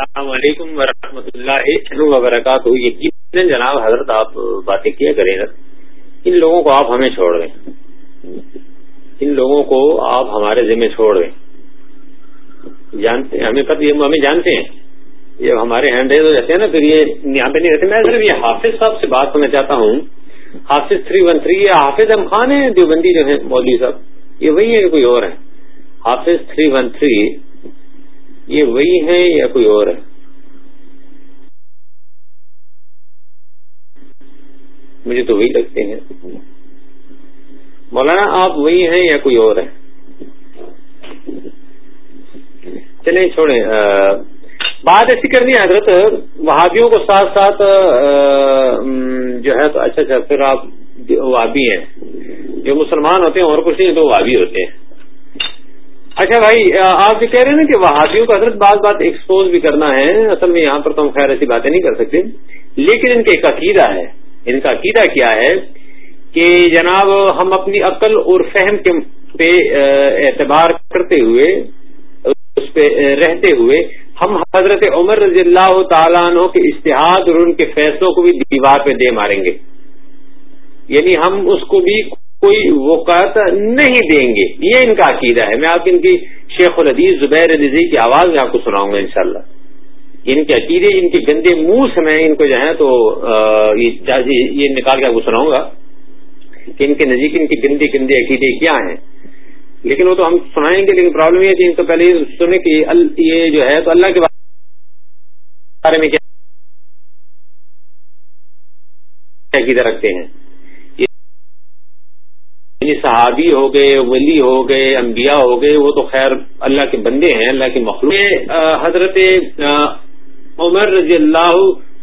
السلام علیکم ورحمۃ اللہ وبرکاتہ۔ یقین جناب حضرت آپ باتیں کیا کریں گا ان لوگوں کو آپ ہمیں چھوڑ دیں۔ ان لوگوں کو آپ ہمارے ذمہ چھوڑ دیں۔ جانتے ہمیں پتہ ہمیں جانتے ہیں۔ یہ ہمارے ہینڈ ریز ہو جاتے ہیں نا، پھر یہ یہاں پہ نہیں رہتے۔ میں صرف یہ حافظ صاحب سے بات کرنا چاہتا ہوں۔ حافظ تھری ون تھری، یہ حافظ ہم خان ہیں، دیوبندی جو ہے مولوی صاحب۔ یہ وہی ہے کہ کوئی اور ہے حافظ تھری ون تھری یہ وہی ہے یا کوئی اور ہے؟ مجھے تو وہی لگتے ہیں۔ مولانا، آپ وہی ہیں یا کوئی اور ہے؟ چلیں، چھوڑیں۔ بات ایسی کرنی ہے حضرت، وہابیوں کو ساتھ ساتھ جو ہے تو اچھا اچھا پھر آپ وابی ہیں۔ جو مسلمان ہوتے ہیں، اور کچھ نہیں، تو وابی ہوتے ہیں۔ اچھا بھائی آپ یہ کہہ رہے ہیں نا کہ وہابیوں کو حضرت بات بات ایکسپوز بھی کرنا ہے، اصل میں یہاں پر تو ہم خیر ایسی باتیں نہیں کر سکتے۔ لیکن ان کا ایک عقیدہ ہے۔ ان کا عقیدہ کیا ہے کہ جناب ہم اپنی عقل اور فہم کے پہ اعتبار کرتے ہوئے، اس پہ رہتے ہوئے ہم حضرت عمر رضی اللہ تعالیٰ عنہ کے اشتہاد اور ان کے فیصلوں کو بھی دیوار پہ دے ماریں گے۔ یعنی ہم اس کو بھی کوئی وقت نہیں دیں گے۔ یہ ان کا عقیدہ ہے۔ میں آپ ان کی شیخ الحدیث زبیر عزیزی کی آواز میں آپ کو سناؤں گا انشاءاللہ۔ ان کے عقیدے، ان کے گندے منہ سے میں ان کو جو ہے تو یہ نکال کے آپ کو سناؤں گا کہ ان کے نزدیک ان کے گندے گندے عقیدے کیا ہیں۔ لیکن وہ تو ہم سنائیں گے، لیکن پرابلم یہ کہ ان کو پہلے سنے کہ یہ جو ہے تو اللہ کے بارے میں کیا عقیدہ رکھتے ہیں۔ یعنی صحابی ہو گئے ولی ہو گئے انبیاء ہو گئے وہ تو خیر اللہ کے بندے ہیں اللہ کے مخلوق حضرت عمر رضی اللہ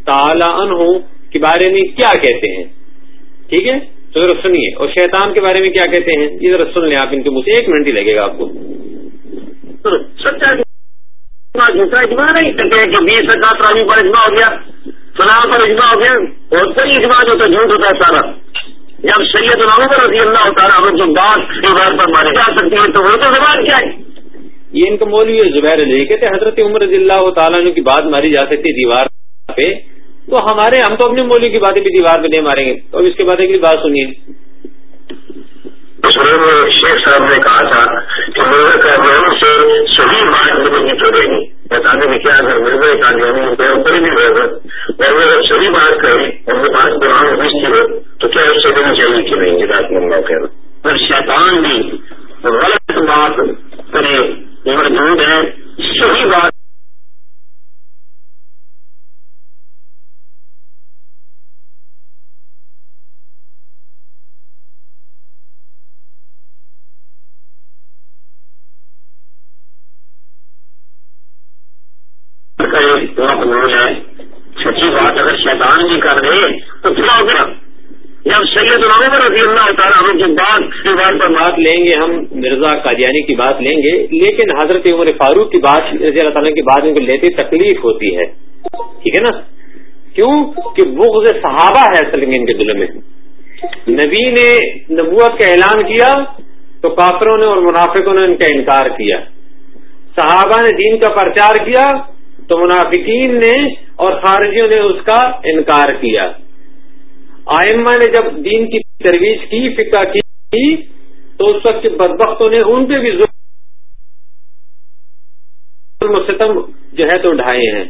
تعالی عنہ کے بارے میں کیا کہتے ہیں ٹھیک ہے تو ذرا سنیے اور شیطان کے بارے میں کیا کہتے ہیں یہ ذرا سن لیں آپ ان کے منہ سے ایک منٹ ہی لگے گا آپ کو سچا جھوٹا اجماع نہیں کہ بیس ہزار پر اجماع ہو گیا فلاں پر اجماع ہو گیا اور کوئی اجماع جو جھوٹ ہوتا ہے سارا جب سید عمر رضی اللہ تعالیٰ ہم جو بات دیوار پر ماری جا سکتی ہے تو وہ تو زبان کیا ہے؟ یہ ان کا مولوی زبیر علی کہتے حضرت عمر رضی اللہ تعالیٰ کی بات ماری جا سکتی دیوار پہ۔ تو ہمارے ہم تو اپنے مولوی کی باتیں بھی دیوار پہ نہیں ماریں گے۔ تو اب اس کے بعد ایک بات سنیے۔ شیخ صاحب نے کہا تھا کہ مرغے کا سے صحیح بات گی بتانے میں کیا اگر مرغے کا جانے کوئی بھی رہے اور وہ اگر صحیح بات کریں اور وہ بات قرآن حدیث کی ہو تو کیا اس سے دینا چاہیے کہ نہیں جی، جدات ممبا کر اور شیطان بھی غلط بات کرے موجود ہے صحیح بات ہے سچی بات اگر بھی کر دے، تو کیا ہو گیا جب سید عمر رضی اللہ تعالیٰ ہم کی بات کی بات پر بات لیں گے، ہم مرزا قادیانی کی بات لیں گے، لیکن حضرت عمر فاروق کی بات رضی اللہ تعالیٰ کی بات ان کو لیتے تکلیف ہوتی ہے۔ ٹھیک ہے نا؟ کیوں؟ کہ بغض صحابہ ہے اصل میں ان کے دل میں۔ نبی نے نبوت کا اعلان کیا تو کافروں نے اور منافقوں نے ان کا انکار کیا۔ صحابہ نے دین کا پرچار کیا تو منافقین نے اور خارجیوں نے اس کا انکار کیا۔ آئمہ نے جب دین کی ترویج کی فکا کی، تو اس وقت بدبختوں نے ان پہ بھی ظلم ستم جو ہے تو اٹھائے ہیں۔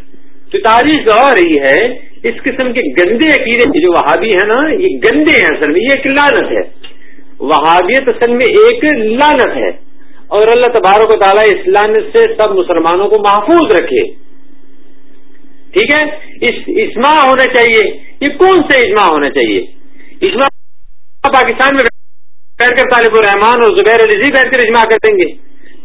تو تاریخ گواہ رہی ہے، اس قسم کے گندے عقیدے جو وہابی ہیں نا، یہ گندے ہیں اصل میں، یہ ایک لانت ہے۔ وہابیت اصل میں ایک لانت ہے۔ اور اللہ تبارک و تعالیٰ اس لانت سے سب مسلمانوں کو محفوظ رکھے۔ ٹھیک ہے؟ اجماع ہونا چاہیے۔ یہ کون سے اجماع ہونا چاہیے؟ اجماع پاکستان میں بیٹھ کر طالب الرحمان اور زبیر علی جی بیٹھ کر اجماع کر دیں گے۔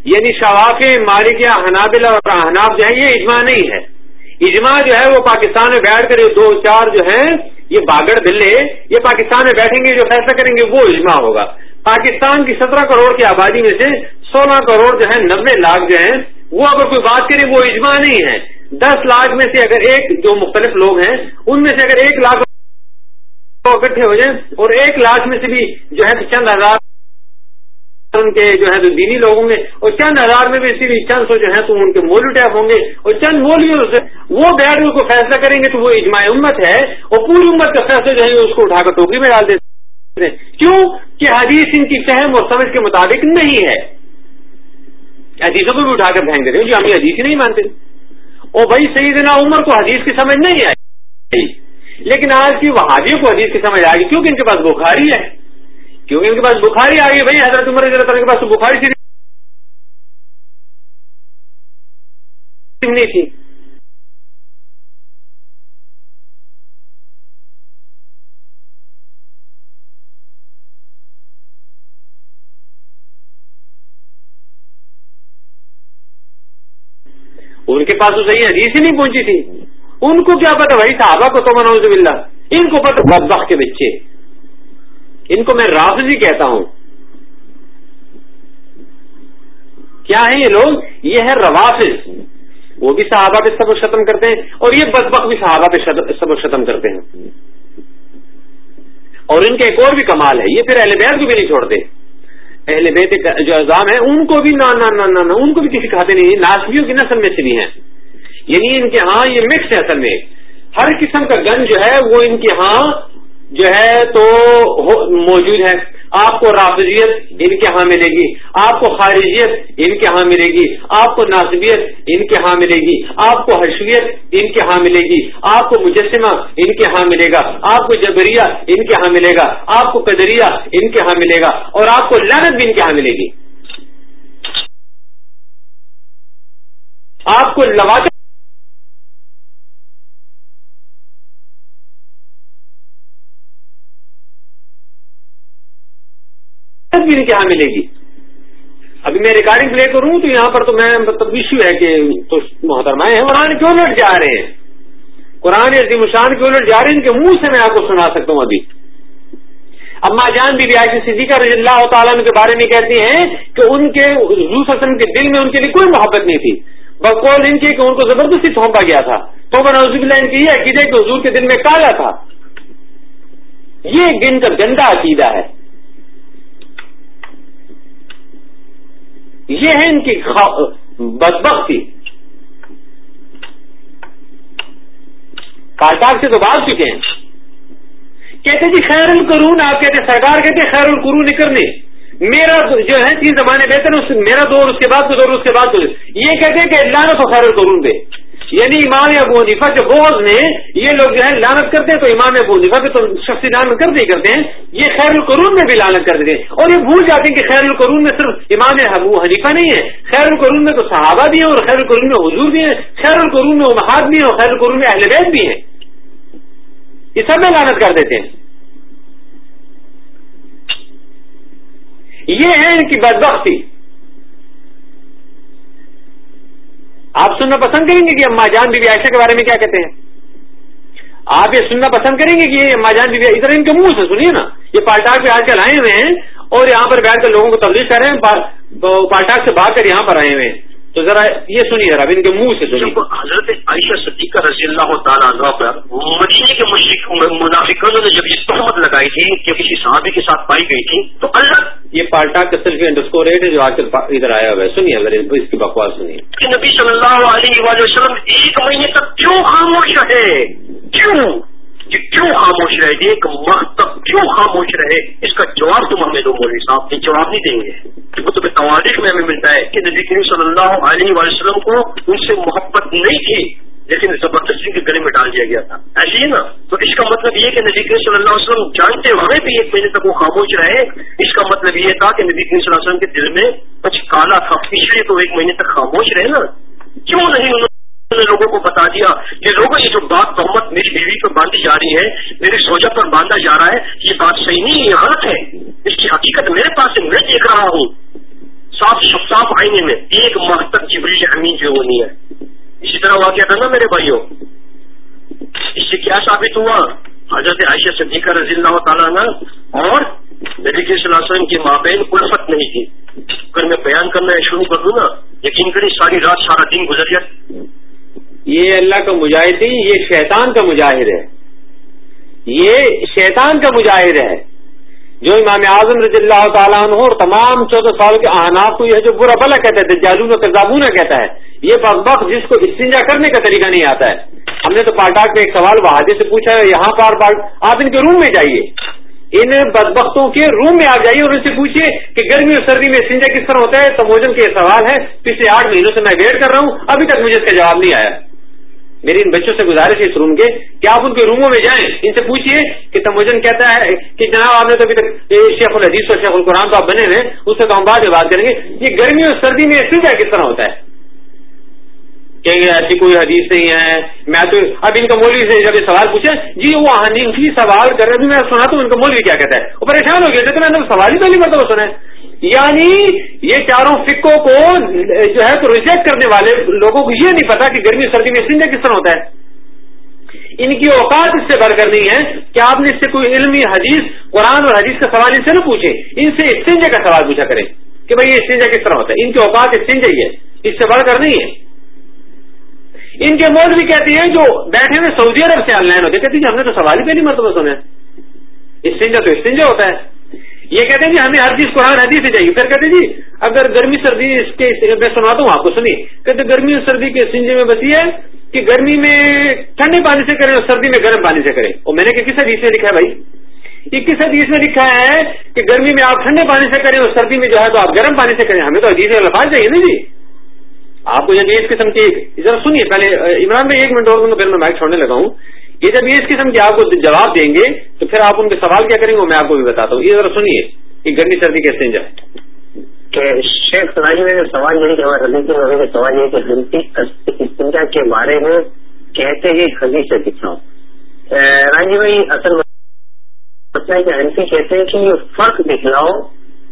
یعنی شواف مالکیا حنابلہ اور احناب جو ہے یہ اجماع نہیں ہے۔ اجماع جو ہے، وہ پاکستان میں بیٹھ کر دو چار جو ہیں، یہ باگڑ بلے، یہ پاکستان میں بیٹھیں گے، جو فیصلہ کریں گے، وہ اجماع ہوگا۔ پاکستان کی سترہ کروڑ کی آبادی میں سے سولہ کروڑ جو ہے نبے لاکھ جو ہیں، وہ اگر کوئی بات کرے، وہ اجماع نہیں ہے۔ دس لاکھ میں سے اگر ایک جو مختلف لوگ ہیں، ان میں سے اگر ایک لاکھ اکٹھے ہو جائیں اور ایک لاکھ میں سے بھی جو ہے چند ہزار ان کے جو ہے تو دینی لوگ ہوں گے اور چند ہزار میں بھی اسی چند سو جو ہے تو ان کے مول ٹیپ ہوں گے، اور چند مولویوں سے وہ بیٹھ کو فیصلہ کریں گے تو وہ اجماع امت ہے، اور پوری امت کا فیصلہ جو ہے اس کو اٹھا کر ٹوکری میں ڈال دیتے کیوں؟ کہ حدیث ان کی فہم اور سمجھ کے مطابق نہیں ہے۔ حدیثوں کو بھی اٹھا کر پھینک دیتے جو ہم حدیث ہی نہیں مانتے۔ اور بھائی سیدنا عمر کو حدیث کی سمجھ نہیں آئی۔ لیکن آج کی وہابیوں کو حدیث کی سمجھ آ گئی کیونکہ ان کے پاس بخاری ہے۔ کیونکہ ان کے پاس بخاری آ گئی بھائی حضرت عمر کے پاس بخاری نہیں تھی۔ ان کے پاس تو صحیح حدیث ہی نہیں پہنچی تھی۔ ان کو کیا پتا بھائی صحابہ کو تو منوز بلّہ ان کو پتا بدبخ کے بچے۔ ان کو میں رافضی کہتا ہوں۔ کیا ہے یہ لوگ؟ یہ ہے روافظ وہ بھی صحابہ پہ سب ختم کرتے ہیں اور یہ بدبخ بھی صحابہ پہ سب ختم کرتے ہیں۔ اور ان کا ایک اور بھی کمال ہے۔ یہ پھر اہل بیت کو بھی نہیں چھوڑتے۔ اہل بیت جو اعظام ہے، ان کو بھی نہ ان کو بھی کسی کھاتے نہیں ناسمیوں کی نسل میں سے بھی ہیں۔ یعنی ان کے ہاں یہ مکس ہے اصل میں۔ ہر قسم کا گن جو ہے، وہ ان کے ہاں جو ہے تو موجود ہے۔ آپ کو رافضیت ان کے ہاں ملے گی، آپ کو خارجیت ان کے ہاں ملے گی، آپ کو ناصبیت ان کے ہاں ملے گی، آپ کو حشویت ان کے ہاں ملے گی، آپ کو مجسمہ ان کے ہاں ملے گا، آپ کو جبریہ ان کے ہاں ملے گا، آپ کو قدریہ ان کے ہاں ملے گا اور آپ کو لانت بھی ان کے ہاں ملے گی۔ آپ کو لواط بھی ان کے یہاں ملے گی۔ ابھی میں ریکارڈنگ پلے کروں تو یہاں پر تو میں مطلب ایشو ہے کہ تو محترمائیں ہیں، قرآن کیوں لٹ جا رہے ہیں؟ قرآن عظیم شان کیوں لٹ جا رہے ہیں؟ ان کے منہ سے میں آپ کو سنا سکتا ہوں ابھی۔ اما جان بھی آئی صدیقہ رضی اللہ تعالیٰ کے بارے میں کہتی ہیں کہ ان کے حضور کے دل میں ان کے لیے کوئی محبت نہیں تھی۔ بقول ان کی کہ ان کو زبردستی تھونپا گیا تھا۔ تو نوزب اللہ ان کی یہ عقیدہ کہ حضور کے دل میں کالا تھا۔ یہ گن کا گندا عقیدہ ہے۔ یہ ہے ان کی بدبختی۔ کارٹاک سے تو بات چکے ہیں۔ کہتے جی خیر القرون، آپ کہتے سرکار، کہتے خیر القرون نکرنے۔ میرا جو ہے تین زمانے بہتر میرا دور اس کے بعد دور اس کے بعد یہ کہتے ہیں کہ اللہ نے تو خیر القرون دے۔ یعنی امام ابو حنیفہ کے بوز میں یہ لوگ جو ہے لانت کرتے ہیں، تو امام ابو حنیفہ کے تو شخصی لانت کرتے ہی کرتے ہیں۔ یہ خیر القرون میں بھی لانت کر دیتے ہیں۔ اور یہ بھول جاتے ہیں کہ خیر القرون میں صرف امام ابو حنیفہ نہیں ہے۔ خیر القرون میں تو صحابہ بھی ہیں اور خیر القرون میں حضور بھی ہیں۔ خیر القرون میں امہاد بھی ہیں اور خیر القرون میں اہل بیت بھی ہیں۔ یہ سب میں لانت کر دیتے ہیں۔ یہ ہے ان کی بدبختی۔ آپ سننا پسند کریں گے کہ اما جان بی بی عائشہ کے بارے میں کیا کہتے ہیں؟ آپ یہ سننا پسند کریں گے کہ یہ اما جان بی بی ادھر ان کے منہ سے سنیے نا، یہ پالٹاک پہ آج کل آئے ہوئے ہیں اور یہاں پر بیٹھ کر لوگوں کو تبدیل کر رہے ہیں پالٹاک سے بھاگ کر یہاں پر آئے ہوئے ہیں۔ تو ذرا یہ سنیے ذرا ان کے منہ سے سنیے۔ حضرت عائشہ صدیقہ رضی اللہ تعالیٰ عنہ پر مدینے کے مشرق منافقوں نے جب یہ تہمت لگائی تھی کہ کسی صحابی کے ساتھ پائی گئی تھی تو اللہ یہ پالٹا کا صرف انڈرسکور ریٹ ہے جو آج کل ادھر آیا ہوا ہے۔ سنیے اگر اس کی بکواس سنیے۔ کہ نبی صلی اللہ علیہ وسلم ایک مہینے تک کیوں خاموش رہے؟ کیوں؟ کہ کیوں خاموش رہے؟ ایک ماہ تک کیوں خاموش رہے؟ اس کا جواب تم ہمیں دو مولوی صاحب، یہ جواب نہیں دیں گے۔ وہ تمہیں تواریخ میں ہمیں ملتا ہے کہ نبی کریم صلی اللہ علیہ وسلم کو ان سے محبت نہیں تھی، لیکن زبردستی کے گلے میں ڈال دیا گیا تھا۔ ایسے ہی نا؟ تو اس کا مطلب یہ کہ نبی کریم صلی اللہ علیہ وسلم جانتے ہوئے بھی ایک مہینے تک وہ خاموش رہے، اس کا مطلب یہ تھا کہ نبی کریم صلی اللہ علیہ وسلم کے دل میں کچھ کالا تھا۔ پچھلے تو ایک مہینے تک خاموش رہے نا؟ کیوں نہیں انہوں نے لوگوں کو بتا دیا کہ لوگوں، یہ جو بات محمد میری بیوی پر باندھی جا رہی ہے میری سوجا پر باندھا جا رہا ہے، یہ بات صحیح نہیں، یہ غلط ہے۔ اس کی حقیقت میرے پاس ہے میں دیکھ رہا ہوں۔ صاف شفاف آئینے میں ایک ماہ تک جبریل امین جو ہونی ہے۔ اسی طرح واقعہ تھا نا میرے بھائیوں۔ اس سے کیا ثابت ہوا؟ حضرت عائشہ صدیقہ رضی اللہ تعالیٰ نا اور نبی صلی اللہ علیہ وسلم کی مابین الفت نہیں تھی۔ اگر میں بیان کرنا شروع کر دوں نا، یقین کری ساری رات، سارا دن گزر جائے۔ یہ اللہ کا مجاہد نہیں، یہ شیطان کا مجاہد ہے۔ یہ شیطان کا مجاہد ہے۔ جو امام اعظم رضی اللہ تعالیٰ عنہ اور تمام چودہ سال کے احناف کو یہ جو برا بلا کہتے تھے جالون و کہتا ہے، یہ بخ جس کو استنجا کرنے کا طریقہ نہیں آتا ہے۔ ہم نے تو پالٹاک میں ایک سوال وہادی سے پوچھا ہے، یہاں پر آپ ان کے روم میں جائیے۔ ان بدبختوں کے روم میں آپ جائیے اور ان سے پوچھیے کہ گرمی اور سردی میں استنجا کس طرح ہوتا ہے؟ تموجن کے سوال ہے، پچھلے آٹھ مہینوں سے میں ویٹ کر رہا ہوں، ابھی تک مجھے اس کا جواب نہیں آیا۔ میری ان بچوں سے گزارش ہے اس روم کے کہ آپ ان کے روموں میں جائیں۔ ان سے پوچھیے کہ تموجن کہتا ہے کہ جناب آپ نے تو ابھی تک شیخ الحدیث اور شیخ القرآن تو آپ بنے ہوئے اس سے تو ہم بعد میں بات کریں گے۔ یہ گرمی اور سردی میں سنجا کس طرح ہوتا ہے؟ کہ ایسی کوئی حدیث نہیں ہے۔ میں تو اب ان کا مولوی سے جب سوال پوچھے جی وہ حنیفی سوال کر رہے ابھی میں سنا تو ان کا مولوی کیا کہتا ہے۔ وہ پریشان ہو گیا تھا میں نے سوال ہی پہلی مرتبہ سنا ہے یعنی یہ چاروں فکوں کو جو ہے تو ریجیکٹ کرنے والے لوگوں کو یہ نہیں پتا کہ گرمی سردی میں سنجا کس طرح ہوتا ہے۔ ان کی اوقات اس سے بڑھ کر نہیں ہے کہ آپ نے اس سے کوئی علمی حدیث، قرآن اور حدیث کا سوال ان سے نہ پوچھے۔ ان سے استنجے کا سوال پوچھا کریں کہ بھائی یہ استنجا کس طرح ہوتا ہے۔ ان کی اوقات استنجا ہی ہے۔ اس سے بڑھ کر نہیں ہے۔ ان کے مرد بھی کہتے ہیں، جو بیٹھے ہوئے سعودی عرب سے آن لائن ہوتے کہتے ہیں ہم نے تو سوال ہی پہلی مرتبہ سنا استنجا تو استنجا ہوتا ہے۔ یہ کہتے ہیں جی ہمیں ہر چیز قرآن حدیث سے چاہیے۔ پھر کہتے ہیں جی اگر گرمی سردی اس کے میں سناتا ہوں آپ کو، سنیے۔ کہتے گرمی اور سردی کے سنجے میں بسی ہے کہ گرمی میں ٹھنڈے پانی سے کریں اور سردی میں گرم پانی سے کریں۔ اور میں نے کہ کس حدیث میں لکھا ہے بھائی؟ اکیس حدیث میں لکھا ہے کہ گرمی میں آپ ٹھنڈے پانی سے کریں اور سردی میں جو ہے تو آپ گرم پانی سے کریں؟ ہمیں تو حدیث الفاظ چاہیے نا جی۔ آپ کو یہ اس قسم کی، ذرا سنیے۔ پہلے عمران میں ایک منٹ اور پھر میں بائک چھوڑنے لگا ہوں۔ یہ جب اس قسم کے آپ کو جواب دیں گے تو پھر آپ ان کے سوال کیا کریں گے میں آپ کو بھی بتاتا ہوں۔ یہ ذرا سنیے کہ گرمی سردی کیسے جائے کہ شیخ سراجی میں سوال یہی کہ ہمارے کا سوال یہ کہ ہلکی استنجا کے بارے میں کہتے ہی خزی سے دکھاؤ۔ راجی بھائی اصل مسئلہ کہ ہنسی کہتے ہیں کہ یہ فرق دکھلاؤ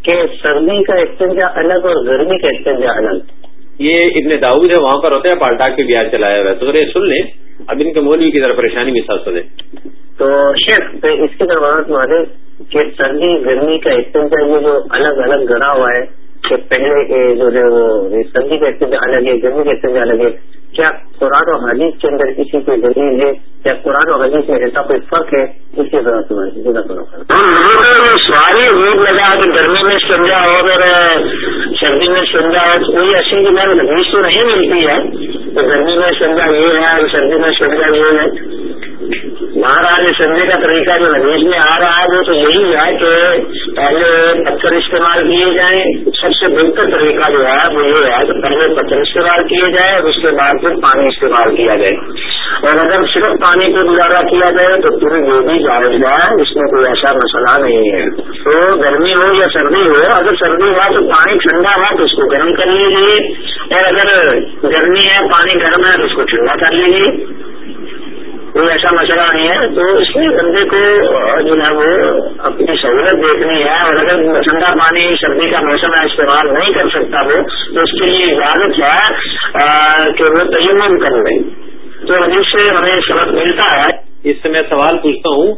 کہ سردی کا استنجا الگ اور گرمی کا استنجا الگ۔ یہ ابن داؤد ہے وہاں پر ہوتا ہے پالٹاک کے بیاج چلایا ہوا ہے۔ تو سن لیں۔ اب ان کے مولوی کی طرح پریشانی بھی ساتھ سنیں تو شیخ اس کی ضرورت مارے کہ سردی، گرمی کا استعمال یہ جو الگ الگ گڑا ہوا ہے کہ پہلے جو ہے وہ سردی کا استعمال الگ ہے، گرمی کا استعمال الگ ہے۔ کیا قرآن و حدیث کے اندر کسی کوئی دلیل ہے؟ یا قرآن و حدیث میں ایسا کوئی فرق ہے؟ اس کی ضرورت سواری امید لگا کہ گرمی میں سمجھا ہو، اگر سردی میں سمجھا ہو کوئی ایسی حدیث تو نہیں ملتی ہے۔ تو گرمی میں سمجھا یہ ہے اور سردی میں سمجھا یہ ہے۔ مہاراج سمجھنے کا طریقہ جو حدیث میں آ رہا ہے، وہ تو یہی ہے کہ پہلے پتھر استعمال کیے جائیں۔ سب سے بہتر طریقہ جو ہے، وہ یہ ہے کہ پہلے پتھر استعمال کیے جائے اور اس کے بعد پھر پانی استعمال کیا جائے۔ اور اگر صرف پانی کو گزارا کیا جائے، تو پوری جو بھی جائز ہے، اس میں کوئی ایسا مسئلہ نہیں ہے۔ تو گرمی ہو یا سردی ہو، اگر سردی ہوا تو پانی ٹھنڈا ہوا تو اس کو گرم کر لیجیے اور اگر گرمی ہے، پانی گرم ہے، تو اس کو ٹھنڈا کر لیجیے کوئی ایسا مسئلہ نہیں ہے، تو اس میں بندے کو جو ہے وہ اپنی سہولت دیکھنی ہے اور اگر ٹھنڈا پانی سردی کا موسم ہے، استعمال نہیں کر سکتا وہ، تو اس کے لیے اجازت ہے کہ وہ تجمن کر لیں تو حدیث سے ہمیں سبق ملتا ہے۔ اس سے میں سوال پوچھتا ہوں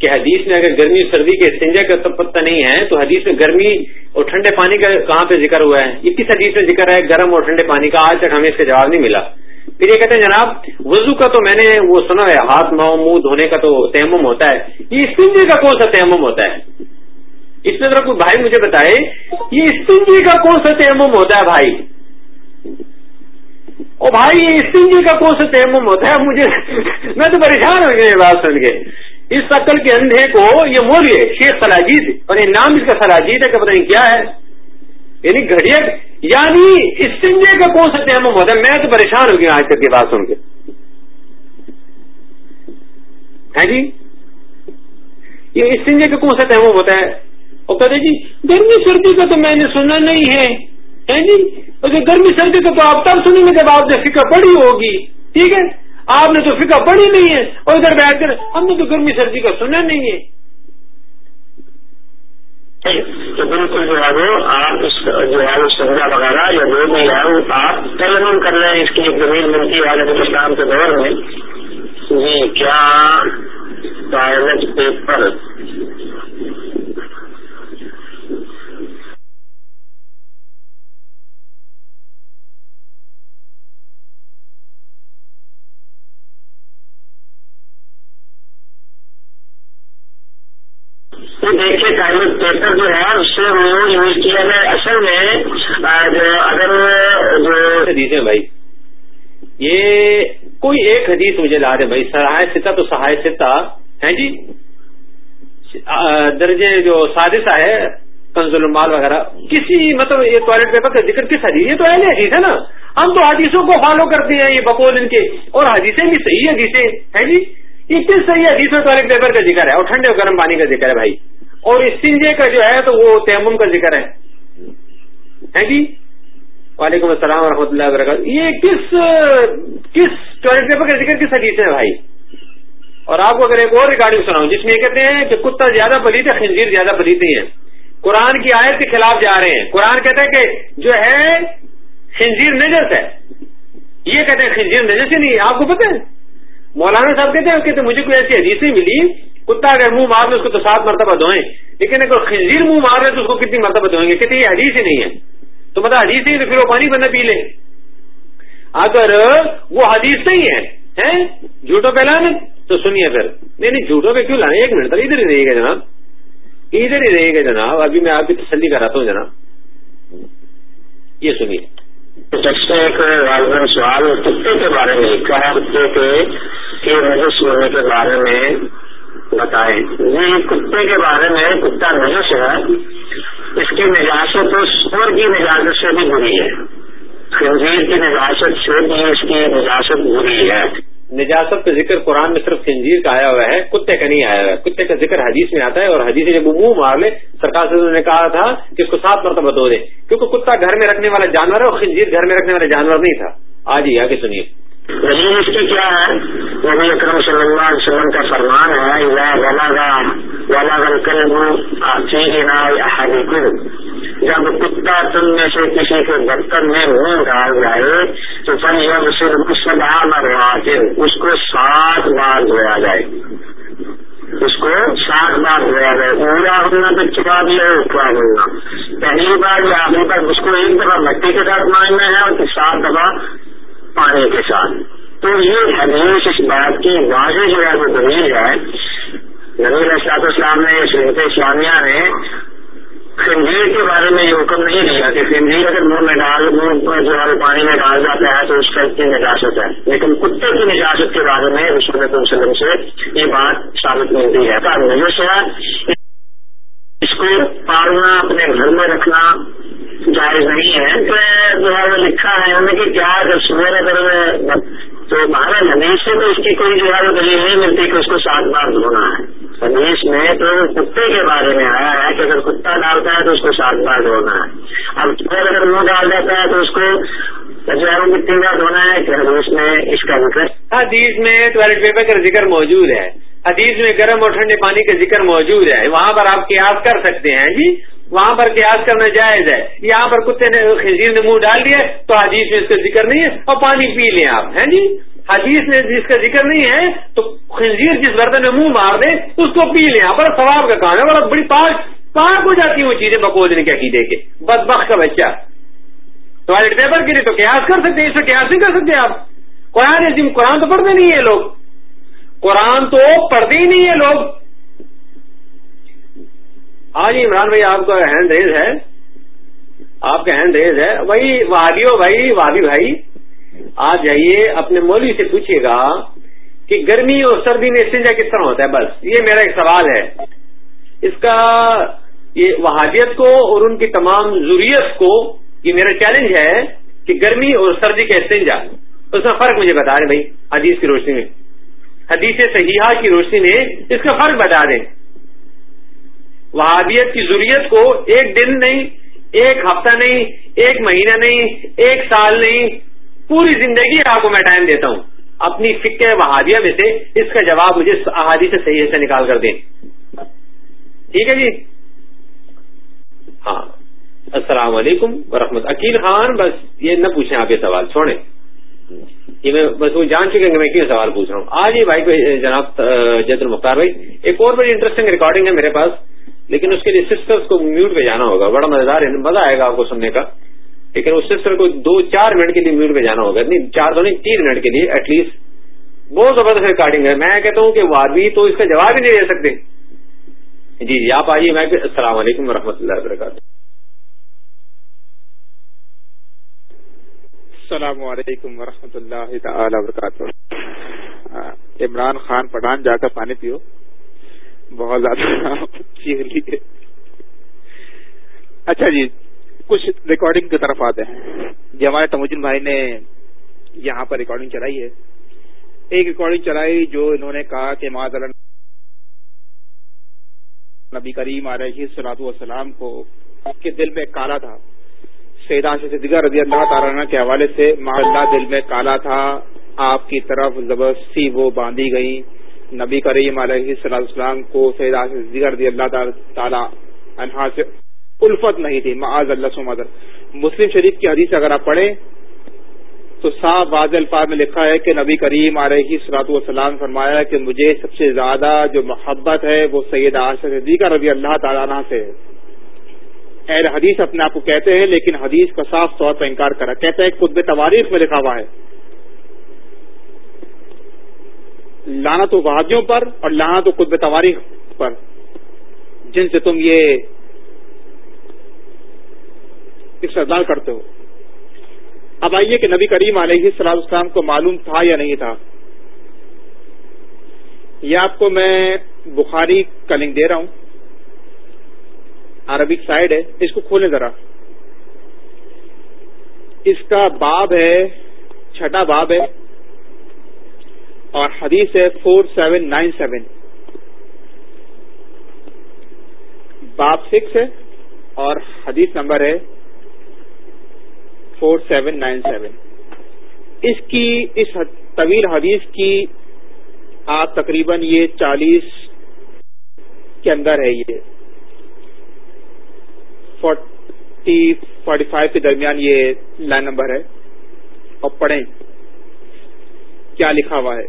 کہ حدیث میں اگر گرمی سردی کے استنجا کا پتہ نہیں ہے، تو حدیث میں گرمی اور ٹھنڈے پانی کا کہاں پہ ذکر ہوا ہے؟ یہ کس حدیث میں ذکر ہے گرم اور ٹھنڈے پانی کا، آج تک ہمیں اس کا جواب نہیں ملا۔ پھر یہ کہتے ہیں جناب، وضو کا تو میں نے وہ سنا ہے، ہاتھ ماؤ منہ دھونے کا تو تیمم ہوتا ہے۔ یہ استنجی کا کون سا تیمم ہوتا ہے؟ اس میں ذرا کوئی بھائی مجھے بتائے، یہ استنجی کا کون سا تیمم ہوتا ہے بھائی؟ او بھائی، یہ استنجی کا کون سا تیمم ہوتا ہے؟ مجھے، میں تو پریشان ہو گیا یہ بات سن کے۔ اس عقل کے اندھے کو یہ مولیے شیخ سلاجید، اور یہ نام اس کا سلاجید ہے کہ پتہ نہیں کیا ہے۔ یعنی گھڑیا یعنی استنجے کا کون سا تیمم ہوتا ہے میں تو پریشان ہو گیا آج تک یہ بات سن کے۔ ہے جی؟ یہ استنجے کا کون سا تیمم ہوتا ہے اور کہتے جی گرمی سردی کا تو میں نے سنا نہیں ہے۔ جی؟ اچھا، گرمی سردی کا تو آپ تب سنیں گے جب آپ نے فکر پڑی ہوگی۔ ٹھیک ہے؟ آپ نے تو فکر پڑی نہیں ہے۔ اور ادھر بیٹھ کر، ہم نے تو گرمی سردی کا سنا نہیں ہے۔ تو بالکل جو ہے وہ آپ اس جو ہے وہ سبزہ وغیرہ یا جو بھی ہے وہ آپ ترمیم کر رہے ہیں اس کی ایک زمین ملتی ہے حضرت اسلام کے دور میں۔ جی کیا؟ ٹوائلٹ پیپر دیکھیے ٹائلٹ پیپر جو ہے، اس سے وہ یوز کیا ہے۔ اصل میں اگر جو بھائی۔ یہ کوئی ایک حدیث مجھے لا دے بھائی۔ سرائے ستا تو سہائے ستا ہے جی؟ درجے جو سادشہ ہے کنزول المال وغیرہ۔ کسی مطلب یہ ٹوائلٹ پیپر کا ذکر کس حدیث یہ تو اہل حدیث ہے نا۔ ہم تو حدیثوں کو فالو کرتے ہیں، یہ بکول ان کے۔ اور حدیثیں بھی صحیح حدیثیں۔ ہیں جی؟ یہ کس صحیح حدیث میں ٹوائلٹ پیپر کا ذکر ہے؟ اور ٹھنڈے اور گرم پانی کا ذکر ہے بھائی۔ اور اس سنجے کا جو ہے تو وہ تیمم کا ذکر ہے۔ جی؟ وعلیکم السلام و اللہ وبرکاتہ۔ یہ کس کس ٹوائلٹ پیپر کا ذکر، کس حدیث ہے بھائی؟ اور آپ کو اگر ایک اور ریکارڈنگ سناؤں، جس میں یہ کہتے ہیں کہ کتا زیادہ پلیت ہے، خنزیر زیادہ پلیتے ہیں قرآن کی آیت کے خلاف جا رہے ہیں۔ قرآن کہتا ہے کہ جو ہے، خنزیر نجس ہے۔ یہ کہتے ہیں خنزیر نجس ہی نہیں آپ کو پتہ ہے؟ مولانا صاحب کہتے ہیں کہ مجھے کوئی ایسی حدیث ملی۔ کتا اگر منہ مار لے اس کو تو سات مرتبہ دھوئیں۔ لیکن اگر خنزیر منہ مار لے تو اس کو کتنی مرتبہ دھوئیں گے؟ کہتے یہ حدیث ہی نہیں ہے۔ تو مطلب حدیث نہیں تو پھر وہ پانی بندہ پی لے۔ اگر وہ حدیث نہیں ہے جھوٹوں پہ لانے تو سنیے پھر۔ نہیں نہیں، جھوٹوں پہ کیوں لانے ایک منٹ ادھر ہی رہے گا جناب۔ ادھر ہی رہے گا جناب۔ ابھی میں آپ کی تسلی کراتا ہوں جناب۔ یہ سنیے۔ ایک والدین سوال کتے کے بارے میں لکھا ہے؟ کتے کے نجس ہونے کے بارے میں بتائیں۔ یہ کتے کے بارے میں کتا نجس ہے اس کی نجاست سور کی نجازت سے بھی بری ہے۔ خنزیر کی نجاست سے بھی اس کی نجاست بری ہے۔ نجاست کا ذکر قرآن میں صرف خنزیر کا آیا ہوا ہے، کتے کا نہیں آیا ہوا ہے۔ کتے کا ذکر حدیث میں آتا ہے اور حدیث جب منہ مار لے، سرکار سے نے کہا تھا کہ اس کو سات مرتبہ دو دے، کیونکہ کتا گھر میں رکھنے والا جانور ہے اور خنزیر گھر میں رکھنے والا جانور نہیں تھا۔ آج ہی آگے سنیے۔ اس کی کیا ہے؟ نبی اکرم صلی اللہ علیہ وسلم کا فرمان ہے جب کتا تم میں سے کسی کے برتن میں منہ ڈال جائے تو پھر جب صرف مرواتے اس کو سات بار دھویا جائے۔ اس کو سات بار دھویا جائے۔ پورا ہونا تو چپا دیا اٹھا ہونا پہلی بار یا آخری بار اس کو ایک دفعہ مٹی کے ساتھ مانگنا ہے اور سات دفعہ پانی کے ساتھ۔ تو یہ حدیث اس بات کی واضح جو ہے وہ دلیل ہے۔ نبی اسلام اسلام نے سنت اسلامیہ نے خنزیر کے بارے میں یہ حکم نہیں دیا کہ خنزیر اگر منہ میں ڈال منہ جو ہے پانی میں ڈال جاتا ہے تو اس کا کی نجاست ہے؟ لیکن کتے کی نجاست کے بارے میں رسول وسلم سے یہ بات ثابت ملتی ہے۔ نجس ہے اس کو پالنا، اپنے گھر میں رکھنا جائز نہیں ہے۔ تو جو ہے وہ لکھا ہے انہوں نے کہ کیا اگر صبح اگر تو بہرحال حدیث سے تو اس کی کوئی جو ہے وہ دلیل نہیں ملتی کہ اس کو سات بار دھونا ہے۔ حدیث میں تو کتے کے بارے میں آیا ہے کہ اگر کتا ڈالتا ہے تو اس کو سات بار دھونا ہے۔ اب چور اگر منہ ڈال دیتا ہے تو اس کو جو ہے وہ بار دھونا ہے کہ حدیث میں اس کا ذکر حدیث میں ٹوائلٹ پیپر کا ذکر موجود ہے۔ حدیث میں گرم اور ٹھنڈے پانی کا ذکر موجود ہے۔ وہاں پر آپ قیاس کر سکتے ہیں جی۔ وہاں پر قیاس کرنا جائز ہے۔ یہاں پر کتے نے خنزیر نے منہ ڈال دیا تو حدیث میں اس کا ذکر نہیں ہے اور پانی پی لیں آپ، ہیں جی؟ حدیث میں جس کا ذکر نہیں ہے، تو خنزیر جس برتن میں منہ مار دے، اس کو پی لیں بڑا ثواب کا کام ہے بڑا بڑی پاک پاک ہو جاتی وہ چیزیں بکوز نے کیا کی دے کے۔ بس بخ کا بچہ۔ ٹوائلٹ پیپر کے لیے تو قیاس کر سکتے ہیں، اس سے قیاس نہیں کر سکتے آپ۔ قرآن قرآن تو پڑھتے نہیں ہے لوگ۔ قرآن تو پڑھتے ہی نہیں ہے لوگ۔ ہاں جی عمران بھائی، آپ کا ہینڈ ریز ہے۔ آپ کا ہینڈ ریز ہے۔ وہی وادیو بھائی، وادی بھائی۔ آپ جائیے، اپنے مولوی سے پوچھیے گا کہ گرمی اور سردی میں استنجا کس طرح ہوتا ہے؟ بس، یہ میرا ایک سوال ہے۔ اس کا یہ وہادیت کو اور ان کی تمام ضروریت کو یہ میرا چیلنج ہے کہ گرمی اور سردی کا استنجا۔ اس میں فرق مجھے بتا دیں بھائی، حدیث کی روشنی میں۔ حدیث صحیحہ کی روشنی میں اس کا فرق بتا دیں۔ وہابیت کی ضروریت کو ایک دن نہیں، ایک ہفتہ نہیں، ایک مہینہ نہیں، ایک سال نہیں پوری زندگی آپ کو میں ٹائم دیتا ہوں۔ اپنی فکر وہابیہ میں سے اس کا جواب مجھے احادی سے صحیح سے نکال کر دیں۔ ٹھیک ہے جی؟ ہاں۔ السلام علیکم ورحمۃ عقیل خان، بس یہ نہ پوچھیں آپ یہ سوال۔ چھوڑیں یہ میں بس وہ جان چکے کہ میں کیوں سوال پوچھ رہا ہوں۔ آج یہ بھائی کو جناب جید المختار بھائی، ایک اور بڑی انٹرسٹنگ ریکارڈنگ ہے میرے پاس، لیکن اس کے لیے سسٹر کو میوٹ پہ جانا ہوگا۔ بڑا مزیدار مزہ آئے گا آپ کو سننے کا۔ لیکن اس سسٹر کو دو چار منٹ کے لیے میوٹ پہ جانا ہوگا۔ نہیں، چار تو نہیں، تین منٹ کے لیے ایٹ لیسٹ بہت زبردست ریکارڈنگ ہے۔ میں کہتا ہوں کہ وادی تو اس کا جواب ہی نہیں دے سکتے۔ جی جی آپ آئیے، میں السلام علیکم ورحمۃ اللہ وبرکاتہ۔ السلام علیکم ورحمۃ اللہ تعالی وبرکاتہ۔ عمران خان پٹھان جا کر پانی پیو۔ بہت زیادہ اچھا جی کچھ ریکارڈنگ کی طرف آتے ہیں۔ جی ہمارے تموجن بھائی نے یہاں پر ریکارڈنگ چلائی ہے۔ ایک ریکارڈنگ چلائی جو انہوں نے کہا کہ معذر نبی کریم علیہ سلاط والسلام کو کے دل میں کالا تھا۔ سیدا سے رضی اللہ تعالیٰ کے حوالے سے اللہ دل میں کالا تھا۔ آپ کی طرف زبردستی وہ باندھی گئی۔ نبی کریم علیہ صلاح السلام کو سیدا سے دیگر رضی اللہ تعالیٰ عنہا سے الفت نہیں تھی، معاذ اللہ مدر مسلم شریف کی حدیث اگر آپ پڑھیں، تو صاف واضح الفاظ میں لکھا ہے کہ نبی کریم علیہ سلاط والسلام فرمایا کہ مجھے سب سے زیادہ جو محبت ہے وہ سید صدیقہ رضی اللہ تعالیٰ عنہ سے اہل حدیث اپنے آپ کو کہتے ہیں، لیکن حدیث کا صاف طور پر انکار کرا۔ کہتے ہیں خطب تواریخ میں لکھا ہوا ہے۔ لانا تو وادیوں پر اور لانا تو خطب تواریخ پر۔ جن سے تم یہ استعمال کرتے ہو۔ اب آئیے کہ نبی کریم علیہ السلام اسلام کو معلوم تھا یا نہیں تھا۔ یہ آپ کو میں بخاری کا لنک دے رہا ہوں۔ عربک سائڈ ہے۔ اس کو کھولیں ذرا۔ اس کا باب ہے، چھٹا باب ہے۔ اور حدیث ہے فور سیون نائن سیون۔ باب سکس ہے اور حدیث نمبر ہے فور سیون نائن سیون۔ اس کی، اس طویل حدیث کی آپ تقریباً یہ چالیس کے اندر ہے یہ۔ فورٹی فورٹی فائیو کے درمیان یہ لائن نمبر ہے۔ اور پڑھیں۔ کیا لکھا ہوا ہے؟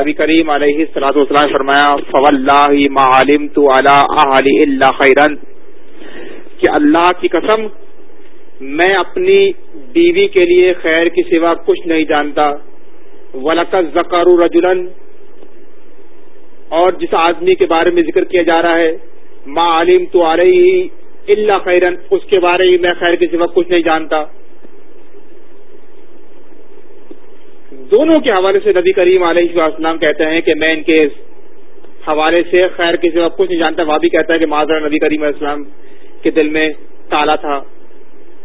نبی کریم علیہ سلاد وسلام فرمایا فو معلوم تو اللہ خیرن کہ اللہ کی قسم میں اپنی بیوی کے لیے خیر کی سوا کچھ نہیں جانتا۔ ولقت زکار رجولن اور جس آدمی کے بارے میں ذکر کیا جا رہا ہے، ما علیم تو آ رہی اللہ خیرن اس کے بارے میں میں خیر کی سوا کچھ نہیں جانتا۔ دونوں کے حوالے سے نبی کریم علیہ السلام کہتے ہیں کہ میں ان کے حوالے سے خیر کی سوا کچھ نہیں جانتا۔ وہ بھی کہتا ہے کہ معذر نبی کریم علیہ السلام کے دل میں تالا تھا۔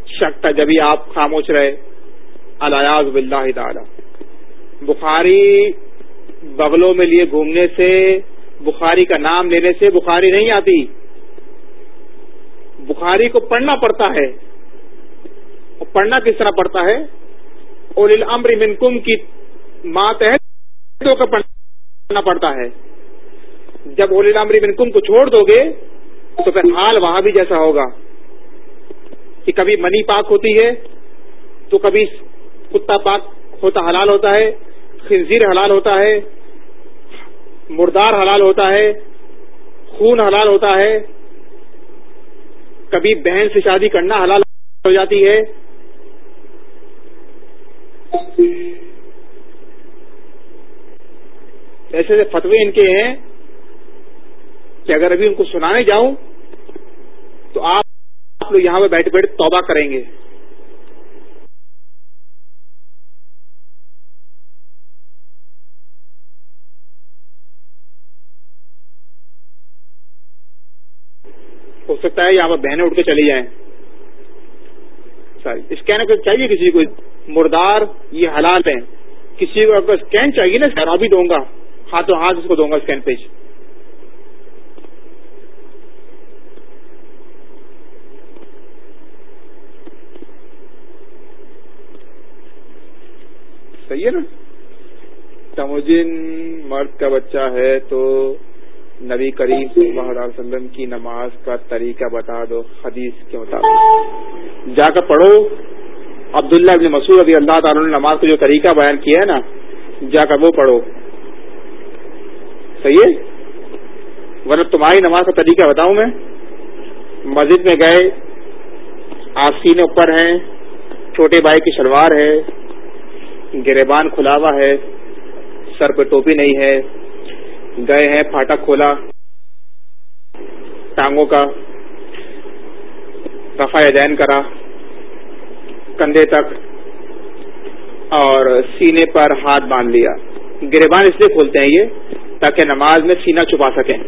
شک تھا جبھی آپ خاموش رہے۔ الیاز بلّہ تعالی۔ بخاری بغلوں میں لیے گھومنے سے، بخاری کا نام لینے سے بخاری نہیں آتی۔ بخاری کو پڑھنا پڑتا ہے۔ اور پڑھنا کس طرح پڑتا ہے؟ اور الامر منکم کی مات ہے تو پڑھنا پڑتا ہے۔ جب اول الامر منکم کو چھوڑ دو گے، تو پھر حال وہاں بھی جیسا ہوگا۔ کہ کبھی منی پاک ہوتی ہے تو کبھی کتا پاک ہوتا حلال ہوتا ہے، خنزیر حلال ہوتا ہے، مردار حلال ہوتا ہے، خون حلال ہوتا ہے، کبھی بہن سے شادی کرنا حلال ہو جاتی ہے۔ ایسے فتوے ان کے ہیں کہ اگر ابھی ان کو سنانے جاؤں تو آپ آپ لوگ یہاں پہ بیٹھ بیٹھ توبہ کریں گے۔ ہو سکتا ہے یہاں پہ بہنیں اٹھ کے چلی جائیں۔ اسکین اگر چاہیے کسی کو، مردار یہ حالات ہیں۔ کسی کو اگر اسکین چاہیے نا سر ابھی دوں گا، ہاتھوں ہاتھ اس کو دوں گا اسکین پیج صحیح ہے نا؟ تموجن مرد کا بچہ ہے تو نبی کریم صلی اللہ علیہ وسلم کی نماز کا طریقہ بتا دو، حدیث کے مطابق۔ جا کر پڑھو۔ عبداللہ ابن مسعود ابھی اللہ تعالیٰ نے نماز کا جو طریقہ بیان کیا ہے نا، جا کر وہ پڑھو۔ صحیح ہے؟ ورنہ تمہاری نماز کا طریقہ بتاؤں میں۔ مسجد میں گئے آسین اوپر ہیں، چھوٹے بھائی کی شلوار ہے۔ گریبان کھلا ہوا ہے، سر پہ ٹوپی نہیں ہے، گئے ہیں پھاٹک کھولا۔ ٹانگوں کا رفا دین کرا۔ کندھے تک اور سینے پر ہاتھ باندھ لیا۔ گریبان اس لیے کھولتے ہیں یہ تاکہ نماز میں سینہ چھپا سکیں۔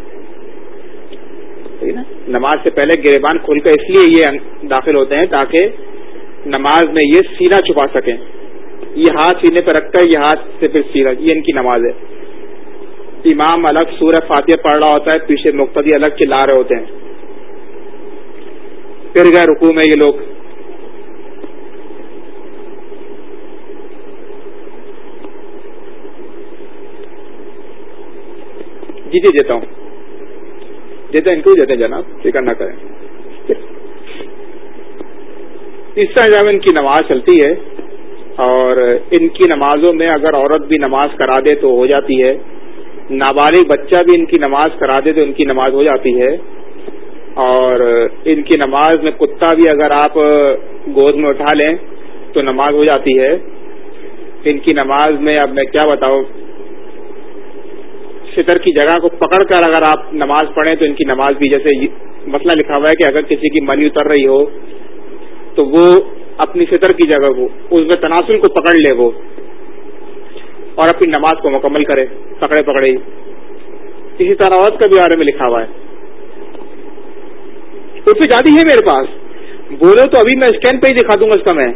نماز سے پہلے گریبان کھول کر اس لیے یہ داخل ہوتے ہیں تاکہ نماز میں یہ سینہ چھپا سکیں۔ یہ ہاتھ سینے پہ رکھ کر، یہ ہاتھ سے پھر سینا یہ ان کی نماز ہے۔ امام الگ سورہ فاتح پڑھ رہا ہوتا ہے، پیچھے مقتدی الگ چلا رہے ہوتے ہیں۔ پھر گئے رکو میں یہ لوگ۔ جی جی دیتا ہوں۔ دیتے ان کو دیتے ہیں جناب، فکر نہ کریں۔ اس طرح جب ان کی نماز چلتی ہے اور ان کی نمازوں میں اگر عورت بھی نماز کرا دے تو ہو جاتی ہے۔ نابالغ بچہ بھی ان کی نماز کرا دے تو ان کی نماز ہو جاتی ہے۔ اور ان کی نماز میں کتا بھی اگر آپ گود میں اٹھا لیں تو نماز ہو جاتی ہے۔ ان کی نماز میں اب میں کیا بتاؤں؟ فطر کی جگہ کو پکڑ کر اگر آپ نماز پڑھیں تو ان کی نماز بھی جیسے مسئلہ لکھا ہوا ہے کہ اگر کسی کی منی اتر رہی ہو تو وہ اپنی فطر کی جگہ کو اس میں تناسل کو پکڑ لے وہ اور اپنی نماز کو مکمل کرے، پکڑے پکڑے۔ کسی طرح عورت کا بھی بارے میں لکھا ہوا ہے۔ اس پہ جاتی ہے میرے پاس۔ بولو تو ابھی میں اسکین پہ ہی دکھا دوں گا اس کا میں۔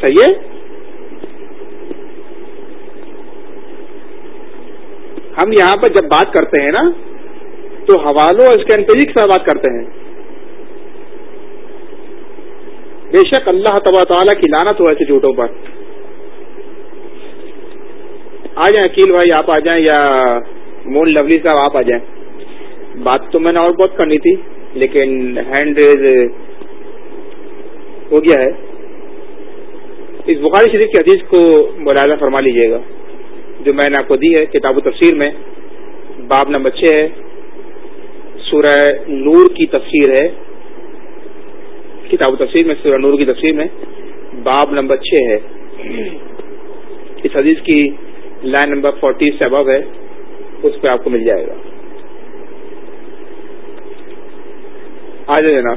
صحیح ہے؟ ہم یہاں پر جب بات کرتے ہیں نا، تو حوالوں اور اسکین پیجی کے ساتھ بات کرتے ہیں۔ بے شک اللہ تبا تعالیٰ کی لانت ہو ایسے جھوٹوں پر۔ آ جائیں اکیل بھائی، آپ آ جائیں یا مون لولی صاحب، آپ آ جائیں۔ بات تو میں نے اور بہت کرنی تھی، لیکن ہینڈ ریز ہو گیا ہے۔ اس بخاری شریف کی حدیث کو ملاحظہ فرما لیجیے گا، جو میں نے آپ کو دی ہے کتاب و تفسیر میں۔ باب نمبر چھ ہے، سورہ نور کی تفسیر ہے۔ کتاب و تفسیر میں، سورہ نور کی تفسیر میں باب نمبر چھ ہے۔ اس حدیث کی لائن نمبر فورٹی سے ابو ہے، اس پہ آپ کو مل جائے گا۔ آ جائے جناب۔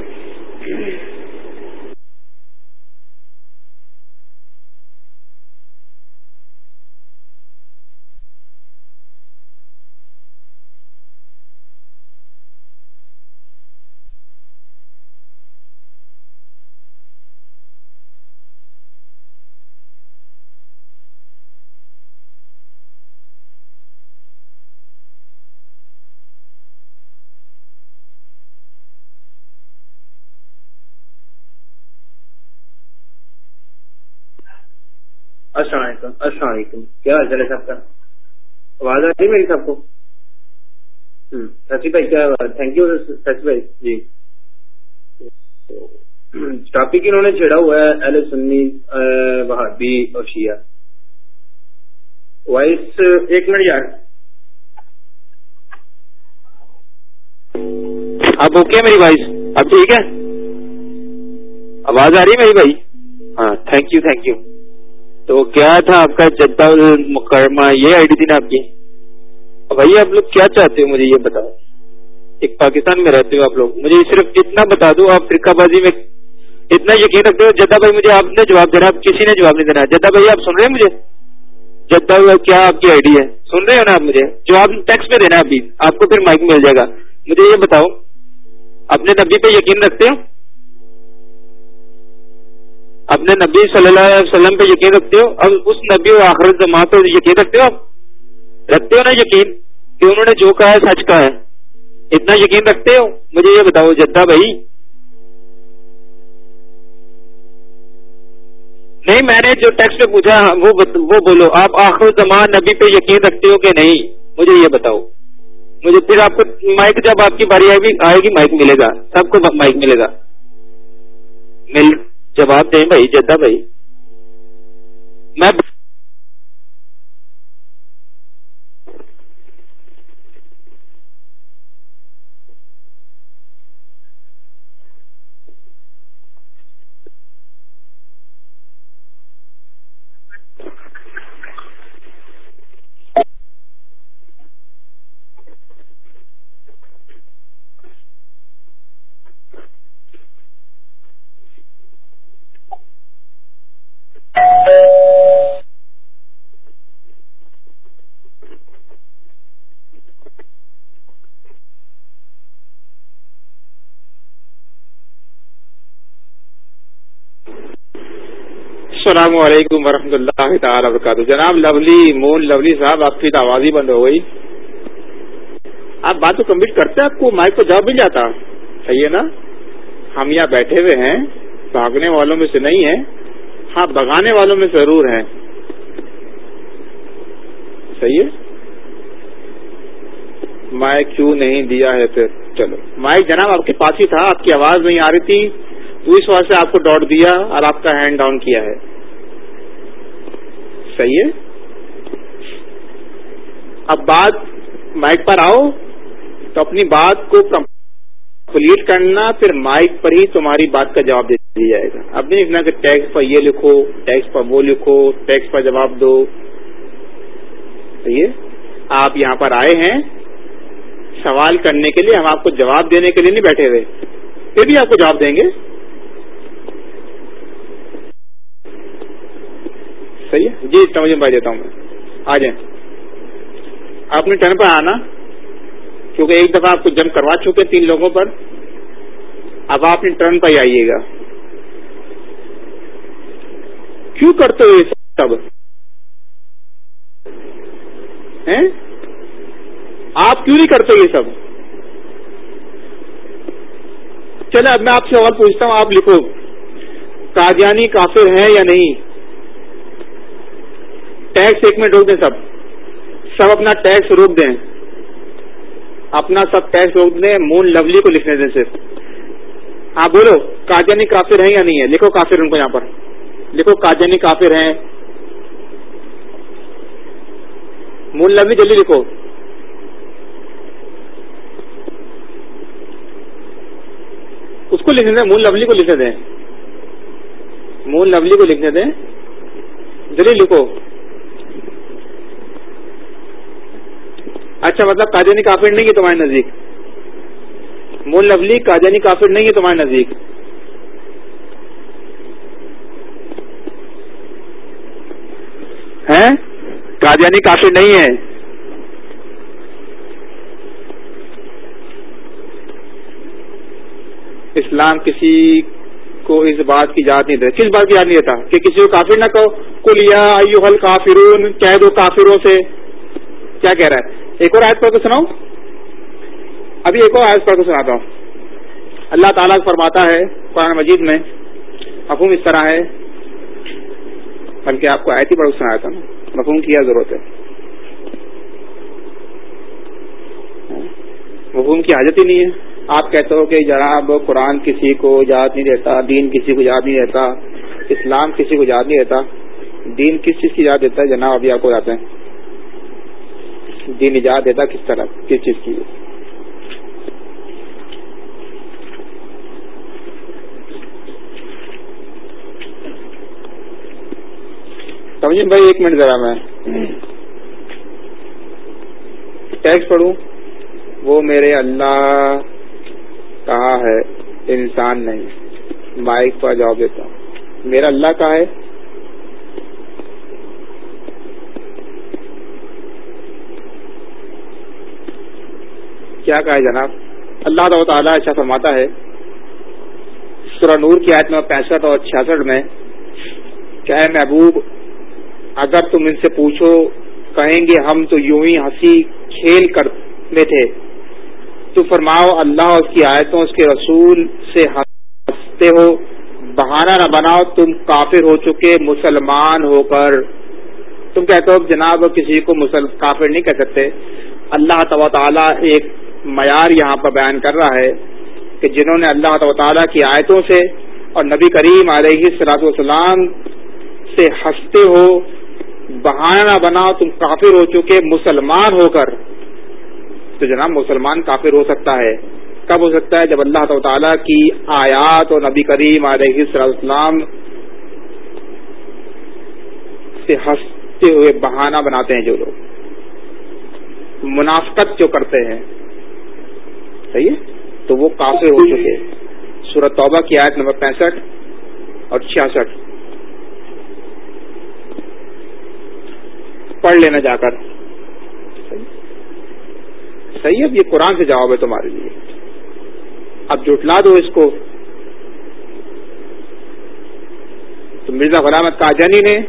السلام السلام علیکم۔ کیا حال چال ہے سب کا؟ آواز آ رہی میری سب کو؟ سچی بھائی، کیا تھینک یو سچی بھائی جی۔ ٹاپک انہوں نے چھیڑا ہوا ہے، اہل سنی بہادی اور شیعہ۔ وائس ایک منٹ یار۔ اب اوکے میری وائس اب ٹھیک ہے؟ آواز آ رہی ہے میری بھائی؟ ہاں تھینک یو تھینک یو تو کیا تھا آپ کا جدہ مکرمہ یہ آئی ڈی تھی نا آپ کی؟ بھائی آپ لوگ کیا چاہتے ہو مجھے یہ بتاؤ؟ ایک پاکستان میں رہتے ہو آپ لوگ۔ مجھے صرف اتنا بتا دو، آپ فرقہ بازی میں اتنا یقین رکھتے ہو، جدہ بھائی مجھے آپ نے جواب دینا کسی نے جواب نہیں دینا۔ جدہ بھائی، آپ سن رہے ہیں مجھے؟ جدہ کیا آپ کی آئی ڈی ہے؟ سن رہے ہو نا آپ مجھے؟ جواب ٹیکس میں دینا ابھی، آپ کو پھر مائک مل جائے گا۔ مجھے یہ بتاؤ اپنے نبی پہ یقین رکھتے ہو؟ اپنے نبی صلی اللہ علیہ وسلم پہ یقین رکھتے ہو؟ اب اس نبی و آخر زمان پہ یقین رکھتے ہو رکھتے ہو نا یقین؟ کہ انہوں نے جو کہا ہے، سچ کہا ہے۔ اتنا یقین رکھتے ہو؟ مجھے یہ بتاؤ، جدہ بھائی۔ نہیں، میں نے جو ٹیکسٹ میں پوچھا، وہ وہ بولو، آپ آخر زمان نبی پہ یقین رکھتے ہو کہ نہیں؟ مجھے یہ بتاؤ۔ مجھے پھر آپ کو مائک، جب آپ کی باری آئے گی مائک ملے گا، سب کو مائک ملے گا۔ مل جواب دیں بھائی جدہ بھائی۔ میں السلام علیکم ورحمۃ اللہ تعالی وبرکاتہ۔ جناب لولی مون لولی صاحب، آپ کی تو آواز ہی بند ہو گئی۔ آپ بات تو کمپلیٹ کرتے آپ کو مائک کو جواب مل جاتا۔ صحیح ہے نا؟ ہم یہاں بیٹھے ہوئے ہیں، بھاگنے والوں میں سے نہیں ہیں۔ ہاں بگانے والوں میں ضرور ہیں۔ صحیح ہے؟ مائک کیوں نہیں دیا ہے پھر؟ چلو۔ مائک جناب آپ کے پاس ہی تھا، آپ کی آواز نہیں آ رہی تھی۔ تو اس وجہ سے آپ کو ڈاٹ دیا اور آپ کا ہینڈ ڈاؤن کیا ہے۔ صحیح ہے اب بات مائک پر آؤ، تو اپنی بات کو کمپلیٹ کرنا، پھر مائک پر ہی تمہاری بات کا جواب دے دیا جائے گا۔ اب نہیں لکھنا کہ ٹیکس پر یہ لکھو ٹیکس پر وہ لکھو ٹیکس پر جواب دو۔ صحیح ہے آپ یہاں پر آئے ہیں۔ سوال کرنے کے لیے، ہم آپ کو جواب دینے کے لیے نہیں بیٹھے ہوئے۔ پھر بھی آپ کو جواب دیں گے۔ صحیح ہے جی سمجھ بھائی دیتا ہوں۔ میں آ جائیں۔ اپنے ٹرن پر آنا، کیونکہ ایک دفعہ آپ کو جم کروا چکے تین لوگوں پر۔ اب آپ اپنی ٹرن پر ہی آئیے گا۔ کیوں کرتے ہو یہ سب؟ آپ کیوں نہیں کرتے یہ سب؟ چلے اب میں آپ سے اور پوچھتا ہوں، آپ لکھو، قادیانی کافر ہیں یا نہیں؟ ٹیکس ایک منٹ روک دیں سب۔ سب اپنا ٹیکس روک دیں۔ اپنا سب ٹیکس روک دیں۔ مون لولی کو لکھنے دیں صرف۔ ہاں بولو کاجانی کافر ہیں یا نہیں ہے لکھو کافر ان کو یہاں پر۔ لکھو کاجانی کافر ہیں۔ مون لولی جلدی لکھو۔ اس کو لکھنے دیں، مون لولی کو لکھنے دیں۔ مون لولی کو لکھنے دیں۔ جلدی لکھو۔ اچھا مطلب کاجانی کافر نہیں ہے تمہارے نزدیک؟ مول لولی کاجانی کافر نہیں ہے تمہارے نزدیک؟ ہے کاجانی کافر نہیں ہے۔ اسلام کسی کو اس بات کی یاد نہیں دیتا۔ کس بات کی یاد نہیں دیتا؟ کہ کسی کو کافر نہ کہو کلیا ایو حل کافرون، کہہ دو کافروں سے۔ کیا کہہ رہا ہے؟ ایک اور آیت پڑھ کے سناؤں؟ ابھی ایک اور آیت پڑھ کے سناتا ہوں۔ اللہ تعالیٰ فرماتا ہے قرآن مجید میں، مفہوم اس طرح ہے۔ بلکہ آپ کو آیت ہی پڑھ کے سنایا تھا نا۔ مفہوم کی کیا ضرورت ہے۔ مفہوم کی حاجت ہی نہیں ہے۔ آپ کہتے ہو کہ جناب قرآن کسی کو یاد نہیں دیتا دین کسی کو یاد نہیں دیتا اسلام کسی کو یاد نہیں دیتا دین کس چیز کی یاد دیتا ہے؟ جناب ابھی آپ کو جاتے ہیں۔ دین نجات دیتا کس طرح، کس چیز کی۔ سمجھیں بھائی، ایک منٹ ذرا میں۔ ٹیکس پڑھوں۔ وہ میرے اللہ کہا ہے؟ انسان نہیں۔ مائک پر جواب دیتا ہوں۔ میرا اللہ کہا ہے؟ کیا کہا ہے جناب؟ اللہ تعالیٰ ایسا فرماتا ہے، سورہ نور کی آیت میں پینسٹھ اور چھیاسٹھ میں کیا ہے محبوب، اگر تم ان سے پوچھو، کہیں گے ہم تو یوں ہی ہنسی کھیل کر تھے۔ تو فرماؤ، اللہ اس کی آیتوں، اس کے رسول سے ہنستے ہو۔ بہانہ نہ بناؤ، تم کافر ہو چکے، مسلمان ہو کر۔ تم کہتے ہو جناب، کسی کو مسل، کافر نہیں کہہ سکتے۔ اللہ تعالیٰ ایک معیار یہاں پر بیان کر رہا ہے کہ جنہوں نے اللہ تعالیٰ کی آیتوں سے اور نبی کریم علیہ سلاط والسلام سے ہنستے ہو، بہانہ بناؤ تم کافر ہو چکے، مسلمان ہو کر۔ تو جناب، مسلمان کافر ہو سکتا ہے۔ کب ہو سکتا ہے؟ جب اللہ تعالیٰ کی آیات اور نبی کریم علیہ السلام سے ہنستے ہوئے بہانہ بناتے ہیں جو لوگ۔ منافقت جو کرتے ہیں۔ صحیح ہے؟ تو وہ کافر ہو چکے سورت توبہ کی آیت نمبر پینسٹھ اور چھیاسٹھ۔ پڑھ لینا جا کر۔ صحیح ہے؟ یہ قرآن سے جواب ہے تمہارے لیے۔ اب جٹلا دو اس کو۔ تو مرزا غلامت کاجانی نے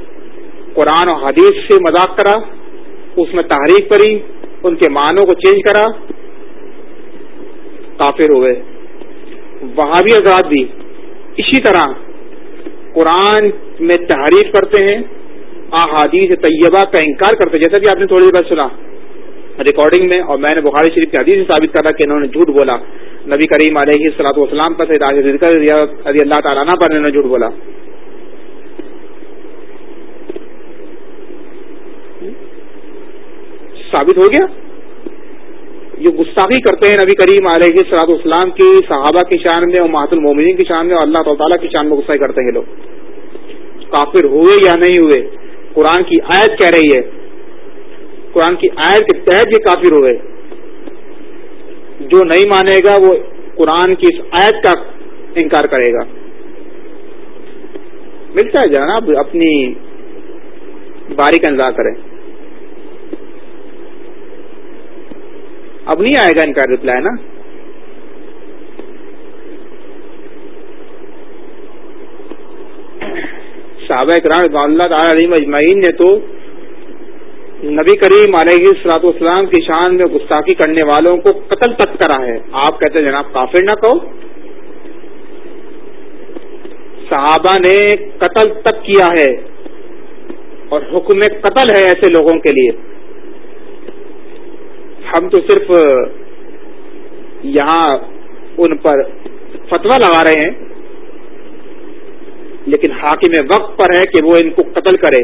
قرآن و حدیث سے مذاق کرا، اس میں تحریف کری ان کے معنوں کو چینج کرا۔ کافر ہوئے۔ وہاں بھی آزاد بھی اسی طرح قرآن میں تحریف کرتے ہیں، احادیث طیبہ کا انکار کرتے جیسا کہ آپ نے تھوڑی دیر سنا۔ ریکارڈنگ میں اور میں نے بخاری شریف کی حدیث سے ثابت کرا کہ انہوں نے جھوٹ بولا۔ نبی کریم علیہ السلاط والسلام پر رضی اللہ تعالیٰ پر انہوں نے جھوٹ بولا۔ ثابت ہو گیا؟ یہ گستاخی کرتے ہیں نبی کریم علیہ السلاط والسلام کی صحابہ کی شان میں اور محت المومنین کی شان میں اور اللہ تعالیٰ کی شان میں غصہ کرتے ہیں لوگ۔ کافر ہوئے یا نہیں ہوئے؟ قرآن کی آیت کہہ رہی ہے۔ قرآن کی آیت کے تحت یہ کافر ہوئے۔ جو نہیں مانے گا وہ قرآن کی اس آیت کا انکار کرے گا۔ ملتا ہے جناب، اپنی باری کا انتظار کریں۔ اب نہیں آئے گا ان کا ریپلائی نا؟ صحابہ کرام اللہ علی مجمعین نے تو نبی کریم علیہ السلاط والسلام کی شان میں گستاخی کرنے والوں کو قتل تک کرا ہے۔ آپ کہتے ہیں جناب کافر نہ کہو۔ صحابہ نے قتل تک کیا ہے اور حکم قتل ہے ایسے لوگوں کے لیے۔ ہم تو صرف یہاں ان پر فتوا لگا رہے ہیں، لیکن حاکم وقت پر ہے کہ وہ ان کو قتل کرے۔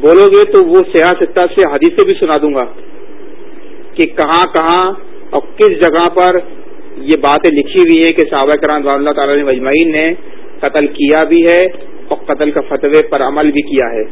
بولو گے تو وہ سیاست سے حدیثیں بھی سنا دوں گا کہ کہاں کہاں اور کس جگہ پر یہ باتیں لکھی ہوئی ہیں کہ صحابہ کرام اللہ تعالی مجمعین نے قتل کیا بھی ہے اور قتل کا فتوے پر عمل بھی کیا ہے۔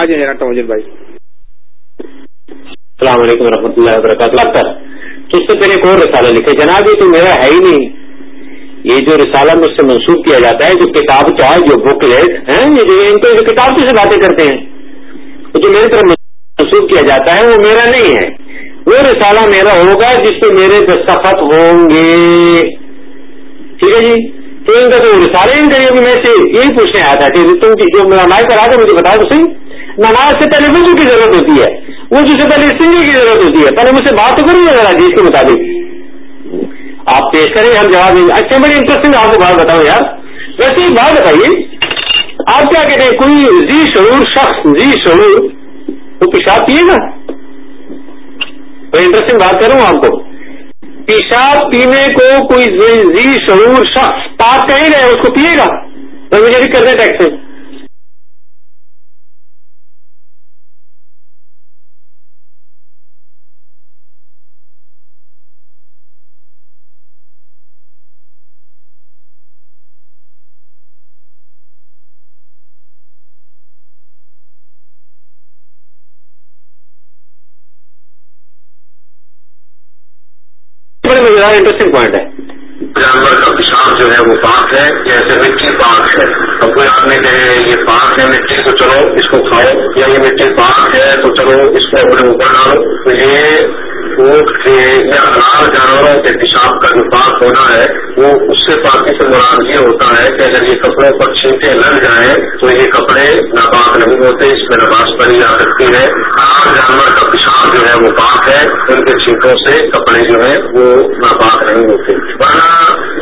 آ جائیں ٹوجن بھائی۔ السلام علیکم و رحمۃ اللہ وبرکاتہ۔ تو اس سے پہلے ایک اور رسالہ لکھے۔ جناب، یہ تو میرا ہے ہی نہیں۔ یہ جو رسالہ مجھ سے منسوخ کیا جاتا ہے، جو کتاب چاہے جو بک لیٹ ہے ان کو کتاب سے باتیں کرتے ہیں۔ جو میری طرف منسوخ کیا جاتا ہے، وہ میرا نہیں ہے۔ وہ رسالہ میرا ہوگا جس پہ میرے دستخط ہوں گے۔ ٹھیک ہے جی؟ تو ان کا تو رسالہ ہی نہیں کریے میں سے یہی پوچھنے آیا تھا کہ تم جو مائک کرا تھا مجھے بتاؤ تو صحیح۔ نماز سے پہلے وضو کی ضرورت ہوتی ہے۔ وضو سے پہلے سنگی کی ضرورت ہوتی ہے۔ پہلے مجھ سے بات تو کریے ذرا جی اس کے مطابق۔ آپ پیش کریں، ہم جواب دیں اچھا بڑی انٹرسٹنگ آپ کو بات بتاؤ یار۔ ویسے ایک بات بتائیے، آپ کیا کہتے ہیں، کوئی زی شعور شخص زی شعور تو پیشاب پیے گا؟ کوئی انٹرسٹنگ بات کروں آپ کو۔ پیشاب پینے کو کوئی زی شعور شخص پاس کہیں گئے اس کو پیے گا؟ تو مجھے بھی کرنے ٹیکس زیادہ انٹرسٹنگ پوائنٹ ہے جانور کا پیشاب جو ہے وہ پاک ہے جیسے مٹی پاک ہے اب کوئی آدمی کہے یہ پاک ہے مٹی تو چلو اس کو کھاؤ یا یہ مٹی پاک ہے تو چلو اس کو اپنے اوپر ڈالو تو یہ اونٹ کے یا لال جانوروں کے پیشاب کا جو پاک ہونا ہے، وہ اس سے پاکی سے مراد یہ ہوتا ہے کہ اگر یہ کپڑوں پر چھینٹے لگ جائیں تو یہ کپڑے ناپاک نہیں ہوتے، اس میں نماز پڑھی جا سکتی ہے۔ عام جانور کا پیشاب جو ہے وہ پاک ہے، ان کے چھینٹوں سے کپڑے جو ہیں وہ ناپاک نہیں ہوتے۔ ورنہ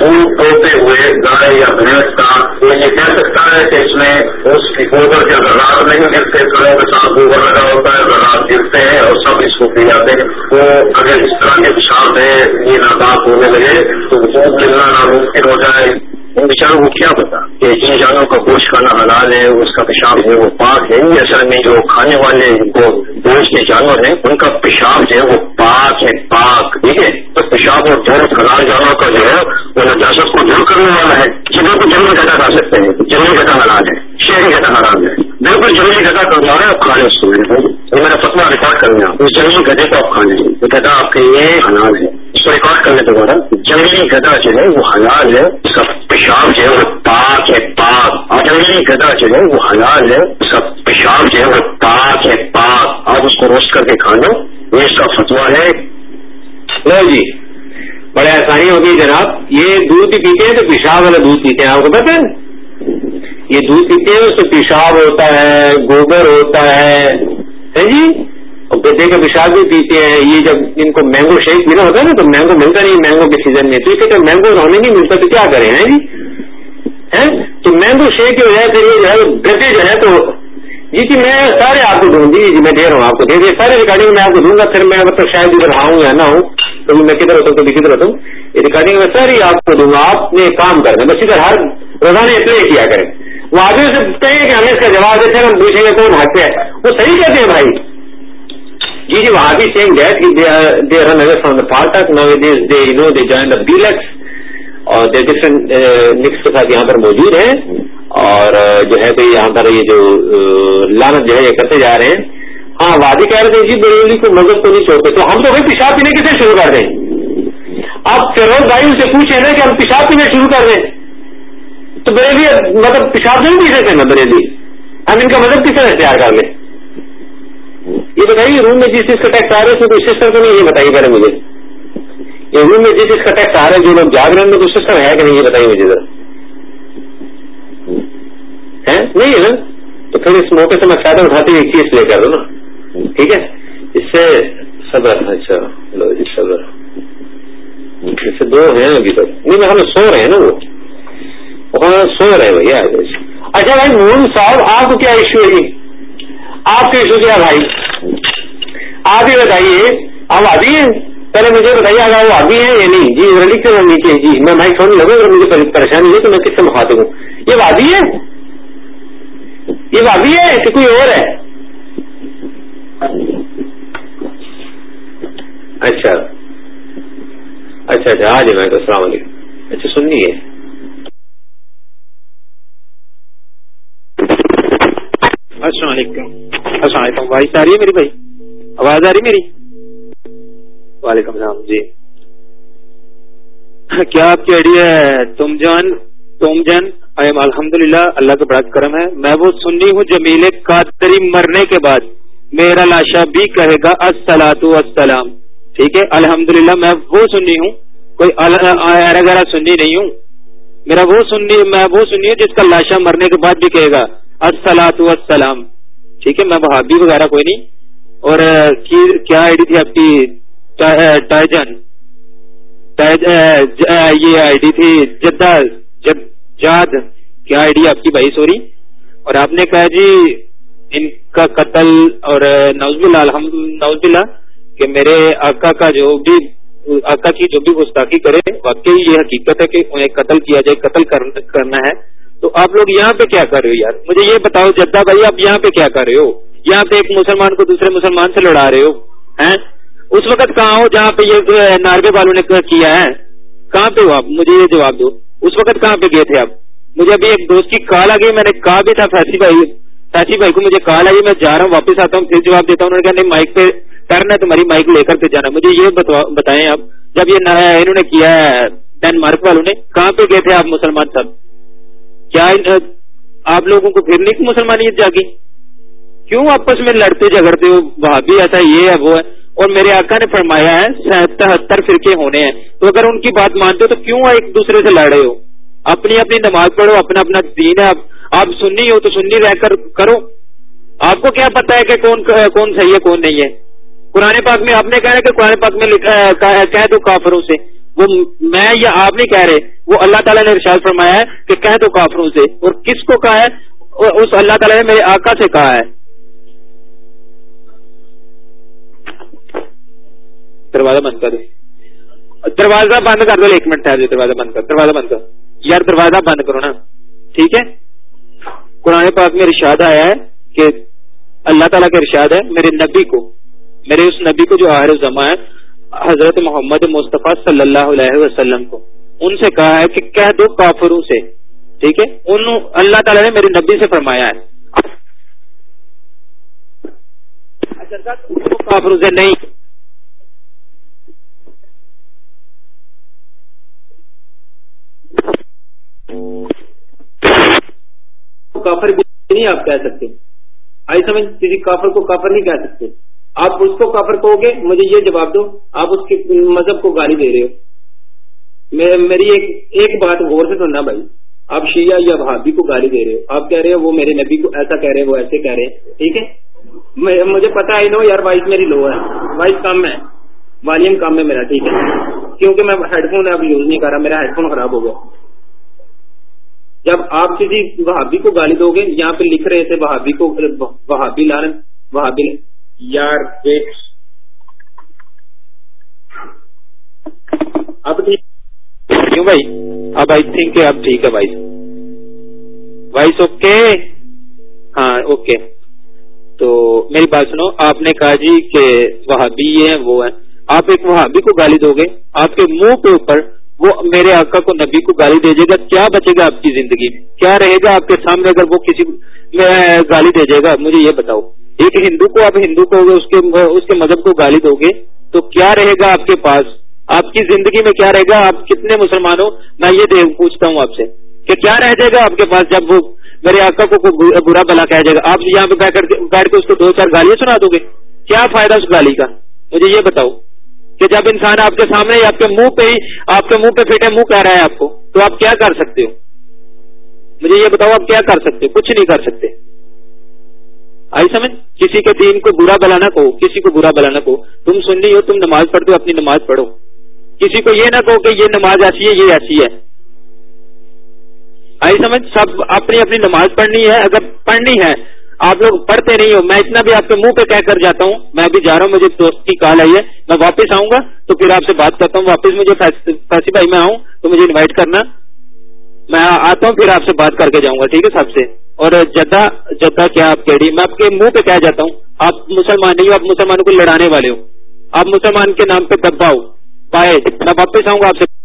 دودھ دھوتے ہوئے گائے یا بھینس کا وہ یہ کہہ سکتا ہے کہ اس میں اس کی گوبر کے زراعت نہیں گرتے، کڑوں کے ساتھ گوبر لگا ہوتا ہے زراعت گرتے ہیں اور سب اس کو پی جاتے ہیں۔ وہ اگر اس طرح کے پیشاب ہے یہ ناپاک ہونے لگے، تو دودھ ملنا ناممکن ہو جائے۔ ان بیچاروں کو کیا پتا؟ کہ جن جانوروں کا گوشت کھانا حلال ہے، اس کا پیشاب ہے، وہ پاک ہے۔ اصل میں جو کھانے والے جو گوشت کے جانور ہیں، ان کا پیشاب جو ہے، وہ پاک ہے، پاک، ٹھیک ہے؟ تو پیشاب اور دونوں حلال جانوروں کا جو ہے، وہ نجاست کو دور کرنے والا ہے۔ جنہوں کو جنگل گدا کھا سکتے ہیں، جنگل گدا حلال ہے، شہری گدا حلال ہے۔ بالکل جنگلی گدا کروا رہے آپ کھانے اس کو یہ میرا فتوا ریکارڈ کرنا اس جنگلی گدے کو آپ کھانے گدا آپ کے لیے حلال ہے۔ اس کو ریکارڈ کرنے دوبارہ۔ جنگلی گدا جو ہے وہ حلال ہے۔ اس کا پیشاب جو ہے وہ پاک ہے، پاک۔ اور جنگلی گدا جو ہے وہ حلال ہے۔ اس کا پیشاب جو ہے وہ پاک ہے، پاک۔ آپ اس کو روسٹ کر کے کھا یہ اس کا فتوا ہے۔ لو جی بڑے آسانی ہوگی جناب۔ یہ دودھ بھی پیتے ہیں تو پیشاب والا دودھ پیتے ہیں، آپ کو پتہ ہے؟ یہ دودھ پیتے ہیں اس سے پیشاب ہوتا ہے، گوبر ہوتا ہے۔ جی؟ اور گدے کا پیشاب بھی پیتے ہیں۔ یہ جب ان کو مینگو شیک پینا ہوتا ہے نا، تو مینگو ملتا نہیں، مینگو کے سیزن میں۔ تو اسے جب مینگو ہونے نہیں ملتا، تو کیا کریں، ہیں جی؟ تو مینگو شیک کی وجہ سے یہ جو ہے گدے جو ہے، تو جی جی میں سارے آپ کو دوں جی جی میں دے رہا ہوں آپ کو۔ دے دیا سارے ریکارڈنگ میں آپ کو دوں گا، پھر میں مطلب شاید ادھر آؤں یا نہ ہوں تو میں کدھر ہوتا ہوں کبھی کدھر ہوتا ہوں۔ یہ ریکارڈنگ میں ساری آپ کو دوں گا، آپ نے کام کرنا بس ادھر ہر روزانہ اپلائی کیا کریں۔ وہ آگے سے کہیں کہ ہمیں اس کا جواب دیتے ہیں ہم پوچھیں گے کون حق ہے وہ صحیح کہتے ہیں بھائی۔ جی جی وہاں بھی same that they run away from the part no this they you know they join the بیلکس اور دے ڈفرنٹ مکس کے ساتھ یہاں پر موجود ہیں۔ اور uh, جو ہے کہ یہاں پر یہ جو uh, لانت جو ہے، یہ کرتے جا رہے ہیں۔ ہاں وادی کہہ رہے تھے جی بریلی کو مذہب کو نہیں چھوڑتے۔ تو ہم تو بھائی پیشاب پینے کیسے شروع کر دیں۔ آپ فیروز بھائی ان سے پوچھے نا کہ ہم پیشاب پینے شروع کر دیں۔ تو بریلی مطلب پیشاب نہیں پی سکتے نا بریلی ہم ان کا مطلب کس طرح اختیار کر لیں یہ بتائیے روم میں جس چیز کا ٹیکس آ رہا ہے، اس میں کوئی سسٹم تو نہیں یہ بتائیے پہلے مجھے۔ یہ روم میں جس چیز کا ٹیکس آ رہا ہے، جو لوگ جاگ رہے ہیں کوئی سسٹم ہے کہ نہیں؟ یہ بتائیے مجھے ذرا۔ ہے نہیں ہے نا؟ تو پھر اس موقع سے میں فائدہ اٹھاتے ہوئے ایک چیز لے کر دوں نا۔ ٹھیک ہے؟ اس سے صبر۔ اچھا لو جی صبر اس سے دو ہیں ابھی تک نہیں ہمیں سو رہے ہیں نا وہ۔ سو رہے بھیا۔ اچھا بھائی، مون صاحب، آپ کو کیا ایشو ہے جی؟ آپ کا ایشو کیا بھائی؟ آپ ہی بتائیے آپ آدھی ہیں؟ پہلے مجھے بتائیے اگر وہ آدمی ہے یا نہیں۔ جی لکھ کے نیچے جی میں بھائی چھوڑنے لگوں اگر مجھے پریشانی ہے تو میں کس سے مخاطب ہوں؟ یہ وادی ہے یہ وادی ہے کہ کوئی اور ہے؟ اچھا۔ اچھا اچھا آج میں السلام علیکم۔ اچھا سننی ہے السلام علیکم۔ السلام علیکم۔ وائس آ رہی ہے میری بھائی؟ آواز آ رہی میری؟ وعلیکم السلام۔ جی۔ کیا آپ کی آئیڈیا ہے؟ تم جان تم جان الحمد للہ اللہ کا بڑا کرم ہے۔ میں وہ سنی ہوں جمیل قادری مرنے کے بعد میرا لاشا بھی کہے گا السلاۃ السلام ٹھیک ہے؟ الحمد للہ میں وہ سنی ہوں۔ کوئی وغیرہ سنی نہیں ہوں۔ میرا وہ سنی، میں وہ سنی ہوں جس کا لاشا مرنے کے بعد بھی کہے گا۔ السلاۃ والسلام. ٹھیک ہے، میں بہادی وغیرہ کوئی نہیں. اور کیا آئی ڈی تھی آپ کی؟ ٹائجن یہ آئی ڈی تھی، جدہ جاد. کیا آئی ڈی آپ کی بھائی، سوری. اور آپ نے کہا جی ان کا قتل اور نوز بلّہ الحمد نوز بلّہ کہ میرے آقا کا جو بھی، آقا کی جو بھی گستاخی کرے، واقعی یہ حقیقت ہے کہ انہیں قتل کیا جائے، قتل کرنا ہے. تو آپ لوگ یہاں پہ کیا کر رہے ہو یار؟ مجھے یہ بتاؤ، جدہ بھائی، آپ یہاں پہ کیا کر رہے ہو؟ یہاں پہ ایک مسلمان کو دوسرے مسلمان سے لڑا رہے ہو، ہیں؟ اس وقت کہاں ہو جہاں پہ یہ ناروے والوں نے کیا ہے؟ کہاں پہ ہو آپ؟ مجھے یہ جواب دو۔ اس وقت کہاں پہ گئے تھے آپ؟ مجھے ابھی ایک دوست کی کال آ گئی، میں نے کہا بھی تھا فیسی بھائی فیسی بھائی کو مجھے کال آئی، میں جا رہا ہوں، واپس آتا ہوں، پھر جواب دیتا ہوں۔ انہوں نے کہا، نہیں، مائک پہ کرنا ہے، تمہاری مائک لے کر کے جانا۔ مجھے یہ بتائیں آپ، جب یہ انہوں نے کیا ہے؟ ڈینمارک والوں نے، کہاں پہ گئے تھے آپ مسلمان صاحب؟ کیا آپ لوگوں کو پھر نہیں مسلمانیت جاگی؟ کیوں آپس میں لڑتے جھگڑتے ہو؟ وہاں بھی ایسا یہ ہے وہ ہے۔ اور میرے آقا نے فرمایا ہے تہتر فرقے ہونے ہیں۔ تو اگر ان کی بات مانتے ہو، تو کیوں ایک دوسرے سے لڑ رہے ہو؟ اپنی اپنی نماز پڑھو، اپنا اپنا دین ہے۔ آپ سننی ہو تو سننی رہ کر کرو۔ آپ کو کیا پتا ہے کہ کون کون صحیح ہے، کون نہیں ہے؟ قرآن پاک میں آپ نے کہا ہے کہ قرآن پاک میں کہہ دو کافروں سے۔ وہ میں یا آپ نہیں کہہ رہے، وہ اللہ تعالیٰ نے ارشاد فرمایا ہے کہ کہہ دو کافروں سے۔ اور کس کو کہا ہے؟ اس اللہ تعالیٰ نے میرے آقا سے کہا ہے۔ دروازہ بند کر دروازہ بند کر دو، ایک منٹ ٹھہر دروازہ بند کر، دروازہ بند کر۔ یار، دروازہ بند کرو نا۔ ٹھیک ہے؟ قرآن پاک میں ارشاد آیا ہے کہ اللہ تعالیٰ کا ارشاد ہے، میرے نبی کو، میرے اس نبی کو جو آہر زما ہے حضرت محمد مصطفیٰ صلی اللہ علیہ وسلم کو۔ ان سے کہا ہے کہ کہہ دو کافروں سے۔ ٹھیک ہے؟ ان اللہ تعالیٰ نے میرے نبی سے فرمایا ہے۔ کافروں سے نہیں۔ کافر بھی نہیں آپ کہہ سکتے۔ آئی سمجھ، کسی کافر کو کافر نہیں کہہ سکتے۔ آپ اس کو کافر کہو گے؟ مجھے یہ جواب دو، آپ اس کے مذہب کو گالی دے رہے ہو۔ میری ایک ایک بات غور سے سننا بھائی۔ آپ شیعہ یا بھابی کو گالی دے رہے ہو۔ آپ کہہ رہے ہو وہ میرے نبی کو ایسا کہہ رہے ہیں وہ ایسے کہہ رہے ہیں ٹھیک ہے؟ مجھے پتا ہے، نو یار، وائس میری لو ہے۔ وائس کم ہے۔ والیم کم ہے میرا، ٹھیک ہے۔ کیونکہ میں ہیڈ فون اب یوز نہیں کر رہا، میرا ہیڈ فون خراب ہو گیا۔ جب آپ کسی وہابی کو گالی دو گے، یہاں پہ لکھ رہے تھے وہابی کو، وہابی لان وہابی یار اب کیوں بھائی؟ اب آئی تھنک اب ٹھیک ہے بھائی۔ وائس اوکے ہاں اوکے۔ تو میری بات سنو، آپ نے کہا جی کہ وہابی یہ ہیں، وہ ہیں۔ آپ ایک وہابی کو گالی دو گے۔ آپ کے منہ کے اوپر وہ میرے آقا کو نبی کو گالی دے جائے گا۔ کیا بچے گا آپ کی زندگی میں؟ کیا رہے گا آپ کے سامنے اگر وہ کسی گالی دے جائے گا؟ مجھے یہ بتاؤ۔ ایک ہندو کو آپ ہندو کو اس کے اس کے مذہب کو گالی دو گے تو کیا رہے گا آپ کے پاس؟ آپ کی زندگی میں کیا رہے گا؟ آپ کتنے مسلمان ہو؟ میں یہ پوچھتا ہوں آپ سے کہ کیا رہ جائے گا آپ کے پاس جب وہ میرے آقا کو برا بلا کہہ جائے گا؟ آپ یہاں پہ بیٹھ کر اس کو دو چار گالیاں سنا دو گے۔ کیا فائدہ اس گالی کا؟ مجھے یہ بتاؤ کہ جب انسان آپ کے سامنے آپ کے منہ پہ ہی آپ کے منہ پہ پھیٹے منہ کہہ رہا ہے آپ کو، تو آپ کیا کر سکتے ہو؟ مجھے یہ بتاؤ آپ کیا کر سکتے ہو؟ کچھ نہیں کر سکتے۔ آئی سمجھ؟ کسی کے دین کو برا بلا نہ کہو، کسی کو برا بلا نہ کہو۔ تم سننی ہو، تم نماز پڑھتے ہو، اپنی نماز پڑھو۔ کسی کو یہ نہ کہو کہ یہ نماز ایسی ہے، یہ ایسی ہے۔ آئی سمجھ؟ سب اپنی اپنی نماز پڑھنی ہے، اگر پڑھنی ہے، آپ لوگ پڑھتے نہیں ہو۔ میں اتنا بھی آپ کے منہ پہ کہہ کر جاتا ہوں، میں ابھی جا رہا ہوں، مجھے دوست کی کال آئی ہے۔ میں واپس آؤں گا، تو پھر آپ سے بات کرتا ہوں۔ واپس مجھے فیسی بھائی میں آؤں، تو مجھے انوائٹ کرنا۔ میں آتا ہوں، پھر آپ سے بات کر کے جاؤں گا، ٹھیک ہے سب سے۔ اور جدہ جدہ کیا آپ کہہ رہی میں آپ کے منہ پہ کہہ جاتا ہوں، آپ مسلمان نہیں ہو، آپ مسلمانوں کو لڑانے والے ہو۔ آپ مسلمان کے نام پہ دبا ہو پائے میں واپس آؤں گا آپ سے۔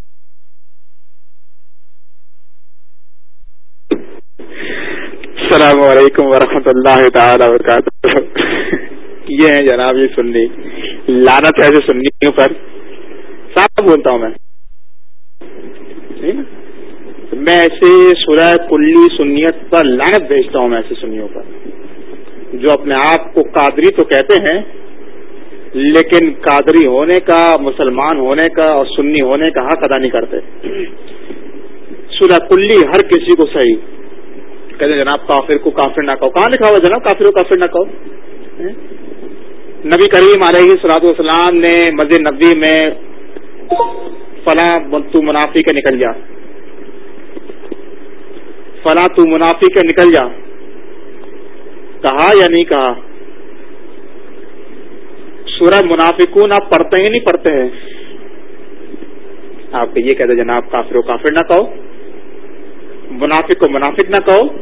السلام علیکم ورحمۃ اللہ تعالی وبرکاتہ۔ یہ ہے جناب، یہ سننی لانت ہے سننیوں پر۔ صاف بولتا ہوں میں۔ میں ایسے سورہ کلی سنیت پر لانت بھیجتا ہوں میں ایسے سنیوں پر، جو اپنے آپ کو قادری تو کہتے ہیں، لیکن قادری ہونے کا، مسلمان ہونے کا اور سنی ہونے کا حق ادا نہیں کرتے۔ سورہ کلی ہر کسی کو صحیح۔ کہتے جناب کافر کو کافر نہ کہو۔ کہاں لکھا ہوا جناب؟ کافر کو کافر نہ کہو۔ ہاں؟ نبی کریم علیہ سلاد والسلام نے مسجد نبی میں فلاں تو منافی کے نکل جا فلاں تو منافی کے نکل جا۔ کہا یا نہیں کہا؟ سورہ منافقون آپ پڑھتے ہی نہیں پڑھتے ہیں؟ آپ یہ کہتے جناب کافر و کافر نہ کہو۔ منافق کو منافق نہ کہو۔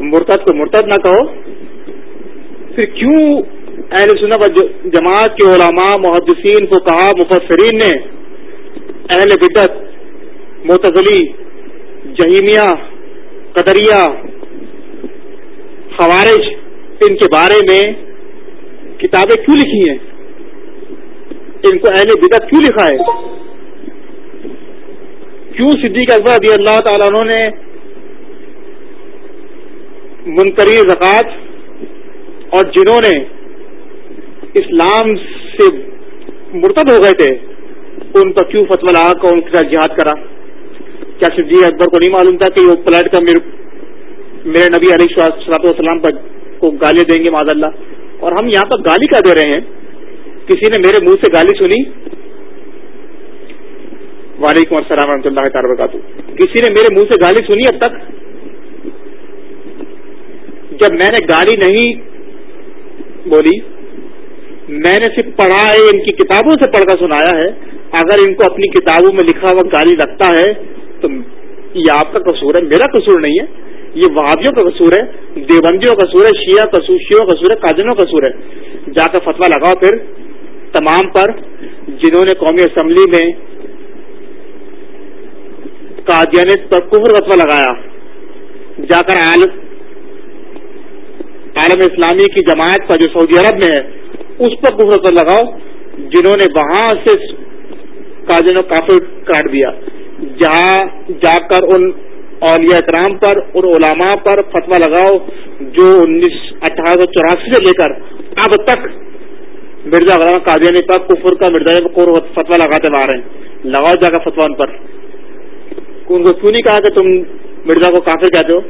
مرتد کو مرتد نہ کہو۔ پھر کیوں اہل سنت جماعت کے علماء، محدثین کو کہا مفسرین نے اہل بدت متضلی جہیمیہ قدریہ خوارج ان کے بارے میں کتابیں کیوں لکھی ہیں؟ ان کو اہل بدت کیوں لکھا ہے؟ کیوں صدیق اکبر رضی اللہ تعالیٰ عنہ نے منتری زکوٰۃ اور جنہوں نے اسلام سے مرتد ہو گئے تھے، ان پر کیوں فتو لگا کر ان کے ساتھ جہاد کرا؟ کیا صدیق جی اکبر کو نہیں معلوم تھا کہ وہ پلٹ کر میرے نبی علیہ صلاحت والسلام پر کو گالی دیں گے، معذ اللہ۔ اور ہم یہاں پر گالی کا دے رہے ہیں؟ کسی نے میرے منہ سے گالی سنی؟ وعلیکم السلام ورحمۃ اللہ تعالی وبرکاتہ۔ کسی نے میرے منہ سے گالی سنی اب تک؟ جب میں نے گالی نہیں بولی، میں نے صرف پڑھا ہے ان کی کتابوں سے پڑھ کر سنایا ہے۔ اگر ان کو اپنی کتابوں میں لکھا ہوا گالی رکھتا ہے یہ آپ کا قصور ہے، میرا قصور نہیں ہے، یہ وہابیوں کا قصور ہے، دیوبندیوں کا قصور ہے، شیعہ شیعوں کا قصور ہے کاجنوں کا قصور ہے۔ جا کر فتوا لگاؤ پھر، تمام پر جنہوں نے قومی اسمبلی میں قادیانت پر کفر فتوا لگایا۔ جا کر عالم عالم اسلامی کی جماعت پر جو سعودی عرب میں ہے، اس پر کفر فتوا لگاؤ، جنہوں نے وہاں سے کاجن کافی کاٹ دیا۔ جہاں جا کر ان اولیاء اکرام پر اور علماء پر فتوا لگاؤ، جو انیس اٹھارہ سو چوراسی سے لے کر اب تک مرزا غلام قادیانی پر کفر کا مرزا فتوا لگاتے آ رہے ہیں۔ لگاؤ جا کر فتوا ان پر۔ ان کو کیوں نہیں کہا کہ تم مرزا کو کافر کہتے ہو؟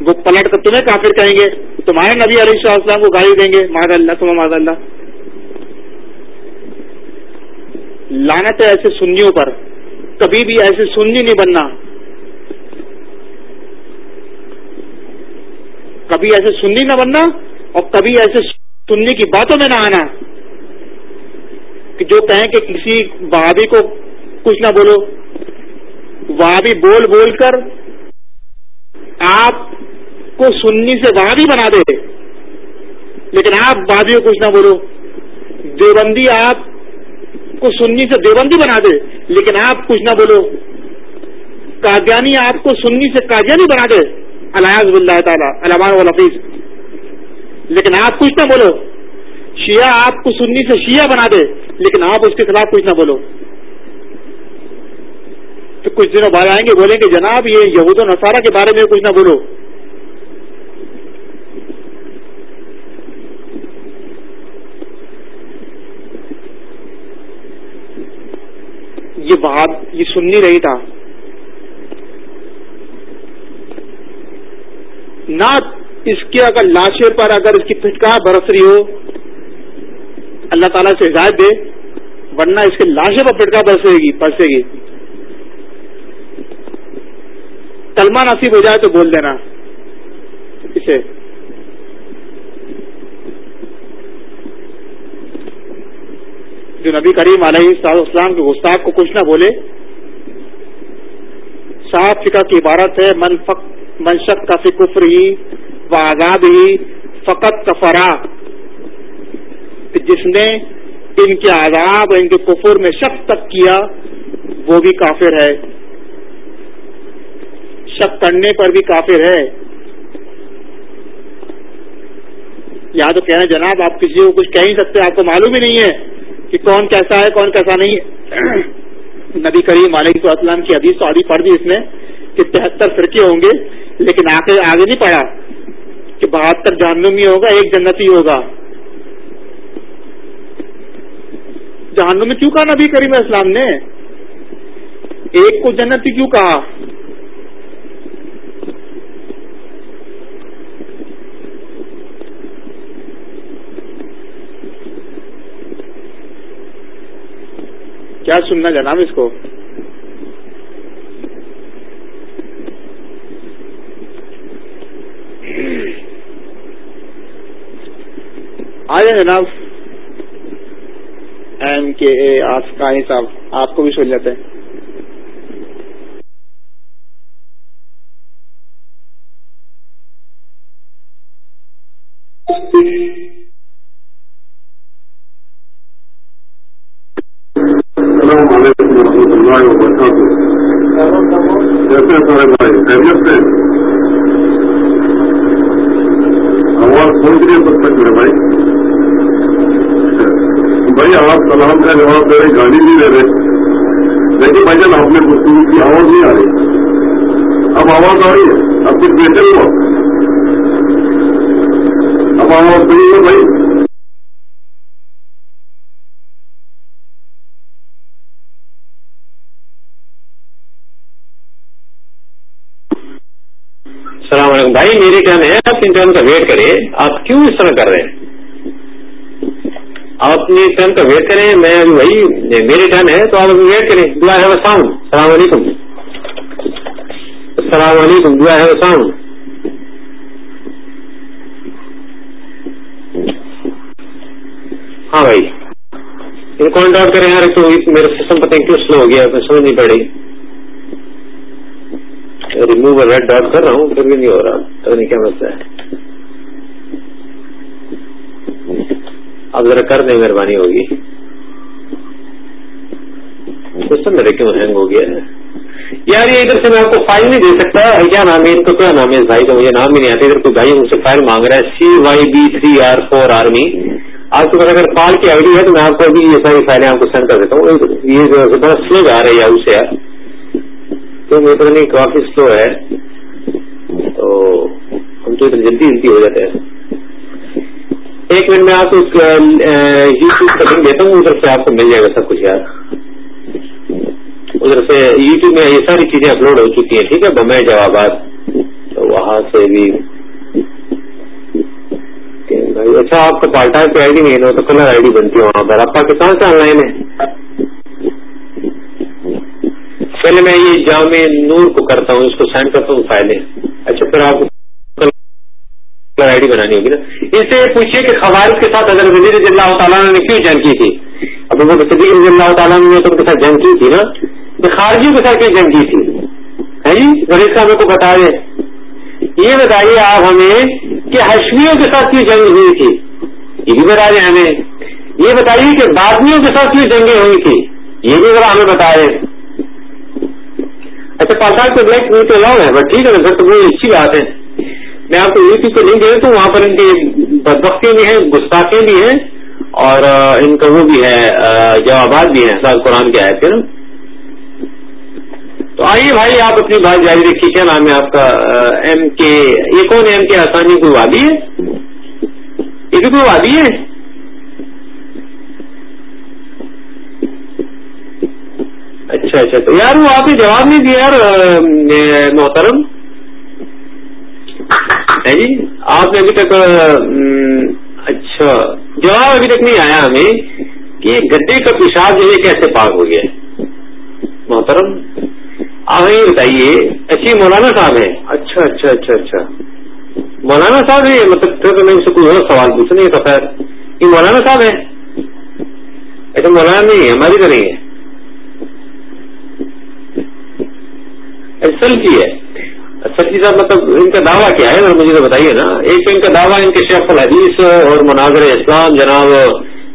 وہ پلٹ کر تمہیں کافر کہیں گے۔ تمہارے نبی علیہ السلام کو گالی دیں گے۔ ماد اللہ تمہیں ماد اللہ لانت ہے ایسے سنیوں پر کبھی بھی ایسے سنی نہیں بننا۔ کبھی ایسے سننی نہ بننا اور کبھی ایسے سننے کی باتوں میں نہ آنا۔ کہ جو کہیں کہ کسی بہادی کو کچھ نہ بولو۔ وہابی بول بول کر آپ کو سننی سے وہابی بنا دے۔ لیکن آپ بہادی کو کچھ نہ بولو۔ دیوبندی آپ کو سننی سے دیوبندی بنا دے، لیکن آپ کچھ نہ بولو۔ قادیانی آپ کو سننی سے قادیانی بنا دے۔ الحاظ اللہ تعالیٰ علمان والحفیظ لیکن آپ کچھ نہ بولو۔ شیعہ آپ کو سننی سے شیعہ بنا دے، لیکن آپ اس کے خلاف کچھ نہ بولو۔ تو کچھ دنوں بعد آئیں گے، بولیں گے، جناب یہ یہود و نصارہ کے بارے میں کچھ نہ بولو۔ یہ یہ سن نہیں رہی تھا۔ نہ اس کے اگر لاشے پر اگر اس کی پھٹکا برس رہی ہو، اللہ تعالیٰ سے ہدایت دے، ورنہ اس کے لاشے پر پھٹکا برسے گی برسے گی۔ کلمہ نصیب ہو جائے تو بول دینا۔ اسے جو نبی کریم علیہ السلام کے گستاخ کو کچھ نہ بولے صاف فکا کی عبارت ہے، من فق منشق کا فکر ہی و آزاد ہی فقط کفرا جس نے ان کے آزاد ان کے کفر میں شک تک کیا، وہ بھی کافر ہے۔ شک کرنے پر بھی کافر ہے۔ یا تو کہہ رہے ہیں، جناب آپ کسی کو کچھ کہہ نہیں سکتے، آپ کو معلوم ہی نہیں ہے۔ کہ کون کیسا ہے، کون کیسا نہیں نبی کریم علیہ السلام کی حدیث تو آدھی پڑھ دی اس میں کہ تہتر فرقے ہوں گے، لیکن آگے آگے نہیں پڑھا کہ بہتر جہنمی ہوگا، ایک جنتی ہوگا۔ جہنمی کیوں کہا نبی کریم اسلام نے؟ ایک کو جنتی کیوں کہا؟ کیا سننا جناب اس کو؟ آ جناب۔ ایم کے اے آسکائی صاحب، آپ کو بھی سن لیتے ہیں جواب دے رہے گالی نہیں دے رہے لیکن بھائی جان آپ نے گفتگو کی آواز نہیں آ رہی۔ اب آواز آ رہی ہے؟ اب کس بیٹھے ہو اب آواز صحیح ہے بھائی السلام علیکم بھائی میرے کہنے ہیں آپ انٹرن کا ویٹ کریں۔ آپ کیوں اس طرح کر رہے ہیں؟ آپ اپنی ٹرن کا ویٹ کریں، میں ابھی وہی میری ٹرن ہے تو آپ ابھی ویٹ کریں۔ دعا ہے ساؤنڈ السلام علیکم۔ السلام علیکم دعا ہے ساؤنڈ ہاں بھائی۔ ان کو آؤٹ کریں یار، تو میرا سسٹم پتہ کیوں سلو ہو گیا سمجھ نہیں پڑ رہی۔ ریموو ریڈ ڈاٹ کر رہا ہوں پھر بھی نہیں ہو رہا، پتہ نہیں کیا مسئلہ ہے۔ اب ذرا کر دیں، مہربانی ہوگی۔ سسٹم میرے کیوں ہینگ ہو گیا ہے؟ یار، یہ ادھر سے میں آپ کو فائل نہیں دے سکتا۔ ہے کیا نام ہے؟ ان کو کیا نام ہے اس بھائی کا مجھے نام بھی نہیں آتا۔ ادھر کوئی بھائی مجھ سے فائل مانگ رہا ہے C Y B three R four army آپ کے پاس اگر فائل کی آئی ڈی ہے تو میں آپ کو ابھی یہ ساری فائلیں آپ کو سینڈ کر دیتا ہوں۔ یہ بڑا سلو آ رہی ہے اس سے۔ تو مجھے پتہ نہیں، کافی سلو ہے۔ تو ہم تو ادھر جلدی جلدی ہو جاتے ہیں۔ ایک منٹ میں آپ کو یوٹیوب کا لنک دیتا ہوں ادھر سے آپ کو مل جائے گا سب کچھ، یار۔ ادھر سے یوٹیوب میں یہ ساری چیزیں اپلوڈ ہو چکی ہیں، ٹھیک ہے، بمے جوابات۔ تو وہاں سے بھی۔ اچھا آپ کا پالٹا پہ آئی ڈی نہیں ہے، تو کلر آئی ڈی بنتی ہے وہاں پر۔ آپ پاکستان سے آن لائن ہے پہلے میں یہ جامع نور کو کرتا ہوں، اس کو سینڈ کرتا ہوں فائلیں اچھا پھر آپ آئی ڈی بنانی ہوگی نا۔ اس سے پوچھیے کہ خوارج کے ساتھ اگر وزیر اللہ تعالیٰ نے کیوں جنگ کی تھی؟ اب وہ صدیق رضی اللہ تعالیٰ نے تو ان کے ساتھ جنگ کی تھی نا۔ خارجیوں کے ساتھ کیا جنگ کی تھی؟ ہے جی گریش صاحب کو بتا دیں یہ بتائیے آپ ہمیں کہ ہشمیوں کے ساتھ کیوں جنگ ہوئی تھی؟ یہ بھی بتا دیں ہمیں۔ یہ بتائیے کہ بادمیوں کے ساتھ کیوں جنگیں ہوئی تھی یہ بھی ذرا ہمیں بتا دیں اچھا پاکستان تو بلیک نیو تو لاؤ ہے بٹ ٹھیک ہے سر تو وہ اچھی بات ہے۔ میں آپ کو یوٹیوب کو لنک دے ہوں، وہاں پر ان کی بدبختیں بھی ہیں، گستاخیں بھی ہیں، اور ان کا وہ بھی ہے جوابات بھی ہیں سر قرآن کے آئے تھے تو آئیے بھائی، آپ اپنی بات جاری رکھیے، کیا نام ہے آپ کا؟ ایم کے، یہ کون ایم کے آسانی کوئی وادی ہے؟ یہ بھی کوئی وادی ہے؟ اچھا اچھا تو یار وہ آپ نے جواب نہیں دیا یار محترم۔ ہے جی؟ آپ نے ابھی تک اچھا۔ جواب ابھی تک نہیں آیا ہمیں کہ گڈے کا پیشاب جو ہے کیسے پاک ہو گیا؟ محترم آپ یہ بتائیے اچھی مولانا صاحب ہیں؟ اچھا اچھا اچھا اچھا۔ مولانا صاحب ہے مطلب میں سے کوئی اور سوال پوچھنا تو خیر یہ مولانا صاحب ہے ایسا مولانا نہیں ہے ہماری تو نہیں ہے سلفی ہے۔ سلفی صاحب مطلب ان کا دعویٰ کیا ہے؟ مجھے تو بتائیے نا۔ ایک تو ان کا دعویٰ ان کے شیخ الحدیث اور مناظر اسلام جناب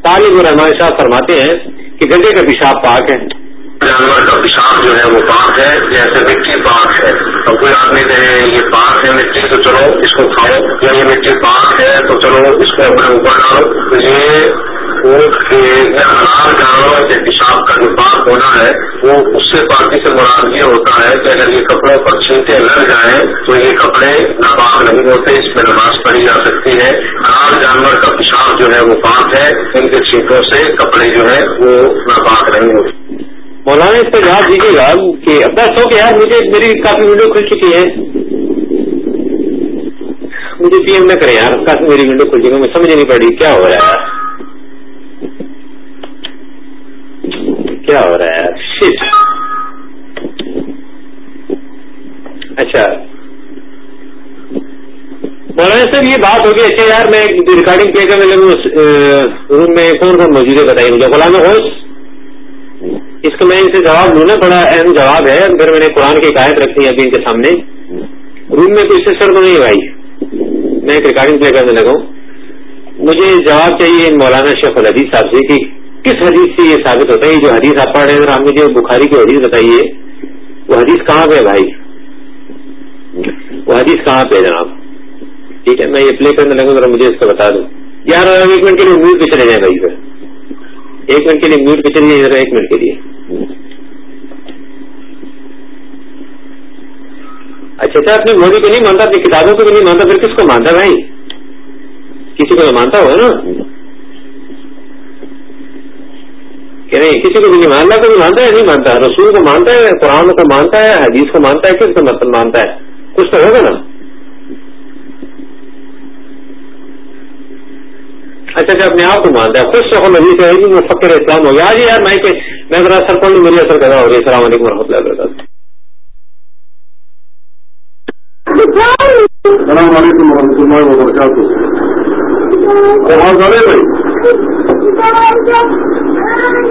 طالب الرحمان شاہ فرماتے ہیں کہ گنڈے کا پیشاب پاک ہے۔ جانور کا پیشاب جو ہے وہ پاک ہے، جیسے مٹی پاک ہے۔ اور کوئی آدمی کہے یہ پاک ہے مٹی، تو چلو اس کو کھاؤ۔ یا یہ مٹی پاک ہے تو چلو اس کو اپنے اوپر ڈالو۔ یہ جانور کے پیشاب کا جو پاک ہونا ہے، وہ اس سے پاکی سے مراد یہ ہوتا ہے کہ اگر یہ کپڑوں پر چھینٹے لگ جائیں تو یہ کپڑے ناپاک نہیں ہوتے، اس میں نماز پڑھی جا سکتی ہے۔ خراب جانور کا پیشاب جو ہے وہ پاک ہے، ان کے چھینٹوں سے کپڑے جو ہے وہ ناپاک نہیں ہوتے۔ مولانا، اس پہ جواب دیجیے گا کہ بس ہو گیا مجھے، میری کافی ویڈیو کھل چکی ہے۔ مجھے پی ایم نہ کرے یار، کافی میری ویڈیو کھل چکی ہے میں سمجھ نہیں پڑ رہی، کیا ہو رہا ہے؟ کیا ہو رہا ہے؟ یار اچھا. مولانا صاحب، یہ بات ہوگی اچھا یار، میں ریکارڈنگ کیا میں روم میں کون کون موجود ہے بتائیے مجھے۔ غلام ہوش اس کو میں ان سے جواب لوں نا، بڑا اہم جواب ہے۔ پھر میں نے قرآن کی قائد رکھی ہے ابھی ان کے سامنے۔ روم میں کوئی سسٹر تو نہیں بھائی؟ میں ایک ریکارڈنگ پلے کرنے لگا ہوں مجھے جواب چاہیے مولانا شیخ الحدیث صاحب جی سے کہ کس حدیث سے یہ ثابت ہوتا ہے؟ یہ جو حدیث آپ پڑھ رہے ہیں آپ مجھے بخاری کی حدیث بتائیے وہ حدیث کہاں پہ ہے بھائی؟ وہ حدیث کہاں پہ ہے جناب؟ ٹھیک ہے، میں یہ پلے کرنے لگوں، ذرا مجھے اس کا بتا دوں یار، ایک منٹ کے لیے میوٹ پہ چلے جائیں بھائی پھر۔ ایک منٹ کے لیے میوٹ پہ چلیے ذرا ایک منٹ کے لیے۔ اچھا اچھا اپنی موڈی کو نہیں مانتا، اپنی کتابوں کو بھی نہیں مانتا، پھر کس کو مانتا بھائی؟ کسی کو مانتا ہوگا نا؟ کہ نہیں کسی کو بھی نہیں مانتا کو بھی مانتا ہے نہیں مانتا رسول کو مانتا ہے قرآن کو مانتا ہے حدیث کو مانتا ہے کس کو مطلب مانتا ہے؟ کچھ تو ہوگا نا؟ اچھا اچھا اپنے آپ کو مانتا ہے خوش رکھو نبی سے وہ فکر اسلام ہو۔ گیا آج یار میں کہ میں ذرا سر پڑھ میری اثر کر رہا ہوں۔ السلام علیکم رحمۃ اللہ وبرکاتہ۔ السلام علیکم و رحمۃ اللہ وبرکاتہ۔ آ رہی بھائی؟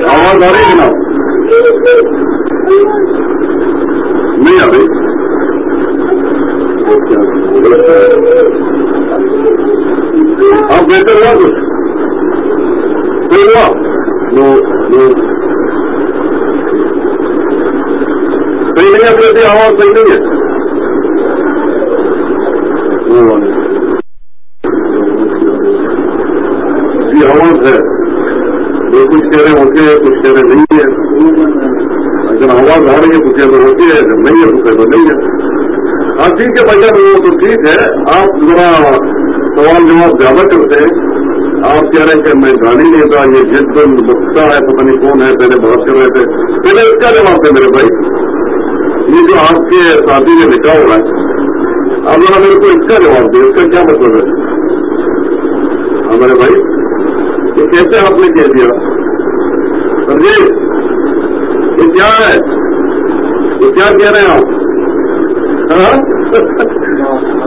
آواز آ رہی ہے جناب؟ نہیں آ رہی۔ آپ بہتر ہوا کچھ؟ کوئی ہوا؟ صحیح نہیں آپ ہے آواز؟ صحیح نہیں ہے؟ آواز ہے۔ جو کچھ کہہ رہے ہوتے ہیں، کچھ کہہ رہے نہیں ہے اگر آواز آ رہی ہے تو کہہ رہے ہوتی ہے نہیں ہے تو کہہ رہے نہیں ہے۔ ہاں ٹھیک ہے بھائی وہ تو ٹھیک ہے۔ آپ ذرا سوال جواب زیادہ کرتے ہیں۔ آپ کہہ رہے ہیں کہ میں گالی نہیں تھا یہ جس دن بچہ ہے، پتہ نہیں کون ہے، پہلے بات کر رہے تھے۔ پہلے اس کا جواب تھا میرے بھائی۔ یہ جو آپ کے شادی میں نکاح ہو رہا ہے اب ذرا میرے کو اس کا جواب دیں، اس کا کیا مطلب ہے؟ ہاں، ہمارے بھائی۔ یہ کیسے آپ نے کہہ دیا؟ سر جی یہ کیا ہے؟ یہ کیا کہہ رہے ہیں آپ؟ ہاں؟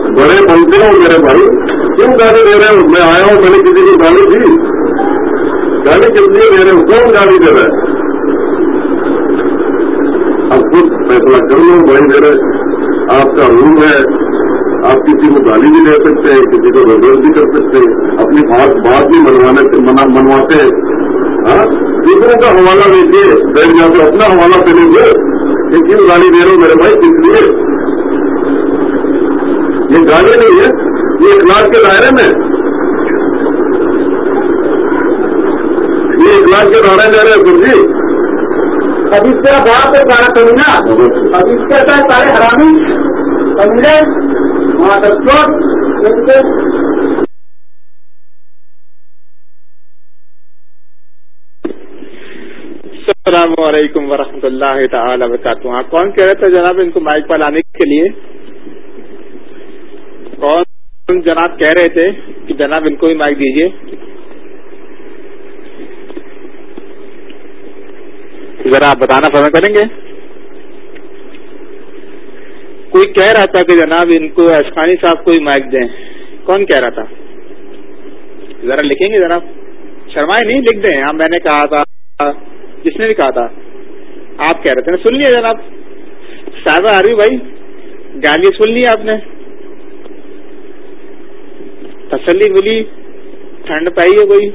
بڑے بنتے ہو میرے بھائی۔ کیوں گاڑی دے رہے ہو؟ میں آیا ہوں، میں نے کسی کی گاڑی دی۔ گاڑی کس لیے دے رہے ہو؟ کون گاڑی دے رہے اب خود فیصلہ کر لو، بھائی میرے، آپ کا روم ہے۔ آپ کسی کو گالی بھی دے سکتے ہیں کسی کو رزر بھی کر سکتے ہیں اپنی بات بات بھی منوانے سے منواتے ہیں۔ ہاں؟ دوسروں کا حوالہ لیجیے بیٹھ جا کے اپنا حوالہ پہ لیجیے یہ کیوں گالی دے رہے ہو میرے بھائی کس لیے؟ یہ گالی نہیں ہے یہ اخلاق کے دائرے میں۔ یہ اخلاق کے دائرے جا رہے ہیں سر جی اب اس طرح بات ہے سارا کمینا اب اس کے سارے حرامی۔ سمجھے؟ السلام علیکم ورحمۃ اللہ تعالی وبرکاتہ۔ آپ کون کہہ رہے تھے جناب ان کو مائک پر لانے کے لیے؟ کون جناب کہہ رہے تھے کہ جناب ان کو بھی مائک دیجیے ذرا آپ بتانا پسند کریں گے؟ کوئی کہہ رہا تھا کہ جناب ان کو اشخانی صاحب کو ہی مائک دیں۔ کون کہہ رہا تھا؟ ذرا لکھیں گے جناب۔ شرمائے نہیں، لکھ دیں۔ ہاں میں نے کہا تھا۔ جس نے بھی کہا تھا۔ آپ کہہ رہے تھے۔ سن لیا جناب۔ صاحبہ آ رہی بھائی، گالی سن لی آپ نے۔ تسلی ملی ٹھنڈ پائی ہے کوئی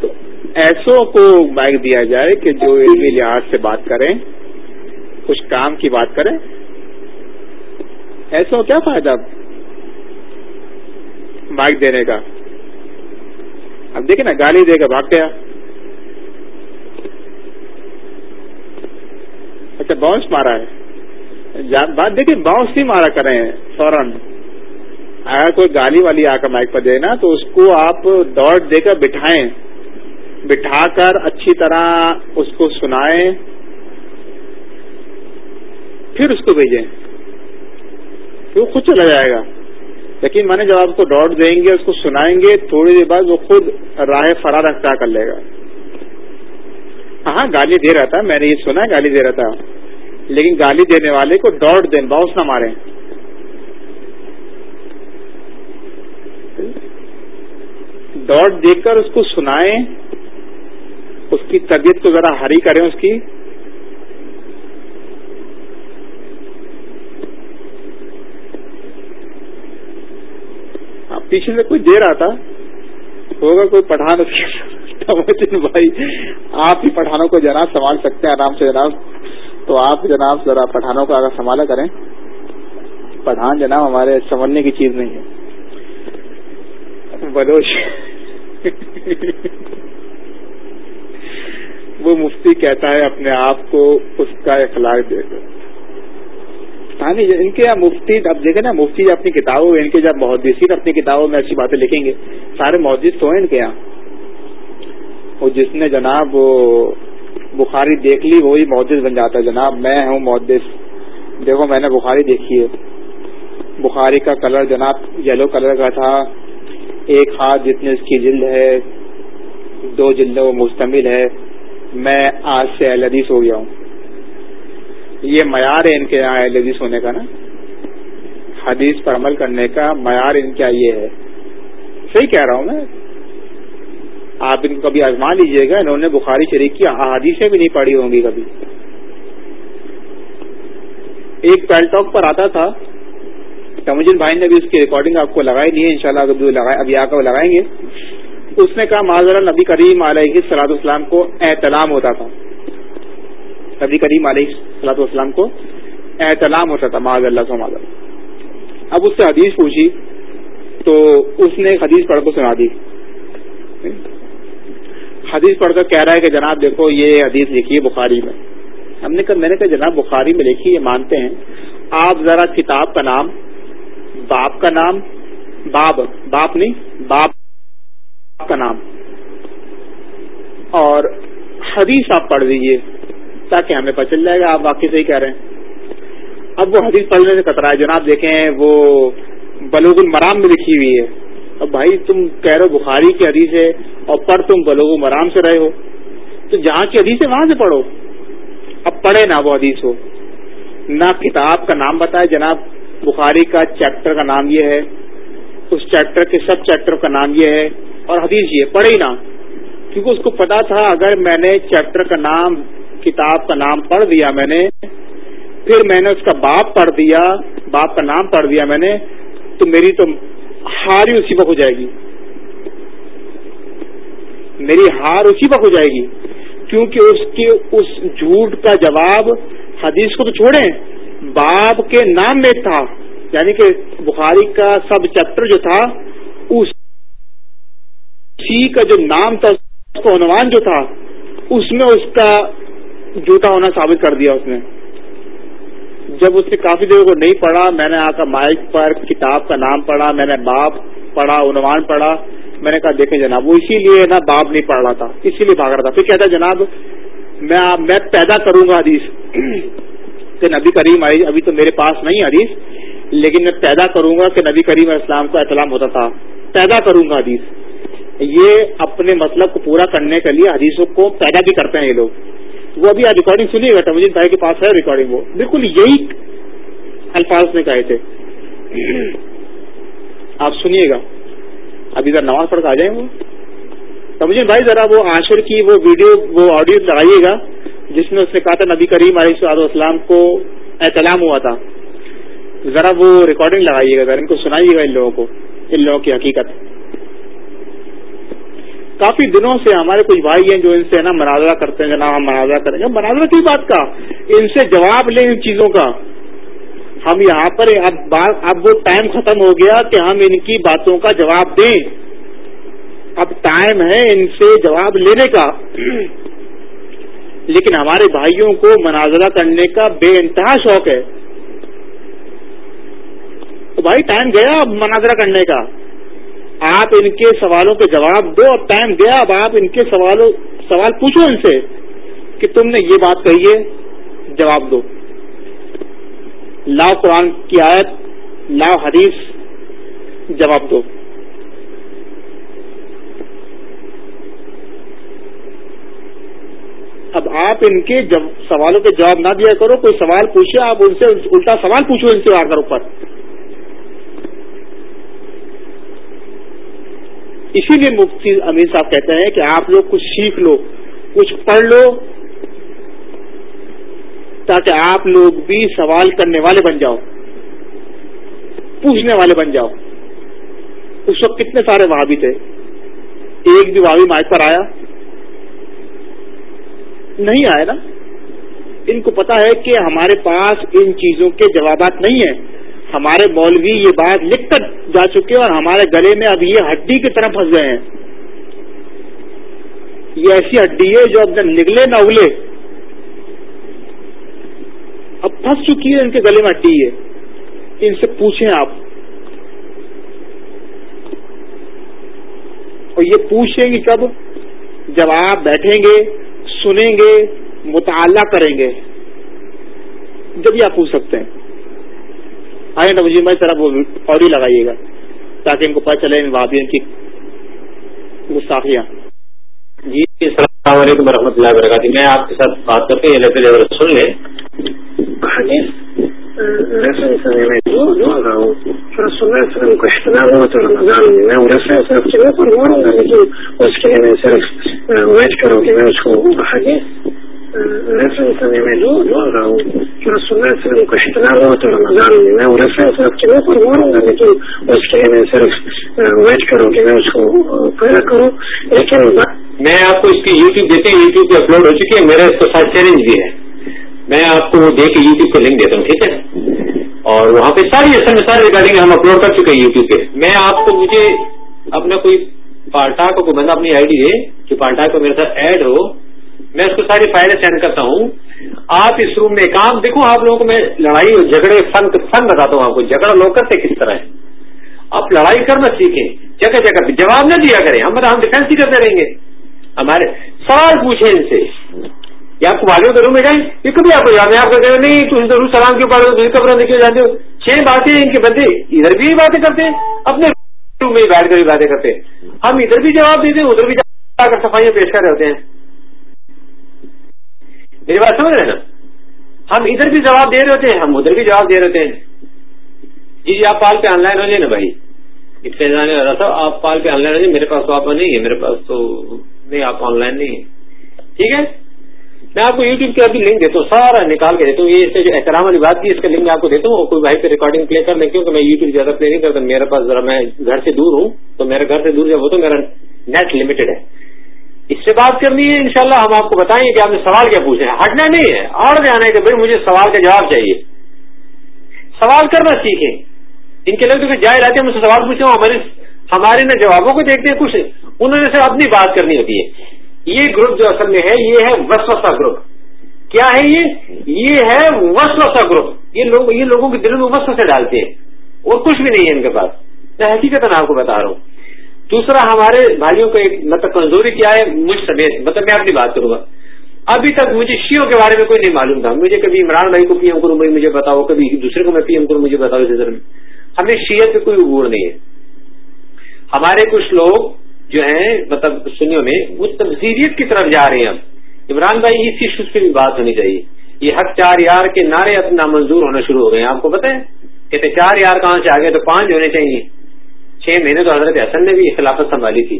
تو ایسوں کو مائک دیا جائے کہ جو علمی لحاظ سے بات کریں، کچھ کام کی بات کریں ایسا کیا فائدہ بائک دینے کا؟ اب دیکھیں نا، گالی دے کے بھاگ گیا۔ اچھا باؤنس مارا ہے۔ بات دیکھیں، باؤنس نہیں مارا کریں فوراً۔ اگر کوئی گالی والی آ کر مائک پر دے نا، تو اس کو آپ دوڑ دے کر بٹھائیں۔ بٹھا کر اچھی طرح اس کو سنائیں، پھر اس کو بھیجیں۔ وہ خود چلا جائے گا۔ لیکن میں نے جب آپ کو ڈاٹ دیں گے، اس کو سنائیں گے، تھوڑی دیر بعد وہ خود راہ فرار اختیار کر لے گا۔ ہاں گالی دے رہا تھا، میں نے یہ سنا گالی دے رہا تھا۔ لیکن گالی دینے والے کو ڈاٹ دیں باؤس نہ ماریں۔ ڈاٹ دے کر اس کو سنائیں۔ اس کی طبیعت کو ذرا ہری کریں اس کی۔ پیچھے سے کوئی دے رہا تھا؟ ہوگا کوئی پٹھان بھائی، آپ ہی پٹھانوں کو جناب سنبھال سکتے ہیں، آرام سے جناب۔ تو آپ جناب ذرا پٹھانوں کا اگر سنبھالا کریں۔ پٹھان جناب ہمارے سنبھلنے کی چیز نہیں ہے۔ بدوش وہ مفتی کہتا ہے اپنے آپ کو اس کا اخلاق دے کر ان کے یہاں مفتی، اب دیکھیں نا، مفتی اپنی کتابوں میں، ان کے جب محدثین اپنی کتابوں میں ایسی باتیں لکھیں گے، سارے محدث تو ہیں ان کے یہاں۔ وہ جس نے جناب وہ بخاری دیکھ لی، وہی محدث بن جاتا ہے۔ جناب، میں ہوں محدث۔ دیکھو، میں نے بخاری دیکھی ہے۔ بخاری کا کلر جناب یلو کلر کا تھا۔ ایک ہاتھ جتنے اس کی جلد ہے، دو جلد وہ مشتمل ہے۔ میں آج سے الدیس ہو گیا ہوں۔ یہ معیار ہے ان کے یہاں حدیث ہونے کا نا۔ حدیث پر عمل کرنے کا معیار ان کا یہ ہے۔ صحیح کہہ رہا ہوں میں۔ آپ ان کو کبھی آزما لیجیے گا، انہوں نے بخاری شریف کی احادیثیں بھی نہیں پڑھی ہوں گی کبھی۔ ایک پیل ٹاک پر آتا تھا تمجن بھائی نے بھی اس کی ریکارڈنگ آپ کو لگائی نہیں ہے ان شاء اللہ ابھی آ کر لگائیں گے۔ اس نے کہا معذر نبی کریم علیہ صلاح السلام کو احتلام ہوتا تھا؟ نبی کریم علیہ صلاح السلام کو احتلام ہوتا تھا معذ اللہ سے معذر اب اس سے حدیث پوچھی، تو اس نے حدیث پڑھ کو سنا دی۔ حدیث پڑھ کر کہہ رہا ہے کہ جناب دیکھو، یہ حدیث لکھی ہے بخاری میں۔ ہم نے کہا، میں نے کہا، جناب بخاری میں لکھی یہ مانتے ہیں۔ آپ ذرا کتاب کا نام، باپ کا نام باب باپ نہیں، باپ۔ کا نام اور حدیث آپ پڑھ دیجیے تاکہ ہمیں پتہ چل جائے گا آپ واقعی صحیح کہہ رہے ہیں۔ اب وہ حدیث پڑھنے سے کترا ہے۔ جناب دیکھیں، وہ بلوغ المرام میں لکھی ہوئی ہے۔ اب بھائی، تم کہہ رہے ہو بخاری کی حدیث ہے اور پڑھ تم بلوغ المرام سے رہے ہو۔ تو جہاں کی حدیث ہے، وہاں سے پڑھو۔ اب پڑھے نہ وہ حدیث ہو نہ کتاب کا نام بتائے۔ جناب، بخاری کا چیپٹر کا نام یہ ہے۔ اس چیپٹر کے سب چیپٹر کا نام یہ ہے اور حدیث یہ پڑھے ہی نہ۔ کیونکہ اس کو پتا تھا، اگر میں نے چیپٹر کا نام، کتاب کا نام پڑھ دیا میں نے، پھر میں نے اس کا باپ پڑھ دیا، باپ کا نام پڑھ دیا میں نے، تو میری تو ہار ہی اسی وقت ہو جائے گی۔ میری ہار اسی وقت ہو جائے گی۔ کیونکہ اس کے، اس جھوٹ کا جواب حدیث کو تو چھوڑیں باب کے نام میں تھا۔ یعنی کہ بخاری کا سب چیپٹر جو تھا اسی کا جو نام تھا، اس کا عنوان جو تھا، اس میں اس کا جھوٹا ہونا ثابت کر دیا اس نے۔ جب اس نے کافی دیر کو نہیں پڑھا، میں نے آ کر مائک پر کتاب کا نام پڑھا، میں نے باپ پڑھا، عنوان پڑھا، میں نے کہا دیکھیں جناب، وہ اسی لیے نا باب نہیں پڑھ رہا تھا، اسی لیے بھاگ رہا تھا۔ پھر کہتا جناب، میں میں پیدا کروں گا حدیث کہ نبی کریم آئی ابھی تو میرے پاس نہیں حدیث لیکن میں پیدا کروں گا کہ نبی کریم اسلام کو احتلام ہوتا تھا۔ پیدا کروں گا حدیث۔ یہ اپنے مطلب کو پورا کرنے کے لیے حدیثوں کو پیدا بھی کرتے ہیں یہ لوگ۔ وہ ابھی ریکارڈنگ سنیے گا تمجین بھائی کے پاس ہے ریکارڈنگ وہ۔ بالکل یہی الفاظ نے کہے تھے۔ آپ سنیے گا۔ اب ادھر نماز پڑھ کے آ جائیں وہ۔ سمجھے بھائی ذرا وہ عاشر کی وہ ویڈیو، وہ آڈیو لگائیے گا، جس میں اس نے کہا تھا نبی کریم علیہ صلاح والسلام کو احتلام ہوا تھا۔ ذرا وہ ریکارڈنگ لگائیے گا، ذرا ان کو سنائیے گا ان لوگوں کو، ان لوگوں کی حقیقت۔ کافی دنوں سے ہمارے کچھ بھائی ہیں جو ان سے نا مناظرہ کرتے ہیں، جناب ہم مناظرہ کریں۔ گے مناظرہ کی بات کا، ان سے جواب لیں ان چیزوں کا۔ ہم یہاں پر اب اب وہ ٹائم ختم ہو گیا کہ ہم ان کی باتوں کا جواب دیں۔ اب ٹائم ہے ان سے جواب لینے کا۔ لیکن ہمارے بھائیوں کو مناظرہ کرنے کا بے انتہا شوق ہے۔ تو بھائی ٹائم گیا اب مناظرہ کرنے کا۔ آپ ان کے سوالوں کے جواب دو، اب ٹائم گیا، اب آپ ان کے سوالوں، سوال پوچھو ان سے کہ تم نے یہ بات کہی ہے، جواب دو۔ لاؤ قرآن کی آیت، لاؤ حدیث، جواب دو۔ اب آپ ان کے سوالوں کے جواب نہ دیا کرو، کوئی سوال پوچھے، آپ ان سے الٹا سوال پوچھو ان سے آ کر اوپر۔ اسی لیے مفتی امیر صاحب کہتے ہیں کہ آپ لوگ کچھ سیکھ لو، کچھ پڑھ لو، تاکہ آپ لوگ بھی سوال کرنے والے بن جاؤ، پوچھنے والے بن جاؤ۔ اس وقت کتنے سارے وہابی تھے؟ ایک بھی وہابی مائک پر آیا؟ نہیں آیا نا؟ ان کو پتا ہے کہ ہمارے پاس ان چیزوں کے جوابات نہیں ہیں۔ ہمارے مولوی یہ بات لکھ کر جا چکے اور ہمارے گلے میں اب یہ ہڈی کی طرح پھنس گئے ہیں۔ یہ ایسی ہڈی ہے جو اب نکلے نہ اگلے۔ اب پھنس چکی ہے ان کے گلے میں ہڈی ہے ان سے پوچھیں آپ۔ اور یہ پوچھیں گے کب؟ جب آپ بیٹھیں گے، سنیں گے، مطالعہ کریں گے۔ جب یہ آپ پوچھ سکتے ہیں۔ آئے نوجی میں طرح وہ آڈیو لگائیے گا تاکہ ان کو پتہ چلے ان کی گستاخیاں۔ جی السلام علیکم و رحمۃ اللہ وبرکاتہ۔ میں آپ کے ساتھ بات سن لیں رمضان صرف جميع الورم الذي واسكين من سلف ويذكروا كما يذكروا حديث ریفرنس میں دعا رہا ہوں کہ علیہ وسلم کو احترام ہو تو رمضان میں میں وہ ریفرنس آپ کے منہ پر ماروں گا لیکن اس کے لیے میں صرف ویٹ کروں کہ میں اس کو پیدا کروں لیکن میں آپ کو اس کی یوٹیوب دیتے ہیں یوٹیوب پہ اپلوڈ ہو چکی ہے میرا اس کے ساتھ چیلنج بھی ہے. میں آپ کو وہ دے کے یوٹیوب پہ لنک دیتا ہوں، ٹھیک ہے؟ اور وہاں پہ ساری ایسے میں ساری ریکارڈنگ ہم اپلوڈ کر چکے ہیں یوٹیوب پہ۔ میں آپ کو مجھے اپنا کوئی پالٹا کو بندہ اپنی آئی ڈی دے جو پالٹا کو میرے ساتھ ایڈ ہو میں اس کو ساری فائلیں سینڈ کرتا ہوں۔ آپ اس روم میں کام دیکھو، آپ لوگوں کو میں لڑائی اور جھگڑے فن فن بتاتا ہوں آپ کو۔ جھگڑا لوگ کرتے کس طرح ہے؟ آپ لڑائی کرنا سیکھیں، جگہ جگہ جواب نہ دیا کریں۔ ہم ہم ڈیفینس ہی کرتے رہیں گے۔ ہمارے سوال پوچھیں ان سے۔ یا آپ کو والوں کے روم میں جائیں، یہ کبھی آپ کو جانے آپ کو نہیں تم ضرور سلام کیوں پڑھو؟ تم کب کیوں جانتے ہو۔ چھ باتیں ان کے بندے، ادھر بھی باتیں کرتے ہیں، اپنے روم میں بیٹھ کر بھی باتیں کرتے ہیں۔ ہم ادھر بھی جواب دیتے ہیں ادھر بھی جا کر صفائیاں پیش کر رہے ہوتے ہیں۔ میری بات سمجھ رہے نا؟ ہم ادھر بھی جواب دے رہے ہوتے ہیں، ہم ادھر بھی جواب دے رہے ہوتے ہیں۔ جی جی آپ پال پہ آن لائن ہو جائے نا بھائی؟ اتنے جانے والا تھا، آپ پال پہ آن لائن ہو جائے، میرے پاس تو آپ نہیں ہے، میرے پاس تو نہیں، آپ آن لائن نہیں ہے ٹھیک ہے؟ میں آپ کو یوٹیوب کے ابھی لنک دیتا ہوں، سارا نکال کے دیتا ہوں۔ یہ جو احترام والی بات کی، اس کا لنک میں آپ کو دیتا ہوں۔ اور کوئی بھائی پہ ریکارڈنگ پلے کر لیں، کیونکہ میں یوٹیوب زیادہ پلے نہیں کرتا، میرے پاس ذرا میں گھر سے دور ہوں، تو میرے گھر سے دور جب ہو تو میرا نیٹ لمیٹڈ ہے۔ اس سے بات کرنی ہے، انشاءاللہ ہم آپ کو بتائیں گے کہ آپ نے سوال کیا پوچھے ہٹنا نہیں ہے اور جانا ہے کہ بھائی مجھے سوال کا جواب چاہیے۔ سوال کرنا سیکھیں۔ ان کے لوگ جائے رہتے ہیں مجھ سے سوال پوچھتے ہمارے ہمارے نہ جوابوں کو دیکھتے ہیں، کچھ انہوں نے صرف اپنی بات کرنی ہوتی ہے۔ یہ گروپ جو اصل میں ہے، یہ ہے وسوسا گروپ۔ کیا ہے یہ؟ یہ ہے وسوسا گروپ۔ یہ لوگ، یہ لوگوں کے دلوں میں وسو سے ڈالتے ہیں۔ اور کچھ بھی نہیں ہے ان کے پاس۔ میں حقیقت آپ کو بتا رہا ہوں۔ دوسرا ہمارے بھائیوں کو ایک مطلب کمزوری کیا ہے؟ مجھ سمیت مطلب میں اپنی بات کروں گا۔ ابھی تک مجھے شیوں کے بارے میں کوئی نہیں معلوم تھا۔ مجھے کبھی عمران بھائی کو پی ایم کروں بھائی مجھے بتاؤ، کبھی دوسرے کو میں پی ایم کروں، مجھے بتاؤ اس میں۔ ہمیں شیت پہ کوئی عبور نہیں ہے۔ ہمارے کچھ لوگ جو ہیں مطلب سنیوں میں، وہ تبزیریت کی طرف جا رہے ہیں۔ عمران بھائی، اس ایشوز پہ بھی بات ہونی چاہیے۔ یہ حق چار یار کے نعرے اب نامنظور ہونا شروع ہو گئے ہیں۔ آپ کو پتہ ہے؟ کہتے چار یار کہاں سے آگے تو پانچ ہونے چاہیے۔ چھ مہینے تو حضرت حسن نے بھی خلافت سنبھالی تھی۔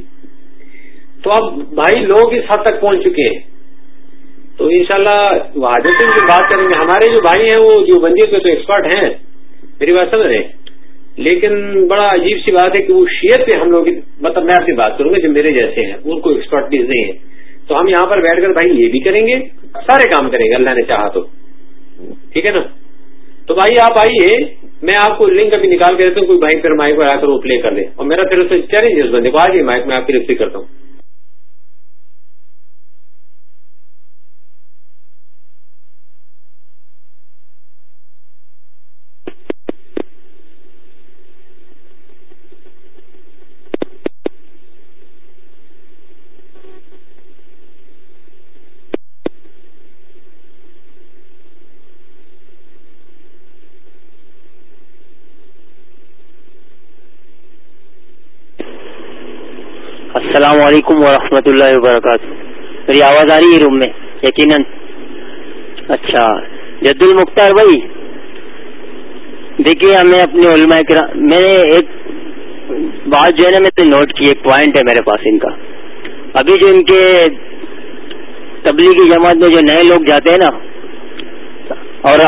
تو اب بھائی لوگ اس حد تک پہنچ چکے ہیں۔ تو انشاءاللہ شاء اللہ کی بات کریں گے، ہمارے جو بھائی ہیں وہ جو بندی کے تو ایکسپرٹ ہیں، میری بات سمجھ رہے لیکن بڑا عجیب سی بات ہے کہ وہ شیئر پہ ہم لوگ مطلب میں اپنی بات کروں گا، جو میرے جیسے ہیں، ان کو ایکسپرٹیز نہیں ہے۔ تو ہم یہاں پر بیٹھ کر بھائی یہ بھی کریں گے، سارے کام کریں گے، اللہ نے چاہا تو۔ ٹھیک ہے نا؟ تو بھائی آپ آئیے، میں آپ کو لنک ابھی نکال کے دیتا ہوں، کوئی بھائی پھر مائک پر آ کر وہ پلے کر لے۔ اور میرا پھر اسے چیلنج اس بندے کو آج ہی مائک میں آپ کی رسی کرتا ہوں۔ السلام علیکم ورحمۃ اللہ وبرکاتہ۔ میری آواز آ رہی ہے روم میں؟ یقیناً؟ اچھا۔ جد المختار بھائی، دیکھیے ہمیں اپنے علماء کرام، میں نے ایک بات جو ہے نا، میں نے نوٹ کی، ایک پوائنٹ ہے میرے پاس ان کا۔ ابھی جو ان کے تبلیغی جماعت میں جو نئے لوگ جاتے ہیں نا، اور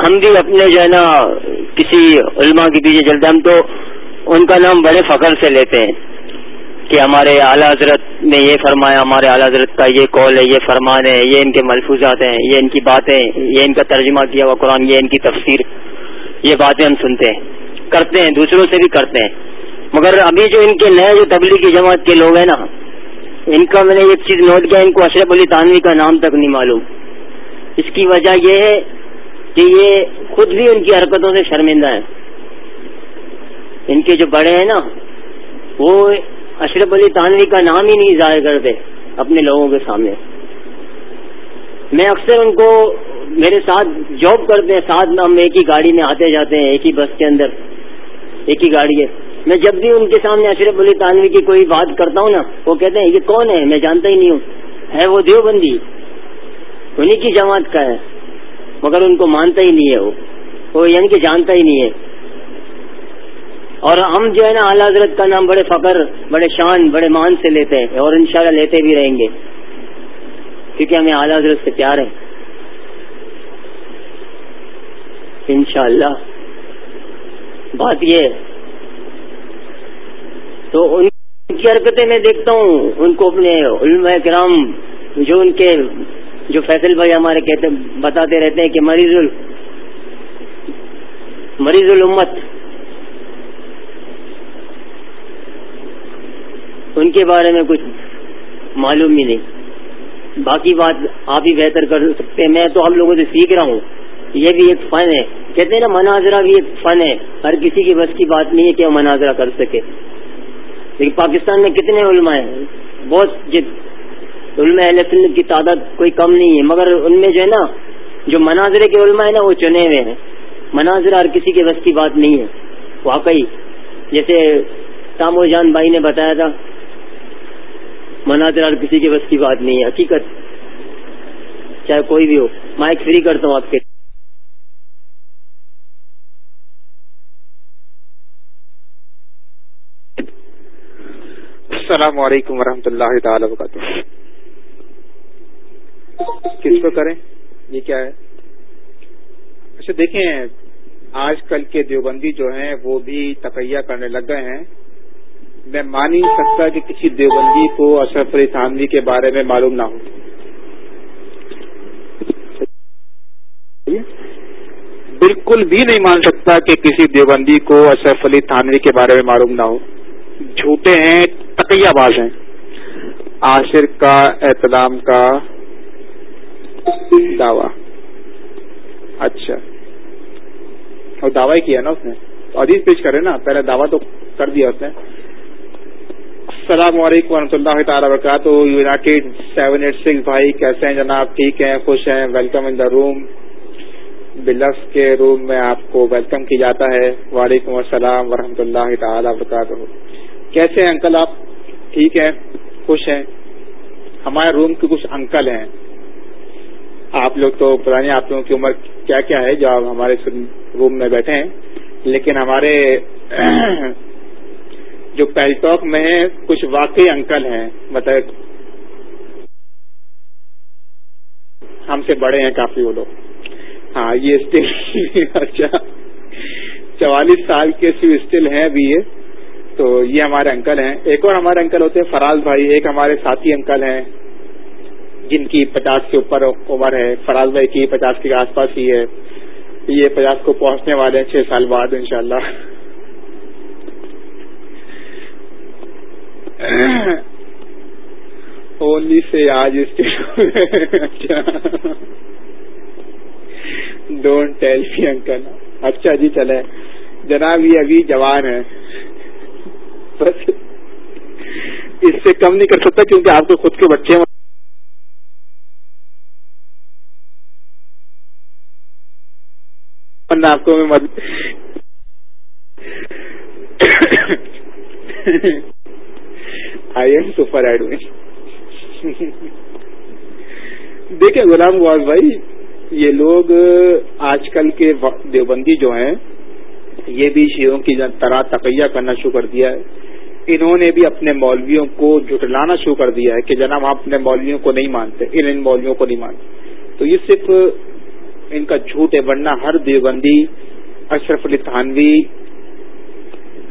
ہم بھی اپنے جو ہے نا، کسی علماء کے پیچھے چلتے ہیں، ہم تو ان کا نام بڑے فخر سے لیتے ہیں۔ کہ ہمارے اعلیٰ حضرت نے یہ فرمایا، ہمارے اعلیٰ حضرت کا یہ کال ہے، یہ فرمان ہے، یہ ان کے ملفوظات ہیں، یہ ان کی باتیں یہ ان کا ترجمہ کیا ہوا قرآن، یہ ان کی تفسیر۔ یہ باتیں ہم سنتے ہیں۔ کرتے ہیں، دوسروں سے بھی کرتے ہیں۔ مگر ابھی جو ان کے نئے جو تبلیغی جماعت کے لوگ ہیں نا، ان کا میں نے ایک چیز نوٹ کیا، ان کو اشرف علی تانوی کا نام تک نہیں معلوم۔ اس کی وجہ یہ ہے کہ یہ خود بھی ان کی حرکتوں سے شرمندہ ہیں۔ ان کے جو بڑے ہیں نا، وہ اشرف علی تانوی کا نام ہی نہیں ظاہر کرتے اپنے لوگوں کے سامنے۔ میں اکثر ان کو میرے ساتھ جاب کرتے ہیں، ساتھ میں ہم ایک ہی گاڑی میں آتے جاتے ہیں، ایک ہی بس کے اندر، ایک ہی گاڑی ہے۔ میں جب بھی ان کے سامنے اشرف علی تانوی کی کوئی بات کرتا ہوں نا، وہ کہتے ہیں، یہ کون ہے؟ میں جانتا ہی نہیں ہوں۔ ہے وہ دیوبندی۔ انہیں کی جماعت کا ہے، مگر ان کو مانتا ہی نہیں ہے وہ یعنی کہ جانتا ہی نہیں ہے۔ اور ہم جو ہے نا اعلیٰ حضرت کا نام بڑے فخر، بڑے شان، بڑے مان سے لیتے ہیں اور انشاءاللہ لیتے بھی رہیں گے۔ کیونکہ ہمیں اعلیٰ حضرت سے پیار ہے۔ انشاءاللہ۔ بات یہ تو ان کی حرکتیں میں دیکھتا ہوں۔ ان کو اپنے علماء کرام جو ان کے جو فیصل بھائی ہمارے کہتے، بتاتے رہتے ہیں کہ مریض ال مریض الامت ان کے بارے میں کچھ معلوم ہی نہیں۔ باقی بات آپ ہی بہتر کر سکتے ہیں۔ میں تو آپ لوگوں سے سیکھ رہا ہوں۔ یہ بھی ایک فن ہے۔ کہتے ہیں نا، مناظرہ بھی ایک فن ہے۔ ہر کسی کی بس کی بات نہیں ہے کہ وہ مناظرہ کر سکے۔ لیکن پاکستان میں کتنے علماء ہیں؟ بہت علماء اہل سنت کی تعداد کوئی کم نہیں ہے۔ مگر ان میں جو ہے نا، جو مناظرے کے علماء ہیں نا، وہ چنے ہوئے ہیں۔ مناظرہ ہر کسی کے بس کی بات نہیں ہے۔ واقعی، جیسے تامو جان بھائی نے بتایا تھا مناظر ہر کسی کے بس کی بات نہیں ہے، حقیقت۔ چاہے کوئی بھی ہو، مائک فری کرتا ہوں آپ کے۔ السلام علیکم ورحمۃ اللہ تعالی وبرکاتہ۔ کس پہ کریں؟ یہ کیا ہے؟ اچھا دیکھیں، آج کل کے دیوبندی جو ہیں، وہ بھی تقیہ کرنے لگ گئے ہیں۔ میں مان ہی سکتا کہ کسی دیوبندی کو اشرف علی تھانوی کے بارے میں معلوم نہ ہو۔ بالکل بھی نہیں مان سکتا کہ کسی دیوبندی کو اشرف علی تھانوی کے بارے میں معلوم نہ ہو۔ جھوٹے ہیں، تقیہ باز ہیں۔ عاشر کا احتلام کا دعوی۔ اچھا۔ اور دعوی کیا نا اس نے؟ عزیز پیش کرے نا، پہلے دعویٰ تو کر دیا اس نے۔ السلام علیکم ورحمۃ اللہ تعالیٰ وبرکاتہ۔ یونائٹیڈ سیون ایٹ سکس، بھائی کیسے ہیں جناب؟ ٹھیک ہیں؟ خوش ہیں؟ Welcome in the room bills کے روم میں آپ کو ویلکم کیا جاتا ہے۔ وعلیکم السلام ورحمۃ اللہ تعالیٰ وبرکاتہ۔ کیسے ہیں انکل آپ؟ ٹھیک ہیں؟ خوش ہیں؟ ہمارے روم کے کچھ انکل ہیں۔ آپ لوگ تو پرانی آپ لوگوں کی عمر کیا کیا ہے جو آپ ہمارے روم میں بیٹھے ہیں، لیکن ہمارے جو پیلٹاک میں ہیں کچھ واقعی انکل ہیں مطلب ہم سے بڑے ہیں کافی وہ لوگ۔ ہاں یہ اسٹل اچھا۔ چوالیس سال کے صرف اسٹل ہیں ابھی یہ۔ تو یہ ہمارے انکل ہیں۔ ایک اور ہمارے انکل ہوتے ہیں فراز بھائی۔ ایک ہمارے ساتھی انکل ہیں۔ جن کی پچاس کے اوپر عمر ہے۔ فراز بھائی کی پچاس کے آس پاس ہی ہے۔ یہ پچاس کو پہنچنے والے ہیں، چھ سال بعد انشاءاللہ۔ اونلی سے آج ڈونٹ ٹیل می انکل اچھا جی چلے جناب یہ ابھی جوان ہے بس اس سے کم نہیں کر سکتا کیونکہ آپ کے خود کے بچے آپ کو میں مد... آئی ایم سپر ایڈوین دیکھیں غلام گواز بھائی، یہ لوگ آج کل کے دیوبندی جو ہیں، یہ بھی شیروں کی طرح تقیہ کرنا شروع کر دیا ہے۔ انہوں نے بھی اپنے مولویوں کو جٹلانا شروع کر دیا ہے کہ جناب ہم اپنے مولویوں کو نہیں مانتے، ان ان مولویوں کو نہیں مانتے۔ تو یہ صرف ان کا جھوٹ ہے، ورنہ ہر دیوبندی اشرف علی تھانوی،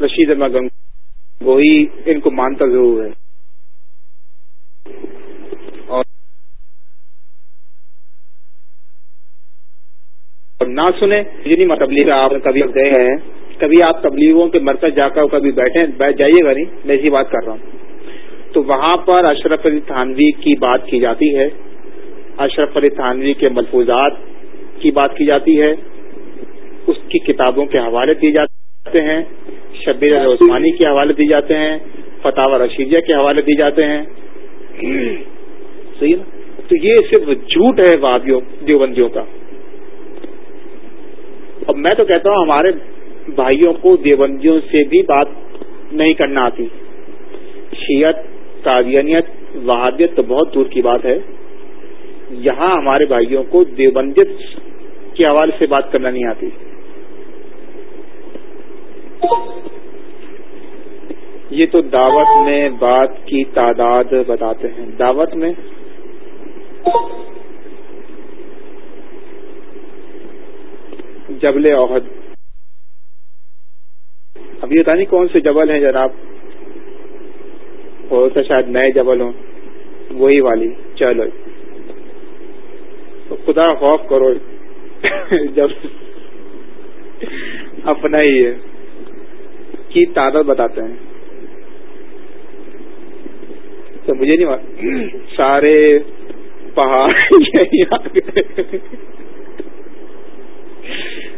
رشید احمد گنگوئی ان کو مانتا ضرور ہے۔ اور نہ سنیں جنہیں تبلیغ آپ کبھی گئے ہیں۔ کبھی آپ تبلیغوں کے مرکز جا کر کبھی بیٹھے بیٹھ جائیے گا نہیں، میں اسی بات کر رہا ہوں۔ تو وہاں پر اشرف علی تھانوی کی بات کی جاتی ہے۔ اشرف علی تھانوی کے ملفوظات کی بات کی جاتی ہے۔ اس کی کتابوں کے حوالے دیے جاتے ہیں۔ شبیر عثمانی کے حوالے دیے جاتے ہیں فتح رشیدیہ کے حوالے دیے جاتے ہیں۔ صحیح نا؟ تو یہ صرف جھوٹ ہے وادیوں، دیوبندیوں کا۔ اور میں تو کہتا ہوں ہمارے بھائیوں کو دیوبندیوں سے بھی بات نہیں کرنا آتی۔ شیعت قادیانیت وحادیت تو بہت دور کی بات ہے۔ یہاں ہمارے بھائیوں کو دیوبندیت کے حوالے سے بات کرنا نہیں آتی۔ یہ تو دعوت میں بات کی تعداد بتاتے ہیں۔ دعوت میں؟ جبل عہد ابھی بتا نہیں کون سے جبل ہیں جناب؟ ہو تو شاید نئے جبل ہوں۔ وہی والی۔ چلو۔ تو خدا خوف کرو۔ جب اپنا ہی ہے۔ کی تعداد بتاتے ہیں۔ تو مجھے نہیں سارے پہاڑ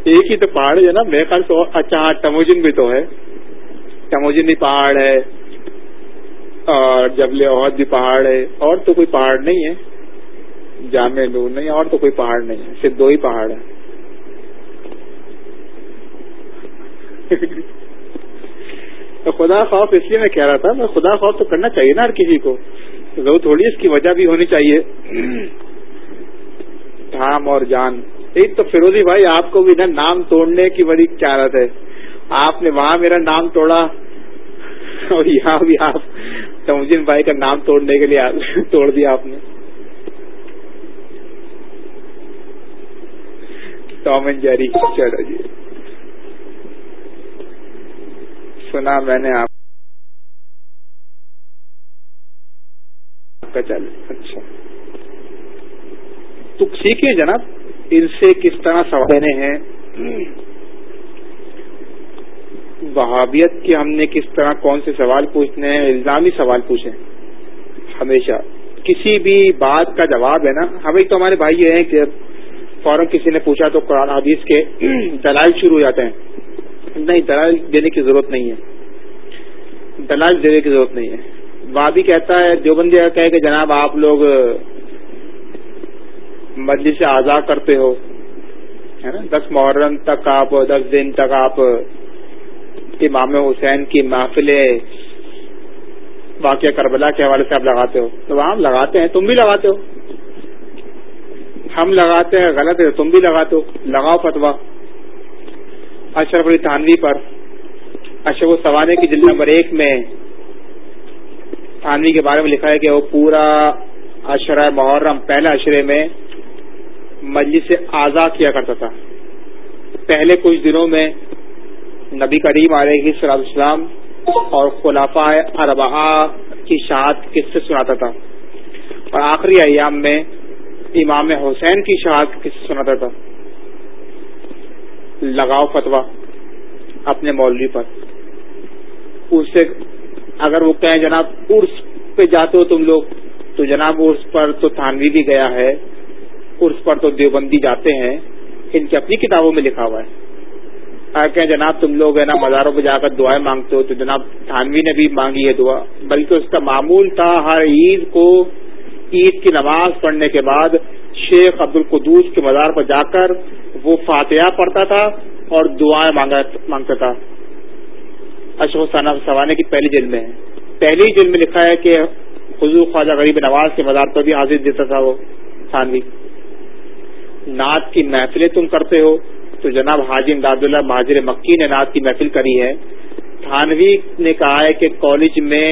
ایک ہی تو پہاڑ ہے نا۔ میرے خیال سے اچھا ہاں ٹموجن بھی تو ہے۔ ٹموجن بھی پہاڑ ہے۔ اور جبل عہد بھی پہاڑ ہے۔ اور تو کوئی پہاڑ نہیں ہے۔ جامع نور نہیں، اور تو کوئی پہاڑ نہیں ہے۔ صرف دو ہی پہاڑ ہے تو خدا خوف اس لیے میں کہہ رہا تھا، میں خدا خوف تو کرنا چاہیے نا ہر کسی کو۔ ضرور تھوڑی اس کی وجہ بھی ہونی چاہیے۔ دھام اور جان۔ ایک تو فیروزی بھائی، آپ کو بھی نا نام توڑنے کی بڑی چارت ہے۔ آپ نے وہاں میرا نام توڑا۔ اور یہاں بھی آپ، تمجن بھائی کا نام توڑنے کے لیے توڑ دیا آپ نے۔ ٹام اینڈ جیری چلو جی سنا میں نے آپ کا چل اچھا۔ تو سیکھیں جناب، ان سے کس طرح سوالے ہیں؟ وہابیت کے ہم نے کس طرح کون سے سوال پوچھنے ہیں؟ الزامی سوال پوچھے ہمیشہ۔ کسی بھی بات کا جواب ہے نا؟ ہمیں تو ہمارے بھائی یہ ہیں کہ فوراً کسی نے پوچھا تو قرآن حدیث کے دلائل شروع ہو جاتے ہیں۔ نہیں، دلائل دینے کی ضرورت نہیں ہے۔ دلائل دینے کی ضرورت نہیں ہے۔ وابی کہتا ہے جو بندی کہ جناب آپ لوگ مجلس سے آزاد کرتے ہو، ہے نا؟ دس محرم تک آپ، دس دن تک آپ، امام حسین کی محفل واقعہ کربلا کے حوالے سے آپ لگاتے ہو۔ تو وہاں ہم لگاتے ہیں، تم بھی لگاتے ہو۔ ہم لگاتے ہیں، غلط ہے، تم بھی لگاتے ہو۔ لگاؤ فتوا اشرف علی تھانوی پر، اشرف سوانے کی جلد نمبر ایک میں تھانوی کے بارے میں لکھا ہے کہ وہ پورا اشرہ محرم پہلے اشرے میں مجلس سے آزاد کیا کرتا تھا۔ پہلے کچھ دنوں میں نبی کریم علیہ صلاح السلام اور خلافہ اربا کی شہاد کس سے سناتا تھا۔ اور آخری ایام میں امام حسین کی شہاد کس سے سناتا تھا۔ لگاؤ فتوا اپنے مولوی پر۔ اس سے اگر وہ کہیں جناب عرس پہ جاتے ہو تم لوگ، تو جناب عرس پر تو تھانوی بھی گیا ہے، عرس پر تو دیوبندی جاتے ہیں، ان کی اپنی کتابوں میں لکھا ہوا ہے۔ اگر کہ جناب تم لوگ ہے نا مزاروں پہ جا کر دعائیں مانگتے ہو، تو جناب تھانوی نے بھی مانگی ہے دعا، بلکہ اس کا معمول تھا ہر عید کو عید کی نماز پڑھنے کے بعد شیخ عبد القدوس کے مزار پر جا کر وہ فاتحہ پڑھتا تھا اور دعائیں مانگتا تھا۔ اشوق سوانے کی پہلی جلد میں پہلی جلد میں لکھا ہے کہ حضور خواجہ غریب نواز کے مزار پر بھی حاضر دیتا تھا وہ تھانوی نعت کی محفلیں تم کرتے ہو۔ تو جناب حاجی امداد اللہ مہاجر مکی نے نعت کی محفل کری ہے۔ تھانوی نے کہا ہے کہ کالج میں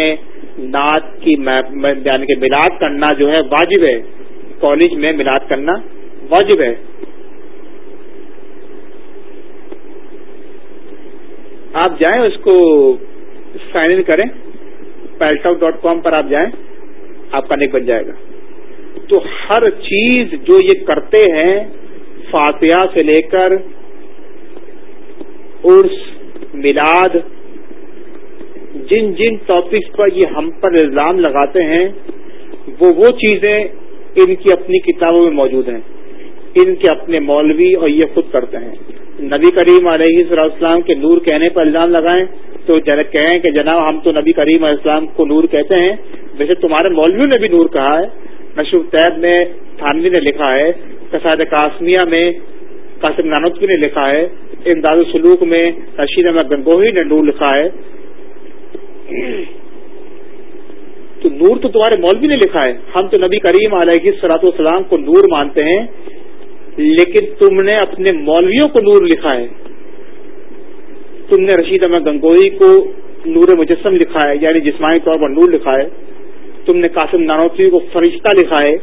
نعت کی یعنی کہ میلاد کرنا جو ہے واجب ہے۔ کالج میں میلاد کرنا واجب ہے۔ آپ جائیں، اس کو سائن ان کریں۔ پیلٹ ڈاٹ کام پر آپ جائیں، آپ کا نک بن جائے گا۔ تو ہر چیز جو یہ کرتے ہیں، فاتحہ سے لے کر عرس، میلاد، جن جن ٹاپکس پر یہ ہم پر الزام لگاتے ہیں، وہ وہ چیزیں ان کی اپنی کتابوں میں موجود ہیں۔ ان کے اپنے مولوی اور یہ خود کرتے ہیں۔ نبی کریم علیہ السلام کے نور کہنے پر الزام لگائیں تو کہیں کہ جناب ہم تو نبی کریم علیہ السلام کو نور کہتے ہیں۔ ویسے تمہارے مولوی نے بھی نور کہا ہے۔ نشو طیب میں تھانوی نے لکھا ہے۔ کساد قاسمیہ میں قاسم نانوتوی نے لکھا ہے۔ امداد السلوک میں رشید احمد گنگوہی نے نور لکھا ہے۔ تو نور تو تمہارے مولوی نے لکھا ہے۔ ہم تو نبی کریم علیہ سلاط والسلام کو نور مانتے ہیں، لیکن تم نے اپنے مولویوں کو نور لکھا ہے۔ تم نے رشید احمد گنگوئی کو نور مجسم لکھا ہے یعنی جسمانی طور پر نور لکھا ہے۔ تم نے قاسم نانوتری کو فرشتہ لکھا ہے۔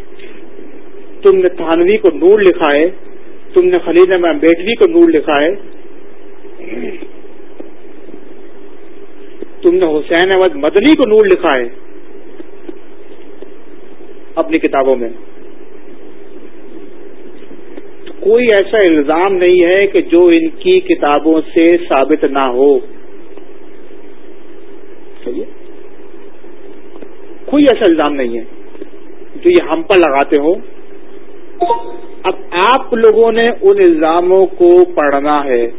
تم نے تھانوی کو نور لکھا ہے۔ تم نے خلیل احمد امبیڈوی کو نور لکھا ہے۔ تم نے حسین احمد مدنی کو نور لکھا ہے۔ اپنی کتابوں میں۔ کوئی ایسا الزام نہیں ہے کہ جو ان کی کتابوں سے ثابت نہ ہو۔ کوئی ایسا الزام نہیں ہے جو یہ ہم پر لگاتے ہو اب آپ لوگوں نے ان الزاموں کو پڑھنا ہے۔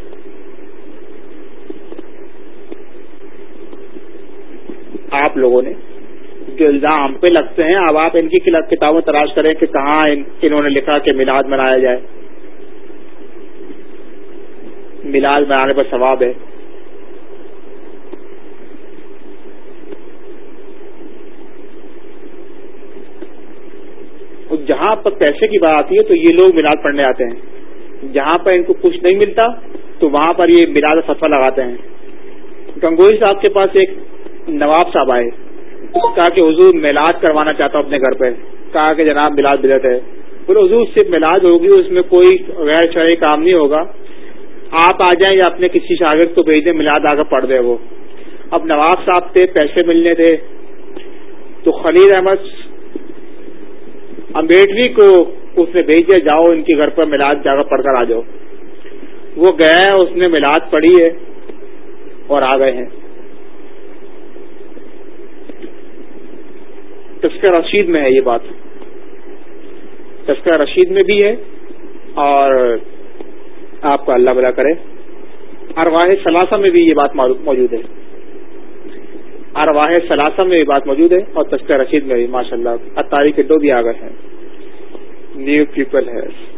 آپ لوگوں نے جو الزام ہم پہ لگتے ہیں۔ اب آپ ان کی کتابیں تلاش کریں کہ کہاں انہوں نے لکھا کہ میلاد منایا جائے۔ میلاد منانے پر ثواب ہے۔ جہاں پر پیسے کی بات آتی ہے تو یہ لوگ میلاد پڑھنے آتے ہیں۔ جہاں پر ان کو کچھ نہیں ملتا تو وہاں پر یہ میلاد فتوا لگاتے ہیں۔ گنگوئی صاحب کے پاس ایک نواب صاحب آئے۔ کہا کہ حضور میلاد کروانا چاہتا ہوں اپنے گھر پہ۔ کہا کہ جناب میلاد بلت ہے۔ بولے، حضور صرف میلاد ہوگی، اس میں کوئی غیر شرعی کام نہیں ہوگا۔ آپ آ جائیں یا اپنے کسی شاگرد کو بھیج دیں، میلاد آ کر پڑھ دے وہ۔ اب نواب صاحب تھے، پیسے ملنے تھے۔ تو خلیل احمد امبیڈوی کو اس نے بھیج دیا، جاؤ ان کے گھر پر میلاد جا کر پڑھ کر آ جاؤ۔ وہ گیا اس نے میلاد پڑھی ہے اور آ گئے ہیں۔ تسکر رشید میں ہے یہ بات۔ تسکر رشید میں بھی ہے اور آپ کا اللہ بلا کرے۔ ارواہ ثلاثہ میں بھی یہ بات موجود ہے۔ ارواہ ثلاثہ میں یہ بات موجود ہے اور تسکر رشید میں بھی ماشاء اللہ اتاری کے دو بھی آ گئے ہیں۔ نیو پیپل ہے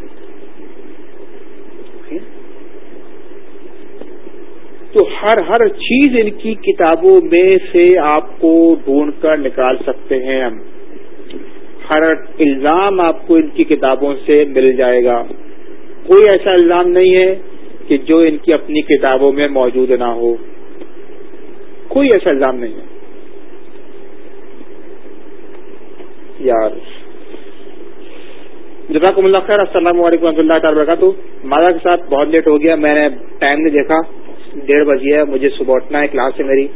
تو ہر ہر چیز ان کی کتابوں میں سے آپ کو ڈھونڈ کر نکال سکتے ہیں ہم۔ ہر الزام آپ کو ان کی کتابوں سے مل جائے گا۔ کوئی ایسا الزام نہیں ہے کہ جو ان کی اپنی کتابوں میں موجود نہ ہو۔ کوئی ایسا الزام نہیں ہے۔ یار۔ جزاکم اللہ خیر، السلام علیکم و رحمۃ اللہ تعالی وبرکاتہ۔ مادا کے ساتھ بہت لیٹ ہو گیا، میں نے ٹائم نہیں دیکھا۔ ڈیڑھ بجے ہے، مجھے صبح اٹھنا ہے، کلاس سے میری۔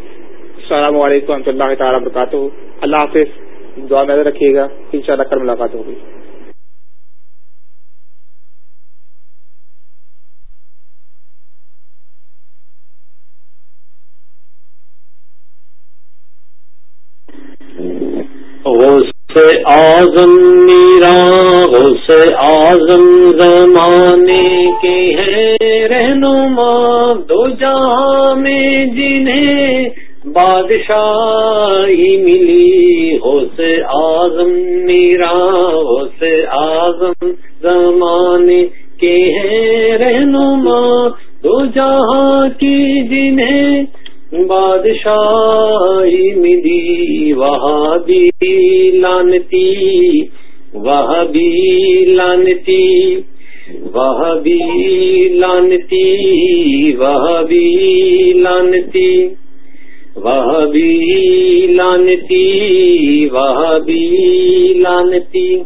السلام علیکم و رحمۃ اللہ تعالیٰ وبرکاتہ۔ اللہ حافظ، دعا میں رکھیے گا۔ ان شاء اللہ کل ملاقات ہوگی۔ سے آزم میرا غوث آزم زمانے کے ہیں رہنما، دو جہاں میں جنہیں بادشاہی ملی غوث آزم میرا غوث آزم زمانے کے ہیں رہنما، دو جہاں کی جنہیں بادشاہی ملی وہاں بھی لانتی وہ بھی لانتی وہ بھی لانتی وہ بھی لانتی وہ بھی لانتی۔ وہ بھی لانتی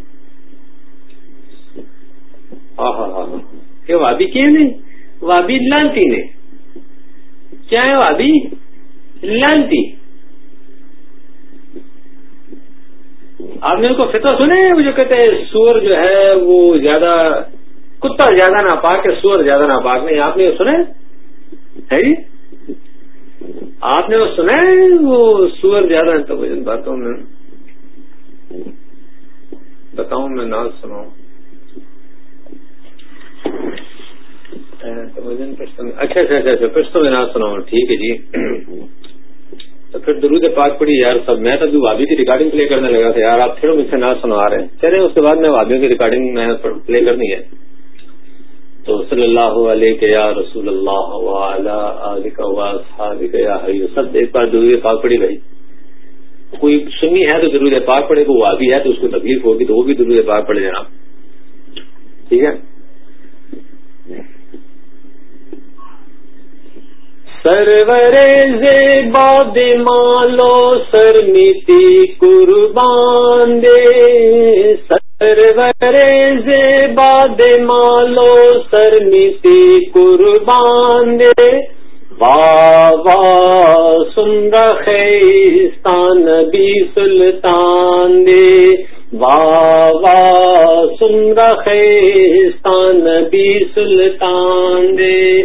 کہ وابی کیا نے؟ وابی لانتی نے۔ کیا ہے وابی لانتی آپ نے ان کو فتوا سنے وہ جو کہتے ہیں سور جو ہے وہ زیادہ کتا زیادہ نہ پاک ہے، سور زیادہ نہ پاک نہیں، آپ نے سنے؟ ہے جی؟ آپ نے وہ سنا ہے وہ سور زیادہ تو باتوں میں بتاؤں میں نہ سناؤں۔ اچھا اچھا اچھا اچھا پشتوں میں نہ ہاں، سناؤں، ٹھیک ہے جی۔ تو پھر درود پاک پڑی یار سب میں تو وابی کی ریکارڈنگ پلے کرنے لگا تھا، یار، آپ پھر مجھ سے نہ سنا رہے ہیں۔ چلے اس کے بعد میں وابیوں کی ریکارڈنگ میں پلے کرنی ہے۔ تو صلی اللہ علیہ کے یا رسول اللہ یا سب ایک بار درود پاک پڑی بھائی۔ کوئی سنی ہے تو درود پاک پڑے کو وابی ہے تو اس کو تکلیف ہوگی تو وہ بھی درود پاک پڑے جناب۔ ٹھیک ہے؟ سرور باد مالو سر قربان دے۔ سرور سرور باد مالو سر میتی قربان دے۔ وا سن رخستان بھی سلطان دے۔ وا سن رخستان بھی سلطان دے۔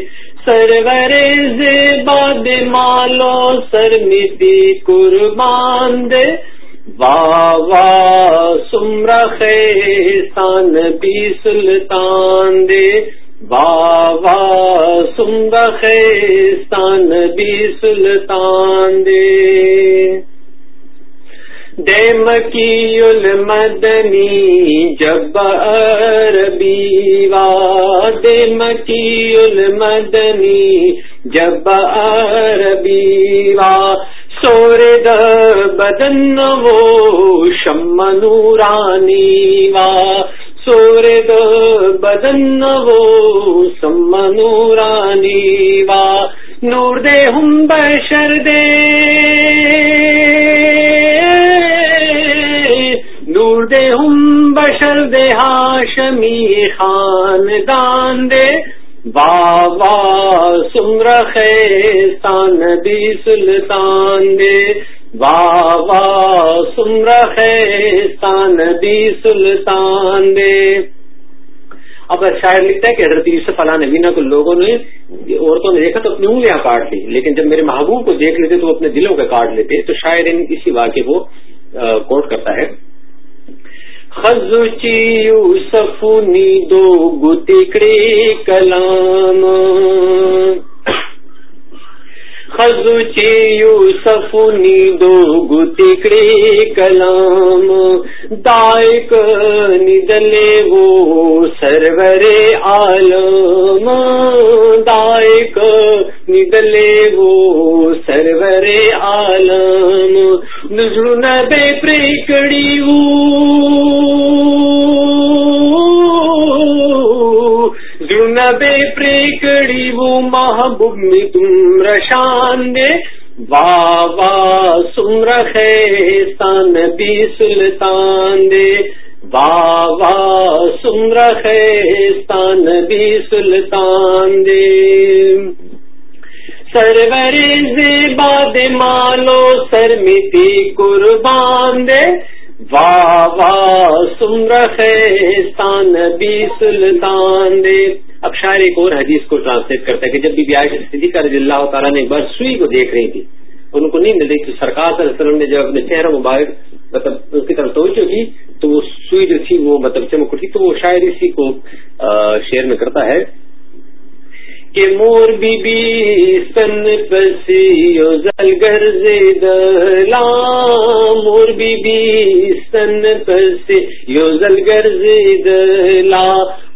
سرور زیباد مالو سر میتی قربان دے۔ واہ سمر سان بھی سلطان دے۔ واہ سمر خان بھی سلطان دے۔ دیم کی المدنی، جب عربی وا دیم المدنی، جب عربی وا سور بدن وہ شم نورانی وا سور بدن وہ سم نورانی وا نور دے ہم بشر دے نور دے ہم بشر دے ہاشمی خاندان دے۔ وا سمر خیستان بھی سلطان دے۔ وا سمر خیستان بھی سلطان دے۔ اب شاعر لکھتا ہے کہ حضرت یوسف علیہ نبینا کو لوگوں نے عورتوں نے دیکھا تو اپنی انگلیاں کاٹ لی، لیکن جب میرے محبوب کو دیکھ لیتے تو وہ اپنے دلوں کے کاٹ لیتے، تو شاعر اسی واقعے کو کوٹ کرتا ہے۔ خزوچی یوسف نی دو گتکڑے کلام۔ خزچی یوسف نی دو گتکڑے کلام، دائک ندلے وہ سرور عالم۔ دائک ندلے وہ سرور عالم۔ نظر نبے پریکڑی بے سلطان دے۔ وا وا سمر خیستان بھی سلطان دے۔ سرور باد مالو سرمتی قربان دے۔ وا وا سمر خیستان بھی سلطان دے۔ اب شاعر ایک اور حدیث کو ٹرانسلیٹ کرتا ہے کہ جب بھی عائشہ صدیقہ رضی اللہ تعالیٰ نے ایک بار سوئی کو دیکھ رہی تھی، ان کو نہیں مل تو سرکار صلی اللہ علیہ وسلم نے جب اپنے چہرہ مبارک مطلب اس کی طرف توجہ کی تو وہ سوئی جو تھی، وہ مطلب چمک اٹھی تو وہ شاعر اسی کو شعر میں کرتا ہے۔ کہ مور بی بی سن پسی زل گر زید مور بی بی سن پسی یو زل گر زید لا۔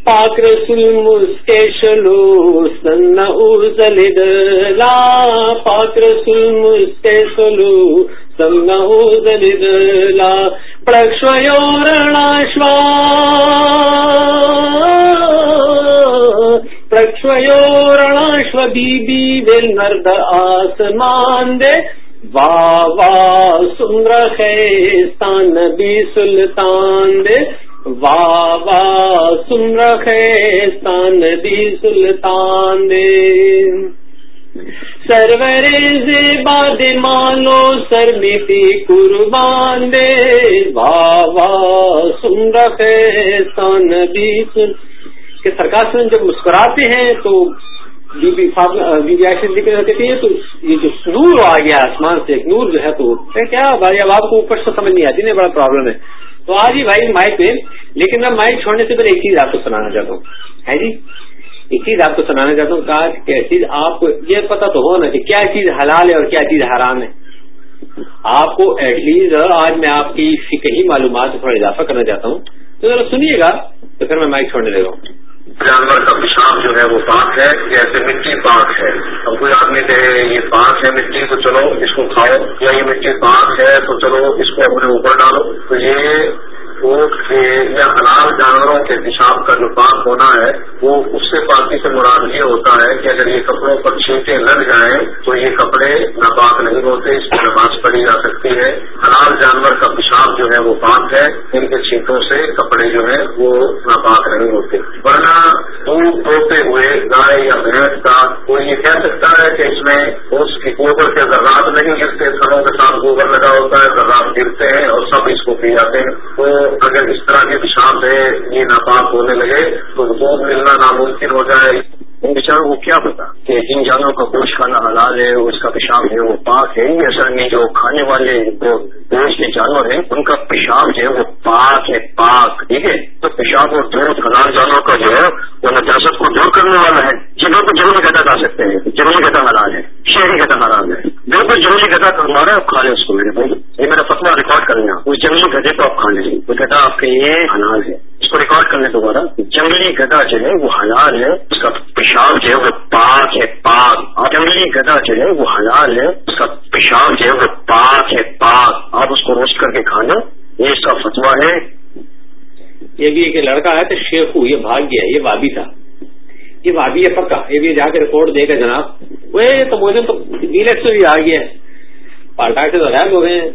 پاک رسول مسکے شلو سن اوزل لا۔ پاک رسول مسکے شلو سن اوزل لا پرکشورناشوا پرکشورناشو بی بی مرد آسمان دے وا وا سمر خیستان بی سلطان دے وا وا سن سلطان دے سرور باد مانو سر میتی قربان دے۔ وا وا سن رخستان کہ سرکار سے جب مسکراتے ہیں تو بی بی ذکر کہتے ہیں تو یہ جو نور آ گیا آسمان سے، ایک نور جو ہے تو کیا بھائی، اب آپ کو اوپر سے سمجھ نہیں آتی نا بڑا پرابلم ہے۔ تو آج ہی بھائی مائک پہ، لیکن میں مائک چھوڑنے سے پہلے ایک چیز آپ کو سنانا چاہتا ہوں۔ ہے جی؟ ایک چیز آپ کو سنانا چاہتا ہوں کہا کیا چیز آپ کو یہ پتا تو ہو نا کہ کیا چیز حلال ہے اور کیا چیز حرام ہے؟ آپ کو ایٹ لیسٹ آج میں آپ کی فکری معلومات تھوڑا اضافہ کرنا چاہتا ہوں۔ تو ذرا سنیے گا، تو پھر میں مائک چھوڑنے لگا ہوں۔ جانور کا پیشاب جو ہے وہ پاک ہے، جیسے مٹی پاک ہے۔ اب کوئی آدمی کہے، یہ پاک ہے مٹی، تو چلو اس کو کھاؤ، یا یہ مٹی پاک ہے تو چلو اس کو اپنے اوپر ڈالو۔ تو یہ اونٹ کے یا حلال جانوروں کے پیشاب کا جو پاک ہونا ہے، وہ اس سے پاکی سے مراد یہ ہوتا ہے کہ اگر یہ کپڑوں پر چھینٹے لگ جائیں تو یہ کپڑے ناپاک نہیں ہوتے، اس میں نماز پڑھی جا سکتی ہے۔ حلال جانور کا پیشاب جو ہے وہ پاک ہے، ان کے چھینٹوں سے کپڑے جو ہیں وہ ناپاک نہیں ہوتے۔ ورنہ دودھ دوتے ہوئے گائے یا بھینس کا کوئی یہ کہہ سکتا ہے کہ اس میں اس کی گوبر کے ذرات نہیں گرتے، سروں کے ساتھ گوبر لگا ہوتا ہے، ذرات گرتے ہیں اور سب اس کو پی جاتے ہیں۔ تو اگر اس طرح کے پیشاب ہے یہ ناپاک ہونے لگے تو دودھ ملنا ناممکن ہو جائے۔ ان بیچاروں کو کیا پتا کہ جن جانوروں کا گوشت کھانا حلال ہے، اس کا پیشاب ہے، وہ پاک ہے۔ یہ اصل میں جو کھانے والے جو گوشت کے جانور ہیں، ان کا پیشاب جو ہے وہ پاک ہے، پاک، ٹھیک ہے؟ تو پیشاب اور دودھ حلال جانوروں کا جو ہے، وہ نجاست کو دور کرنے والا ہے۔ جنہوں کو جنگلی گدا کھا سکتے ہیں جنگلی گدا حلال ہے، شہری گدا حلال ہے۔ بالکل جنگلی گدا کا مارا، آپ کھا لیں اس کو۔ میرے بھائی یہ میرا فتوا ریکارڈ کر لینا اس جنگلی گدے کو آپ کھا لیں۔ وہ گدا آپ کے لیے حلال ہے۔ کو ریکارڈ کرنے دوبارہ جنگلی گدا جو ہے وہ حلال ہے، اس کا پیشاب جو ہے وہ پاک ہے، پاک۔ اور جنگلی گدا جو ہے وہ حلال ہے، اس کا پیشاب جو ہے وہ پاک ہے، پاک۔ آپ اس کو روسٹ کر کے کھانا یہ اس کا فتوا ہے۔ یہ بھی ایک لڑکا ہے تو شیخو یہ بھاگ گیا یہ بابی تھا۔ یہ بابی ہے پکا۔ یہ بھی جا کے رپورٹ دے گا جناب۔ وہ تو مجھے تو ڈیلکس سے بھی آ گیا پالٹا سے تو غائب ہو گئے ہیں۔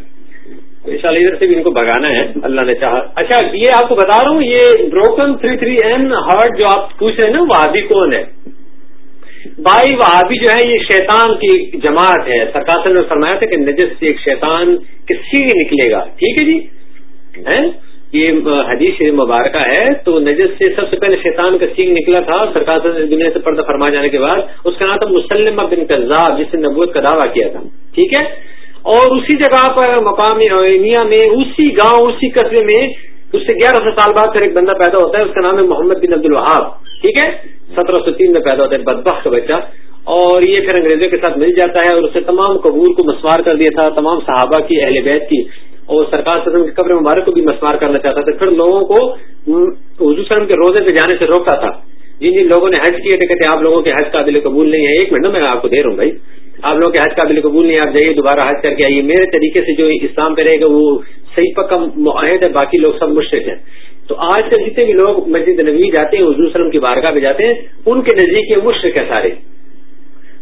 ان ادھر سے بھی ان کو بگانا ہے، اللہ نے چاہا۔ اچھا یہ آپ کو بتا رہا ہوں، یہ broken three three N heart جو آپ پوچھ رہے ہیں نا، وہابی کون ہے؟ بھائی، وہابی جو ہے، یہ شیطان کی جماعت ہے۔ سرکار نے فرمایا تھا کہ نجس سے ایک شیطان کسی نکلے گا؟ ٹھیک ہے جی؟ یہ حدیث مبارکہ ہے۔ تو نجس سے سب سے پہلے شیطان کا سینگ نکلا تھا، سرکار دنیا سے پردہ فرما جانے کے بعد، اس کا نام تھا مسلم بن کذاب، جس نے نبوت کا دعویٰ کیا تھا۔ ٹھیک ہے؟ اور اسی جگہ پر مقامی میں اسی گاؤں، اسی قصبے میں اس سے گیارہ سو سال بعد پھر ایک بندہ پیدا ہوتا ہے، اس کا نام ہے محمد بن عبد الوہاب ٹھیک ہے؟ سترہ سو تین میں پیدا ہوتا ہے بدبخ کا بچہ۔ اور یہ پھر انگریزوں کے ساتھ مل جاتا ہے اور اسے تمام قبور کو مسوار کر دیا تھا، تمام صحابہ کی، اہل بیت کی۔ اور سرکار سدم کے قبر مبارک کو بھی مسوار کرنا چاہتا تھا۔ پھر لوگوں کو حضور سلم کے روزے پہ جانے سے روکتا تھا۔ جن جن لوگوں نے حج کیے تھے، کہتے آپ لوگوں کے حج قابل قبول نہیں ہے۔ ایک منٹ میں آپ کو دے رہا ہوں بھائی۔ آپ لوگ کے حج قابل قبول نہیں آپ جائیے دوبارہ حج کر کے آئیے۔ میرے طریقے سے جو اسلام پہ رہے گا، وہ صحیح پکا معاہد ہے، باقی لوگ سب مشرق ہیں۔ تو آج کل جتنے بھی لوگ مسجد نبی جاتے ہیں، حضور وسلم کی بارگاہ پہ جاتے ہیں، ان کے نزدیک یہ مشرق ہے سارے۔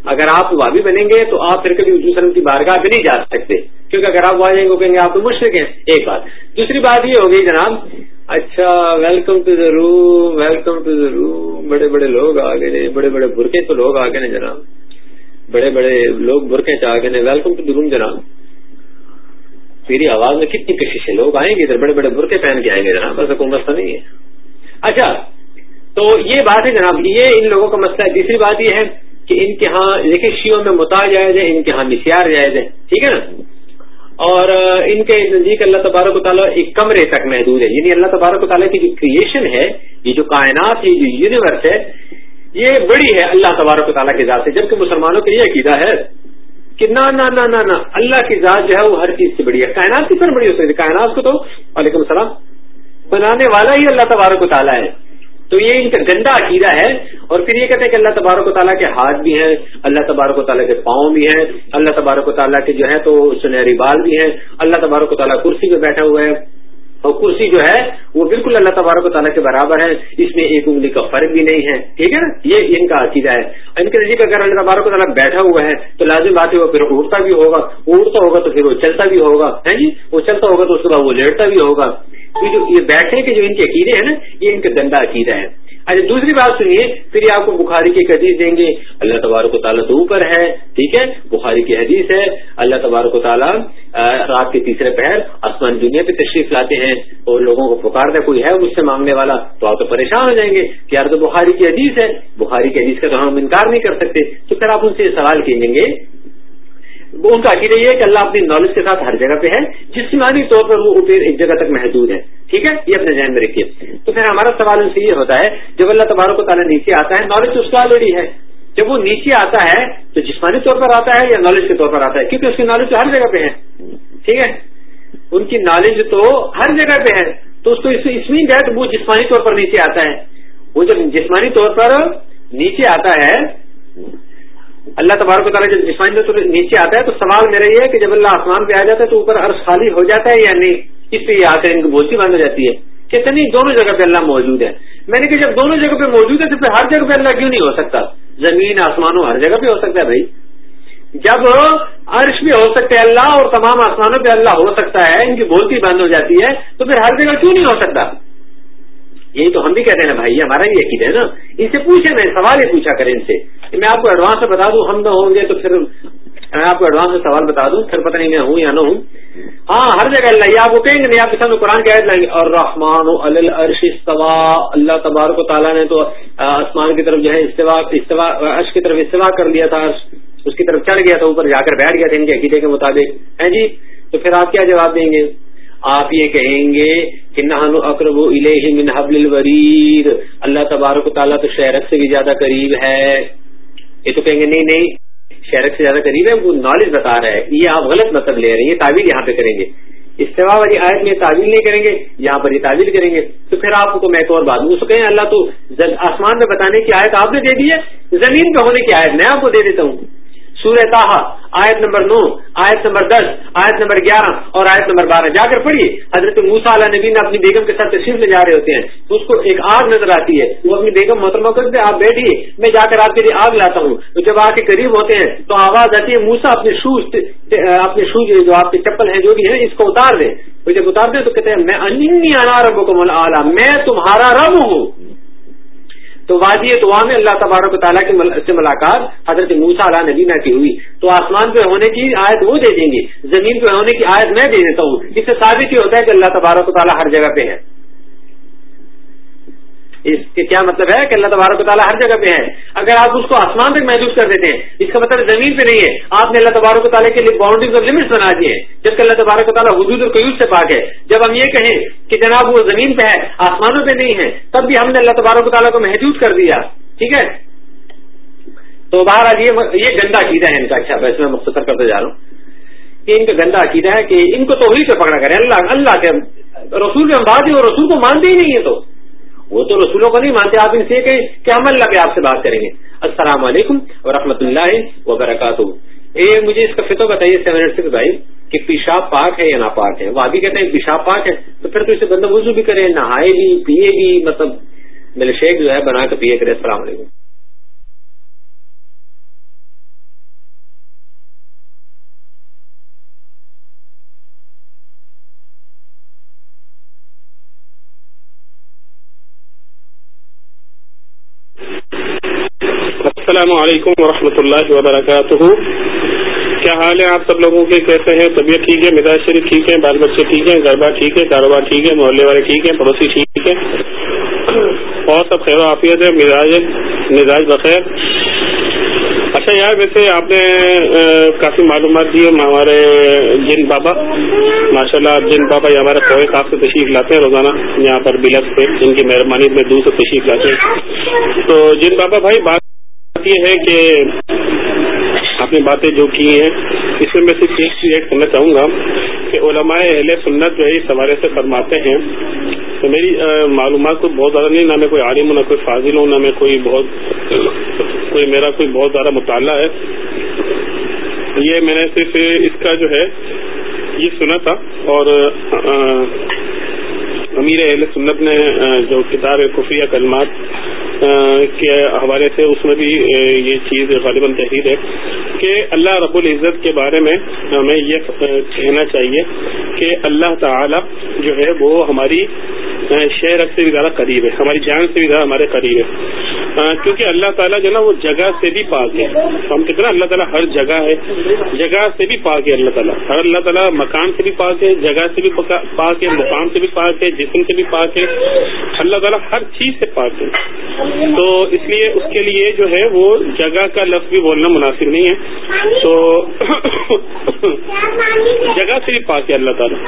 اگر آپ وابی بنیں گے، تو آپ پھر کبھی حضور وسلم کی بارگاہ پہ نہیں جا سکتے۔ کیونکہ اگر آپ وہاں جائیں گے کہیں گے آپ تو مشرق ہیں۔ ایک بات۔ دوسری بات یہ ہوگی جناب اچھا welcome to the room welcome to the room بڑے بڑے لوگ آ گئے، بڑے بڑے برقے تو لوگ آ گئے جناب۔ بڑے بڑے لوگ برقے چاہ گئے ویلکم ٹو روم جناب۔ میری آواز میں کتنی کشش ہے، لوگ آئیں گے ادھر، بڑے بڑے برقے پہن کے آئیں گے جناب، بس حکومت نہیں ہے۔ اچھا تو یہ بات ہے جناب، یہ ان لوگوں کا مسئلہ ہے۔ تیسری بات یہ ہے کہ ان کے ہاں دیکھیں شیوں میں متا جائز ہے، ان کے ہاں مسیار جائز ہے، ٹھیک ہے نا؟ اور ان کے نزدیک اللہ تبارک و تعالیٰ ایک کمرے تک محدود ہے۔ یعنی اللہ تبارک و تعالیٰ کی جو کریشن ہے، یہ جو کائنات، یہ جو یونیورس ہے یہ بڑی ہے اللہ تبارک و تعالیٰ کی ذات سے۔ جبکہ مسلمانوں کا یہ عقیدہ ہے کہ نہ نہ نہ نہ نہ اللہ کی ذات جو ہے وہ ہر چیز سے بڑی ہے۔ کائنات کی طرح بڑی ہو سکتی کائنات کو تو وعلیکم السلام بنانے والا ہی اللہ تبارک و تعالیٰ ہے۔ تو یہ ان کا گندا عقیدہ ہے۔ اور پھر یہ کہتے ہیں کہ اللہ تبارک و تعالیٰ کے ہاتھ بھی ہیں، اللہ تبارک و تعالیٰ کے پاؤں بھی ہیں، اللہ تبارک و تعالیٰ کے جو ہے تو سنہری بال بھی ہیں، اللہ تبارک و تعالیٰ کرسی پہ بیٹھے ہوئے ہیں۔ اور کرسی جو ہے وہ بالکل اللہ تبارک و تعالیٰ کے برابر ہے، اس میں ایک انگلی کا فرق بھی نہیں ہے۔ ٹھیک ہے نا؟ یہ ان کا عقیدہ ہے۔ ان کے نزدیک اگر اللہ تبارک و تعالیٰ بیٹھا ہوا ہے تو لازم بات ہے وہ پھر اٹھتا بھی ہوگا۔ اڑتا ہوگا تو پھر وہ چلتا بھی ہوگا۔ ہے جی؟ وہ چلتا ہوگا تو اس کے بعد وہ لیٹتا بھی ہوگا۔ یہ جو یہ بیٹھنے کے جو ان کے عقیدے ہیں نا، یہ ان کا گندا عقیدہ ہے اچھا دوسری بات سنیے، پھر یہ آپ کو بخاری کی حدیث دیں گے، اللہ تبارک و تعالیٰ تو اوپر ہے، ٹھیک ہے؟ بخاری کی حدیث ہے، اللہ تبارک و تعالیٰ رات کے تیسرے پہر آسمان دنیا پہ تشریف لاتے ہیں اور لوگوں کو پکارتا کوئی ہے مجھ سے مانگنے والا، تو آپ تو پریشان ہو جائیں گے کہ یار تو بخاری کی حدیث ہے، بخاری کی حدیث کا تو ہم انکار نہیں کر سکتے۔ تو پھر آپ ان سے یہ سوال کہیں گے وہ ان کا عقیدہ یہ ہے کہ اللہ اپنی نالج کے ساتھ ہر جگہ پہ ہے، جسمانی طور پر وہ پھر ایک جگہ تک محدود ہے ٹھیک ہے؟ یہ اپنے ذہن میں رکھیے۔ تو پھر ہمارا سوال ان سے یہ ہوتا ہے، جب اللہ تبارک و تعالیٰ نیچے آتا ہے نالج تو اس کا آلریڈی ہے۔ جب وہ نیچے آتا ہے، تو جسمانی طور پر آتا ہے یا نالج کے طور پر آتا ہے؟ کیونکہ اس کی نالج تو ہر جگہ پہ ہے۔ ٹھیک ہے؟ ان کی نالج تو ہر جگہ پہ ہے۔ تو اس کو اس میں گئے تو وہ جسمانی طور پر نیچے آتا ہے۔ وہ جب جسمانی طور پر نیچے آتا ہے اللہ تبارک و تعالیٰ جب جسمانی طور نیچے آتا ہے تو سوال میرا یہ ہے کہ جب اللہ آسمان پہ آ جاتا ہے تو اوپر عرض خالی ہو جاتا ہے یا نہیں؟ اس پہ یہ آ کر ان کو بولتی بند ہو جاتی ہے۔ کہ نہیں دونوں جگہ پہ اللہ موجود ہے۔ میں نے کہا جب دونوں جگہ پہ موجود ہے تو پھر ہر جگہ پہ اللہ کیوں نہیں ہو سکتا؟ زمین، آسمانوں، ہر جگہ پہ ہو سکتا ہے بھائی۔ جب عرش بھی ہو سکتا ہے اللہ اور تمام آسمانوں پہ اللہ ہو سکتا ہے، ان کی بولتی بند ہو جاتی ہے، تو پھر ہر جگہ کیوں نہیں ہو سکتا؟ یہی تو ہم بھی کہتے ہیں بھائی ہمارا یہ عقید ہے نا۔ ان سے پوچھے میں سوال ہی پوچھا کریں ان سے۔ میں آپ کو ایڈوانس سے بتا دوں، ہم نہ ہوں گے تو پھر میں آپ کو ایڈوانس میں سوال بتا دوں، پھر پتہ نہیں میں ہوں یا نہ ہوں۔ ہاں ہر جگہ اللہ، یہ آپ کو کہیں گے نہیں، آپ کے سامنے قرآن کی عائد لائیں گے۔ اور رحمان الرش استوا اللہ تبارک و تعالیٰ نے تو آسمان کی طرف جو ہے استوا استوا عرش کی طرف استوا کر لیا تھا۔ اس کی طرف چڑھ گیا تھا، اوپر جا کر بیٹھ گیا تھا ان کے عقیدے کے مطابق۔ ہے جی؟ تو پھر آپ کیا جواب دیں گے؟ آپ یہ کہیں گے کہ نہن اقرب الہ من حبل الورید۔ اللہ تبارک و تعالیٰ تو شہرت سے بھی زیادہ قریب ہے۔ یہ تو کہیں گے نہیں نہیں، شہرت سے زیادہ قریب ہے، وہ نالج بتا رہا ہے۔ یہ آپ غلط مطلب لے رہے ہیں، یہ تعویل یہاں پہ کریں گے۔ استوا والی آیت میں تعویل نہیں کریں گے، یہاں پر یہ تعویل کریں گے۔ تو پھر آپ کو میں ایک اور بات اس کہیں اللہ تو آسمان میں بتانے کی آیت آپ نے دے دی ہے، زمین پہ ہونے کی آیت میں آپ کو دے دیتا ہوں۔ سورہ تاہا آیت نمبر نو، آیت نمبر دس، آیت نمبر گیارہ اور آیت نمبر بارہ۔ جا کر پڑھیے، حضرت موسا علیہ نبی نے اپنی بیگم کے ساتھ تشریف لے جا رہے ہوتے ہیں۔ اس کو ایک آگ نظر آتی ہے۔ وہ اپنی بیگم محترمہ کرتے آپ بیٹھیے، میں جا کر آپ کے لیے آگ لاتا ہوں۔ تو جب آ کے قریب ہوتے ہیں، تو آواز آتی ہے موسا اپنے شوز اپنے شوز جو آپ کے چپل ہیں، جو بھی ہیں، اس کو اتار دیں۔ تو جب اتار دیں تو کہتے ہیں، میں انار رب کو میں تمہارا رب ہوں۔ تو وادی دعا میں اللہ تبارک و تعالیٰ سے ملاقات حضرت موسا علیہ نبینا کی ہوئی۔ تو آسمان پہ ہونے کی آیت وہ دے دیں گے، زمین پہ ہونے کی آیت میں دے دیتا ہوں۔ اس سے ثابت ہی ہوتا ہے کہ اللہ تبارک و تعالیٰ ہر جگہ پہ ہے۔ اس کے کیا مطلب ہے کہ اللہ تبارک و تعالیٰ ہر جگہ پہ ہے اگر آپ اس کو آسمان تک محدود کر دیتے ہیں، اس کا مطلب زمین پہ نہیں ہے۔ آپ نے اللہ تبارک و تعالیٰ کے لیے باؤنڈریز اور لمٹس بنا دیے ہیں۔ جبکہ اللہ تبارک و تعالیٰ حدود اور قیود سے پاک ہے۔ جب ہم یہ کہیں کہ جناب وہ زمین پہ ہے، آسمانوں پہ نہیں ہے، تب بھی ہم نے اللہ تبارک و تعالیٰ کو محدود کر دیا۔ ٹھیک ہے؟ تو باہر یہ گندا عقیدہ ہے ان کا۔ اچھا ویسے میں مختصر کرتے جا رہا ہوں کہ ان کا گندا عقیدہ ہے کہ ان کو تو وہی پہ پکڑا کرے اللہ اللہ کے رسول کے ہم بات ہی اور رسول کو مانتے ہی نہیں ہے تو۔ وہ تو رسولوں کو نہیں مانتے، آپ ان سے کہیں کہ ہم اللہ پہ آپ سے بات کریں گے۔ السلام علیکم و اللہ وبرکاتہ۔ اے، مجھے اس کا فتو بتائیے سیون ایٹ سکس بھائی، کہ پیشاب پاک ہے یا ناپاک ہے؟ وہ آگے کہتے ہیں، پیشاب پاک ہے، تو پھر تو اسے بندہ وضو بھی کرے، نہائے بھی، پیے بھی مطلب میرے شیخ جو ہے، بنا کے پیے کرے، السلام علیکم۔ السلام علیکم ورحمۃ اللہ وبرکاتہ۔ کیا حال ہے آپ سب لوگوں کے؟ کیسے ہیں؟ طبیعت ٹھیک ہے؟ مزاج شریف ٹھیک ہے؟ بال بچے ٹھیک ہے گھر بار ٹھیک ہے؟ کاروبار ٹھیک ہے؟ محلے والے ٹھیک ہے پڑوسی ٹھیک ہے اور سب خیر و عافیت ہے، مزاج مزاج بخیر۔ اچھا یار، ویسے آپ نے کافی معلومات دی ہمارے جن بابا۔ ماشاء اللہ جن بابا یہ ہمارے کوئے صاحب سے تشریف لاتے ہیں روزانہ، یہاں پر بلک سے، جن کی مہربانی میں دور سے تشریف لاتے ہیں۔ تو جن بابا بھائی، بات یہ ہے کہ آپ نے باتیں جو کی ہیں، اس میں میں صرف ایک چیز ایڈ کرنا چاہوں گا کہ علماء اہل سنت جو ہے، اس حوالے سے فرماتے ہیں۔ تو میری معلومات کو بہت زیادہ نہیں، نہ میں کوئی عالم ہوں، نہ کوئی فاضل ہوں، نہ میں کوئی بہت، کوئی میرا کوئی بہت زیادہ مطالعہ ہے۔ یہ میں نے صرف اس کا جو ہے، یہ سنا تھا۔ اور امیر اہل سنت نے جو کتاب ہے خفیہ کلمات کے حوالے سے اس میں بھی یہ چیز غالباً تحریر ہے کہ اللہ رب العزت کے بارے میں ہمیں یہ کہنا چاہیے کہ اللہ تعالی جو ہے وہ ہماری شہر سے بھی زیادہ قریب ہے، ہماری جان سے بھی زیادہ ہمارے قریب ہے۔ ہاں، کیونکہ اللہ تعالیٰ جو نا وہ جگہ سے بھی پاک ہے۔ ہم کہتے ہیں اللہ تعالیٰ ہر جگہ ہے۔ جگہ سے بھی پاک ہے اللہ تعالیٰ۔ ہر اللہ تعالیٰ مکان سے بھی پاک ہے، جگہ سے بھی پاک ہے مقام سے بھی پاک ہے، جسم سے بھی پاک ہے۔ اللہ تعالیٰ ہر چیز سے پاک ہے۔ تو اس لیے اس کے لیے جو ہے وہ جگہ کا لفظ بھی بولنا مناسب نہیں ہے۔ تو جگہ سے بھی پاک ہے اللہ تعالیٰ۔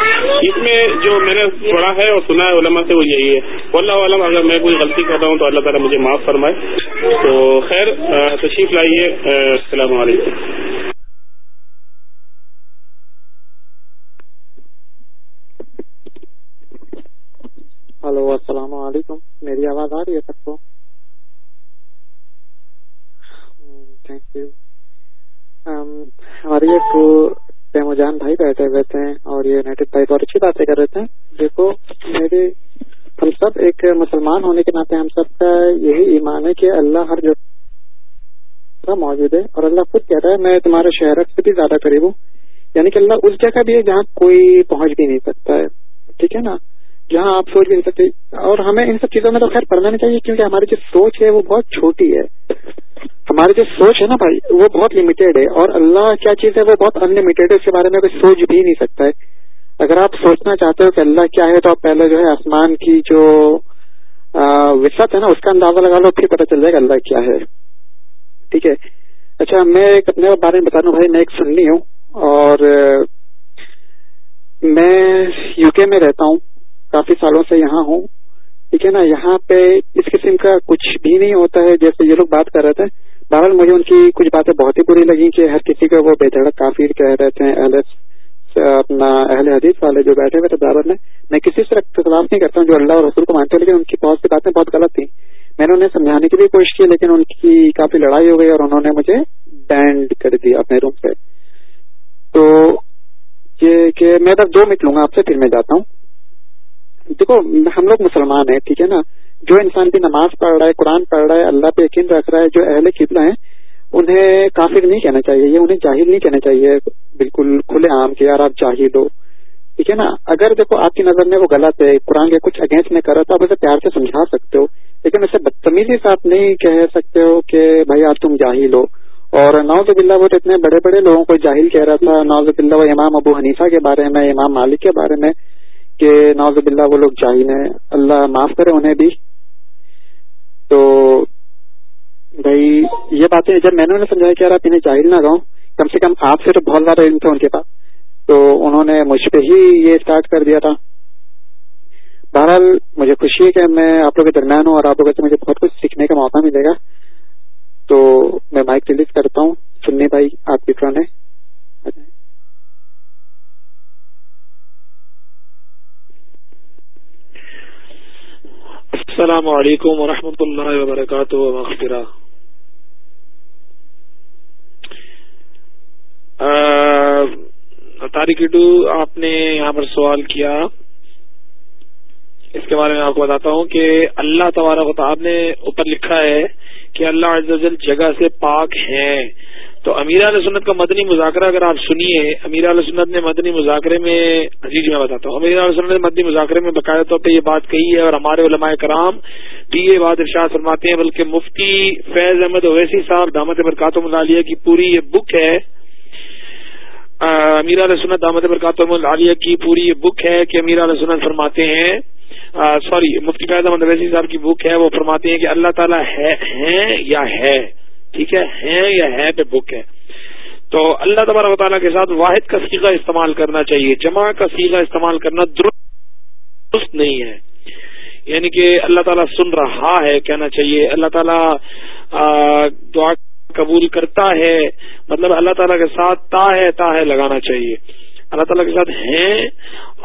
اس میں جو میں نے پڑھا ہے اور سنا ہے علماء سے وہ یہی ہے۔ اللہ عالم اگر میں کوئی غلطی کر رہا ہوں تو اللہ تعالیٰ مجھے معاف فرمائے۔ تو خیر تشریف لائیے السلام علیکم۔ ہلو، السلام علیکم۔ میری آواز آ رہی ہے سب کو؟ تھینک یو ہماری ایک پیمو جان بھائی بیٹھے ہوئے تھے اور یہ نیٹو بھائی بہت اچھی باتیں کر رہے تھے۔ دیکھو، میرے ہم سب ایک مسلمان ہونے کے ناطے ہم سب کا یہی ایمان ہے کہ اللہ ہر جگہ موجود ہے اور اللہ خود کہتا ہے، میں تمہارے شہر سے بھی زیادہ قریب ہوں۔ یعنی کہ اللہ اس جگہ بھی ہے جہاں کوئی پہنچ بھی نہیں سکتا ہے۔ ٹھیک ہے نا؟ جہاں آپ سوچ بھی نہیں سکتے۔ اور ہمیں ان سب چیزوں میں تو خیر پڑھنا نہیں چاہیے، کیونکہ ہماری جو سوچ ہے وہ بہت چھوٹی ہے۔ ہماری جو سوچ ہے نا بھائی، وہ بہت لمیٹیڈ ہے۔ اور اللہ کیا چیز ہے، وہ بہت ان لمیٹیڈ ہے، اس کے بارے میں کوئی سوچ بھی نہیں سکتا ہے۔ اگر آپ سوچنا چاہتے ہو کہ اللہ کیا ہے، تو آپ پہلے جو ہے آسمان کی جو وسط ہے نا، اس کا اندازہ لگا لو، پھر پتہ چل جائے گا اللہ کیا ہے۔ ٹھیک ہے؟ اچھا میں ایک اپنے بارے میں بتا دوں بھائی، میں ایک سننی ہوں اور میں یو کے میں رہتا ہوں، کافی سالوں سے یہاں ہوں۔ ٹھیک ہے نا، یہاں پہ اس قسم کا کچھ بھی نہیں ہوتا ہے، جیسے یہ لوگ بات کر رہے تھے۔ بہرحال مجھے ان کی کچھ باتیں بہت ہی بری لگی کہ ہر کسی کو وہ بے دھڑک کافی کہہ رہے تھے اپنا اہل حدیث والے جو بیٹھے ہوئے تھے دعوت میں میں کسی سے خلاف نہیں کرتا ہوں جو اللہ اور رسول کو مانتے ہیں لیکن ان کی بہت سی باتیں بہت غلط تھیں۔ میں نے انہیں سمجھانے کی بھی کوشش کی، لیکن ان کی کافی لڑائی ہو گئی اور انہوں نے مجھے بینڈ کر دیا اپنے روم سے تو یہ کہ میں بس دو منٹ لوں گا، آپ سے پھر میں جاتا ہوں۔ دیکھو، ہم لوگ مسلمان ہیں، ٹھیک ہے نا؟ جو انسان بھی نماز پڑھ رہا ہے، قرآن پڑھ رہا ہے، اللہ پہ یقین رکھ رہا ہے، جو اہل قبلہ ہیں انہیں کافر نہیں کہنا چاہیے، یہ انہیں جاہل نہیں کہنا چاہیے۔ بالکل کھلے عام کے یار، آپ جاہل ہو۔ ٹھیک ہے نا؟ اگر دیکھو، آپ کی نظر میں وہ غلط ہے، قرآن کے کچھ اگینسٹ میں کرا تو آپ اسے پیار سے سمجھا سکتے ہو۔ لیکن اسے بدتمیزی سے آپ نہیں کہہ سکتے ہو کہ بھائی آپ تم جاہل ہو۔ اور نوز بلّہ وہ اتنے بڑے بڑے لوگوں کو جاہل کہہ رہا تھا۔ نوز بلّہ وہ امام ابو حنیفہ کے بارے میں، امام مالک کے بارے میں کہ نوز بلّہ وہ لوگ جاہل ہیں۔ اللہ معاف کرے انہیں بھی۔ تو بھائی، یہ باتیں جب میں نے انہیں سمجھایا کہ یار آپ انہیں جاہل نہ رہو کم سے کم آپ سے تو بہت زیادہ علم تھا ان کے پاس۔ تو انہوں نے مجھ پہ ہی یہ اسٹارٹ کر دیا تھا۔ بہرحال، مجھے خوشی ہے کہ میں آپ لوگ کے درمیان ہوں اور آپ لوگوں سے مجھے بہت کچھ سیکھنے کا موقع ملے گا۔ تو میں مائک ریلیز کرتا ہوں۔ سننے بھائی، آپ کی فرن ہے السلام علیکم ورحمۃ اللہ وبرکاتہ۔ مغفرہ تاریخ آپ نے یہاں پر سوال کیا۔ اس کے بارے میں آپ کو بتاتا ہوں کہ اللہ تبارک آپ نے اوپر لکھا ہے کہ اللہ عز و جل جگہ سے پاک ہیں۔ تو امیر علیہ سنت کا مدنی مذاکرہ اگر آپ سنیے، امیر علیہ سنت نے مدنی مذاکرے میں جی جی میں بتاتا ہوں، امیر علیہ سنت نے مدنی مذاکرے میں باقاعدہ طور پہ یہ بات کہی ہے اور ہمارے علماء کرام بھی یہ بات ارشاد فرماتے ہیں، بلکہ مفتی فیض احمد اویسی صاحب دامت برکاتم العالیہ کی پوری یہ بک ہے۔ امیر علیہ سنت دامت برکاتم العالیہ کی پوری یہ بک ہے کہ امیر علیہ سنت فرماتے ہیں سوری مفتی فیض احمد اویسی صاحب کی بک ہے، وہ فرماتے ہیں کہ اللہ تعالیٰ ہے یا ہے؟ ٹھیک ہے یا ہے پہ بک ہے۔ تو اللہ تبارک تعالیٰ کے ساتھ واحد کا سیگا استعمال کرنا چاہیے، جمع کا سیگا استعمال کرنا درست نہیں ہے۔ یعنی کہ اللہ تعالیٰ سن رہا ہے، کہنا چاہیے، اللہ تعالیٰ دعا قبول کرتا ہے مطلب اللہ تعالیٰ کے ساتھ تا ہے تا ہے لگانا چاہیے۔ اللہ تعالیٰ کے ساتھ ہیں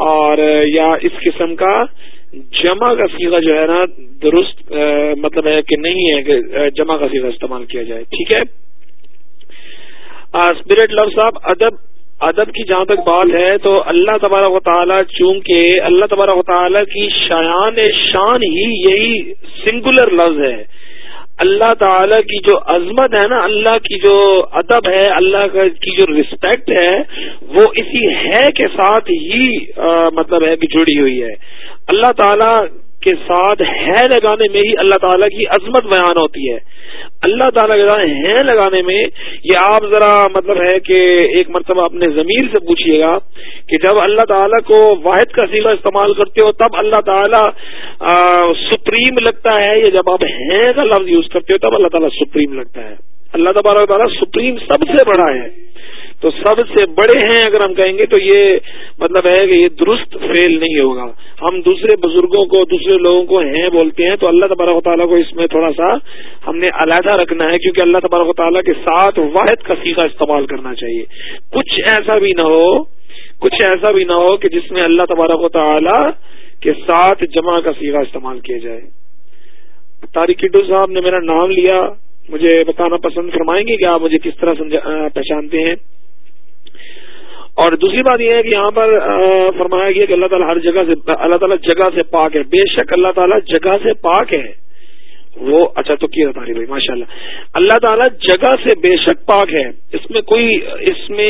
اور یا اس قسم کا جمع کا سیگا جو ہے نا، درست مطلب ہے کہ نہیں ہے کہ جمع کا سیگا استعمال کیا جائے۔ ٹھیک ہے؟ اسپرٹ لو صاحب، ادب ادب کی جہاں تک بات ہے تو اللہ تبارک و تعالیٰ چونکہ اللہ تبارک و تعالیٰ کی شایان شان ہی یہی سنگولر لفظ ہے۔ اللہ تعالی کی جو عظمت ہے نا، اللہ کی جو ادب ہے، اللہ کی جو رسپیکٹ ہے، وہ اسی ہے کے ساتھ ہی مطلب ہے کہ جڑی ہوئی ہے۔ اللہ تعالی کے ساتھ ہے لگانے میں ہی اللہ تعالیٰ کی عظمت بیان ہوتی ہے۔ اللہ تعالیٰ کے ساتھ ہے لگانے میں، یہ آپ ذرا مطلب ہے کہ ایک مرتبہ اپنے ضمیر سے پوچھیے گا کہ جب اللہ تعالیٰ کو واحد کا سیگا استعمال کرتے ہو تب اللہ تعالیٰ سپریم لگتا ہے، یا جب آپ ہیں کا لفظ یوز کرتے ہو تب اللہ تعالیٰ سپریم لگتا ہے۔ اللہ تبارک تعالیٰ سپریم سب سے بڑا ہے۔ تو سب سے بڑے ہیں اگر ہم کہیں گے تو یہ مطلب ہے کہ یہ درست فیل نہیں ہوگا۔ ہم دوسرے بزرگوں کو، دوسرے لوگوں کو ہیں بولتے ہیں تو اللہ تبارک و تعالیٰ کو اس میں تھوڑا سا ہم نے علیحدہ رکھنا ہے کیونکہ اللہ تبارک و تعالیٰ کے ساتھ واحد کا سیکھا استعمال کرنا چاہیے۔ کچھ ایسا بھی نہ ہو، کچھ ایسا بھی نہ ہو کہ جس میں اللہ تبارک و تعالیٰ کے ساتھ جمع کا سیکھا استعمال کیا جائے۔ تاریخ صاحب نے میرا نام لیا، مجھے بتانا پسند فرمائیں گے کہ آپ مجھے کس طرح پہچانتے ہیں؟ اور دوسری بات یہ ہے کہ یہاں پر فرمایا گیا کہ اللہ تعالیٰ ہر جگہ سے، اللہ تعالیٰ جگہ سے پاک ہے۔ بے شک اللہ تعالیٰ جگہ سے پاک ہے۔ وہ اچھا تو کیا تاری بھائی ماشاء اللہ اللہ تعالیٰ جگہ سے بے شک پاک ہے۔ اس میں کوئی، اس میں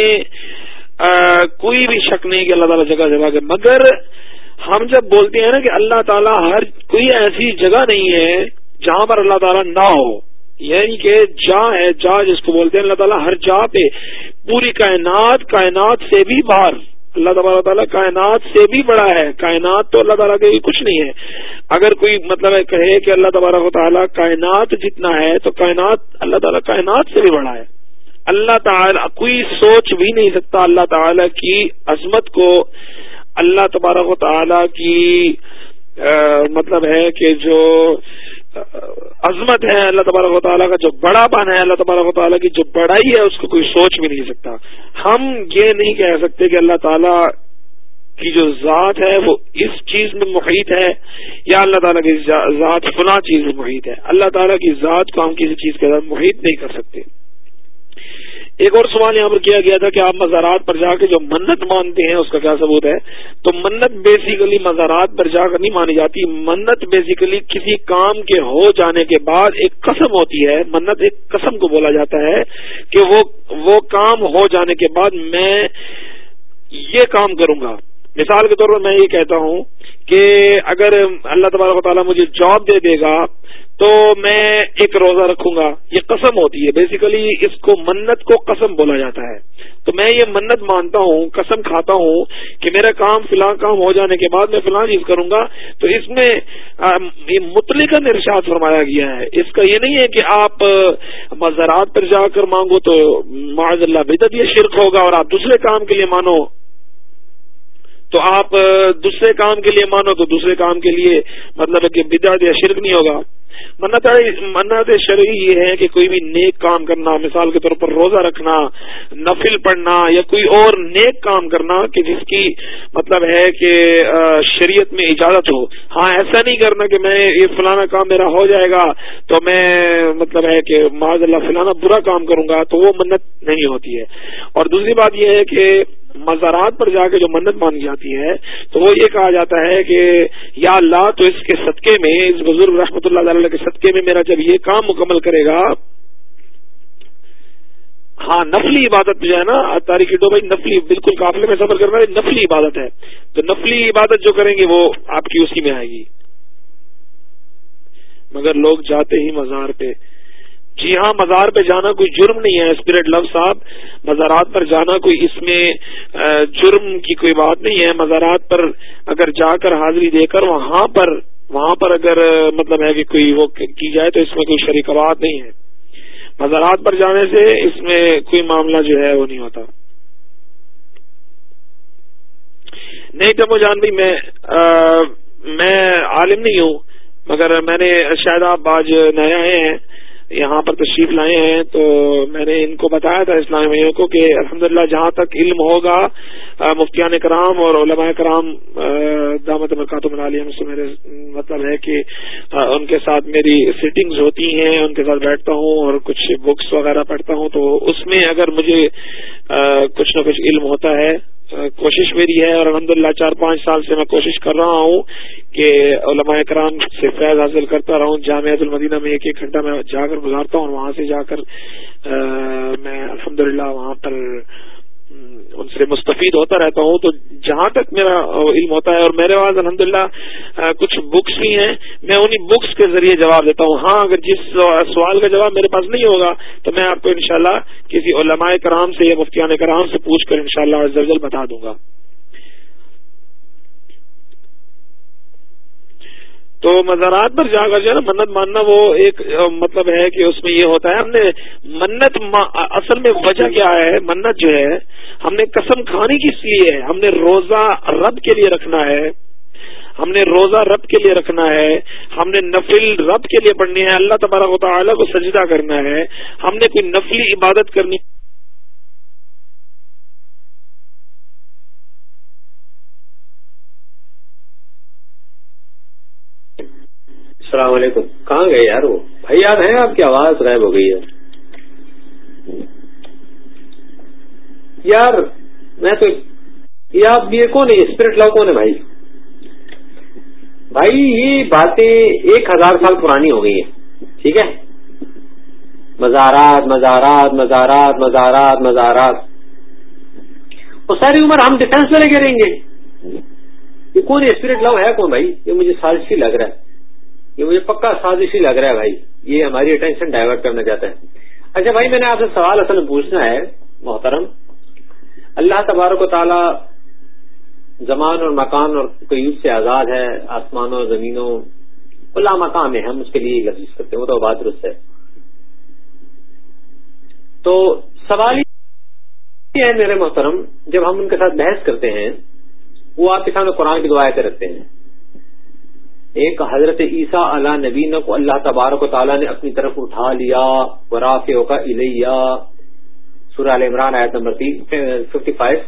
کوئی بھی شک نہیں کہ اللہ تعالیٰ جگہ سے پاک ہے۔ مگر ہم جب بولتے ہیں نا کہ اللہ تعالیٰ ہر کوئی ایسی جگہ نہیں ہے جہاں پر اللہ تعالیٰ نہ ہو یعنی کہ جا ہے جا جس کو بولتے ہیں، اللہ تعالیٰ ہر جا پہ پوری کائنات کائنات سے بھی باہر۔ اللہ تبارک تعالیٰ کائنات سے بھی بڑا ہے۔ کائنات تو اللہ تعالیٰ کے کچھ نہیں ہے۔ اگر کوئی مطلب کہے کہ اللہ تبارک و تعالیٰ کائنات جتنا ہے تو کائنات اللہ تعالیٰ کائنات سے بھی بڑا ہے۔ اللہ تعالیٰ کوئی سوچ بھی نہیں سکتا اللہ تعالیٰ کی عظمت کو۔ اللہ تبارک و تعالیٰ کی مطلب ہے کہ جو عظمت ہے اللہ تبارک و تعالیٰ کا، جو بڑا پن ہے اللہ تبارک و تعالیٰ کی، جو بڑائی ہے، اس کو کوئی سوچ بھی نہیں سکتا۔ ہم یہ نہیں کہہ سکتے کہ اللہ تعالیٰ کی جو ذات ہے، وہ اس چیز میں محیط ہے یا اللہ تعالیٰ کی ذات فلاں چیز میں محیط ہے۔ اللہ تعالیٰ کی ذات کو ہم کسی چیز کے ساتھ محیط نہیں کر سکتے۔ ایک اور سوال یہاں پر کیا گیا تھا کہ آپ مزارات پر جا کے جو منت مانتے ہیں، اس کا کیا ثبوت ہے؟ تو منت بیسیکلی مزارات پر جا کر نہیں مانی جاتی۔ منت بیسیکلی کسی کام کے ہو جانے کے بعد ایک قسم ہوتی ہے۔ منت ایک قسم کو بولا جاتا ہے کہ وہ وہ کام ہو جانے کے بعد میں یہ کام کروں گا۔ مثال کے طور پر میں یہ کہتا ہوں کہ اگر اللہ تبارک و تعالیٰ مجھے جاب دے دے گا تو میں ایک روزہ رکھوں گا۔ یہ قسم ہوتی ہے۔ بیسیکلی اس کو منت کو قسم بولا جاتا ہے۔ تو میں یہ منت مانتا ہوں، قسم کھاتا ہوں کہ میرا کام فلاں کام ہو جانے کے بعد میں فلاں چیز کروں گا۔ تو اس میں متعلق ارشاد فرمایا گیا ہے۔ اس کا یہ نہیں ہے کہ آپ مزارات پر جا کر مانگو تو معذ اللہ بدت یہ شرک ہوگا اور آپ دوسرے کام کے لیے مانو۔ تو آپ دوسرے کام کے لیے مانو تو دوسرے کام کے لیے مطلب کہ بدعت یا شرک نہیں ہوگا۔ منت منت شرعی یہ ہے کہ کوئی بھی نیک کام کرنا، مثال کے طور پر روزہ رکھنا، نفل پڑھنا یا کوئی اور نیک کام کرنا کہ جس کی مطلب ہے کہ شریعت میں اجازت ہو۔ ہاں ایسا نہیں کرنا کہ میں، یہ فلانا کام میرا ہو جائے گا تو میں مطلب ہے کہ معذ اللہ فلانا برا کام کروں گا تو وہ منت نہیں ہوتی ہے۔ اور دوسری بات یہ ہے کہ مزارات پر جا کے جو منت مانی جاتی ہے، تو وہ یہ کہا جاتا ہے کہ یا اللہ تو اس کے صدقے میں، اس بزرگ رحمۃ اللہ علیہ کے صدقے میں میرا جب یہ کام مکمل کرے گا ہاں نفلی عبادت جو ہے نا تاریخی ڈو بھائی نفلی بالکل قافلے میں سفر کرنا نفلی عبادت ہے۔ تو نفلی عبادت جو کریں گے، وہ آپ کی اسی میں آئے گی۔ مگر لوگ جاتے ہی مزار پہ جی ہاں مزار پہ جانا کوئی جرم نہیں ہے اسپرٹ لو صاحب. مزارات پر جانا کوئی اس میں جرم کی کوئی بات نہیں ہے۔ مزارات پر اگر جا کر حاضری دے کر وہاں پر وہاں پر اگر مطلب ہے کہ کوئی وہ کی جائے تو اس میں کوئی شریک بات نہیں ہے۔ مزارات پر جانے سے اس میں کوئی معاملہ جو ہے وہ نہیں ہوتا۔ نہیں تو جان بھی میں میں عالم نہیں ہوں، مگر میں نے شاید آپ آج نئے آئے ہیں۔ یہاں پر تشریف لائے ہیں، تو میں نے ان کو بتایا تھا اسلامیہ کو کہ الحمدللہ جہاں تک علم ہوگا مفتیان کرام اور علماء کرام دامت مرکات علیہ سے میرے مطلب ہے کہ ان کے ساتھ میری سیٹنگز ہوتی ہیں، ان کے ساتھ بیٹھتا ہوں اور کچھ بکس وغیرہ پڑھتا ہوں، تو اس میں اگر مجھے کچھ نہ کچھ علم ہوتا ہے کوشش میری ہے اور الحمدللہ چار پانچ سال سے میں کوشش کر رہا ہوں کہ علماء کرام سے فیض حاصل کرتا رہا ہوں، جامعۃ المدینہ میں ایک ایک گھنٹہ میں جا کر گزارتا ہوں اور وہاں سے جا کر میں الحمدللہ وہاں پر ان سے مستفید ہوتا رہتا ہوں۔ تو جہاں تک میرا علم ہوتا ہے اور میرے پاس الحمد کچھ بکس بھی ہیں، میں انہیں بکس کے ذریعے جواب دیتا ہوں۔ ہاں اگر جس سوال کا جواب میرے پاس نہیں ہوگا، تو میں آپ کو انشاءاللہ کسی علماء کرام سے یا مفتیان کرام سے پوچھ کر انشاءاللہ شاء اللہ بتا دوں گا۔ تو مزارات پر جا کر جو ہے نا منت ماننا وہ ایک مطلب ہے کہ اس میں یہ ہوتا ہے ہم نے منت اصل میں وجہ کیا ہے، منت جو ہے، ہم نے قسم کھانی کس لیے ہے؟ ہم نے روزہ رب کے لیے رکھنا ہے، ہم نے روزہ رب کے لیے رکھنا ہے، ہم نے نفل رب کے لیے پڑھنی ہے، اللہ تبارک و تعالیٰ کو سجدہ کرنا ہے، ہم نے کوئی نفلی عبادت کرنی السلام علیکم۔ کہاں گئے یار وہ؟ بھائی یاد ہے آپ کی آواز غائب ہو گئی ہے۔ یار، میں تو یہ آپ یہ کون ہے اسپرٹ لاؤ کون ہے بھائی؟ بھائی، یہ باتیں ایک ہزار سال پرانی ہو گئی ہیں۔ ٹھیک ہے؟ مزارات مزارات مزارات مزارات مزارات۔ اور ساری عمر ہم ڈیفینس میں لگے رہیں گے۔ یہ کون اسپرٹ لاؤ ہے کون بھائی؟ یہ مجھے سالسی لگ رہا ہے۔ یہ مجھے پکا سازشی لگ رہا ہے بھائی، یہ ہماری اٹینشن ڈائیورٹ کرنا چاہتا ہے۔ اچھا بھائی، میں نے آپ سے سوال اصل میں پوچھنا ہے، محترم، اللہ تبارک و تعالی زمان اور مکان اور قیوب سے آزاد ہے، آسمانوں اور زمینوں اللہ مقام ہے، ہم اس کے لیے لفظ کرتے ہیں، وہ تو بات درست ہے۔ تو سوال یہ ہے میرے محترم، جب ہم ان کے ساتھ بحث کرتے ہیں، وہ آپ کے سامنے قرآن کی دعائیں رکھتے ہیں۔ ایک حضرت عیسیٰ علیہ نبین کو اللہ تبارک و تعالیٰ نے اپنی طرف اٹھا لیا وراف کا الیہ۔ سورہ عال عمران آیت نمبر ففٹی فائیو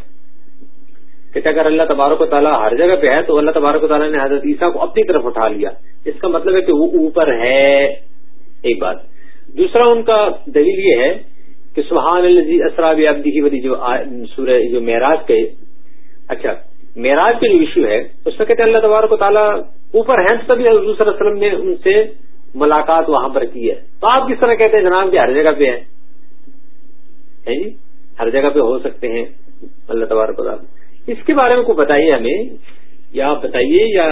اگر اللہ تبارک و تعالیٰ ہر جگہ پہ ہے، تو اللہ تبارک و تعالیٰ نے حضرت عیسیٰ کو اپنی طرف اٹھا لیا۔ اس کا مطلب ہے کہ وہ اوپر ہے۔ ایک بات۔ دوسرا ان کا دلیل یہ ہے کہ سبحان اسراب ابدی والی جو سورہ جو معراج کے اچھا معراج کا جو ایشو ہے، اس میں کہتے ہیں اللہ تبارک و تعالیٰ اوپر ہیں تو تبھی حضور صلی اللہ علیہ وسلم نے ان سے ملاقات وہاں پر کی ہے۔ تو آپ کس طرح کہتے ہیں جناب کہ ہر جگہ پہ ہے جی؟ ہر جگہ پہ ہو سکتے ہیں اللہ تبارک و تعالیٰ۔ اس کے بارے میں کوئی بتائیے ہمیں؟ یا آپ بتائیے، یا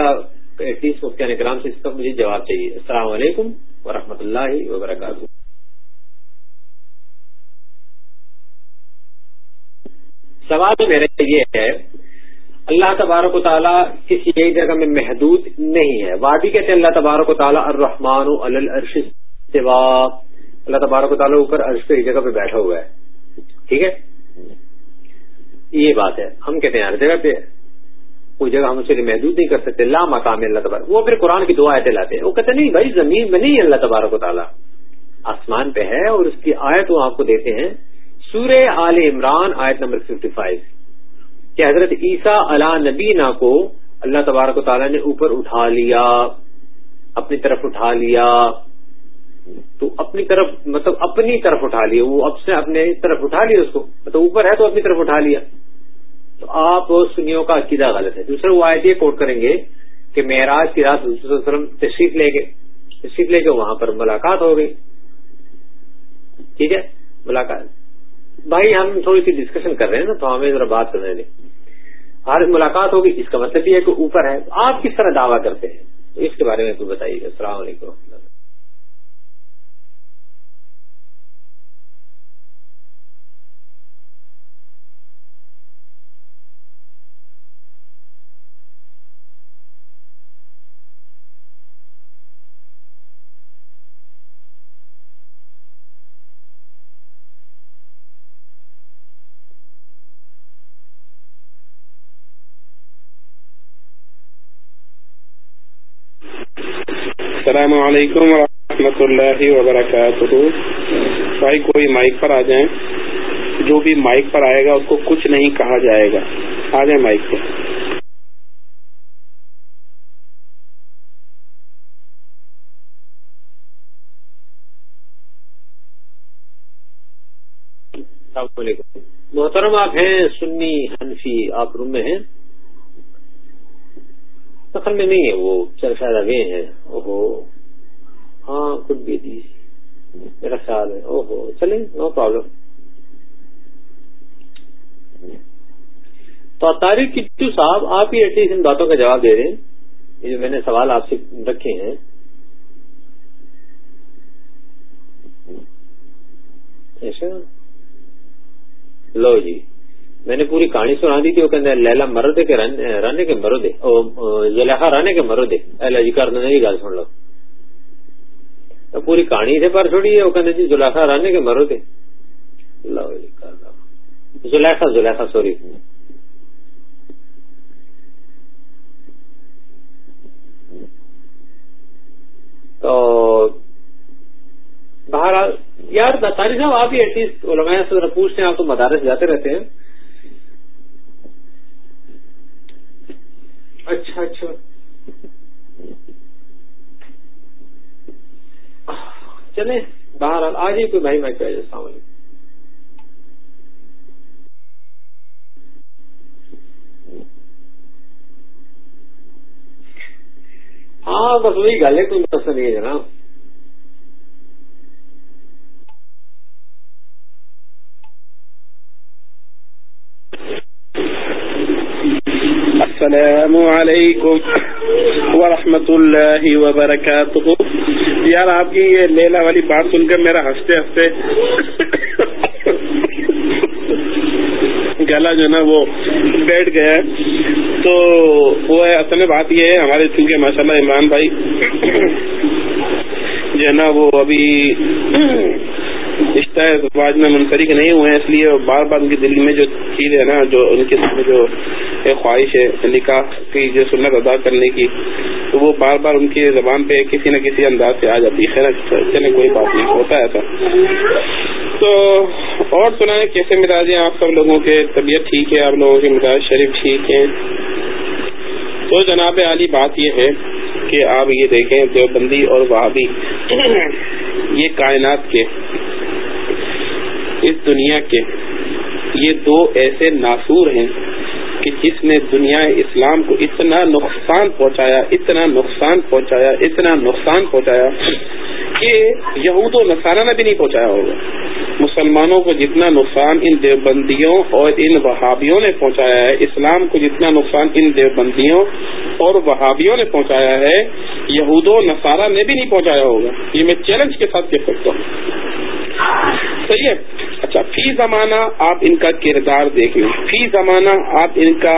ایٹ لیسٹ مفتی کرام سے اس کا مجھے جواب چاہیے۔ السلام علیکم ورحمۃ اللہ وبرکاتہ۔ سوال میرا یہ ہے اللہ تبارک و تعالیٰ کسی ایک جگہ میں محدود نہیں ہے۔ وادی کہتے ہیں اللہ تبارک و تعالیٰ الرحمان الرش سوا اللہ تبارک و تعالیٰ اوپر عرش پہ ایک جگہ پہ بیٹھا ہوا ہے۔ ٹھیک ہے؟ یہ بات ہے۔ ہم کہتے ہیں ہر جگہ پہ کوئی جگہ ہم اسے محدود نہیں کر سکتے۔ لا مقام اللہ تبارک۔ وہ پھر قرآن کی دعا آیتیں لاتے ہیں۔ وہ کہتے نہیں بھائی زمین میں نہیں اللہ تبارک و تعالیٰ۔ آسمان پہ ہے اور اس کی آیت وہ آپ کو دیتے ہیں۔ سورہ آل عمران آیت نمبر ففٹی فائیو کہ حضرت عیسیٰ علا نبینا کو اللہ تبارک و تعالیٰ نے اوپر اٹھا لیا، اپنی طرف اٹھا لیا۔ تو اپنی طرف مطلب اپنی طرف اٹھا لیا۔ وہ اب سے اپنے طرف اٹھا لیا اس کو۔ مطلب اوپر ہے تو اپنی طرف اٹھا لیا۔ تو آپ سنیوں کا عقیدہ غلط ہے۔ دوسرے وہ آئے کوٹ کریں گے کہ معراج کی رات حضور وسلم تشریف لے گئے۔ تشریف لے کے وہاں پر ملاقات ہو گئی۔ ٹھیک ہے؟ ملاقات۔ بھائی، ہم تھوڑی سی ڈسکشن کر رہے ہیں نا، تو ہمیں ذرا بات کرنے دیں۔ ہر ملاقات ہوگی، اس کا مطلب یہ ہے کہ اوپر ہے، آپ کس طرح دعویٰ کرتے ہیں؟ اس کے بارے میں تو بتائیے۔ السلام علیکم۔ السلام علیکم ورحمۃ اللہ وبرکاتہ۔ بھائی، کوئی مائک پر آ جائیں۔ جو بھی مائک پر آئے گا، اس کو کچھ نہیں کہا جائے گا۔ آ جائیں مائک پہ السلام علیکم۔ محترم، آپ ہیں سنی حنفی، آپ روم میں ہیں؟ اصل میں نہیں ہے، وہ چل شاید اگے ہیں۔ ہاں کچھ بھی دی میرا خیال ہے۔ اوہو چلے نو پرابلم تو تاریخ کٹو صاحب، آپ ہی ایٹ لیسٹ ان باتوں کا جواب دے دیں۔ یہ جو میں نے سوال آپ سے رکھے ہیں۔ ایسا؟ لو جی میں نے پوری کہانی سنا دی تھی۔ وہ کہ لیلا مرد کے رانے کے مرو دے۔ زلیخا رانے کے مرو دے۔ جی کر دیں گل سن لو۔ پوری کہانی سے پر چھوڑی ہے، وہ کہ جی زلیخا رانے کے مرو دے زلیخا زلیخا، سوری۔ تو باہر یار تاریخ صاحب، آپ ہی ایٹ لیسٹ علماء سے پوچھتے ہیں، آپ تو مدارس جاتے رہتے ہیں۔ اچھا اچھا۔ چلے باہر آ جائیے کوئی بھائی میں السلام علیکم۔ ہاں بس وہی گل ہے، کوئی مسئلہ نہیں ہے جناب۔ السلام علیکم ورحمۃ اللہ وبرکاتہ۔ یار آپ کی یہ لیلا والی بات سن کر میرا ہنستے ہنستے گلا جو نا وہ بیٹھ گیا تو وہ اصل میں بات یہ ہے، ہمارے چونکہ ماشاء اللہ عمران بھائی جو ہے نا وہ ابھی رشتہ میں منفرد نہیں ہوئے ہیں، اس لیے بار بار ان کی دل میں جو چیز ہے نا، جو ان کے سامنے جو خواہش ہے، نکاح کی جو سنت ادا کرنے کی، تو وہ بار بار ان کی زبان پہ کسی نہ کسی انداز سے آ جاتی ہے۔ خیر کوئی بات نہیں، ہوتا ہے ایسا۔ تو اور سنائیں کیسے مزاج ہیں آپ سب لوگوں کے؟ طبیعت ٹھیک ہے، آپ لوگوں کے مزاج شریف ٹھیک ہے؟ تو جناب عالی، بات یہ ہے کہ آپ یہ دیکھیں، دیوبندی اور وہابی یہ کائنات کے، اس دنیا کے، یہ دو ایسے ناسور ہیں کہ جس نے دنیا اسلام کو اتنا نقصان پہنچایا، اتنا نقصان پہنچایا، اتنا نقصان پہنچایا کہ یہود و نصارہ نے بھی نہیں پہنچایا ہوگا۔ مسلمانوں کو جتنا نقصان ان دیوبندیوں اور ان وہابیوں نے پہنچایا ہے، اسلام کو جتنا نقصان ان دیوبندیوں اور وہابیوں نے پہنچایا ہے، یہود و نصارہ نے بھی نہیں پہنچایا ہوگا۔ یہ میں چیلنج کے ساتھ کہہ سکتا ہوں۔ صحیح ہے۔ اچھا فی زمانہ آپ ان کا کردار دیکھ لیں۔ فی زمانہ آپ ان کا،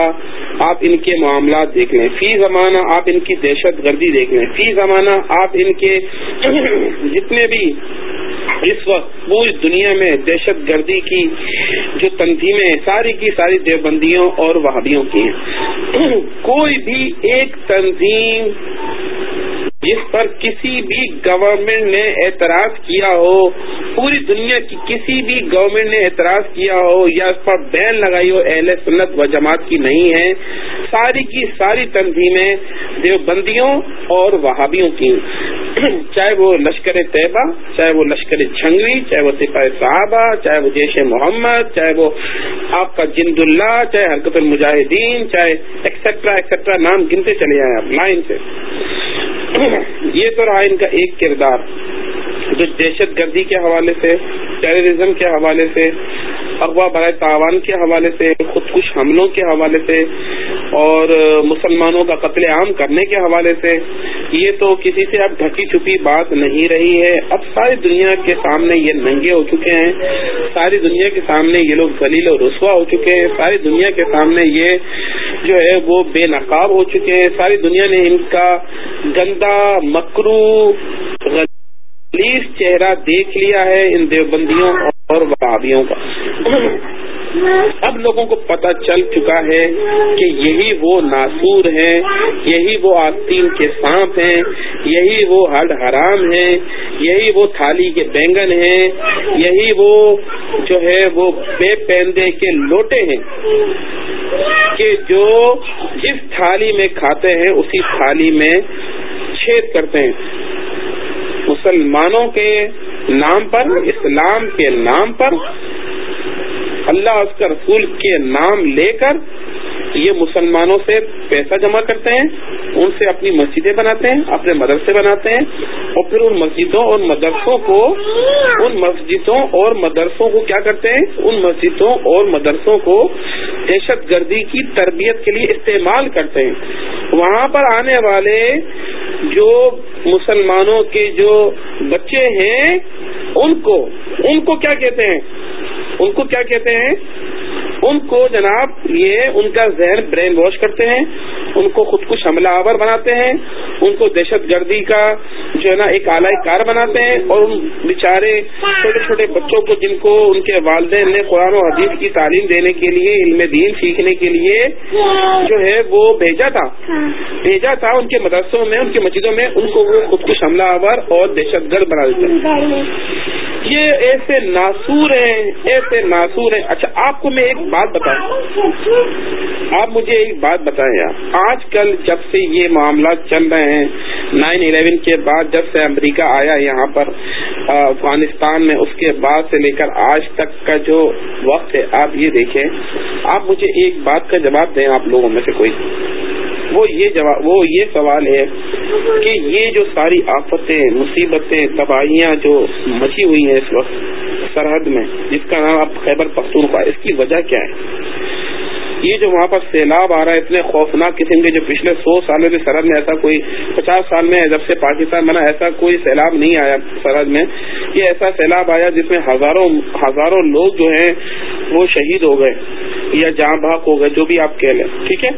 آپ ان کے معاملات دیکھ لیں۔ فی زمانہ آپ ان کی دہشت گردی دیکھ لیں۔ فی زمانہ آپ ان کے جتنے بھی اس وقت پوری دنیا میں دہشت گردی کی جو تنظیمیں ساری کی ساری دیوبندیوں اور وہابیوں کی ہیں۔ کوئی بھی ایک تنظیم جس پر کسی بھی گورنمنٹ نے اعتراض کیا ہو، پوری دنیا کی کسی بھی گورنمنٹ نے اعتراض کیا ہو یا اس پر بین لگائی ہو، اہل سنت و جماعت کی نہیں ہے۔ ساری کی ساری تنظیمیں دیوبندیوں اور وہابیوں کی۔ چاہے وہ لشکر طیبہ، چاہے وہ لشکر جھنگوی، چاہے وہ سپاہ صحابہ، چاہے وہ جیش محمد، چاہے وہ آپ کا جند اللہ، چاہے حرکت المجاہدین، چاہے ایکسیٹرا ایکسیٹرا نام گنتے چلے جائیں آپ، لائن سے۔ یہ تو رہا ان کا ایک کردار جو دہشت گردی کے حوالے سے ٹیررزم کے حوالے سے اغوا برائے تعاون کے حوالے سے خود کش حملوں کے حوالے سے اور مسلمانوں کا قتل عام کرنے کے حوالے سے، یہ تو کسی سے اب ڈھکی چھپی بات نہیں رہی ہے۔ اب ساری دنیا کے سامنے یہ ننگے ہو چکے ہیں۔ ساری دنیا کے سامنے یہ لوگ ذلیل و رسوا ہو چکے ہیں۔ ساری دنیا کے سامنے یہ جو ہے وہ بے نقاب ہو چکے ہیں۔ ساری دنیا نے ان کا گندا، مکرو چہرہ دیکھ لیا ہے۔ ان دیوبندیوں اور وابیوں کا۔ اب لوگوں کو پتہ چل چکا ہے کہ یہی وہ ناسور ہیں، یہی وہ آستین کے سانپ ہیں، یہی وہ ہڈ حرام ہیں، یہی وہ تھالی کے بینگن ہیں، یہی وہ جو ہے وہ بے پیندے کے لوٹے ہیں کہ جو جس تھالی میں کھاتے ہیں، اسی تھالی میں چھید کرتے ہیں۔ مسلمانوں کے نام پر، اسلام کے نام پر، اللہ اس کا رسول کے نام لے کر یہ مسلمانوں سے پیسہ جمع کرتے ہیں، ان سے اپنی مسجدیں بناتے ہیں، اپنے مدرسے بناتے ہیں اور پھر ان مسجدوں اور مدرسوں کو، ان مسجدوں اور مدرسوں کو کیا کرتے ہیں؟ ان مسجدوں اور مدرسوں کو دہشت گردی کی تربیت کے لیے استعمال کرتے ہیں۔ وہاں پر آنے والے جو مسلمانوں کے جو بچے ہیں، ان کو ان کو کیا کہتے ہیں؟ ان کو کیا کہتے ہیں؟ ان کو جناب یہ ان کا ذہن برین واش کرتے ہیں، ان کو خود کش حملہ آور بناتے ہیں، ان کو دہشت گردی کا جو ہے نا ایک اعلی کار بناتے ہیں اور ان بیچارے چھوٹے چھوٹے بچوں کو جن کو ان کے والدین نے قرآن و حدیث کی تعلیم دینے کے لیے، علم دین سیکھنے کے لیے جو ہے وہ بھیجا تھا۔ بھیجا تھا ان کے مدرسوں میں، ان کے مسجدوں میں، ان کو وہ خود کش حملہ آور اور دہشت گرد بنا دیتے ہیں۔ یہ ایسے ناسور ہیں، ایسے ناسور ہیں۔ اچھا آپ کو میں ایک بات بتاؤں۔ آپ مجھے ایک بات بتائیں آپ آج کل جب سے یہ معاملات چل رہے ہیں، نائن الیون کے بعد جب سے امریکہ آیا یہاں پر، افغانستان میں، اس کے بعد سے لے کر آج تک کا جو وقت ہے، آپ یہ دیکھیں۔ آپ مجھے ایک بات کا جواب دیں آپ لوگوں میں سے کوئی؟ وہ یہ جواب وہ یہ سوال ہے کہ یہ جو ساری آفتیں، مصیبتیں، تباہیاں جو مچی ہوئی ہیں اس وقت سرحد میں، جس کا نام آپ خیبر پختونخوا اس کی وجہ کیا ہے؟ یہ جو وہاں پر سیلاب آ رہا ہے، اتنے خوفناک قسم کے جو پچھلے سو سالوں میں سرحد میں ایسا کوئی، پچاس سال میں جب سے پاکستان بنا، ایسا کوئی سیلاب نہیں آیا سرحد میں۔ یہ ایسا سیلاب آیا جس میں ہزاروں ہزاروں لوگ جو ہیں، وہ شہید ہو گئے یا جہاں بھاگ ہو گئے، جو بھی آپ کہہ لیں۔ ٹھیک ہے؟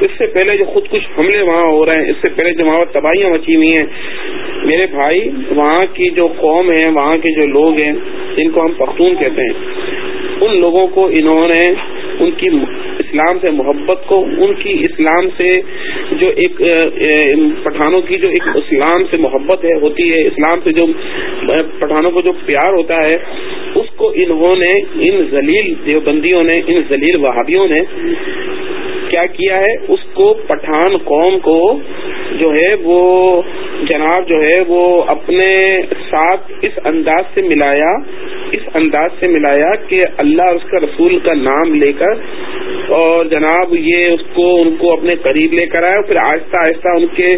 اس سے پہلے جو خود کچھ حملے وہاں ہو رہے ہیں، اس سے پہلے جو وہاں تباہیاں مچی ہوئی ہیں، میرے بھائی، وہاں کی جو قوم ہے وہاں کے جو لوگ ہیں، جن کو ہم پختون کہتے ہیں، ان لوگوں کو انہوں نے، ان کی اسلام سے محبت کو، ان کی اسلام سے جو ایک پٹھانوں کی جو ایک اسلام سے محبت ہے، ہوتی ہے، اسلام سے جو پٹھانوں کو جو پیار ہوتا ہے، اس کو انہوں نے، ان ذلیل دیوبندیوں نے، ان ذلیل وہابیوں نے کیا کیا ہے؟ اس کو پٹھان قوم کو جو ہے وہ، جناب جو ہے وہ اپنے ساتھ اس انداز سے ملایا اس انداز سے ملایا کہ اللہ اس کا رسول کا نام لے کر اور جناب یہ اس کو ان کو اپنے قریب لے کر آئے پھر آہستہ آہستہ ان کے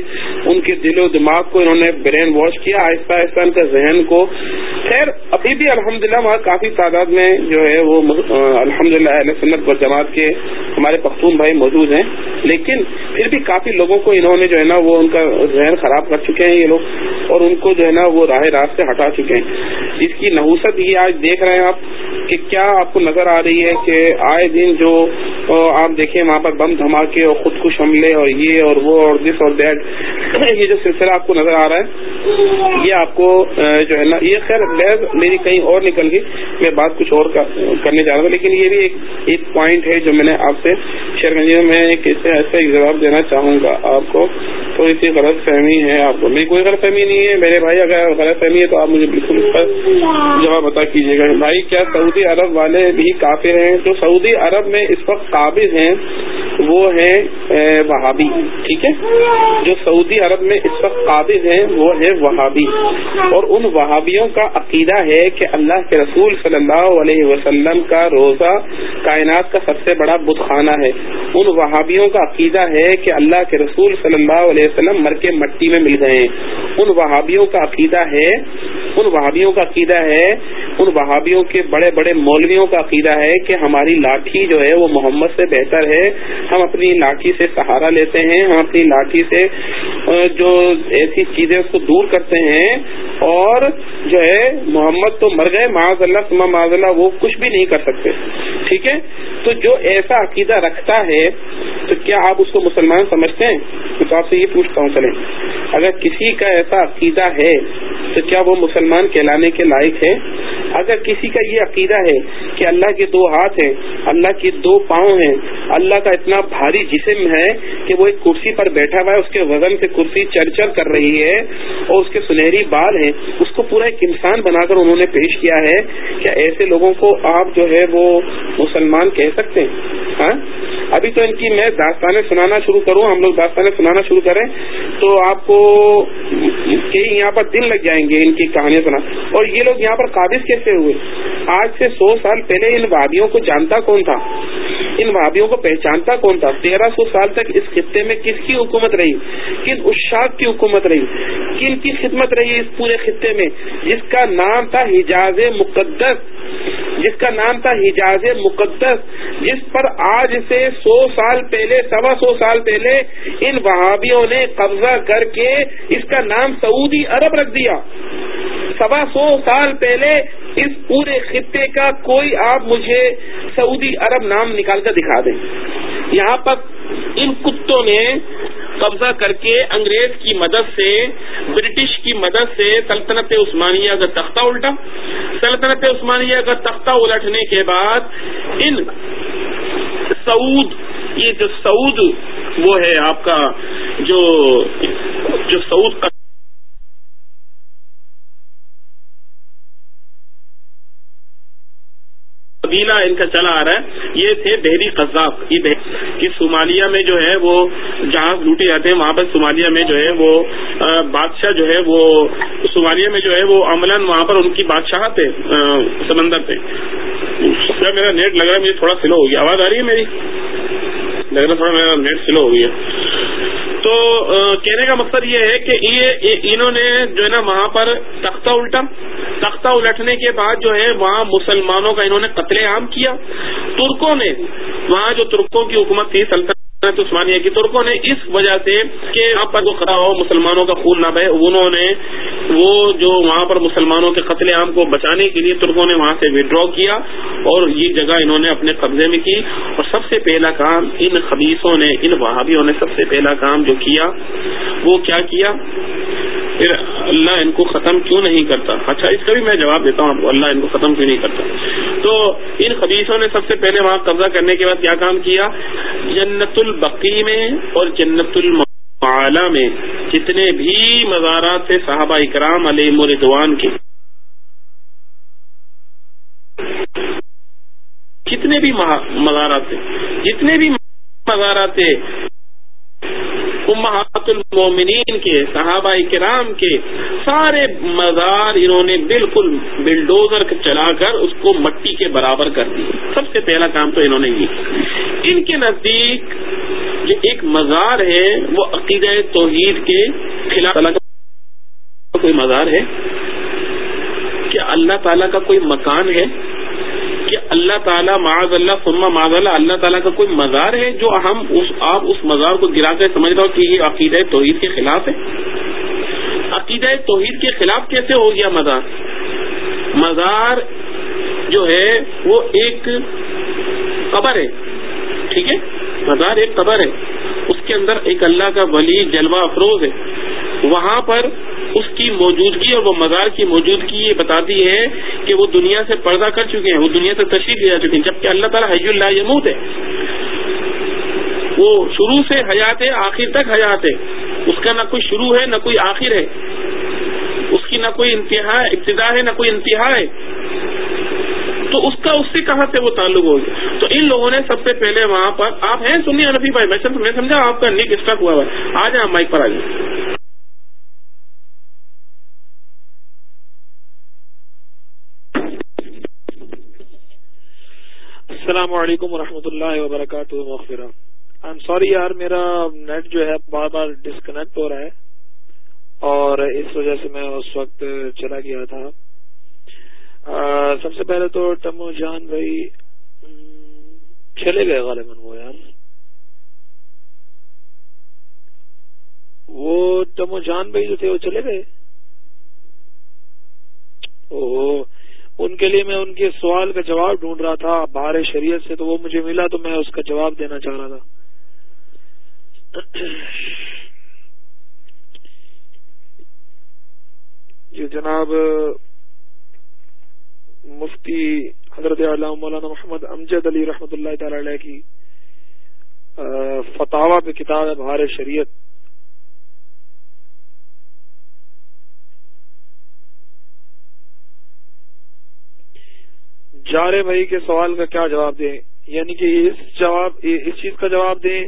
ان کے دل و دماغ کو انہوں نے برین واش کیا، آہستہ آہستہ ان کے ذہن کو۔ خیر، ابھی بھی الحمد للہ وہاں کافی تعداد میں جو ہے وہ الحمد للہ سنت و جماعت کے ہمارے پختون بھائی موجود ہیں۔ لیکن پھر بھی کافی لوگوں کو انہوں نے جو ہے نا وہ ان کا ذہن خراب کر چکے ہیں یہ لوگ، اور ان کو جو ہے نا وہ راہ راست سے ہٹا چکے ہیں۔ اس کی نحوست یہ آج دیکھ رہے ہیں آپ کہ کیا آپ کو نظر آ رہی ہے کہ آئے دن جو آپ دیکھیں وہاں پر بم دھماکے اور خود کش حملے اور یہ اور وہ اور دس اور دیٹ یہ جو سلسلہ آپ کو نظر آ رہا ہے، یہ آپ کو جو ہے نا، یہ خیر بحث میری کہیں اور نکل گئی میں بات کچھ اور کرنے جا رہا تھا، لیکن یہ بھی ایک ایک پوائنٹ ہے جو میں نے آپ سے شیئر کرنی میں ایک ایسا ایک جواب دینا چاہوں گا آپ کو۔ تھوڑی سی غلط فہمی ہے، آپ کو میری کوئی غلط فہمی نہیں ہے۔ میرے بھائی اگر غلط فہمی ہے تو آپ مجھے بالکل اس پر جواب بتا کیجیے گا۔ بھائی، کیا سعودی عرب والے بھی کافر ہیں؟ جو سعودی عرب میں اس وقت قابض ہیں، وہ ہیں وہابی، ٹھیک ہے؟ جو سعودی عرب میں اس وقت قابض ہیں، وہ ہے وہابی۔ اور ان وہابیوں کا عقیدہ ہے کہ اللہ کے رسول صلی اللہ علیہ وسلم کا روزہ کائنات کا سب سے بڑا بت خانہ ہے۔ ان وہابیوں کا عقیدہ ہے کہ اللہ کے رسول صلی اللہ علیہ وسلم مر کے مٹی میں مل گئے۔ ہیں ان وہابیوں کا عقیدہ ہے، ان وہابیوں کا عقیدہ ہے، ان وہابیوں کے بڑے بڑے مولویوں کا عقیدہ ہے کہ ہماری لاٹھی جو ہے وہ محمد سے بہتر ہے۔ ہم اپنی لاٹھی سے سہارا لیتے ہیں، ہم اپنی لاٹھی سے جو ایسی چیزیں اس کو دور کرتے ہیں۔ اور جو ہے، محمد تو مر گئے معاذ اللہ سما معاذ اللہ وہ کچھ بھی نہیں کر سکتے۔ ٹھیک ہے؟ تو جو ایسا عقیدہ رکھتا ہے، تو کیا آپ اس کو مسلمان سمجھتے ہیں؟ تو آپ سے یہ پوچھتا ہوں چلیں اگر کسی کا ایسا عقیدہ ہے، تو کیا وہ مسلمان کہلانے کے لائق ہے اگر کسی کا یہ عقیدہ ہے کہ اللہ کے دو ہاتھ ہیں، اللہ کے دو پاؤں ہیں، اللہ کا اتنا بھاری جسم ہے کہ وہ ایک کرسی پر بیٹھا ہوا ہے، اس کے وزن سے کرسی چر چر کر رہی ہے اور اس کے سنہری بال ہیں، اس کو پورا ایک انسان بنا کر انہوں نے پیش کیا ہے، کیا ایسے لوگوں کو آپ جو ہے وہ مسلمان کہہ سکتے ہیں؟ ہاں؟ ابھی تو ان کی میں داستانیں سنانا شروع کروں، ہم لوگ داستانیں سنانا شروع کریں۔ تو آپ کو کہیں یہاں پر دن لگ جائیں گے ان کی کہانیاں سنا اور یہ لوگ یہاں پر قابض کیسے ہوئے؟ آج سے سو سال پہلے ان وادیوں کو جانتا کون تھا؟ ان وادیوں کو پہچانتا کون تھا؟ تیرہ سو سال تک اس خطے میں کس کی حکومت رہی؟ کن اشاق کی حکومت رہی؟ کن کی خدمت رہی اس پورے خطے میں؟ جس کا نام تھا حجاز مقدس، جس کا نام تھا حجاز مقدس، جس پر آج سے سو سال پہلے، سوا سو سال پہلے ان وہابیوں نے قبضہ کر کے اس کا نام سعودی عرب رکھ دیا۔ سوا سو سال پہلے اس پورے خطے کا کوئی آپ مجھے سعودی عرب نام نکال کر دکھا دیں۔ یہاں پر ان کتوں نے قبضہ کر کے انگریز کی مدد سے، برٹش کی مدد سے سلطنت عثمانیہ کا تختہ الٹا۔ سلطنت عثمانیہ کا تختہ الٹنے کے بعد ان سعود، یہ جو سعود وہ ہے آپ کا جو جو سعود کا قبیلہ ان کا چلا آ رہا ہے۔ یہ تھے بحری قذاب یہ صومالیہ میں جو ہے وہ جہاز لوٹے جاتے ہیں۔ وہاں پر صومالیہ میں جو ہے وہ بادشاہ جو ہے وہ صومالیہ میں جو ہے وہ عملاً وہاں پر ان کی بادشاہت ہے سمندر پہ۔ میرا نیٹ لگ رہا ہے، مجھے تھوڑا سلو ہو گیا۔ آواز آ رہی ہے میری؟ لگ رہا تھوڑا میرا نیٹ سلو ہو گیا تو کہنے کا مقصد یہ ہے کہ یہ انہوں نے جو ہے نا وہاں پر تختہ الٹا۔ تختہ الٹنے کے بعد جو ہے وہاں مسلمانوں کا انہوں نے قتل عام کیا۔ ترکوں نے، وہاں جو ترکوں کی حکومت تھی، سلطنت عثمانیہ کی ترکوں نے اس وجہ سے کہ وہاں پر جو خطا ہو مسلمانوں کا خون نہ بہے، انہوں نے وہ جو وہاں پر مسلمانوں کے قتل عام کو بچانے کے لیے ترکوں نے وہاں سے ودرا کیا اور یہ جگہ انہوں نے اپنے قبضے میں کی۔ اور سب سے پہلا کام ان خبیصوں نے، ان وہابیوں نے سب سے پہلا کام جو کیا، وہ کیا کیا؟ پھر اللہ ان کو ختم کیوں نہیں کرتا؟ اچھا اس کا بھی میں جواب دیتا ہوں آپ کو، اللہ ان کو ختم کیوں نہیں کرتا؟ تو ان خبیصوں نے سب سے پہلے وہاں قبضہ کرنے کے بعد کیا کام کیا؟ جنت البقی میں اور جنت المعلا میں جتنے بھی مزارات تھے صحابہ اکرام علیہ مردوان کے، جتنے بھی مزارات تھے، جتنے بھی مزارات تھے امہات المومنین کے، صحابہ کرام کے، سارے مزار انہوں نے بالکل بلڈوزر چلا کر اس کو مٹی کے برابر کر دی۔ سب سے پہلا کام تو انہوں نے یہ۔ ان کے نزدیک جو ایک مزار ہے، وہ عقید توحید کے خلاف کوئی مزار ہے؟ کیا اللہ تعالیٰ کا کوئی مکان ہے؟ کہ اللہ تعالیٰ معاذ اللہ سنما معاذ اللہ اللہ تعالیٰ کا کوئی مزار ہے جو ہم اس، آپ اس مزار کو گرا کر سمجھ رہا ہو کہ یہ عقید توحید کے خلاف ہے؟ عقید توحید کے خلاف کیسے ہو گیا مزار؟ مزار جو ہے وہ ایک قبر ہے، ٹھیک ہے؟ مزار ایک قبر ہے، اس کے اندر ایک اللہ کا ولی جلوہ افروز ہے۔ وہاں پر اس کی موجودگی اور وہ مزار کی موجودگی یہ بتاتی ہے کہ وہ دنیا سے پردہ کر چکے ہیں، وہ دنیا سے تشریف لے جا چکے ہیں، جبکہ اللہ تعالیٰ حی اللہ یمود ہے۔ وہ شروع سے حیات ہے آخر تک حیات ہے۔ اس کا نہ کوئی شروع ہے، نہ کوئی آخر ہے۔ اس کی نہ کوئی انتہا، ابتدا ہے، نہ کوئی انتہا ہے۔ تو اس کا، اس سے کہاں سے وہ تعلق ہو گیا؟ تو ان لوگوں نے سب سے پہلے وہاں پر، آپ ہیں سنیے انفی بھائی، میں سمجھا آپ کا نیک اسٹاک ہوا ہوا آ جائیں مائک پر آ جائیں۔ السلام علیکم ورحمۃ اللہ وبرکاتہ، مغفرہ۔ آئی ایم سوری یار، میرا نیٹ جو ہے بار بار ڈسکنیکٹ ہو رہا ہے اور اس وجہ سے میں اس وقت چلا گیا تھا۔ سب سے پہلے تو ٹمو جان بھائی چلے گئے غالباً وہ یار۔ وہ ٹمو جان بھائی جو تھے وہ چلے گئے؟ او ان کے لیے میں ان کے سوال کا جواب ڈھونڈ رہا تھا باہر شریعت سے، تو وہ مجھے ملا تو میں اس کا جواب دینا چاہ رہا تھا۔ یہ جناب، مفتی حضرت علام مولانا محمد امجد علی رحمۃ اللہ تعالی علیہ کی فتح پہ کتاب ہے بہار شریعت۔ جارے بھائی کے سوال کا کیا جواب دیں؟ یعنی کہ اس جواب اس چیز کا جواب دیں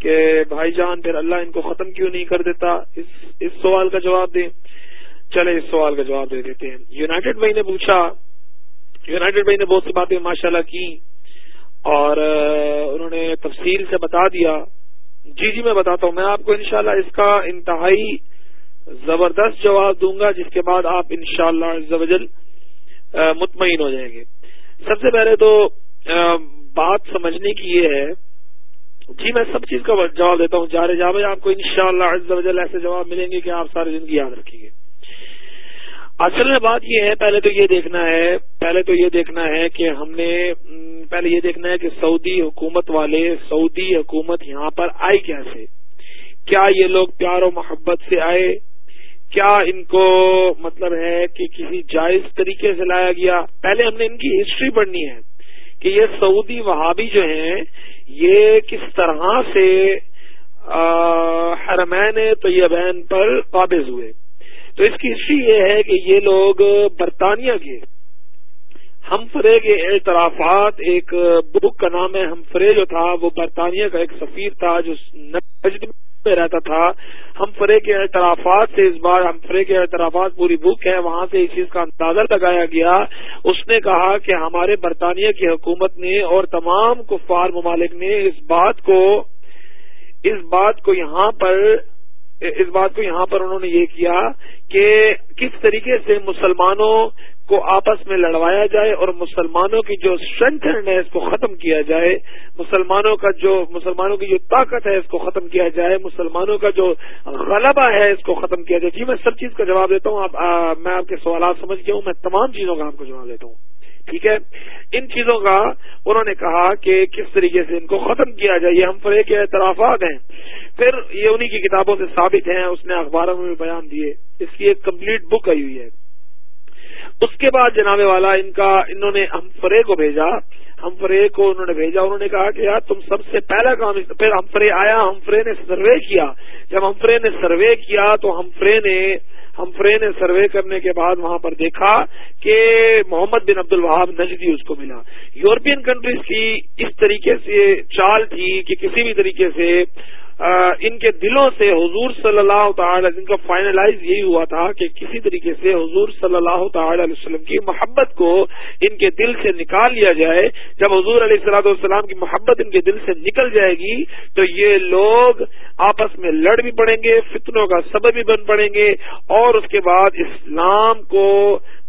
کہ بھائی جان، پھر اللہ ان کو ختم کیوں نہیں کر دیتا؟ اس اس سوال کا جواب دیں۔ چلے اس سوال کا جواب دے دیتے ہیں۔ یونائٹڈ بھائی نے پوچھا، یونائٹڈ بھائی نے بہت سی باتیں ماشاء اللہ کی اور انہوں نے تفصیل سے بتا دیا۔ جی جی میں بتاتا ہوں۔ میں آپ کو انشاءاللہ اس کا انتہائی زبردست جواب دوں گا، جس کے بعد آپ انشاءاللہ شاء اللہ مطمئن ہو جائیں گے۔ سب سے پہلے تو بات سمجھنے کی یہ ہے۔ جی میں سب چیز کا جواب دیتا ہوں۔ جارے جا آپ کو ان شاء اللہ ایسے جواب ملیں گے کہ آپ ساری زندگی یاد رکھیں گے۔ اصل میں بات یہ ہے، پہلے تو یہ دیکھنا ہے، پہلے تو یہ دیکھنا ہے کہ ہم نے پہلے یہ دیکھنا ہے کہ سعودی حکومت والے، سعودی حکومت یہاں پر آئی کیسے؟ کیا یہ لوگ پیار و محبت سے آئے؟ کیا ان کو مطلب ہے کہ کسی جائز طریقے سے لایا گیا؟ پہلے ہم نے ان کی ہسٹری پڑھنی ہے کہ یہ سعودی وہابی جو ہیں، یہ کس طرح سے حرمین طیبین پر قابض ہوئے؟ تو اس کی ہسٹری یہ ہے کہ یہ لوگ برطانیہ کے ہم فرے کے اعترافات، ایک بک کا نام ہے ہم فرے جو تھا، وہ برطانیہ کا ایک سفیر تھا جو نجد میں رہتا تھا۔ ہم فرے کے اعترافات سے اس بار ہم فرے کے اعترافات پوری بک ہے، وہاں سے اس چیز کا اندازہ لگایا گیا۔ اس نے کہا کہ ہمارے برطانیہ کی حکومت نے اور تمام کفار ممالک نے اس بات کو، اس بات کو یہاں پر اس بات کو یہاں پر انہوں نے یہ کیا کہ کس طریقے سے مسلمانوں کو آپس میں لڑوایا جائے اور مسلمانوں کی جو اسٹرینتھ ہے اس کو ختم کیا جائے، مسلمانوں کا جو مسلمانوں کی جو طاقت ہے اس کو ختم کیا جائے، مسلمانوں کا جو غلبہ ہے اس کو ختم کیا جائے۔ جی میں سب چیز کا جواب دیتا ہوں، آپ میں آپ کے سوالات سمجھ گیا ہوں، میں تمام چیزوں کا آپ کو جواب دیتا ہوں۔ ٹھیک ہے؟ ان چیزوں کا انہوں نے کہا کہ کس طریقے سے ان کو ختم کیا جائے، یہ ہم فرے کے اعترافات ہیں پھر یہ انہی کی کتابوں سے ثابت ہیں، اس نے اخباروں میں بھی بیان دیے۔ اس کی ایک کمپلیٹ بک آئی ہوئی ہے۔ اس کے بعد جناب والا ان کا انہوں نے ہم فرے کو بھیجا، ہم فرے کو انہوں نے بھیجا۔ انہوں نے کہا کہ یار تم سب سے پہلا کام پھر ہم فرے آیا، ہم فرے نے سروے کیا۔ جب ہم فرے نے سروے کیا تو ہم فرے نے ہمفرے نے سروے کرنے کے بعد وہاں پر دیکھا کہ محمد بن عبد الوہاب نجدی اس کو ملا۔ یورپین کنٹریز کی اس طریقے سے چال تھی کہ کسی بھی طریقے سے ان کے دلوں سے حضور صلی اللہ تعالی ان کا فائنلائز یہی ہوا تھا کہ کسی طریقے سے حضور صلی اللہ تعالی علیہ وسلم کی محبت کو ان کے دل سے نکال لیا جائے۔ جب حضور علیہ السلاۃ والسلام کی محبت ان کے دل سے نکل جائے گی، تو یہ لوگ آپس میں لڑ بھی پڑیں گے، فتنوں کا سبب بھی بن پڑیں گے، اور اس کے بعد اسلام کو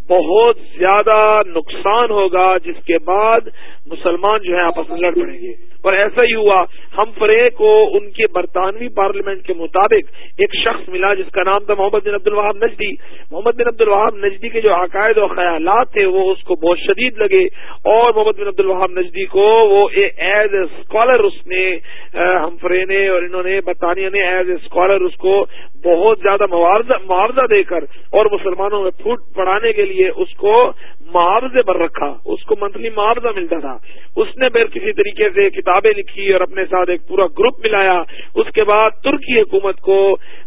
بہت زیادہ نقصان ہوگا، جس کے بعد مسلمان جو ہے آپس میں لڑ پڑیں گے۔ اور ایسا ہی ہوا، ہم فرے کو ان کے برطانوی پارلیمنٹ کے مطابق ایک شخص ملا جس کا نام تھا محمد بن عبد الوہاب نجدی۔ محمد بن عبد الوہاب نجدی کے جو عقائد و خیالات تھے، وہ اس کو بہت شدید لگے اور محمد بن عبد الوہاب نجدی کو وہ ایز اے اسکالر اس نے ہم فرے نے اور انہوں نے، برطانیہ نے ایز اے اسکالر اس کو بہت زیادہ معاوضہ دے کر اور مسلمانوں میں پھوٹ پڑھانے کے لیے اس کو معاوضے پر رکھا، اس کو منتھلی معاوضہ ملتا تھا۔ اس نے پھر کسی طریقے سے کتابیں لکھی اور اپنے ساتھ ایک پورا گروپ ملایا۔ اس کے بعد ترکی حکومت کو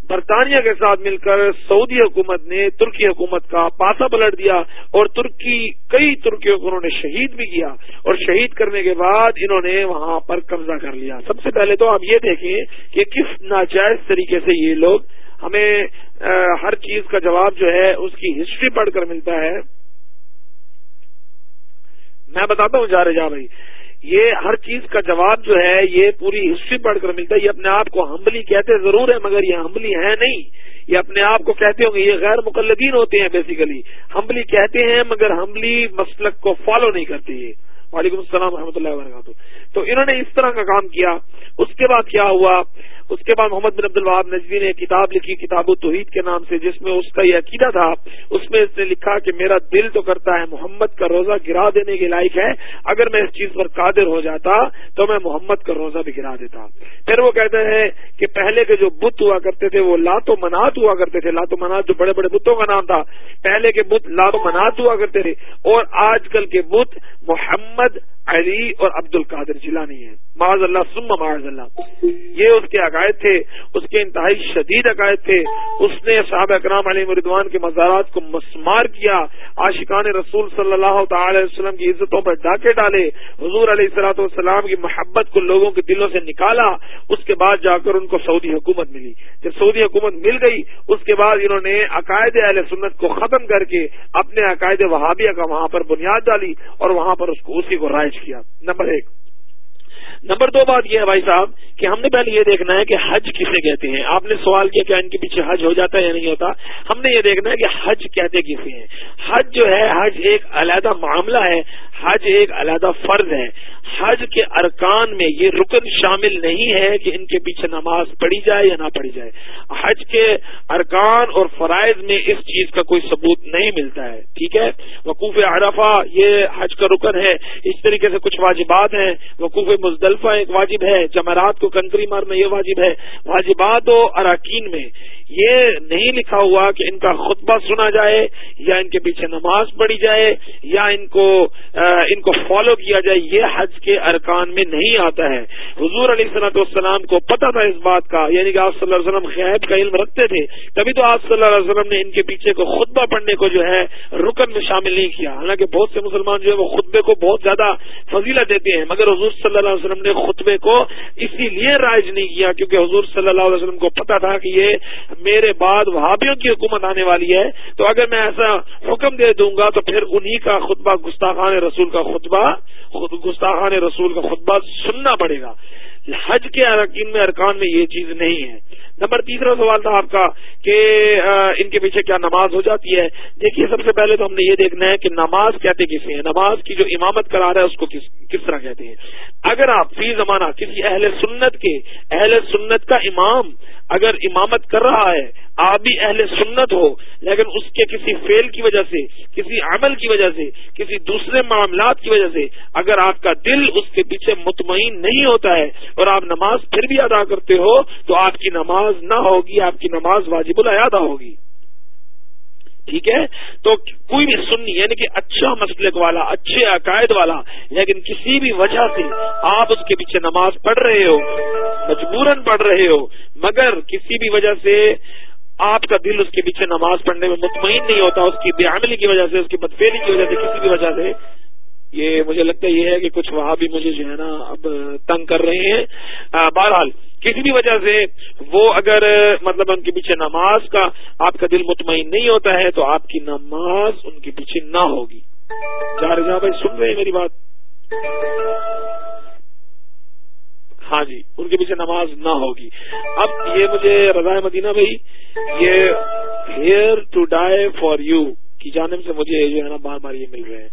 برطانیہ کے ساتھ مل کر سعودی حکومت نے ترکی حکومت کا پاسا پلٹ دیا اور ترکی، کئی ترکیوں کو انہوں نے شہید بھی کیا اور شہید کرنے کے بعد انہوں نے وہاں پر قبضہ کر لیا۔ سب سے پہلے تو آپ یہ دیکھیں کہ کس ناجائز طریقے سے یہ لوگ ہمیں ہر چیز کا جواب جو ہے، اس کی ہسٹری پڑھ کر ملتا ہے۔ میں بتاتا ہوں جا رہے جا بھائی۔ یہ ہر چیز کا جواب جو ہے، یہ پوری ہسٹری پڑھ کر ملتا ہے۔ یہ اپنے آپ کو ہمبلی کہتے ضرور ہے مگر یہ ہمبلی ہے نہیں۔ یہ اپنے آپ کو کہتے ہوں گے، یہ غیر مقلدین ہوتے ہیں بیسیکلی ہمبلی کہتے ہیں، مگر ہمبلی مسلک کو فالو نہیں کرتے یہ۔ وعلیکم السلام و اللہ وبرکاتہ۔ تو انہوں نے اس طرح کا کام کیا۔ اس کے بعد کیا ہوا؟ اس کے بعد محمد بن عبد الوہاب نجوی نے کتاب لکھی، کتاب و توحید کے نام سے، جس میں اس کا یہ عقیدہ تھا۔ اس میں اس نے لکھا کہ میرا دل تو کرتا ہے، محمد کا روزہ گرا دینے کے لائق ہے۔ اگر میں اس چیز پر قادر ہو جاتا تو میں محمد کا روزہ بھی گرا دیتا۔ پھر وہ کہتے ہیں کہ پہلے کے جو بت ہوا کرتے تھے، وہ لات و منات ہوا کرتے تھے۔ لات و منات جو بڑے بڑے بتوں کا نام تھا، پہلے کے بت لات و منات ہوا کرتے تھے۔ اور آج کل کے بت محمد علی اور عبد القادر جیلانی ہے معاذ اللہ سم معاذ اللہ۔ یہ اس کے عقائد تھے، اس کے انتہائی شدید عقائد تھے۔ اس نے صحابہ اکرام علی مردوان کے مزارات کو مسمار کیا۔ عاشقان رسول صلی اللہ تعالی وسلم کی عزتوں پر ڈاکے ڈالے۔ حضور علیہ السلاۃ والسلام کی محبت کو لوگوں کے دلوں سے نکالا۔ اس کے بعد جا کر ان کو سعودی حکومت ملی۔ جب سعودی حکومت مل گئی، اس کے بعد انہوں نے عقائد اہل سنت کو ختم کر کے اپنے عقائد وہابیہ کا وہاں پر بنیاد ڈالی اور وہاں پر اس کو اسی کو اٹیچ کیا۔ نمبر ایک۔ نمبر دو بات یہ ہے بھائی صاحب کہ ہم نے پہلے یہ دیکھنا ہے کہ حج کسے کہتے ہیں۔ آپ نے سوال کیا کہ ان کے پیچھے حج ہو جاتا ہے یا نہیں ہوتا؟ ہم نے یہ دیکھنا ہے کہ حج کہتے کسے ہیں۔ حج جو ہے، حج ایک علیحدہ معاملہ ہے۔ حج ایک علیحدہ فرض ہے۔ حج کے ارکان میں یہ رکن شامل نہیں ہے کہ ان کے پیچھے نماز پڑھی جائے یا نہ پڑھی جائے۔ حج کے ارکان اور فرائض میں اس چیز کا کوئی ثبوت نہیں ملتا ہے۔ ٹھیک ہے؟ وقوف عرفہ یہ حج کا رکن ہے۔ اس طریقے سے کچھ واجبات ہیں۔ وقوف مزدلفہ ایک واجب ہے۔ جمعرات کو کنکری مارنا یہ واجب ہے۔ واجبات و اراکین میں یہ نہیں لکھا ہوا کہ ان کا خطبہ سنا جائے یا ان کے پیچھے نماز پڑھی جائے یا ان کو ان کو فالو کیا جائے، یہ حج کے ارکان میں نہیں آتا ہے۔ حضور علیہ صنعت والسلام کو پتا تھا اس بات کا یعنی کہ آپ صلی اللہ علیہ وسلم خیب کا علم رکھتے تھے، تبھی تو آپ صلی اللہ علیہ وسلم نے ان کے پیچھے کو خطبہ پڑھنے کو جو ہے رکن میں شامل نہیں کیا۔ حالانکہ بہت سے مسلمان جو ہے وہ خطبے کو بہت زیادہ فضیلت دیتے ہیں، مگر حضور صلی اللہ علیہ وسلم نے خطبے کو اسی لیے رائج نہیں کیا کیونکہ حضور صلی اللہ علیہ وسلم کو پتا تھا کہ یہ میرے بعد وہابیوں کی حکومت آنے والی ہے، تو اگر میں ایسا حکم دے دوں گا، تو پھر انہی کا خطبہ گستاخان رسول کا خطبہ گستاخان رسول کا خطبہ سننا پڑے گا۔ حج کے ارکین میں، ارکان میں یہ چیز نہیں ہے۔ نمبر تیسرا سوال تھا آپ کا کہ ان کے پیچھے کیا نماز ہو جاتی ہے؟ دیکھیے، سب سے پہلے تو ہم نے یہ دیکھنا ہے کہ نماز کہتے کسے ہیں نماز کی جو امامت کرا رہا ہے، اس کو کس کس طرح کہتے ہیں؟ اگر آپ فی زمانہ کسی اہل سنت کے، اہل سنت کا امام اگر امامت کر رہا ہے، آپ بھی اہل سنت ہو، لیکن اس کے کسی فیل کی وجہ سے، کسی عمل کی وجہ سے، کسی دوسرے معاملات کی وجہ سے اگر آپ کا دل اس کے پیچھے مطمئن نہیں ہوتا ہے اور آپ نماز پھر بھی ادا کرتے ہو، تو آپ کی نماز نہ ہوگی، آپ کی نماز واجب الادا ہوگی۔ ٹھیک ہے؟ تو کوئی بھی سنی یعنی کہ اچھا مسلک والا، اچھے عقائد والا، لیکن کسی بھی وجہ سے آپ اس کے پیچھے نماز پڑھ رہے ہو، مجبوراً پڑھ رہے ہو، مگر کسی بھی وجہ سے آپ کا دل اس کے پیچھے نماز پڑھنے میں مطمئن نہیں ہوتا، اس کی بے عملی کی وجہ سے، اس کی بدفیلی کی وجہ سے، کسی بھی وجہ سے، یہ مجھے لگتا یہ ہے کہ کچھ وہاں بھی مجھے جو ہے نا اب تنگ کر رہے ہیں۔ بہرحال کسی بھی وجہ سے وہ اگر مطلب ان کے پیچھے نماز کا آپ کا دل مطمئن نہیں ہوتا ہے تو آپ کی نماز ان کے پیچھے نہ ہوگی۔ جا بھائی سن رہے ہیں میری بات؟ ہاں جی ان کے پیچھے نماز نہ ہوگی۔ اب یہ مجھے رضا مدینہ بھائی یہ here to die for you کی جانب سے مجھے جو ہے نا بار بار یہ مل رہے ہیں۔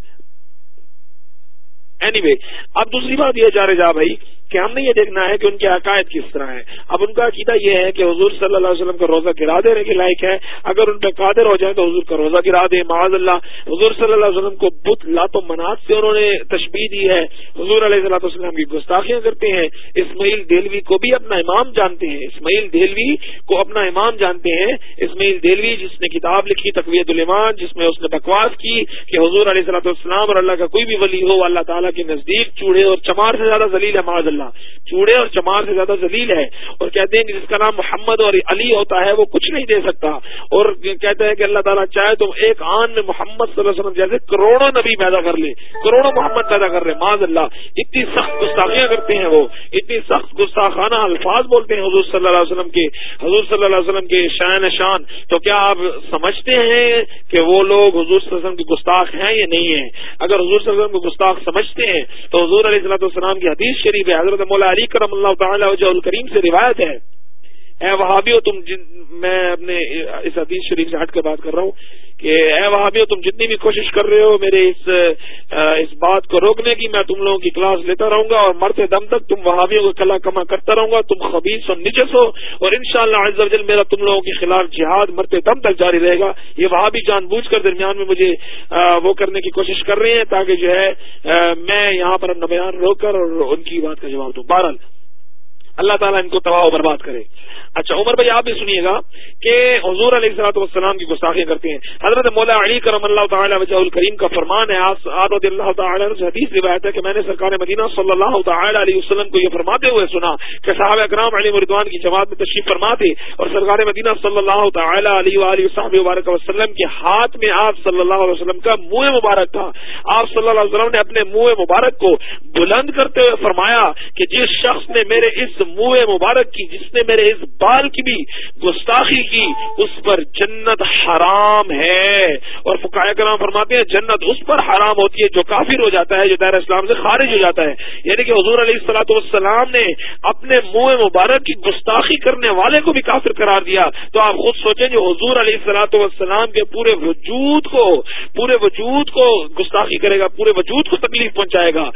اینی anyway, اب دوسری بات یہ جا رہے جا بھائی کہ ہم نے یہ دیکھنا ہے کہ ان کے عقائد کس طرح ہیں۔ اب ان کا عقیدہ یہ ہے کہ حضور صلی اللہ علیہ وسلم کا روزہ گرا دینے کے لائق ہے۔ اگر ان پہ قادر ہو جائیں تو حضور کا روزہ گرا دے معاذ اللہ۔ حضور صلی اللہ علیہ وسلم کو بت لات و منات سے انہوں نے تشبیح دی ہے۔ حضور علیہ صلاح وسلم کی گستاخیاں کرتے ہیں۔ اسماعیل دلوی کو بھی اپنا امام جانتے ہیں۔ اسماعیل دلوی کو اپنا امام جانتے ہیں۔ اسماعیل دلوی جس نے کتاب لکھی تقویت المان جس میں اس نے بکواس کی کہ حضور علیہ صلاح والسلام اور اللہ کا کوئی بھی ولی ہو اللہ تعالیٰ کے نزدیک چوڑے اور چمار سے زیادہ ذلیل ہے معاذ اللہ۔ اللہ۔ چوڑے اور چمار سے زیادہ ذلیل ہے۔ اور کہتے ہیں کہ جس کا نام محمد اور علی ہوتا ہے وہ کچھ نہیں دے سکتا۔ اور کہتے ہیں کہ اللہ تعالیٰ چاہے تو ایک آن میں محمد صلی اللہ علیہ وسلم جیسے کروڑوں نبی پیدا کر لے، کروڑوں محمد پیدا کر لے۔ معاذ اللہ، اتنی سخت گستاخیاں کرتے ہیں وہ۔ اتنی سخت گستاخانہ الفاظ بولتے ہیں حضور صلی اللہ علیہ وسلم کے۔ حضور صلی اللہ علیہ وسلم کے شان شان۔ تو کیا آپ سمجھتے ہیں کہ وہ لوگ حضور صلی اللہ علیہ وسلم کے گستاخ ہیں یا نہیں ہیں؟ اگر حضور صلی اللہ علیہ وسلم کو گستاخ سمجھتے ہیں تو حضور علیہ السلام کی حدیث شریف ہے حضرت مولا علی کرم اللہ تعالی وجہ الکریم سے روایت ہے اے وہابی ہو تم جن میں اپنے اس حدیث شریف سے ہٹ کے بات کر رہا ہوں کہ اے وہابی ہو تم جتنی بھی کوشش کر رہے ہو میرے اس اس بات کو روکنے کی میں تم لوگوں کی کلاس لیتا رہوں گا اور مرتے دم تک تم وہابیوں کو کلا کما کرتا رہوں گا تم خبیص اور نجس ہو اور ان شاء اللہ میرا تم لوگوں کے خلاف جہاد مرتے دم تک جاری رہے گا یہ وہابی جان بوجھ کر درمیان میں مجھے وہ کرنے کی کوشش کر رہے ہیں تاکہ جو ہے میں یہاں پر اپنا بیان روک کر اور ان کی بات کا جواب دوں۔ بہرحال اللہ تعالیٰ ان کو تباہ و برباد کرے۔ اچھا عمر بھائی، آپ بھی سنیے گا کہ حضور علیہ السلاط والسلام کی گستاخیاں کرتے ہیں۔ حضرت مولا علی کرم اللہ تعالیٰ وجہ الکریم کا فرمان ہے۔ اللہ تعالیٰ سے حدیث روایت ہے کہ میں نے سرکار مدینہ صلی اللہ تعالیٰ علیہ وسلم کو یہ فرماتے ہوئے سنا کہ صحابہ اکرام علی مردوان کی جماعت میں تشریف فرما تھے اور سرکار مدینہ صلی اللہ تعالیٰ علیہ صاحب مبارک وسلم کے ہاتھ میں آپ صلی اللہ علیہ وسلم کا منہ مبارک تھا۔ آپ صلی اللہ علیہ وسلم نے اپنے منہ مبارک کو بلند کرتے ہوئے فرمایا کہ جس شخص نے میرے اس منہ مبارک کی، جس نے میرے اس بال کی بھی گستاخی کی، اس پر جنت حرام ہے۔ اور فکایا کرام فرماتے ہیں، جنت اس پر حرام ہوتی ہے جو کافر ہو جاتا ہے، جو دائر اسلام سے خارج ہو جاتا ہے۔ یعنی کہ حضور علیہ السلاۃ والسلام نے اپنے منہ مبارک کی گستاخی کرنے والے کو بھی کافر قرار دیا۔ تو آپ خود سوچیں جو حضور علیہ السلاۃ والسلام کے پورے وجود کو، پورے وجود کو گستاخی کرے گا، پورے وجود کو تکلیف پہنچائے گا۔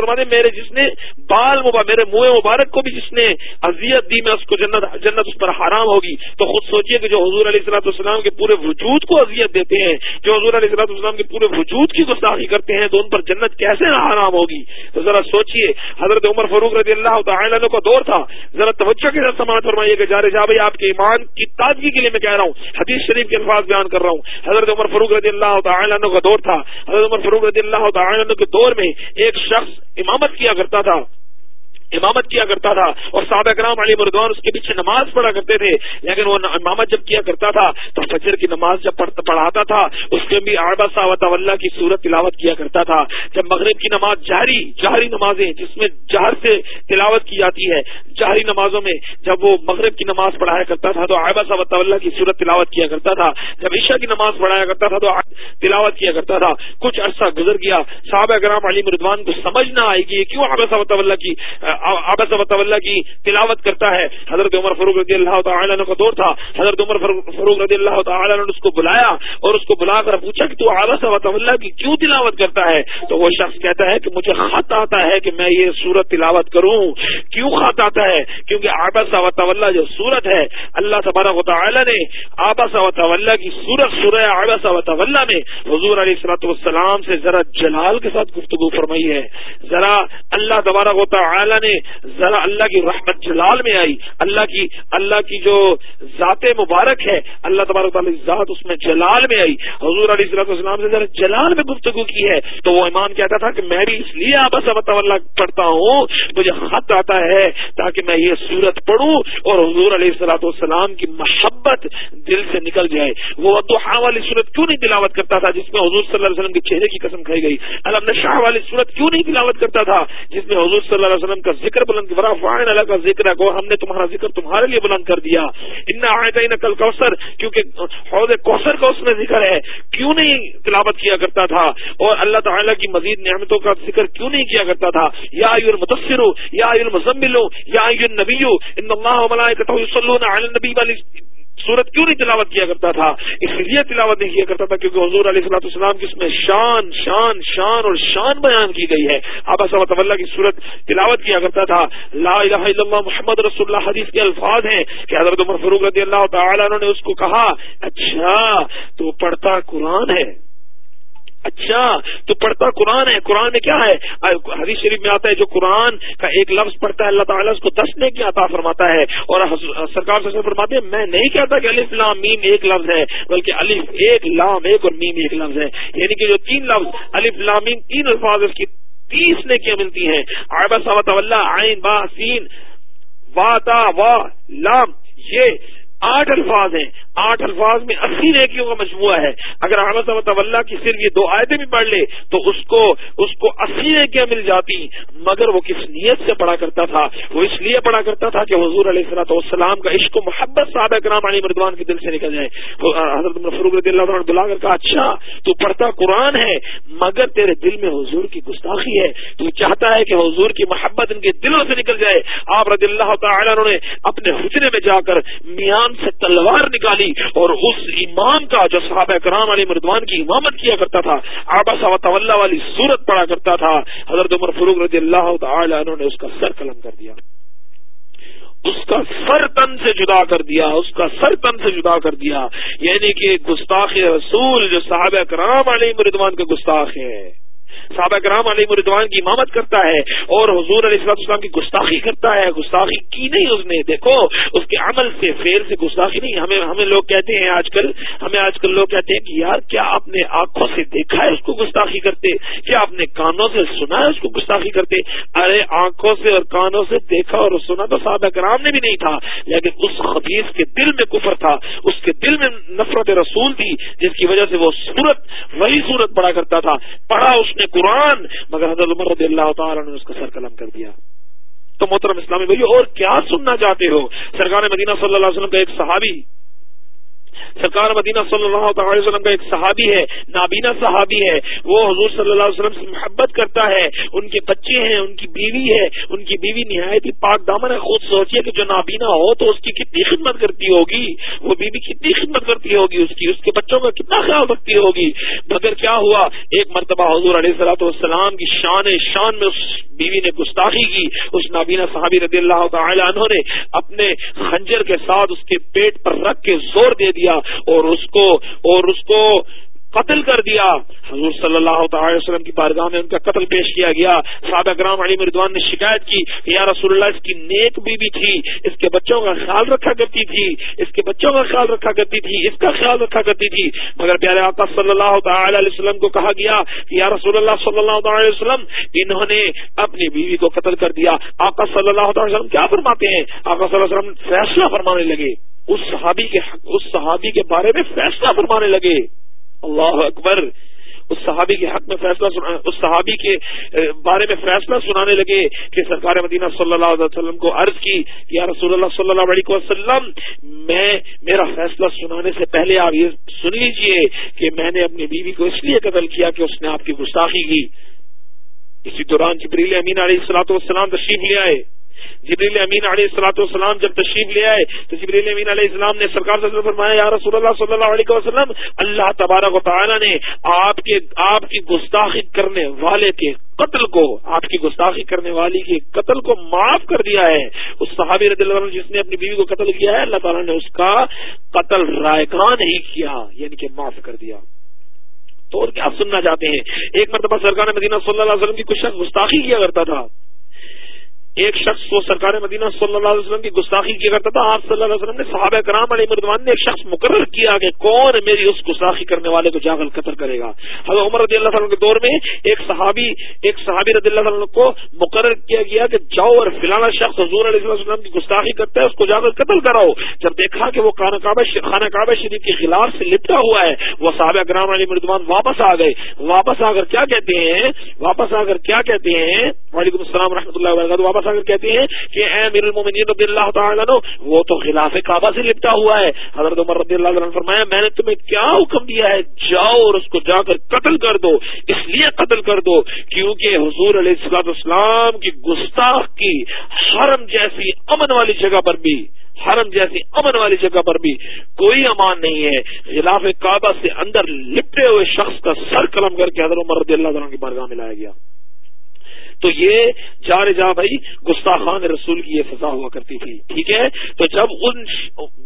فرماتے میرے جس نے بال میرے منہ مبارک کو بھی جس نے اذیت دی میں اس کو جنت جنت اس پر حرام ہوگی، تو خود سوچیے کہ جو حضور علیہ السلاۃ والسلام کے پورے وجود کو اذیت دیتے ہیں، جو حضور علیہ السلاۃ والسلام کے پورے وجود کی گستاخی کرتے ہیں، تو ان پر جنت کیسے حرام ہوگی؟ تو ذرا سوچیے حضرت عمر فروغ رضی اللہ تعالیٰ کا دور تھا، ذرا توجہ کے ساتھ سماعت فرمائیے کہ جارے جا بھائی، آپ کے ایمان کی تازگی کے لیے میں کہہ رہا ہوں، حدیث شریف کے الفاظ بیان کر رہا ہوں۔ حضرت عمر فروغ رضی اللہ تعالیٰ کا دور تھا، حضرت عمر فروغ رضی اللہ تعالیٰ کے دور میں ایک شخص امامت کیا کرتا تھا۔ امامت کیا کرتا تھا اور صحابہ کرام علی مردوان اس کے پیچھے نماز پڑھا کرتے تھے، لیکن وہ امامت جب کیا کرتا تھا تو فجر کی نماز جب پڑھاتا تھا، اس کے بھی آبا صاحب اللہ کی صورت تلاوت کیا کرتا تھا۔ جب مغرب کی نماز جہری جہری نمازیں، جس میں جہر سے تلاوت کی جاتی ہے، جہری نمازوں میں جب وہ مغرب کی نماز پڑھایا کرتا تھا تو آبا صاحب اللہ کی صورت تلاوت کیا کرتا تھا۔ جب عشاء کی نماز پڑھایا کرتا تھا تو تلاوت کیا کرتا تھا۔ کچھ عرصہ گزر گیا، صحابہ کرام علی مردوان کو سمجھ نہ آئے گی کیوں آبا صاحب اللہ کی آبس و کی تلاوت کرتا ہے۔ حضرت عمر فروغ رضی اللہ تعالیٰ کا دور تھا۔ حضرت عمر فروغ رضی اللہ تعالیٰ نے اس کو بلایا اور اس کو بلا کر پوچھا کہ تو آبس و کی کیوں تلاوت کرتا ہے؟ تو وہ شخص کہتا ہے کہ مجھے خط آتا ہے کہ میں یہ سورت تلاوت کروں۔ کیوں خط آتا ہے؟ کیونکہ آبس و جو سورت ہے، اللہ تبارک و تعالیٰ نے آبس و کی سورت، سورہ آبس و میں حضور علیہ السلط والسلام سے ذرا جلال کے ساتھ گفتگو فرمائی ہے۔ ذرا اللہ تبارک و تعالیٰ نے ذرا اللہ کی رحمت جلال میں آئی، اللہ کی اللہ کی جو ذات مبارک ہے، اللہ تبارک تعالیٰ ذات اس میں جلال میں آئی۔ حضور علیہ السلط والسلام سے ذرا جلال میں گفتگو کی ہے۔ تو وہ امام کہتا تھا کہ میں بھی اس لیے آبس و اللہ پڑھتا ہوں، مجھے خط آتا ہے تاکہ میں یہ سورت پڑھوں اور حضور علیہ السلاۃ والسلام کی محبت دل سے نکل جائے۔ وہ دعا والی صورت کیوں نہیں تلاوت کرتا تھا، جس میں حضور صلی اللہ علیہ وسلم کے چہرے کی قسم کھائی گئی؟ علم شاہ والی صورت کیوں نہیں تلاوت کرتا تھا، جس میں حضور صلی اللہ علیہ وسلم کا ذکر بلند برا فائن اللہ کا ذکر ہے ہم نے تمہارا ذکر تمہارے لیے بلند کر دیا۔ ان آئے کل کوثر کیونکہ حوض کوثر کا اس میں ذکر ہے۔ کیوں نہیں تلاوت کیا کرتا تھا؟ اور اللہ تعالیٰ کی مزید نعمتوں کا ذکر کیوں نہیں کیا کرتا تھا؟ یا المتصر یا المزمل یا نبی ان اللہ نبی والی سورت کیوں نہیں تلاوت کیا کرتا تھا؟ اس لیے تلاوت نہیں کیا کرتا تھا کیونکہ حضور علیہ السلط السلام کی اس میں شان شان شان اور شان بیان کی گئی ہے۔ آبا صاحب اللہ کی صورت تلاوت کیا کرتا تھا۔ لا الہ الا اللہ محمد رسول اللہ حدیث کے الفاظ ہیں کہ حضرت عمر فروغ رضی اللہ تعالیٰ نے اس کو کہا اچھا تو پڑھتا قرآن ہے۔ اچھا تو پڑھتا قرآن ہے، قرآن میں کیا ہے؟ حدیث شریف میں آتا ہے جو قرآن کا ایک لفظ پڑھتا ہے، اللہ تعالیٰ اس کو دسنے کی عطا فرماتا ہے۔ اور سرکار سے فرماتے ہیں، میں نہیں کہتا کہ الف لام میم ایک لفظ ہے، بلکہ الف ایک لام ایک اور میم ایک لفظ ہے۔ یعنی کہ جو تین لفظ، الف لام میم تین الفاظ، اس کی تیس نے کیا ملتی ہیں۔ آبا صاحب آئین با سین وا تا وا لام، یہ آٹھ الفاظ ہیں۔ آٹھ الفاظ میں اسی نیکیوں کا مجموعہ ہے۔ اگر احمد اللہ کی صرف یہ دو آیتیں بھی پڑھ لے، تو اس کو اس کو اسی نیکیاں مل جاتی، مگر وہ کس نیت سے پڑھا کرتا تھا؟ وہ اس لیے پڑھا کرتا تھا کہ حضور علیہ السلاۃ والسلام کا عشق و محبت صاحب کرام علی مردوان کے دل سے نکل جائے۔ حضرت فروغ رضی اللہ عنہ بلا کر کہا اچھا تو پڑھتا قرآن ہے، مگر تیرے دل میں حضور کی گستاخی ہے۔ تو چاہتا ہے کہ حضور کی محبت ان کے دلوں سے نکل جائے۔ آپ رضی اللہ تعالیٰ نے اپنے حجرے میں جا کر میان سے تلوار نکالی اور اس امام کا جو صحابہ کرام علی مردوان کی امامت کیا کرتا تھا آبا طلّہ والی صورت پڑا کرتا تھا، حضرت عمر فروغ رضی اللہ تعالی عنہ نے اس کا سر قلم کر دیا۔ اس کا سر تن سے جدا کر دیا، اس کا سر تن سے جدا کر دیا۔ یعنی کہ گستاخ رسول جو صحابہ کرام علی مردوان کا گستاخ ہے صحابہ کرام علی مردوان کی امامت کرتا ہے اور حضور علیہ السلام کی گستاخی کرتا ہے، گستاخی کی نہیں اس نے؟ دیکھو، اس کے عمل سے فیل سے گستاخی نہیں، ہمیں ہمیں لوگ کہتے ہیں آج کل، ہمیں آج کل لوگ کہتے ہیں کہ یار، کیا آپ نے آنکھوں سے دیکھا ہے اس کو گستاخی کرتے؟ کیا آپ نے کانوں سے سنا ہے اس کو گستاخی کرتے؟ ارے، آنکھوں سے اور کانوں سے دیکھا اور سنا تو صحابہ کرام نے بھی نہیں تھا، لیکن اس خبیص کے دل میں کفر تھا، اس کے دل میں نفرت رسول تھی، جس کی وجہ سے وہ سورت، وہی سورت پڑا کرتا تھا، پڑھا اس نے قرآن، مگر حضرت عمر رضی اللہ تعالیٰ نے اس کا سر قلم کر دیا۔ تو محترم اسلامی بھائی اور کیا سننا چاہتے ہو؟ سرکار مدینہ صلی اللہ علیہ وسلم کا ایک صحابی سرکار مدینہ صلی اللہ علیہ وسلم کا ایک صحابی ہے، نابینا صحابی ہے۔ وہ حضور صلی اللہ علیہ وسلم سے محبت کرتا ہے۔ ان کے بچے ہیں، ان کی بیوی ہے، ان کی بیوی نہایت ہی پاک دامن ہے۔ خود سوچیے کہ جو نابینا ہو تو اس کی کتنی خدمت کرتی ہوگی۔ وہ بیوی کتنی خدمت کرتی ہوگی اس کی، اس کے بچوں کا کتنا خیال رکھتی ہوگی۔ مگر کیا ہوا؟ ایک مرتبہ حضور علیہ صلاح والسلام کی شان شان میں اس بیوی نے گستاخی کی۔ اس نابینا صحابی رضی اللہ تعالی عنہ نے اپنے خنجر کے ساتھ اس کے پیٹ پر رکھ کے زور دے دیا۔ اور اس کو اور اس کو قتل کر دیا۔ حضور صلی اللہ تعالی وسلم کی بارگاہ میں ان کا قتل پیش کیا گیا۔ صحابہ کرام علی مردوان نے شکایت کی کہ یا رسول اللہ، اس کی نیک بی تھی، اس کے بچوں کا خیال رکھا کرتی تھی، اس کے بچوں کا خیال رکھا کرتی تھی، اس کا خیال رکھا کرتی تھی۔ مگر پیارے آقا صلی اللہ تعالی علیہ وسلم کو کہا گیا کہ یا رسول اللہ صلی اللہ تعالی وسلم، انہوں نے اپنی بیوی کو قتل کر دیا۔ آقا صلی اللہ تعالی وسلم کیا فرماتے ہیں؟ آقا صلی اللہ علیہ وسلم فیصلہ فرمانے لگے۔ اس صحابی کے اس صحابی کے بارے میں فیصلہ فرمانے لگے۔ اللہ اکبر۔ اس صحابی کے حق میں فیصلہ اس صحابی کے بارے میں فیصلہ سنانے لگے کہ سرکار مدینہ صلی اللہ علیہ وسلم کو عرض کی کہ یا رسول اللہ صلی اللہ علیہ وسلم، میں میرا فیصلہ سنانے سے پہلے آپ یہ سن لیجیے کہ میں نے اپنی بیوی کو اس لیے قتل کیا کہ اس نے آپ کی گستاخی کی۔ اسی دوران جبریل امین علیہ السلاۃ والسلام تشریف لے آئے۔ جبریل امین علیہ السلاۃ والسلام جب تشریف لے آئے، تو جبریل امین علیہ السلام نے سرکار صلی اللہ فرمایا، یا رسول اللہ صلی اللہ علیہ وسلم، اللہ تبارک و تعالی نے آپ کے، آپ کی گستاخی کرنے والے کے قتل کو، آپ کی گستاخی کرنے والی کے قتل کو معاف کر دیا ہے۔ اس صحابی رضی اللہ عنہ جس نے اپنی بیوی کو قتل کیا ہے، اللہ تعالیٰ نے اس کا قتل رائے نہیں کیا یعنی کہ معاف کر دیا۔ تو اور کیا سننا چاہتے ہیں؟ ایک مرتبہ سرکار مدینہ صلی اللہ علیہ وسلم کی کچھ گستاخی کیا کرتا تھا۔ ایک شخص وہ سرکار مدینہ صلی اللہ علیہ وسلم کی گستاخی کیا کرتا تھا آپ صلی اللہ علیہ وسلم نے صحابہ کرام علیہ مردوان نے ایک شخص مقرر کیا کہ کون میری اس گستاخی کرنے والے کو جاگل قتل کرے گا؟ حضرت عمر رضی اللہ کے دور میں ایک صحابی ایک صحابی رضی اللہ عنہ کو مقرر کیا گیا کہ جاؤ اور فلانا شخص حضور علیہ وسلم کی گستاخی کرتا ہے، اس کو جاگل قتل کراؤ۔ جب دیکھا کہ وہ خانہ کعبہ خانہ کعبہ شریف کے خلاف سے لپٹا ہوا ہے، وہ صحابہ کرام علی مردوان واپس آ گئے۔ واپس آ کر کیا کہتے ہیں؟ واپس آ کر کیا کہتے ہیں؟ وعلیکم السلام رحمۃ اللہ وبرکاتہ۔ واپس آ کہتے ہیں کہ اے امیر المومنین رضی اللہ تعالیٰ عنہ، وہ تو خلاف کعبہ سے لپٹا ہوا ہے۔ حضرت عمر رضی اللہ عنہ فرمایا، میں نے تمہیں کیا حکم دیا ہے؟ جاؤ اور اس کو جا کر قتل کر دو۔ اس لیے قتل کر دو، کیونکہ حضور علیہ السلاط اسلام کی گستاخ کی حرم جیسی امن والی جگہ پر بھی، حرم جیسی امن والی جگہ پر بھی کوئی امان نہیں ہے۔ خلاف کعبہ سے اندر لپٹے ہوئے شخص کا سر قلم کر کے حضرت عمر رضی اللہ عنہ کی بارگاہ میں لایا گیا۔ تو یہ جار جا بھائی گستاخان رسول کی یہ سزا ہوا کرتی تھی۔ ٹھیک ہے؟ تو جب ان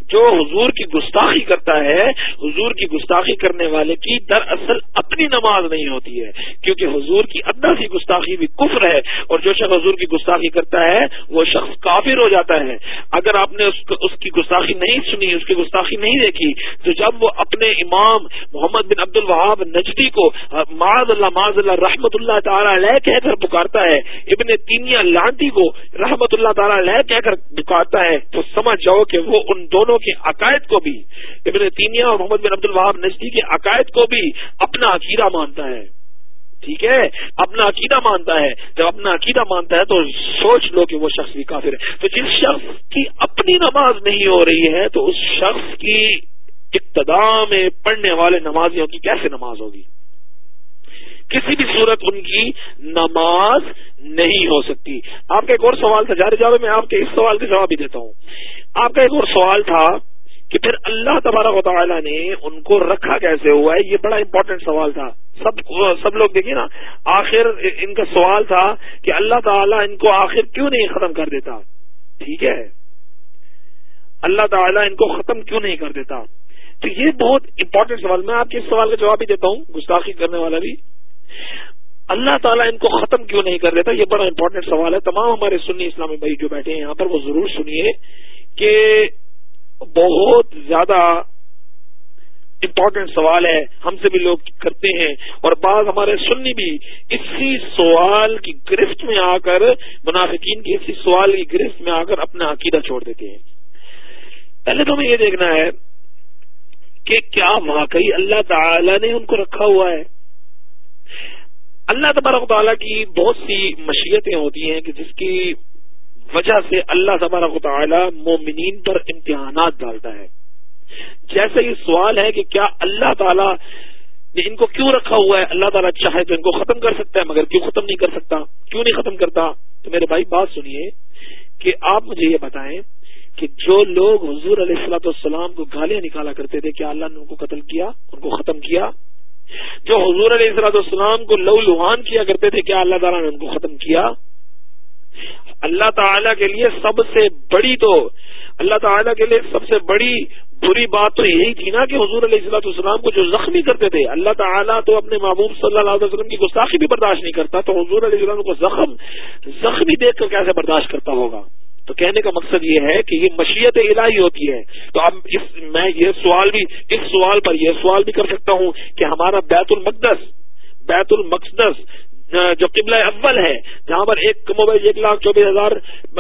جو حضور کی گستاخی کرتا ہے، حضور کی گستاخی کرنے والے کی دراصل اپنی نماز نہیں ہوتی ہے، کیونکہ حضور کی ادنا سی گستاخی بھی کفر ہے۔ اور جو شخص حضور کی گستاخی کرتا ہے، وہ شخص کافر ہو جاتا ہے۔ اگر آپ نے اس کی گستاخی نہیں سنی، اس کی گستاخی نہیں دیکھی، تو جب وہ اپنے امام محمد بن عبد الوہاب نجدی کو، معاذ اللہ معاذ اللہ رحمت اللہ تعالی علیہ کہہ کر پکارتا ہے ابن تینیا لانتی کو رحمت اللہ تعالیٰ لہ کہہ کر دکھاتا ہے تو سمجھ جاؤ کہ وہ ان دونوں کے عقائد کو بھی ابن تینیا اور محمد بن عبد الوہاب نزدی کے عقائد کو بھی اپنا عقیدہ مانتا ہے۔ ٹھیک ہے؟ اپنا عقیدہ مانتا ہے۔ جب اپنا عقیدہ مانتا ہے تو سوچ لو کہ وہ شخص بھی کافر ہے۔ تو جس شخص کی اپنی نماز نہیں ہو رہی ہے تو اس شخص کی ابتدا میں پڑھنے والے نمازیوں کی کیسے نماز ہوگی؟ کسی بھی صورت ان کی نماز نہیں ہو سکتی۔ آپ کا ایک اور سوال تھا جارے جاوے میں آپ کے اس سوال کا جواب بھی دیتا ہوں۔ آپ کا ایک اور سوال تھا کہ پھر اللہ تبارک و تعالیٰ نے ان کو رکھا کیسے ہوا ہے؟ یہ بڑا امپورٹنٹ سوال تھا۔ سب سب لوگ دیکھیے نا، آخر ان کا سوال تھا کہ اللہ تعالیٰ ان کو آخر کیوں نہیں ختم کر دیتا؟ ٹھیک ہے۔ اللہ تعالیٰ ان کو ختم کیوں نہیں کر دیتا؟ تو یہ بہت امپورٹنٹ سوال، میں آپ کے اس سوال کا جواب بھی دیتا ہوں، گستاخی کرنے والا بھی۔ اللہ تعالیٰ ان کو ختم کیوں نہیں کر دیتا؟ یہ بڑا امپورٹنٹ سوال ہے۔ تمام ہمارے سنی اسلامی بھائی جو بیٹھے ہیں یہاں پر، وہ ضرور سنیے کہ بہت زیادہ امپورٹنٹ سوال ہے۔ ہم سے بھی لوگ کرتے ہیں اور بعض ہمارے سنی بھی اسی سوال کی گرفت میں آ کر، منافقین کی اسی سوال کی گرفت میں آ کر اپنا عقیدہ چھوڑ دیتے ہیں۔ پہلے تو ہمیں یہ دیکھنا ہے کہ کیا واقعی اللہ تعالی نے ان کو رکھا ہوا ہے؟ اللہ تبارک تعالیٰ کی بہت سی مشیتیں ہوتی ہیں کہ جس کی وجہ سے اللہ تبارک تعالیٰ مومنین پر امتحانات ڈالتا ہے۔ جیسے یہ سوال ہے کہ کیا اللہ تعالیٰ نے ان کو کیوں رکھا ہوا ہے؟ اللہ تعالیٰ چاہے تو ان کو ختم کر سکتا ہے، مگر کیوں ختم نہیں کر سکتا؟ کیوں نہیں ختم کرتا؟ تو میرے بھائی بات سنیے کہ آپ مجھے یہ بتائیں کہ جو لوگ حضور علیہ السلاۃ والسلام کو گالیاں نکالا کرتے تھے، کیا اللہ نے ان کو قتل کیا؟ ان کو ختم کیا؟ جو حضور علیہ السلاۃ السلام کو لو لوہان کیا کرتے تھے، کیا اللہ تعالیٰ نے ان کو ختم کیا؟ اللہ تعالیٰ کے لیے سب سے بڑی تو، اللہ تعالیٰ کے لیے سب سے بڑی بری بات تو یہی تھی نا کہ حضور علیہ السلاۃ السلام کو جو زخمی کرتے تھے، اللہ تعالیٰ تو اپنے محبوب صلی اللہ علیہ وسلم کی گستاخی بھی برداشت نہیں کرتا، تو حضور علیہ السلام کو زخم، زخمی دیکھ کر کیسے برداشت کرتا ہوگا؟ تو کہنے کا مقصد یہ ہے کہ یہ مشیت الہی ہوتی ہے۔ تو اب اس میں یہ سوال بھی اس سوال پر یہ سوال بھی کر سکتا ہوں کہ ہمارا بیت المقدس بیت المقدس جو قبلہ اول ہے، جہاں پر ایک موبائل ایک لاکھ چوبیس ہزار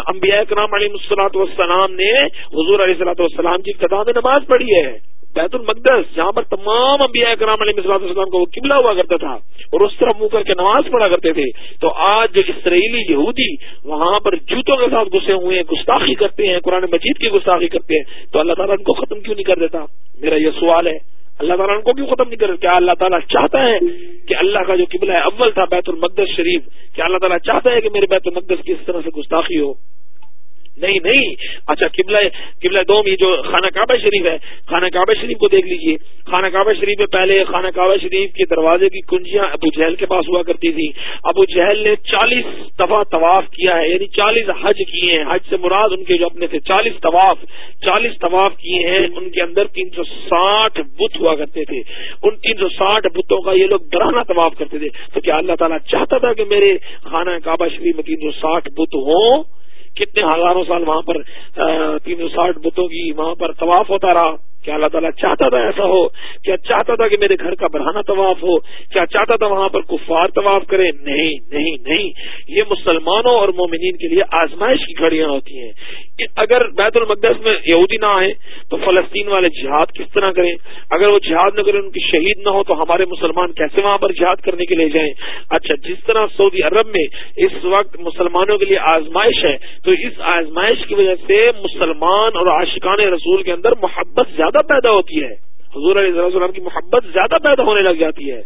امبیا کرام علیہ مسلاط والسلام نے حضور علیہ السلاۃ والسلام کی ابتدا میں نماز پڑھی ہے۔ بیت المقدس، جہاں پر تمام انبیاء کرام علیہ السلام کا وہ قبلہ ہوا کرتا تھا اور اس طرح منہ کر کے نماز پڑھا کرتے تھے، تو آج جو اسرائیلی یہودی وہاں پر جوتوں کے ساتھ گھسے ہوئے ہیں، گستاخی کرتے ہیں، قرآن مجید کی گستاخی کرتے ہیں، تو اللہ تعالیٰ ان کو ختم کیوں نہیں کر دیتا؟ میرا یہ سوال ہے، اللہ تعالیٰ ان کو کیوں ختم نہیں کر کیا اللہ تعالیٰ چاہتا ہے کہ اللہ کا جو قبلہ ہے اول تھا بیت المقدس شریف، کیا اللہ تعالیٰ چاہتا ہے کہ میرے بیت المقدس کی اس طرح سے گستاخی ہو؟ نہیں نہیں۔ اچھا قبلہ قبلہ دوم یہ جو خانہ کعبہ شریف ہے، خانہ کعبہ شریف کو دیکھ لیجیے۔ خانہ کعبہ شریف میں پہلے خانہ کعبہ شریف کے دروازے کی کنجیاں ابو جہل کے پاس ہوا کرتی تھی ابو جہل نے چالیس دفعہ طواف کیا ہے یعنی چالیس حج کیے ہیں۔ حج سے مراد ان کے جو اپنے تھے، چالیس طواف چالیس طواف کیے ہیں۔ ان کے اندر تین سو ساٹھ بت ہوا کرتے تھے۔ ان تین سو ساٹھ بتوں کا یہ لوگ ڈرانا طواف کرتے تھے۔ تو کیا اللہ تعالیٰ چاہتا تھا کہ میرے خانہ کعبہ شریف میں تین سو ساٹھ بت ہوں؟ کتنے ہزاروں سال وہاں پر تین سو ساٹھ بتوں کی وہاں پر طواف ہوتا رہا۔ کیا اللہ تعالیٰ چاہتا تھا ایسا ہو؟ کیا چاہتا تھا کہ میرے گھر کا برہانہ طواف ہو؟ کیا چاہتا تھا وہاں پر کفار طواف کرے نہیں نہیں نہیں۔ یہ مسلمانوں اور مومنین کے لیے آزمائش کی گھڑیاں ہوتی ہیں۔ اگر بیت المقدس میں یہودی نہ آئے تو فلسطین والے جہاد کس طرح کریں؟ اگر وہ جہاد نہ کریں، ان کی شہید نہ ہو، تو ہمارے مسلمان کیسے وہاں پر جہاد کرنے کے لیے جائیں؟ اچھا جس طرح سعودی عرب میں اس وقت مسلمانوں کے لیے آزمائش ہے، تو اس آزمائش کی وجہ سے مسلمان اور عاشقان رسول کے اندر محبت زیادہ زیادہ پیدا ہوتی ہے۔ حضور علیہ السلام کی محبت زیادہ پیدا ہونے لگ جاتی ہے۔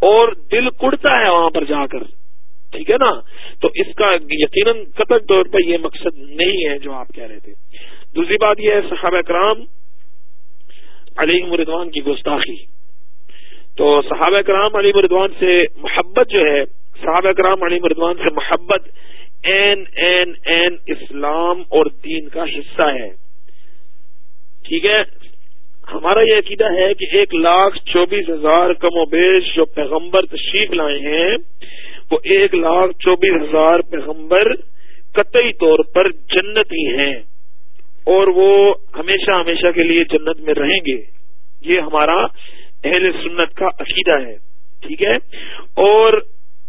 اور دل کڑتا ہے وہاں پر جا کر۔ ٹھیک ہے نا؟ تو اس کا یقیناً قطع طور پر یہ مقصد نہیں ہے جو آپ کہہ رہے تھے۔ دوسری بات یہ ہے، صحابہ کرام علی مردوان کی گستاخی۔ تو صحابہ کرام علی مردوان سے محبت جو ہے، صحابہ کرام علی مردوان سے محبت این این این اسلام اور دین کا حصہ ہے۔ ٹھیک ہے؟ ہمارا یہ عقیدہ ہے کہ ایک لاکھ چوبیس ہزار کم و بیش جو پیغمبر تشریف لائے ہیں، وہ ایک لاکھ چوبیس ہزار پیغمبر قطعی طور پر جنتی ہیں۔ اور وہ ہمیشہ ہمیشہ کے لیے جنت میں رہیں گے۔ یہ ہمارا اہل سنت کا عقیدہ ہے۔ ٹھیک ہے؟ اور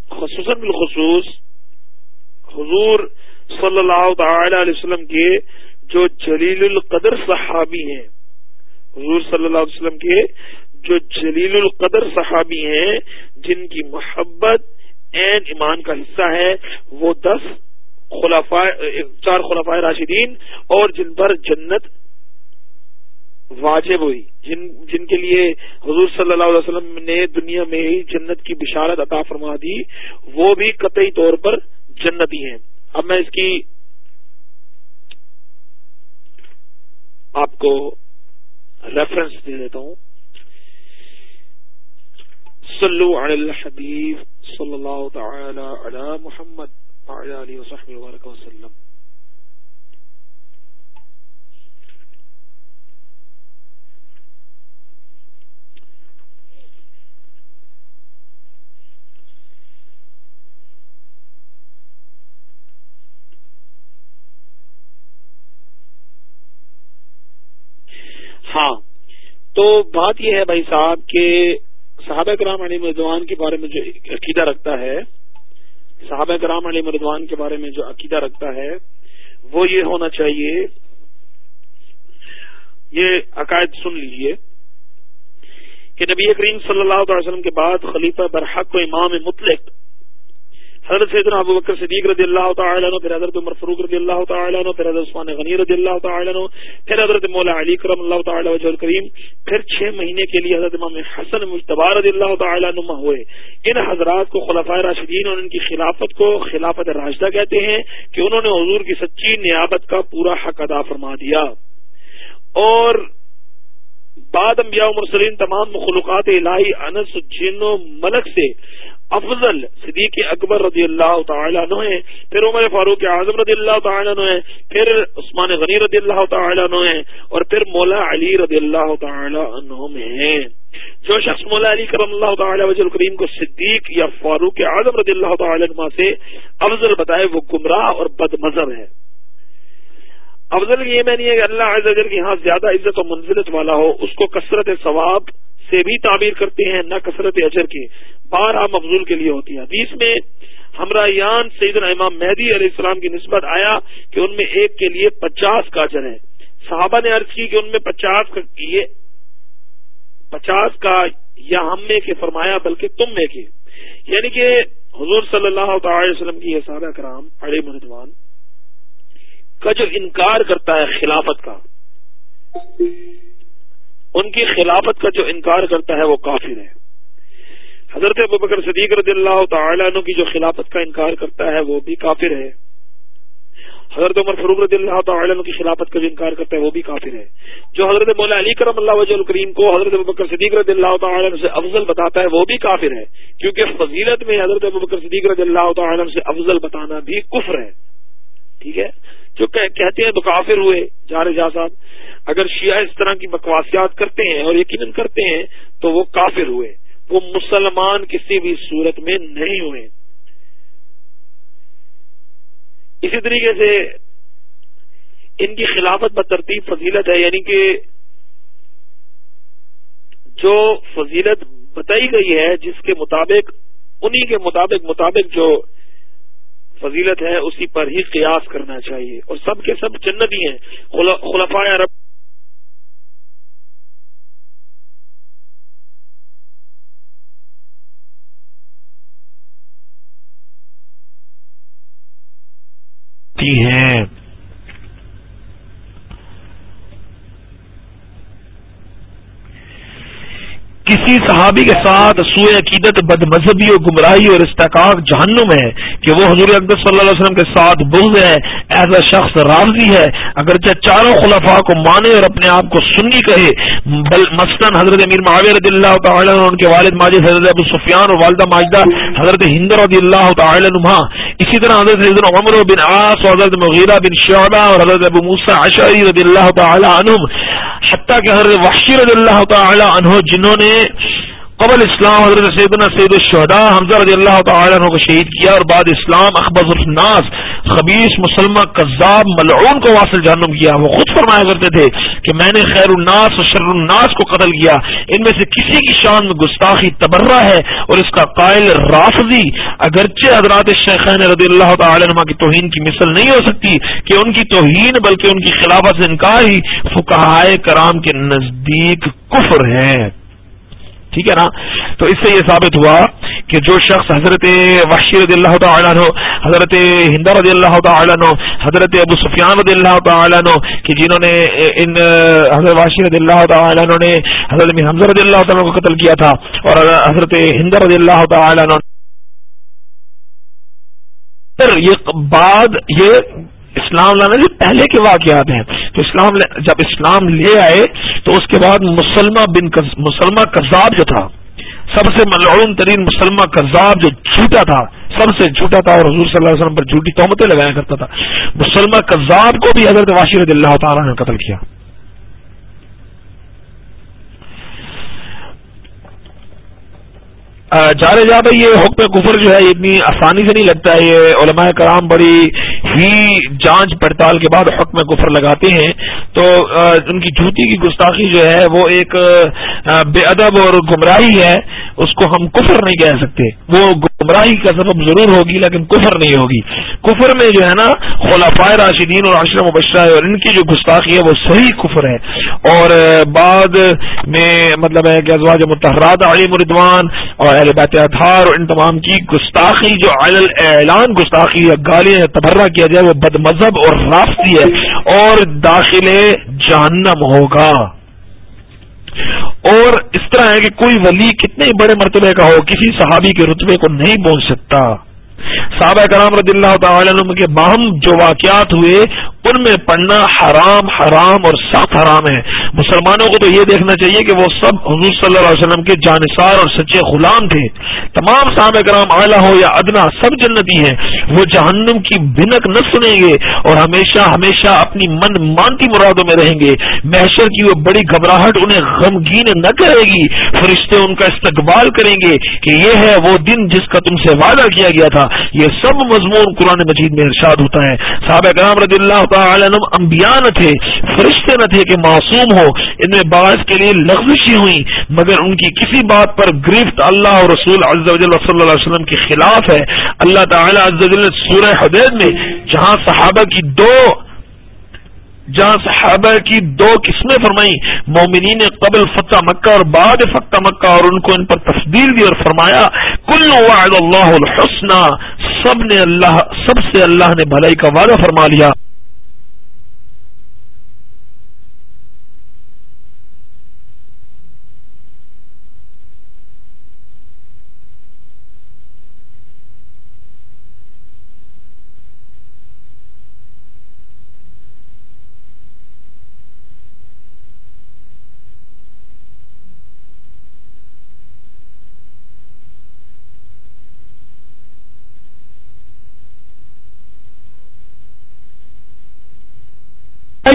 خصوصاً بالخصوص حضور صلی اللہ تعالی علیہ وسلم کے جو جلیل القدر صحابی ہیں۔ حضور صلی اللہ علیہ وسلم کے جو جلیل القدر صحابی ہیں، جن کی محبت این ایمان کا حصہ ہے، وہ دس چار خلفائے راشدین اور جن پر جنت واجب ہوئی۔ جن جن کے لیے حضور صلی اللہ علیہ وسلم نے دنیا میں ہی جنت کی بشارت عطا فرما دی، وہ بھی قطعی طور پر جنتی ہیں۔ اب میں اس کی آپ کو ریفرنس دے دیتا ہوں. صلو علی الحبیب صلی اللہ تعالی علی محمد علیہ وسلم. ہاں۔ تو بات یہ ہے بھائی صاحب کہ صحابہ کرام علی مردوان کے بارے میں جو عقیدہ رکھتا ہے، صحابہ کرام علی مردوان کے بارے میں جو عقیدہ رکھتا ہے، وہ یہ ہونا چاہیے۔ یہ عقائد سن لیجیے کہ نبی کریم صلی اللہ علیہ وسلم کے بعد خلیفہ برحق و امام مطلق حضرت سیدنا ابو بکر صدیق رضی اللہ تعالیٰ عنہ، پھر حضرت عمر فروق رضی اللہ تعالیٰ عنہ، پھر حضرت عثمان غنی رضی اللہ تعالیٰ عنہ، پھر حضرت مولا علی کرم اللہ تعالیٰ وجہ الکریم، پھر چھ مہینے کے لیے حضرت امام حسن مشتبہ رضی اللہ تعالیٰ عنہ ہوئے۔ ان حضرات کو خلفۂ راشدین اور ان کی خلافت کو خلافت راشدہ کہتے ہیں کہ انہوں نے حضور کی سچی نیابت کا پورا حق ادا فرما دیا۔ اور بعد انبیاء و مرسلین تمام مخلوقات الہی انس، جن و ملک سے افضل صدیق اکبر رضی اللہ تعالیٰ عنہ ہیں، پھر عمر فاروق اعظم رضی اللہ تعالیٰ عنہ ہیں، پھر عثمان غنی رضی اللہ تعالیٰ عنہ ہیں، اور پھر مولا علی رضی اللہ تعالیٰ عنہ میں ہیں۔ جو شخص مولا علی کرم اللہ تعالیٰ وجہ الکریم کو صدیق یا فاروق اعظم رضی اللہ تعالیٰ عنہ سے افضل بتائے، وہ گمراہ اور بد مذہب ہے۔ افضل یہ میں نہیں ہے کہ اللہ عز کے یہاں زیادہ عزت و منزلت والا ہو، اس کو کثرت ثواب سے بھی تعبیر کرتے ہیں، نہ کثرت اجر کے۔ بارہ مفضول کے لیے ہوتی ہے حدیث میں ہمراہ سیدنا امام مہدی علیہ السلام کی نسبت آیا کہ ان میں ایک کے لیے پچاس کا اجر ہے صحابہ نے عرض کی کہ ان میں پچاس کا یہ پچاس کا یا ہم میں کے فرمایا بلکہ تم میں کے۔ یعنی کہ حضور صلی اللہ تعالی وسلم کی یہ سارا کرام اڑے مردوان کا جو انکار کرتا ہے خلافت کا۔ ان کی خلافت کا جو انکار کرتا ہے وہ کافر ہے۔ حضرت ابوبکر صدیق رضی اللہ تعالیٰ عنہ کی جو خلافت کا انکار کرتا ہے وہ بھی کافر ہے۔ حضرت عمر فروغ رضی اللہ تعالیٰ عنہ کی خلافت کا جو انکار کرتا ہے وہ بھی کافر ہے۔ جو حضرت مولا علی کرم اللہ وجہ الکریم کو حضرت ابوبکر صدیق رضی اللہ تعالیٰ عنہ سے افضل بتاتا ہے وہ بھی کافر ہے۔ کیونکہ فضیلت میں حضرت ابوبکر صدیق رضی اللہ تعالیٰ عنہ سے افضل بتانا بھی کفر ہے۔ ٹھیک ہے؟ جو کہتے ہیں تو کافر ہوئے جار جا صاحب۔ اگر شیعہ اس طرح کی بکواسیات کرتے ہیں اور یقیناً کرتے ہیں تو وہ کافر ہوئے۔ وہ مسلمان کسی بھی صورت میں نہیں ہوئے۔ اسی طریقے سے ان کی خلافت بترتیب فضیلت ہے یعنی کہ جو فضیلت بتائی گئی ہے، جس کے مطابق، انہی کے مطابق مطابق جو فضیلت ہے، اسی پر ہی قیاس کرنا چاہیے۔ اور سب کے سب جنتی ہیں خلفاء عرب ہیں۔ کسی صحابی کے ساتھ سوئے عقیدت، بد مذہبی اور گمراہی اور استحقاق جہنم ہے کہ وہ حضور اقدس صلی اللہ علیہ وسلم کے ساتھ بغض ہے، ایسا شخص راضی ہے۔ اگرچہ چاروں خلفاء کو مانے اور اپنے آپ کو سنی کہے، بل مثلاً حضرت امیر معاویہ رضی اللہ تعالیٰ ان کے والد ماجد حضرت ابو سفیان اور والدہ ماجدہ حضرت ہند رضی اللہ تعالیٰ نما اسی طرح حضرت حضرت عمر بن عاص اور حضرت مغیرہ بن شعبہ اور حضرت ابو موسا عشعری رضی اللہ تعالیٰ عنہم، حتیٰ کہ حضرت وحشی رضی اللہ تعالی عنہ، جنہوں نے قبل اسلام حضرت سیدنا سید الشہداء حمزہ رضی اللہ تعالیٰ عنہ کو شہید کیا اور بعد اسلام اخبز الناس خبیص مسلمہ قذاب ملعون کو واصل جہنم کیا۔ وہ خود فرمایا کرتے تھے کہ میں نے خیر الناس اور شر الناس کو قتل کیا۔ ان میں سے کسی کی شان میں گستاخی تبرہ ہے اور اس کا قائل رافضی اگرچہ حضرات شیخین رضی اللہ تعالی عنہ کی توہین کی مثل نہیں ہو سکتی کہ ان کی توہین بلکہ ان کی خلافت سے انکار ہی فکاہائے کرام کے نزدیک کفر ہے ٹھیک ہے نا؟ تو اس سے یہ ثابت ہوا کہ جو شخص حضرت وحشی رضی اللہ تعالیٰ عنہ، حضرت ہندا رضی اللہ تعالیٰ عنہ، حضرت ابو سفیان رضی اللہ تعالیٰ عنہ، کہ جنہوں نے ان، حضرت وحشی رضی اللہ تعالیٰ عنہ نے حضرت حمزہ رضی اللہ تعالیٰ کو قتل کیا تھا، اور حضرت ہند رضی اللہ تعالیٰ عنہ۔ یہ بعد یہ اسلام لانے سے پہلے کے واقعات ہیں۔ تو اسلام جب اسلام لے آئے، تو اس کے بعد مسلمہ بن مسلمہ کذاب جو تھا، سب سے ملعون ترین مسلمہ کذاب جو جھوٹا تھا، سب سے جھوٹا تھا اور حضور صلی اللہ علیہ وسلم پر جھوٹی تہمتیں لگایا کرتا تھا۔ مسلمہ کذاب کو بھی حضرت واشی رضی اللہ تعالیٰ نے قتل کیا۔ جارے جا بھائی یہ حکم کفر جو ہے اتنی آسانی سے نہیں لگتا ہے یہ علماء کرام بڑی ہی جانچ پڑتال کے بعد حکم کفر لگاتے ہیں۔ تو ان کی جوتی کی گستاخی جو ہے، وہ ایک بے ادب اور گمراہی ہے۔ اس کو ہم کفر نہیں کہہ سکتے۔ وہ گمراہی کا سبب ضرور ہوگی، لیکن کفر نہیں ہوگی۔ کفر میں جو ہے نا خلافۂ راشدین اور عشرم مبشرہ اور ان کی جو گستاخی ہے، وہ صحیح کفر ہے۔ اور بعد میں مطلب ہے کہ ازواج متحرات، علی مردوان اور اہل بیت اطہار اور ان تمام کی گستاخی جو اعلان گستاخی یا گالی تبرہ کیا جائے وہ بد مذہب اور رافتی ہے اور داخل جہنم ہوگا۔ اور اس طرح ہے کہ کوئی ولی کتنے بڑے مرتبے کا ہو، کسی صحابی کے رتبے کو نہیں پہنچ سکتا۔ صحابہ کرام رضی اللہ تعالی عنہ کے باہم جو واقعات ہوئے ان میں پڑھنا حرام حرام اور سخت حرام ہے۔ مسلمانوں کو تو یہ دیکھنا چاہیے کہ وہ سب حضور صلی اللہ علیہ وسلم کے جانصار اور سچے غلام تھے۔ تمام صحابہ کرام اعلیٰ ہو یا ادنا، سب جنتی ہیں۔ وہ جہنم کی بھنک نہ سنیں گے اور ہمیشہ ہمیشہ اپنی من مانتی مرادوں میں رہیں گے۔ محشر کی وہ بڑی گھبراہٹ انہیں غمگین نہ کرے گی۔ فرشتے ان کا استقبال کریں گے کہ یہ ہے وہ دن جس کا تم سے وعدہ کیا گیا تھا۔ یہ سب مضمون قرآن مجید میں ارشاد ہوتا ہے۔ صحابہ کرام رضی اللہ تعالی انبیاء نہ تھے، فرشتے نہ تھے کہ معصوم ہو ان میں باعث کے لیے لغزشی ہوئی مگر ان کی کسی بات پر گرفت اللہ اور رسول عز و جل صلی اللہ علیہ وسلم کے خلاف ہے۔ اللہ تعالی عز و جل سورہ حدید میں جہاں صحابہ کی دو، جہاں صحابہ کی دو قسمیں فرمائی مومنین قبل فتح مکہ اور بعد فتح مکہ، اور ان کو ان پر تفدیل دی اور فرمایا، کل وعد اللہ الحسنہ سب نے اللہ، سب سے اللہ نے بھلائی کا وعدہ فرما لیا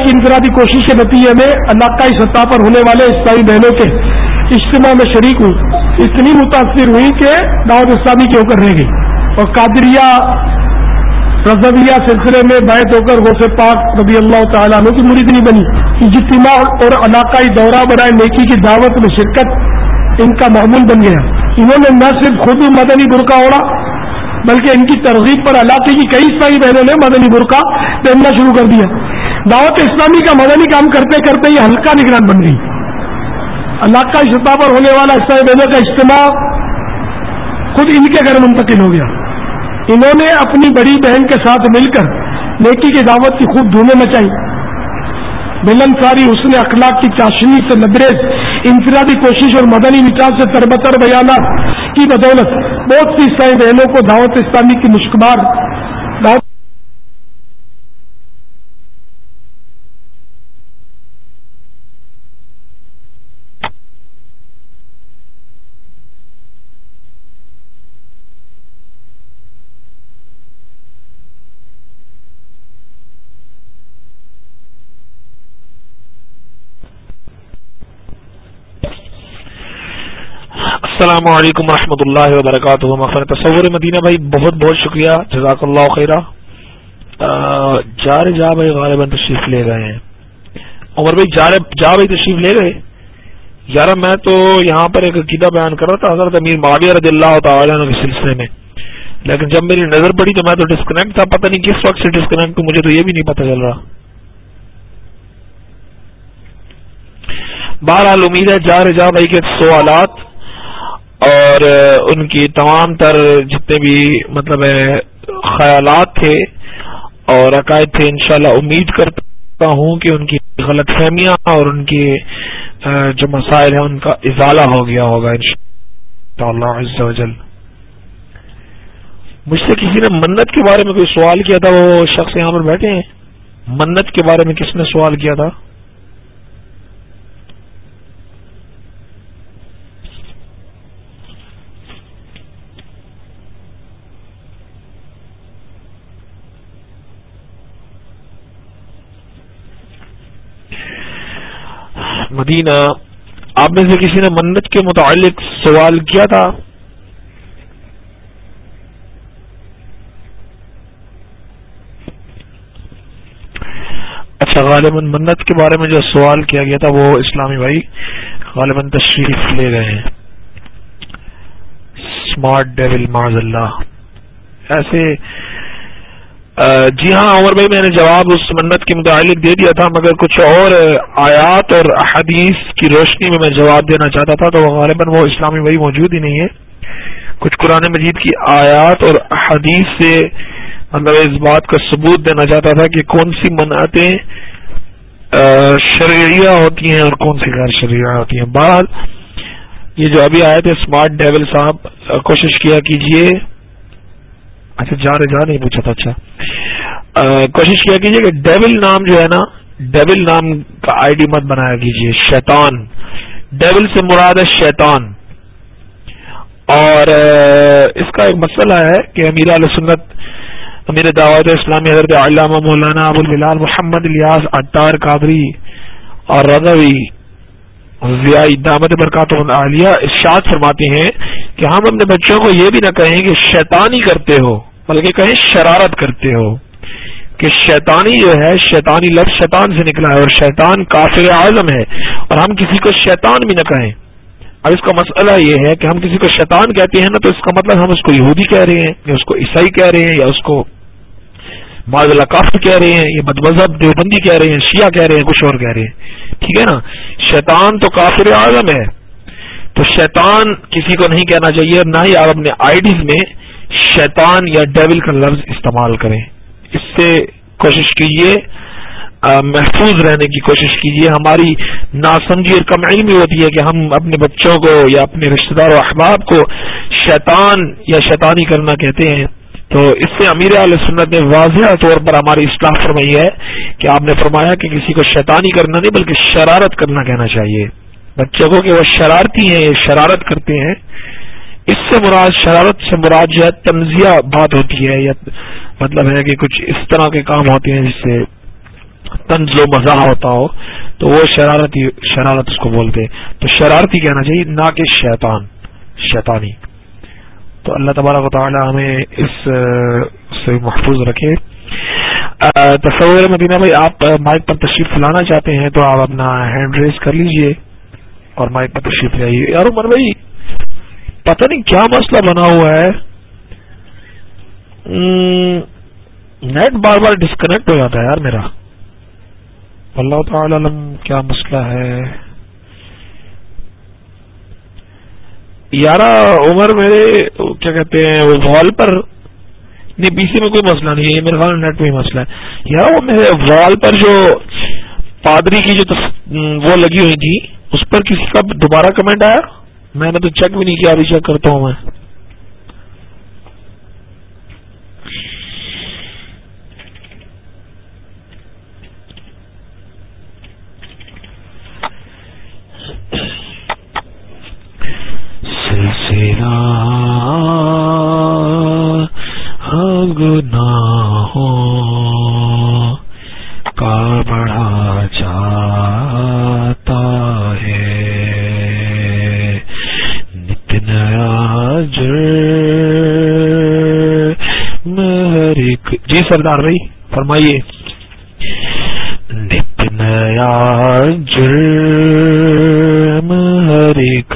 کی انفرادی کوشش کے نتیجے میں علاقائی سطح پر ہونے والے اسلامی بہنوں کے اجتماع میں شریک ہوئی۔ اتنی متاثر ہوئی کہ دعوت اسلامی کے ہو کر رہ گئی۔ اور قادریہ رضویہ سلسلے میں بیت ہو کر غوث پاک رضی اللہ تعالیٰ عنہ کی مرید نہیں بنی۔ اجتماع اور علاقائی دورہ برائے نیکی کی دعوت میں شرکت ان کا معمول بن گیا۔ انہوں نے نہ صرف خود مدنی برقع اوڑا بلکہ ان کی ترغیب پر علاقے کی کئی ساری بہنوں نے مدنی برقع پہننا شروع کر دیا۔ دعوت اسلامی کا مدنی کام کرتے کرتے یہ ہلکا نگران بن گئی۔ اللہ کا سطح پر ہونے والا اسلامی بہنوں کا اجتماع خود ان کے گھر منتقل ہو گیا۔ انہوں نے اپنی بڑی بہن کے ساتھ مل کر نیکی کی دعوت کی خوب دھومیں مچائی۔ ملن ساری حسن اخلاق کی چاشنی سے لبریز انفرادی کوشش اور مدنی نچال سے تربتر بیانات کی بدولت، بہت سی عیسائی بہنوں کو دعوت اسلامی کی مشکبار دعوت السلام علیکم ورحمۃ اللہ وبرکاتہ۔ تصور مدینہ بھائی، بہت بہت شکریہ۔ جزاک اللہ خیرہ۔ جار جا بھائی، غالباً تشریف لے گئے ہیں۔ عمر بھائی، جا بھائی، تشریف لے گئے یار، میں تو یہاں پر ایک عقیدہ بیان کر رہا تھا، حضرت امیر معاویہ رضی اللہ تعالیٰ کے سلسلے میں۔ لیکن جب میری نظر پڑی تو میں تو ڈسکنیکٹ تھا، پتہ نہیں کس وقت سے ڈسکنیکٹ مجھے تو یہ بھی نہیں پتہ چل رہا۔ بہرحال امید ہے، جا رجا بھائی کے سوالات۔ اور ان کی تمام تر جتنے بھی مطلب خیالات تھے اور عقائد تھے، انشاءاللہ امید کرتا ہوں کہ ان کی غلط فہمیاں اور ان کی جو مسائل ہیں، ان کا ازالہ ہو گیا ہوگا ان شاء اللہ مجھ سے کسی نے منت کے بارے میں کوئی سوال کیا تھا؟ وہ شخص یہاں پر بیٹھے ہیں۔ منت کے بارے میں کس نے سوال کیا تھا؟ مدینہ، آپ میں سے کسی نے منت کے متعلق سوال کیا تھا؟ اچھا غالباً منت کے بارے میں جو سوال کیا گیا تھا وہ اسلامی بھائی غالباً تشریف لے گئے ہیں۔ اسمارٹ ڈیول معذ اللہ۔ ایسے جی ہاں عمر بھائی، میں نے جواب اس منت کے متعلق دے دیا تھا، مگر کچھ اور آیات اور احادیث کی روشنی میں میں جواب دینا چاہتا تھا، تو غالباً وہ اسلامی بھائی موجود ہی نہیں ہے۔ کچھ قرآن مجید کی آیات اور احادیث سے مطلب اس بات کا ثبوت دینا چاہتا تھا کہ کون سی منعتیں شرعیہ ہوتی ہیں اور کون سی غیر شرعیہ ہوتی ہیں۔ بہرحال، یہ جو ابھی آئے تھے اسمارٹ ڈیول صاحب، کوشش کیا کیجیے۔ اچھا جا رہے، جا نہیں پوچھا تھا اچھا۔ کوشش کیا کیجیے کہ ڈیول نام جو ہے نا، ڈیول نام کا آئی ڈی مت بنایا کیجیے شیطان۔ ڈیول سے مراد ہے شیطان۔ اور اس کا ایک مسئلہ ہے کہ امیر علیہ سنت، امیر دعوت اسلامی حضرت علامہ مولانا ابو البلال محمد الیاس اطار قادری اور رضوی دامت برکات عالیہ ارشاد فرماتے ہیں کہ ہم اپنے بچوں کو یہ بھی نہ کہیں کہ شیطانی کرتے ہو، بلکہ کہیں شرارت کرتے ہو کہ شیطانی جو ہے، شیطانی لفظ شیطان سے نکلا ہے اور شیطان کافر اعظم ہے اور ہم کسی کو شیطان بھی نہ کہیں۔ اب اس کا مسئلہ یہ ہے کہ ہم کسی کو شیطان کہتے ہیں نا تو اس کا مطلب ہم اس کو یہودی کہہ رہے ہیں یا اس کو عیسائی کہہ رہے ہیں یا اس کو معذ اللہ کافر کہہ رہے ہیں، یہ بد مذہب دیوبندی کہہ رہے ہیں، شیعہ کہہ رہے ہیں، کچھ اور کہہ رہے ہیں۔ ٹھیک ہے نا؟ شیطان تو کافر اعظم ہے۔ تو شیطان کسی کو نہیں کہنا چاہیے، نہ ہی آپ اپنے آئیڈیز میں شیطان یا ڈیول کا لفظ استعمال کریں۔ اس سے کوشش کیجیے محفوظ رہنے کی کوشش کیجیے ہماری ناسمجھی اور کم علمی ہوتی ہے کہ ہم اپنے بچوں کو یا اپنے رشتے دار و احباب کو شیطان یا شیطانی کرنا کہتے ہیں۔ تو اس سے امیر علیہ سنت نے واضح طور پر ہماری اصلاح فرمائی ہے کہ آپ نے فرمایا کہ کسی کو شیطانی کرنا نہیں بلکہ شرارت کرنا کہنا چاہیے۔ بچوں کو کہ وہ شرارتی ہیں شرارت کرتے ہیں۔ اس سے مراد شرارت سے مراد جو ہے تنزیہ بات ہوتی ہے یا مطلب ہے کہ کچھ اس طرح کے کام ہوتے ہیں جس سے تنز و مزاح ہوتا ہو، تو وہ شرارتی، شرارت اس کو بولتے تو شرارتی کہنا چاہیے، نہ کہ شیطان، شیطانی۔ تو اللہ تبارک و تعالی ہمیں اس سے محفوظ رکھے۔ تصور مدینہ بھائی، آپ مائک پر تشریف لانا چاہتے ہیں تو آپ اپنا ہینڈ ریز کر لیجیے اور مائک پر تشریف لائیے یار عمر بھائی، پتہ نہیں کیا مسئلہ بنا ہوا ہے۔ نیٹ بار بار ڈسکنیکٹ ہو جاتا ہے یار میرا۔ اللہ تعالی علم کیا مسئلہ ہے۔ یارہ عمر میرے، کیا کہتے ہیں، وہ وال پر، نہیں پی سی میں کوئی مسئلہ نہیں ہے میرے خیال نیٹ میں ہی مسئلہ ہے۔ یار وہ میرے وال پر جو پادری کی جو وہ لگی ہوئی تھی، اس پر کسی کا دوبارہ کمنٹ آیا؟ میں نے تو چیک بھی نہیں کیا، ابھی چیک کرتا ہوں میں۔ سلسلہ گناہوں کا بڑا جاتا ہے۔ نت نیا جی سردار بھائی فرمائیے۔ نت نیا جرم ہر ایک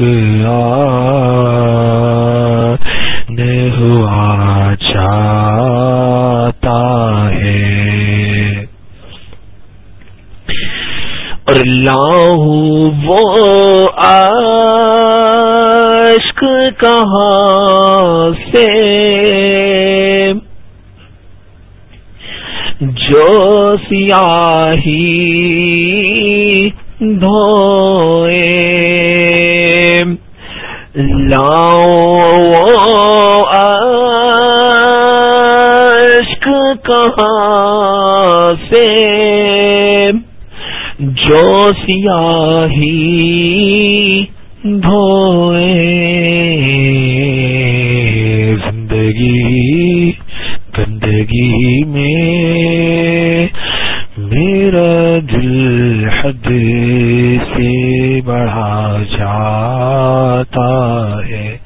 ہوا چاہتا ہے۔ اور لاہو وہ عشق کہاں سے جو سیاہی دھوئے۔ لاؤ عشق کہاں سے؟ جو سیاہی دھوئے۔ زندگی گندگی میں میرا دل سے بڑھا جاتا ہے۔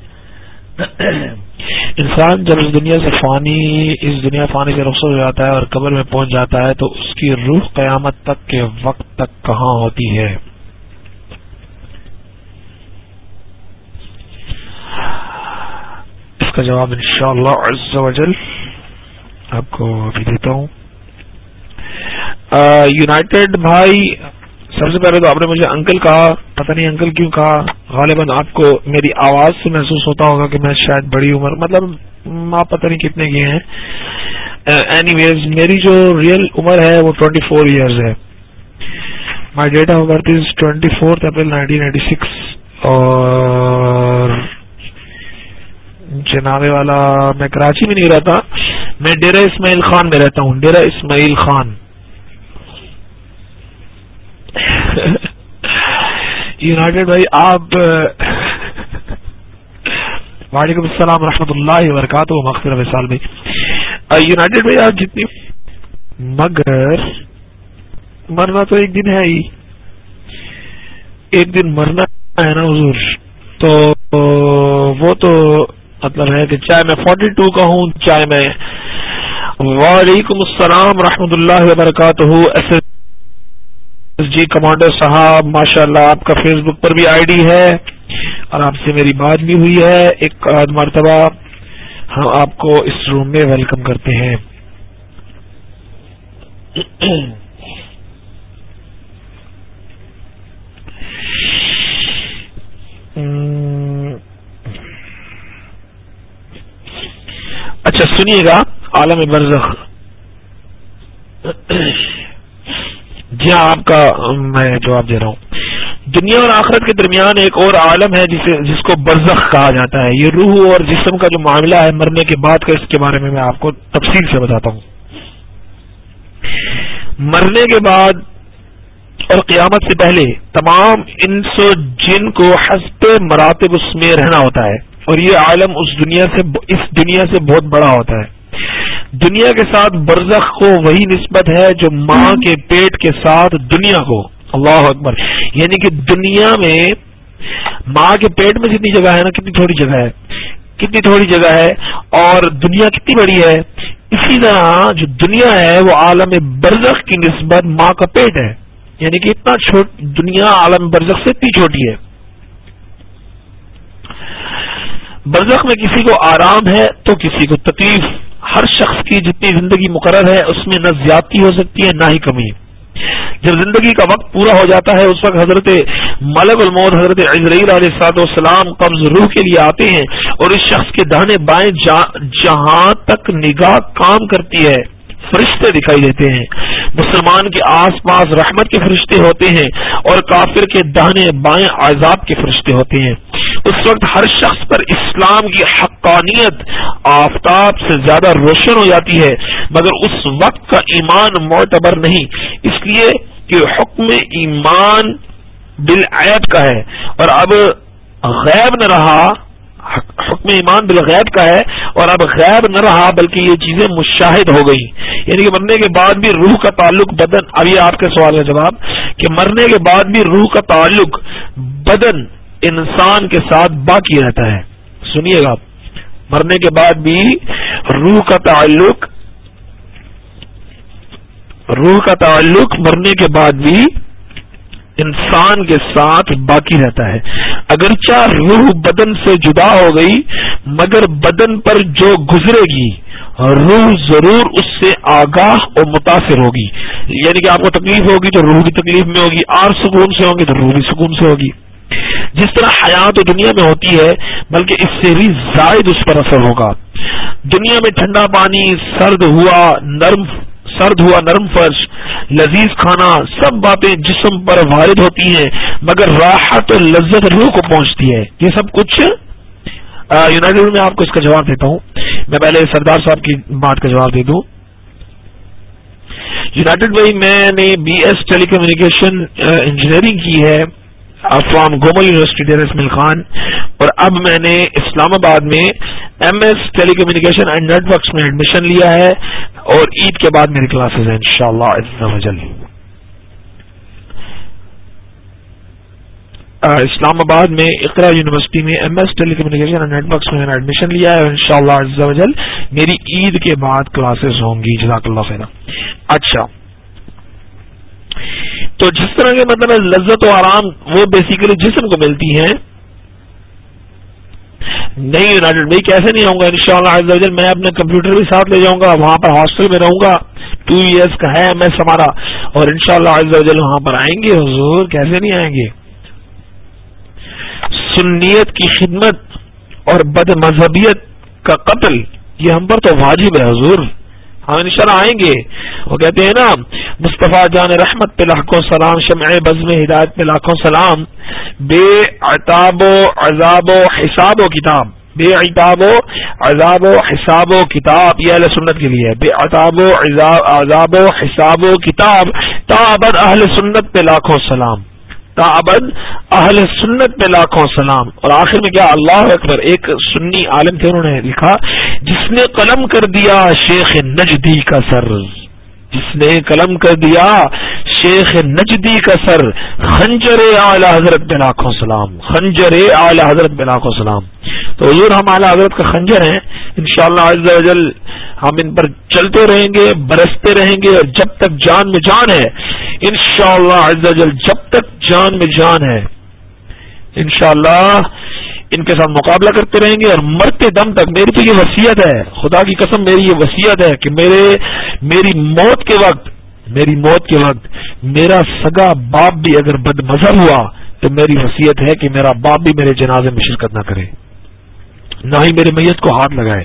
انسان جب اس دنیا سے فانی، اس دنیا فانی سے رخصت ہو جاتا ہے اور قبر میں پہنچ جاتا ہے تو اس کی روح قیامت تک کے وقت تک کہاں ہوتی ہے؟ اس کا جواب انشاءاللہ عز و جل آپ کو ابھی دیتا ہوں۔ یونائٹڈ بھائی، سب سے پہلے تو آپ نے مجھے انکل کہا، پتہ نہیں انکل کیوں کہا، غالباً آپ کو میری آواز سے محسوس ہوتا ہوگا کہ میں شاید بڑی عمر مطلب آپ پتہ نہیں کتنے کی ہیں۔ اینی ویز میری جو ریئل عمر ہے وہ ٹوینٹی فور ایئرز ہے۔ My date of birth is twenty fourth April nineteen eighty six اور جناب والا، میں کراچی میں نہیں رہتا، میں ڈیرا اسماعیل خان میں رہتا ہوں ڈیرا اسماعیل خان۔ یونائٹیڈ بھائی، آپ، وعلیکم السلام ورحمۃ اللہ وبرکاتہ مخصر وسال بھائی یونائٹیڈ بھائی، آپ جتنی مگر، مرنا تو ایک دن ہے ہی۔ ایک دن مرنا ہے نا حضور۔ تو وہ تو مطلب ہے کہ چاہے میں فورٹی ٹو کا ہوں، چاہے میں وعلیکم السلام ورحمۃ اللہ وبرکاتہ ایس جی کمانڈر صاحب ماشاء اللہ آپ کا فیس بک پر بھی آئی ڈی ہے اور آپ سے میری بات بھی ہوئی ہے ایک مرتبہ۔ ہم آپ کو اس روم میں ویلکم کرتے ہیں۔ اچھا سنیے گا، عالم برزخ۔ جی ہاں آپ کا، میں جواب دے رہا ہوں۔ دنیا اور آخرت کے درمیان ایک اور عالم ہے جسے، جس کو برزخ کہا جاتا ہے۔ یہ روح اور جسم کا جو معاملہ ہے مرنے کے بعد کا، اس کے بارے میں میں آپ کو تفصیل سے بتاتا ہوں۔ مرنے کے بعد اور قیامت سے پہلے تمام انس و جن کو حسب مراتب اس میں رہنا ہوتا ہے۔ اور یہ عالم اس دنیا سے، اس دنیا سے بہت بڑا ہوتا ہے۔ دنیا کے ساتھ برزخ کو وہی نسبت ہے جو ماں کے پیٹ کے ساتھ دنیا کو۔ اللہ اکبر۔ یعنی کہ دنیا میں ماں کے پیٹ میں جتنی جگہ ہے نا کتنی تھوڑی جگہ ہے۔ کتنی تھوڑی جگہ ہے۔ اور دنیا کتنی بڑی ہے۔ اسی طرح جو دنیا ہے وہ عالم برزخ کی نسبت ماں کا پیٹ ہے۔ یعنی کہ اتنا چھوٹ دنیا عالم برزخ سے اتنی چھوٹی ہے۔ برزخ میں کسی کو آرام ہے تو کسی کو تکلیف۔ ہر شخص کی جتنی زندگی مقرر ہے، اس میں نہ زیادتی ہو سکتی ہے، نہ ہی کمی جب زندگی کا وقت پورا ہو جاتا ہے، اس وقت حضرت ملک المود حضرت عزرائیل علیہ سات وسلام قبض روح کے لیے آتے ہیں اور اس شخص کے دہنے بائیں جہاں تک نگاہ کام کرتی ہے، فرشتے دکھائی دیتے ہیں۔ مسلمان کے آس پاس رحمت کے فرشتے ہوتے ہیں اور کافر کے دہنے بائیں عذاب کے فرشتے ہوتے ہیں۔ اس وقت ہر شخص پر اسلام کی حقانیت آفتاب سے زیادہ روشن ہو جاتی ہے، مگر اس وقت کا ایمان معتبر نہیں۔ اس لیے کہ حکم ایمان بالعیب کا ہے۔ اور اب غیب نہ رہا، حکم ایمان بالغیب کا ہے، اور اب غیب نہ رہا بلکہ یہ چیزیں مشاہد ہو گئی۔ یعنی کہ مرنے کے بعد بھی روح کا تعلق بدن ابھی آپ کے سوال کا جواب، کہ مرنے کے بعد بھی روح کا تعلق بدن انسان کے ساتھ باقی رہتا ہے۔ سنیے گا مرنے کے بعد بھی روح کا تعلق، روح کا تعلق مرنے کے بعد بھی انسان کے ساتھ باقی رہتا ہے۔ اگرچہ روح بدن سے جدا ہو گئی، مگر بدن پر جو گزرے گی، روح ضرور اس سے آگاہ اور متاثر ہوگی۔ یعنی کہ آپ کو تکلیف ہوگی تو روح کی تکلیف میں ہوگی آر سکون سے ہوگی تو روح بھی سکون سے ہوگی۔ جس طرح حیات دنیا میں ہوتی ہے، بلکہ اس سے بھی زائد اس پر اثر ہوگا۔ دنیا میں ٹھنڈا پانی، سرد ہوا، نرم، سرد ہوا، نرم فرش، لذیذ کھانا، سب باتیں جسم پر وارد ہوتی ہیں، مگر راحت اور لذت روح کو پہنچتی ہے۔ یہ سب کچھ یونائٹیڈ میں آپ کو اس کا جواب دیتا ہوں۔ میں پہلے سردار صاحب کی بات کا جواب دے دوں۔ یونائٹیڈ میں میں نے B S telecommunication engineering کی ہے۔ فرام گومل یونیورسٹی ڈیر اسمل خان اور اب میں نے اسلام آباد میں M S telecommunication and networks میں ایڈمیشن لیا ہے اور عید کے بعد میری کلاسز ہیں انشاءاللہ شاء اسلام آباد میں اقرا یونیورسٹی میں M S telecommunication and networks میں ایڈمیشن لیا ہے ان شاء اللہ میری عید کے بعد کلاسز ہوں گی۔ جزاک اللہ خیر اچھا۔ تو جس طرح کے مطلب لذت و آرام وہ بیسیکلی جسم کو ملتی ہیں نہیں یونائٹیڈ بھائی کیسے نہیں آؤں گا؟ ان شاء میں اپنے کمپیوٹر بھی ساتھ لے جاؤں گا، وہاں پر ہاسٹل میں رہوں گا ٹو ایئرس کا ہے ایم ایس ہمارا اور ان شاء اللہ وہاں پر آئیں گے، حضور کیسے نہیں آئیں گے؟ سنیت کی خدمت اور بد مذہبیت کا قتل، یہ ہم پر تو واجب ہے، حضور، ہم ان شاء اللہ آئیں گے۔ وہ کہتے ہیں نا مصطفیٰ جان رحمت پہ لاکھوں سلام، شمع بزم ہدایت پہ لاکھوں سلام۔ بے عطاب و عذاب و حساب و کتاب۔ بے عطاب و عذاب و حساب و کتاب۔ یہ اہل سنت کے لیے بے عطاب و عذاب و حساب و کتاب۔ تابد اہل سنت پہ لاکھوں سلام۔ تابد اہل سنت پہ لاکھوں سلام۔ اور آخر میں کیا؟ اللہ اکبر۔ ایک سنی عالم تھے انہوں نے لکھا، جس نے قلم کر دیا شیخ نجدی کا سر۔ جس نے قلم کر دیا، شیخ نجدی کا سر، خنجر اعلی حضرت پہ لاکھوں سلام، خنجر اعلی حضرت پہ لاکھوں سلام۔ تو حضور ہم اعلی حضرت کا خنجر ہیں۔ انشاءاللہ شاء اللہ ہم ان پر چلتے رہیں گے، برستے رہیں گے اور جب تک جان میں جان ہے، انشاءاللہ شاء اللہ جب تک جان میں جان ہے، انشاءاللہ ان کے ساتھ مقابلہ کرتے رہیں گے اور مرتے دم تک میری تو یہ وصیت ہے، خدا کی قسم میری یہ وصیت ہے کہ میرے، میری موت کے وقت، میری موت کے وقت میرا سگا باپ بھی اگر بد مذہب ہوا تو میری وصیت ہے کہ میرا باپ بھی میرے جنازے میں شرکت نہ کرے، نہ ہی میرے میت کو ہاتھ لگائے۔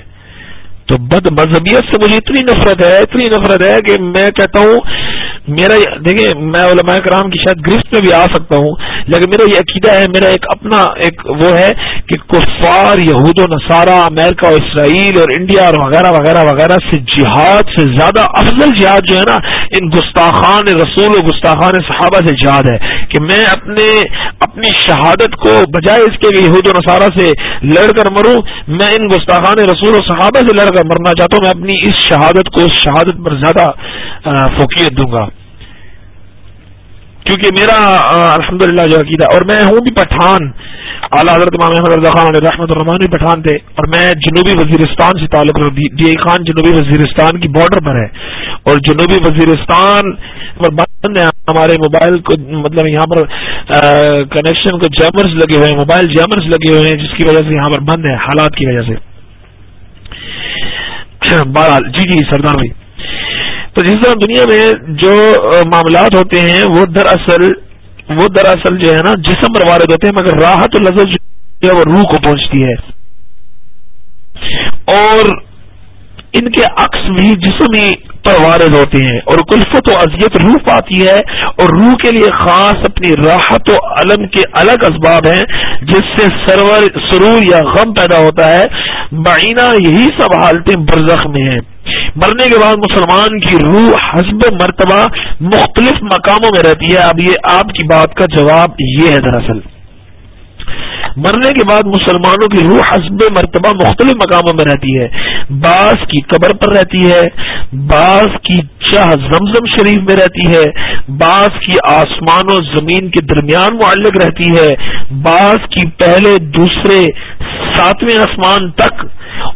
تو بد مذہبیت سے مجھے اتنی نفرت ہے، اتنی نفرت ہے کہ میں کہتا ہوں، میرا دیکھیں، میں علماء کرام کی شاید گرفت میں بھی آ سکتا ہوں، لیکن میرا یہ عقیدہ ہے، میرا ایک اپنا ایک وہ ہے کہ کفار، یہود و نصارہ، امریکہ اور اسرائیل اور انڈیا اور وغیرہ وغیرہ وغیرہ سے جہاد سے زیادہ افضل جہاد جو ہے نا، ان گستاخان رسول و گستاخان صحابہ سے جہاد ہے کہ میں اپنے اپنی شہادت کو بجائے اس کے یہود و نصارہ سے لڑ کر مروں، میں ان گستاخان رسول و صحابہ سے لڑ اگر مرنا چاہتا ہوں، میں اپنی اس شہادت کو، اس شہادت پر زیادہ فوکیت دوں گا۔ کیونکہ میرا الحمد للہ جو عقیدہ، اور میں ہوں بھی پٹھان۔ اعلیٰ حضرت امام احمد رضا خان علیہ رحمۃ الرحمان بھی پٹھان تھے، اور میں جنوبی وزیرستان سے تعلق ڈی جی، اے خان جنوبی وزیرستان کی بارڈر پر ہے۔ اور جنوبی وزیرستان پر بند ہے ہمارے موبائل کو مطلب یہاں پر کنیکشن کو جیمرز لگے ہوئے ہیں موبائل جیمرز لگے ہوئے ہیں، جس کی وجہ سے یہاں پر بند ہے، حالات کی وجہ سے۔ بہرحال جی جی سردار بھائی۔ تو جس طرح دنیا میں جو معاملات ہوتے ہیں، وہ دراصل وہ دراصل جو ہے نا، جسم پر وارد ہوتے ہیں، مگر راحت و لذت جو ہے، وہ روح کو پہنچتی ہے۔ اور ان کے عکس بھی جسم ہی پر وارد ہوتے ہیں اور کلفت و اذیت روح پاتی ہے اور روح کے لیے خاص اپنی راحت و علم کے الگ اسباب ہیں جس سے سرور سرور یا غم پیدا ہوتا ہے۔ معینہ یہی سب حالتیں برزخ میں ہیں۔ مرنے کے بعد مسلمان کی روح حسب مرتبہ مختلف مقاموں میں رہتی ہے۔ اب یہ آپ کی بات کا جواب یہ ہے دراصل۔ مرنے کے بعد مسلمانوں کی روح حسب مرتبہ مختلف مقاموں میں رہتی ہے۔ بعض کی قبر پر رہتی ہے، بعض کی چاہ زمزم شریف میں رہتی ہے، بعض کی آسمان و زمین کے درمیان معلق رہتی ہے، بعض کی پہلے دوسرے ساتویں آسمان تک،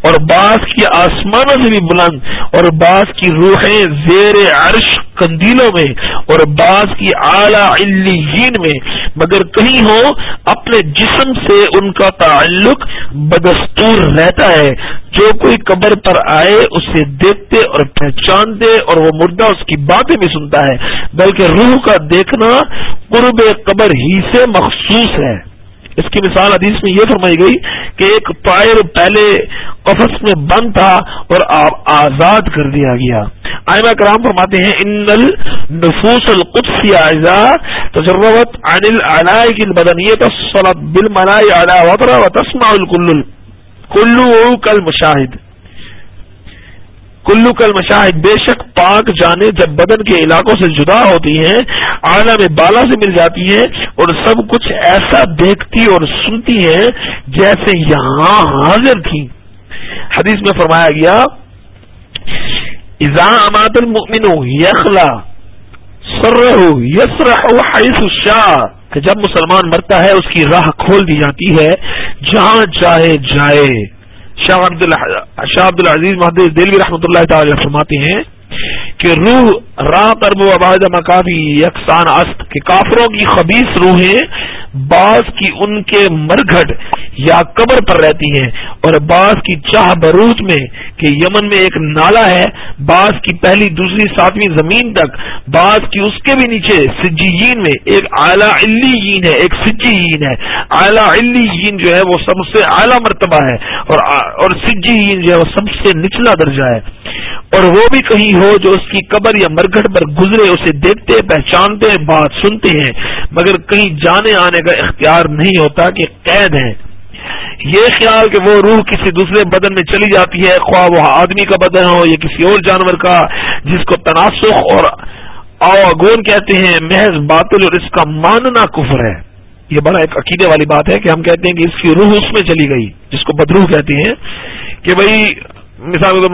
اور بعض کی آسمانوں سے بھی بلند، اور بعض کی روحیں زیر عرش کندیلوں میں اور بعض کی اعلی علیین میں، مگر کہیں ہو، اپنے جسم سے ان کا تعلق بدستور رہتا ہے۔ جو کوئی قبر پر آئے، اسے دیکھتے اور پہچانتے اور وہ مردہ اس کی باتیں بھی سنتا ہے۔ بلکہ روح کا دیکھنا قرب قبر ہی سے مخصوص ہے۔ اس کی مثال حدیث میں یہ فرمائی گئی کہ ایک پائر پہلے قفص میں بند تھا اور آزاد کر دیا گیا۔ آئمہ کرام فرماتے ہیں، ان النفوس القدس اعزا تجربت عن العلاء کی بدنیت الصلت بالملائی علی وطرہ و تسمع کلو کل مشاہد۔ کلو کل مشاہد، بے شک پاک جانے جب بدن کے علاقوں سے جدا ہوتی ہیں آنا میں بالا سے مل جاتی ہیں اور سب کچھ ایسا دیکھتی اور سنتی ہیں جیسے یہاں حاضر تھی۔ حدیث میں فرمایا گیا ایزا اماد المؤمن یخلا سر حیث شاہ کہ جب مسلمان مرتا ہے، اس کی راہ کھول دی جاتی ہے، جہاں چاہے جائے۔ شاہ عبد شاہ عبد العزیز محدود دلوی رحمۃ اللہ تعالی فرماتے ہیں کہ روح راہ پر وہ مقافی مکافی یکسان است کہ کافروں کی خبیص روحیں بعض کی ان کے مرگھٹ یا قبر پر رہتی ہیں اور بعض کی چاہ بروت میں کہ یمن میں ایک نالا ہے بعض کی پہلی دوسری ساتویں زمین تک بعض کی اس کے بھی نیچے سجین میں ایک اعلیٰ علیین ہے، ایک سجین ہے۔ اعلیٰ علیین جو ہے وہ سب سے اعلیٰ مرتبہ ہے اور اور سجین جو ہے وہ سب سے نچلا درجہ ہے۔ اور وہ بھی کہیں ہو جو اس کی قبر یا مرگٹ پر گزرے، اسے دیکھتے، پہچانتے، بات سنتے ہیں۔ مگر کہیں جانے آنے کا اختیار نہیں ہوتا کہ قید ہے یہ خیال کہ وہ روح کسی دوسرے بدن میں چلی جاتی ہے، خواہ وہ آدمی کا بدن ہو یا کسی اور جانور کا، جس کو تناسخ اور اگون کہتے ہیں، محض باطل اور اس کا ماننا کفر ہے۔ یہ بڑا ایک عقیدے والی بات ہے کہ ہم کہتے ہیں کہ اس کی روح اس میں چلی گئی، جس کو بدروح کہتے ہیں کہ بھائی مثال کے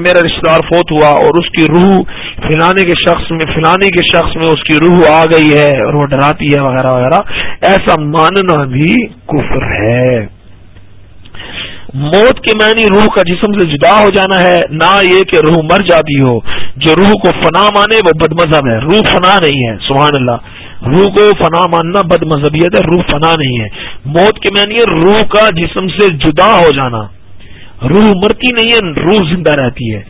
میرا رشتے دار فوت ہوا اور اس کی روح فلانے کے شخص میں فلانے کے شخص میں اس کی روح آ گئی ہے اور وہ ڈراتی ہے وغیرہ وغیرہ۔ ایسا ماننا بھی کفر ہے۔ موت کے معنی روح کا جسم سے جدا ہو جانا ہے، نہ یہ کہ روح مر جاتی ہو۔ جو روح کو فنا مانے وہ بد مذہب ہے۔ روح فنا نہیں ہے، سبحان اللہ۔ روح کو فنا ماننا بد مذہبیت ہے، روح فنا نہیں ہے۔ موت کے معنی روح کا جسم سے جدا ہو جانا۔ روح مرتی نہیں ہے روح زندہ رہتی ہے۔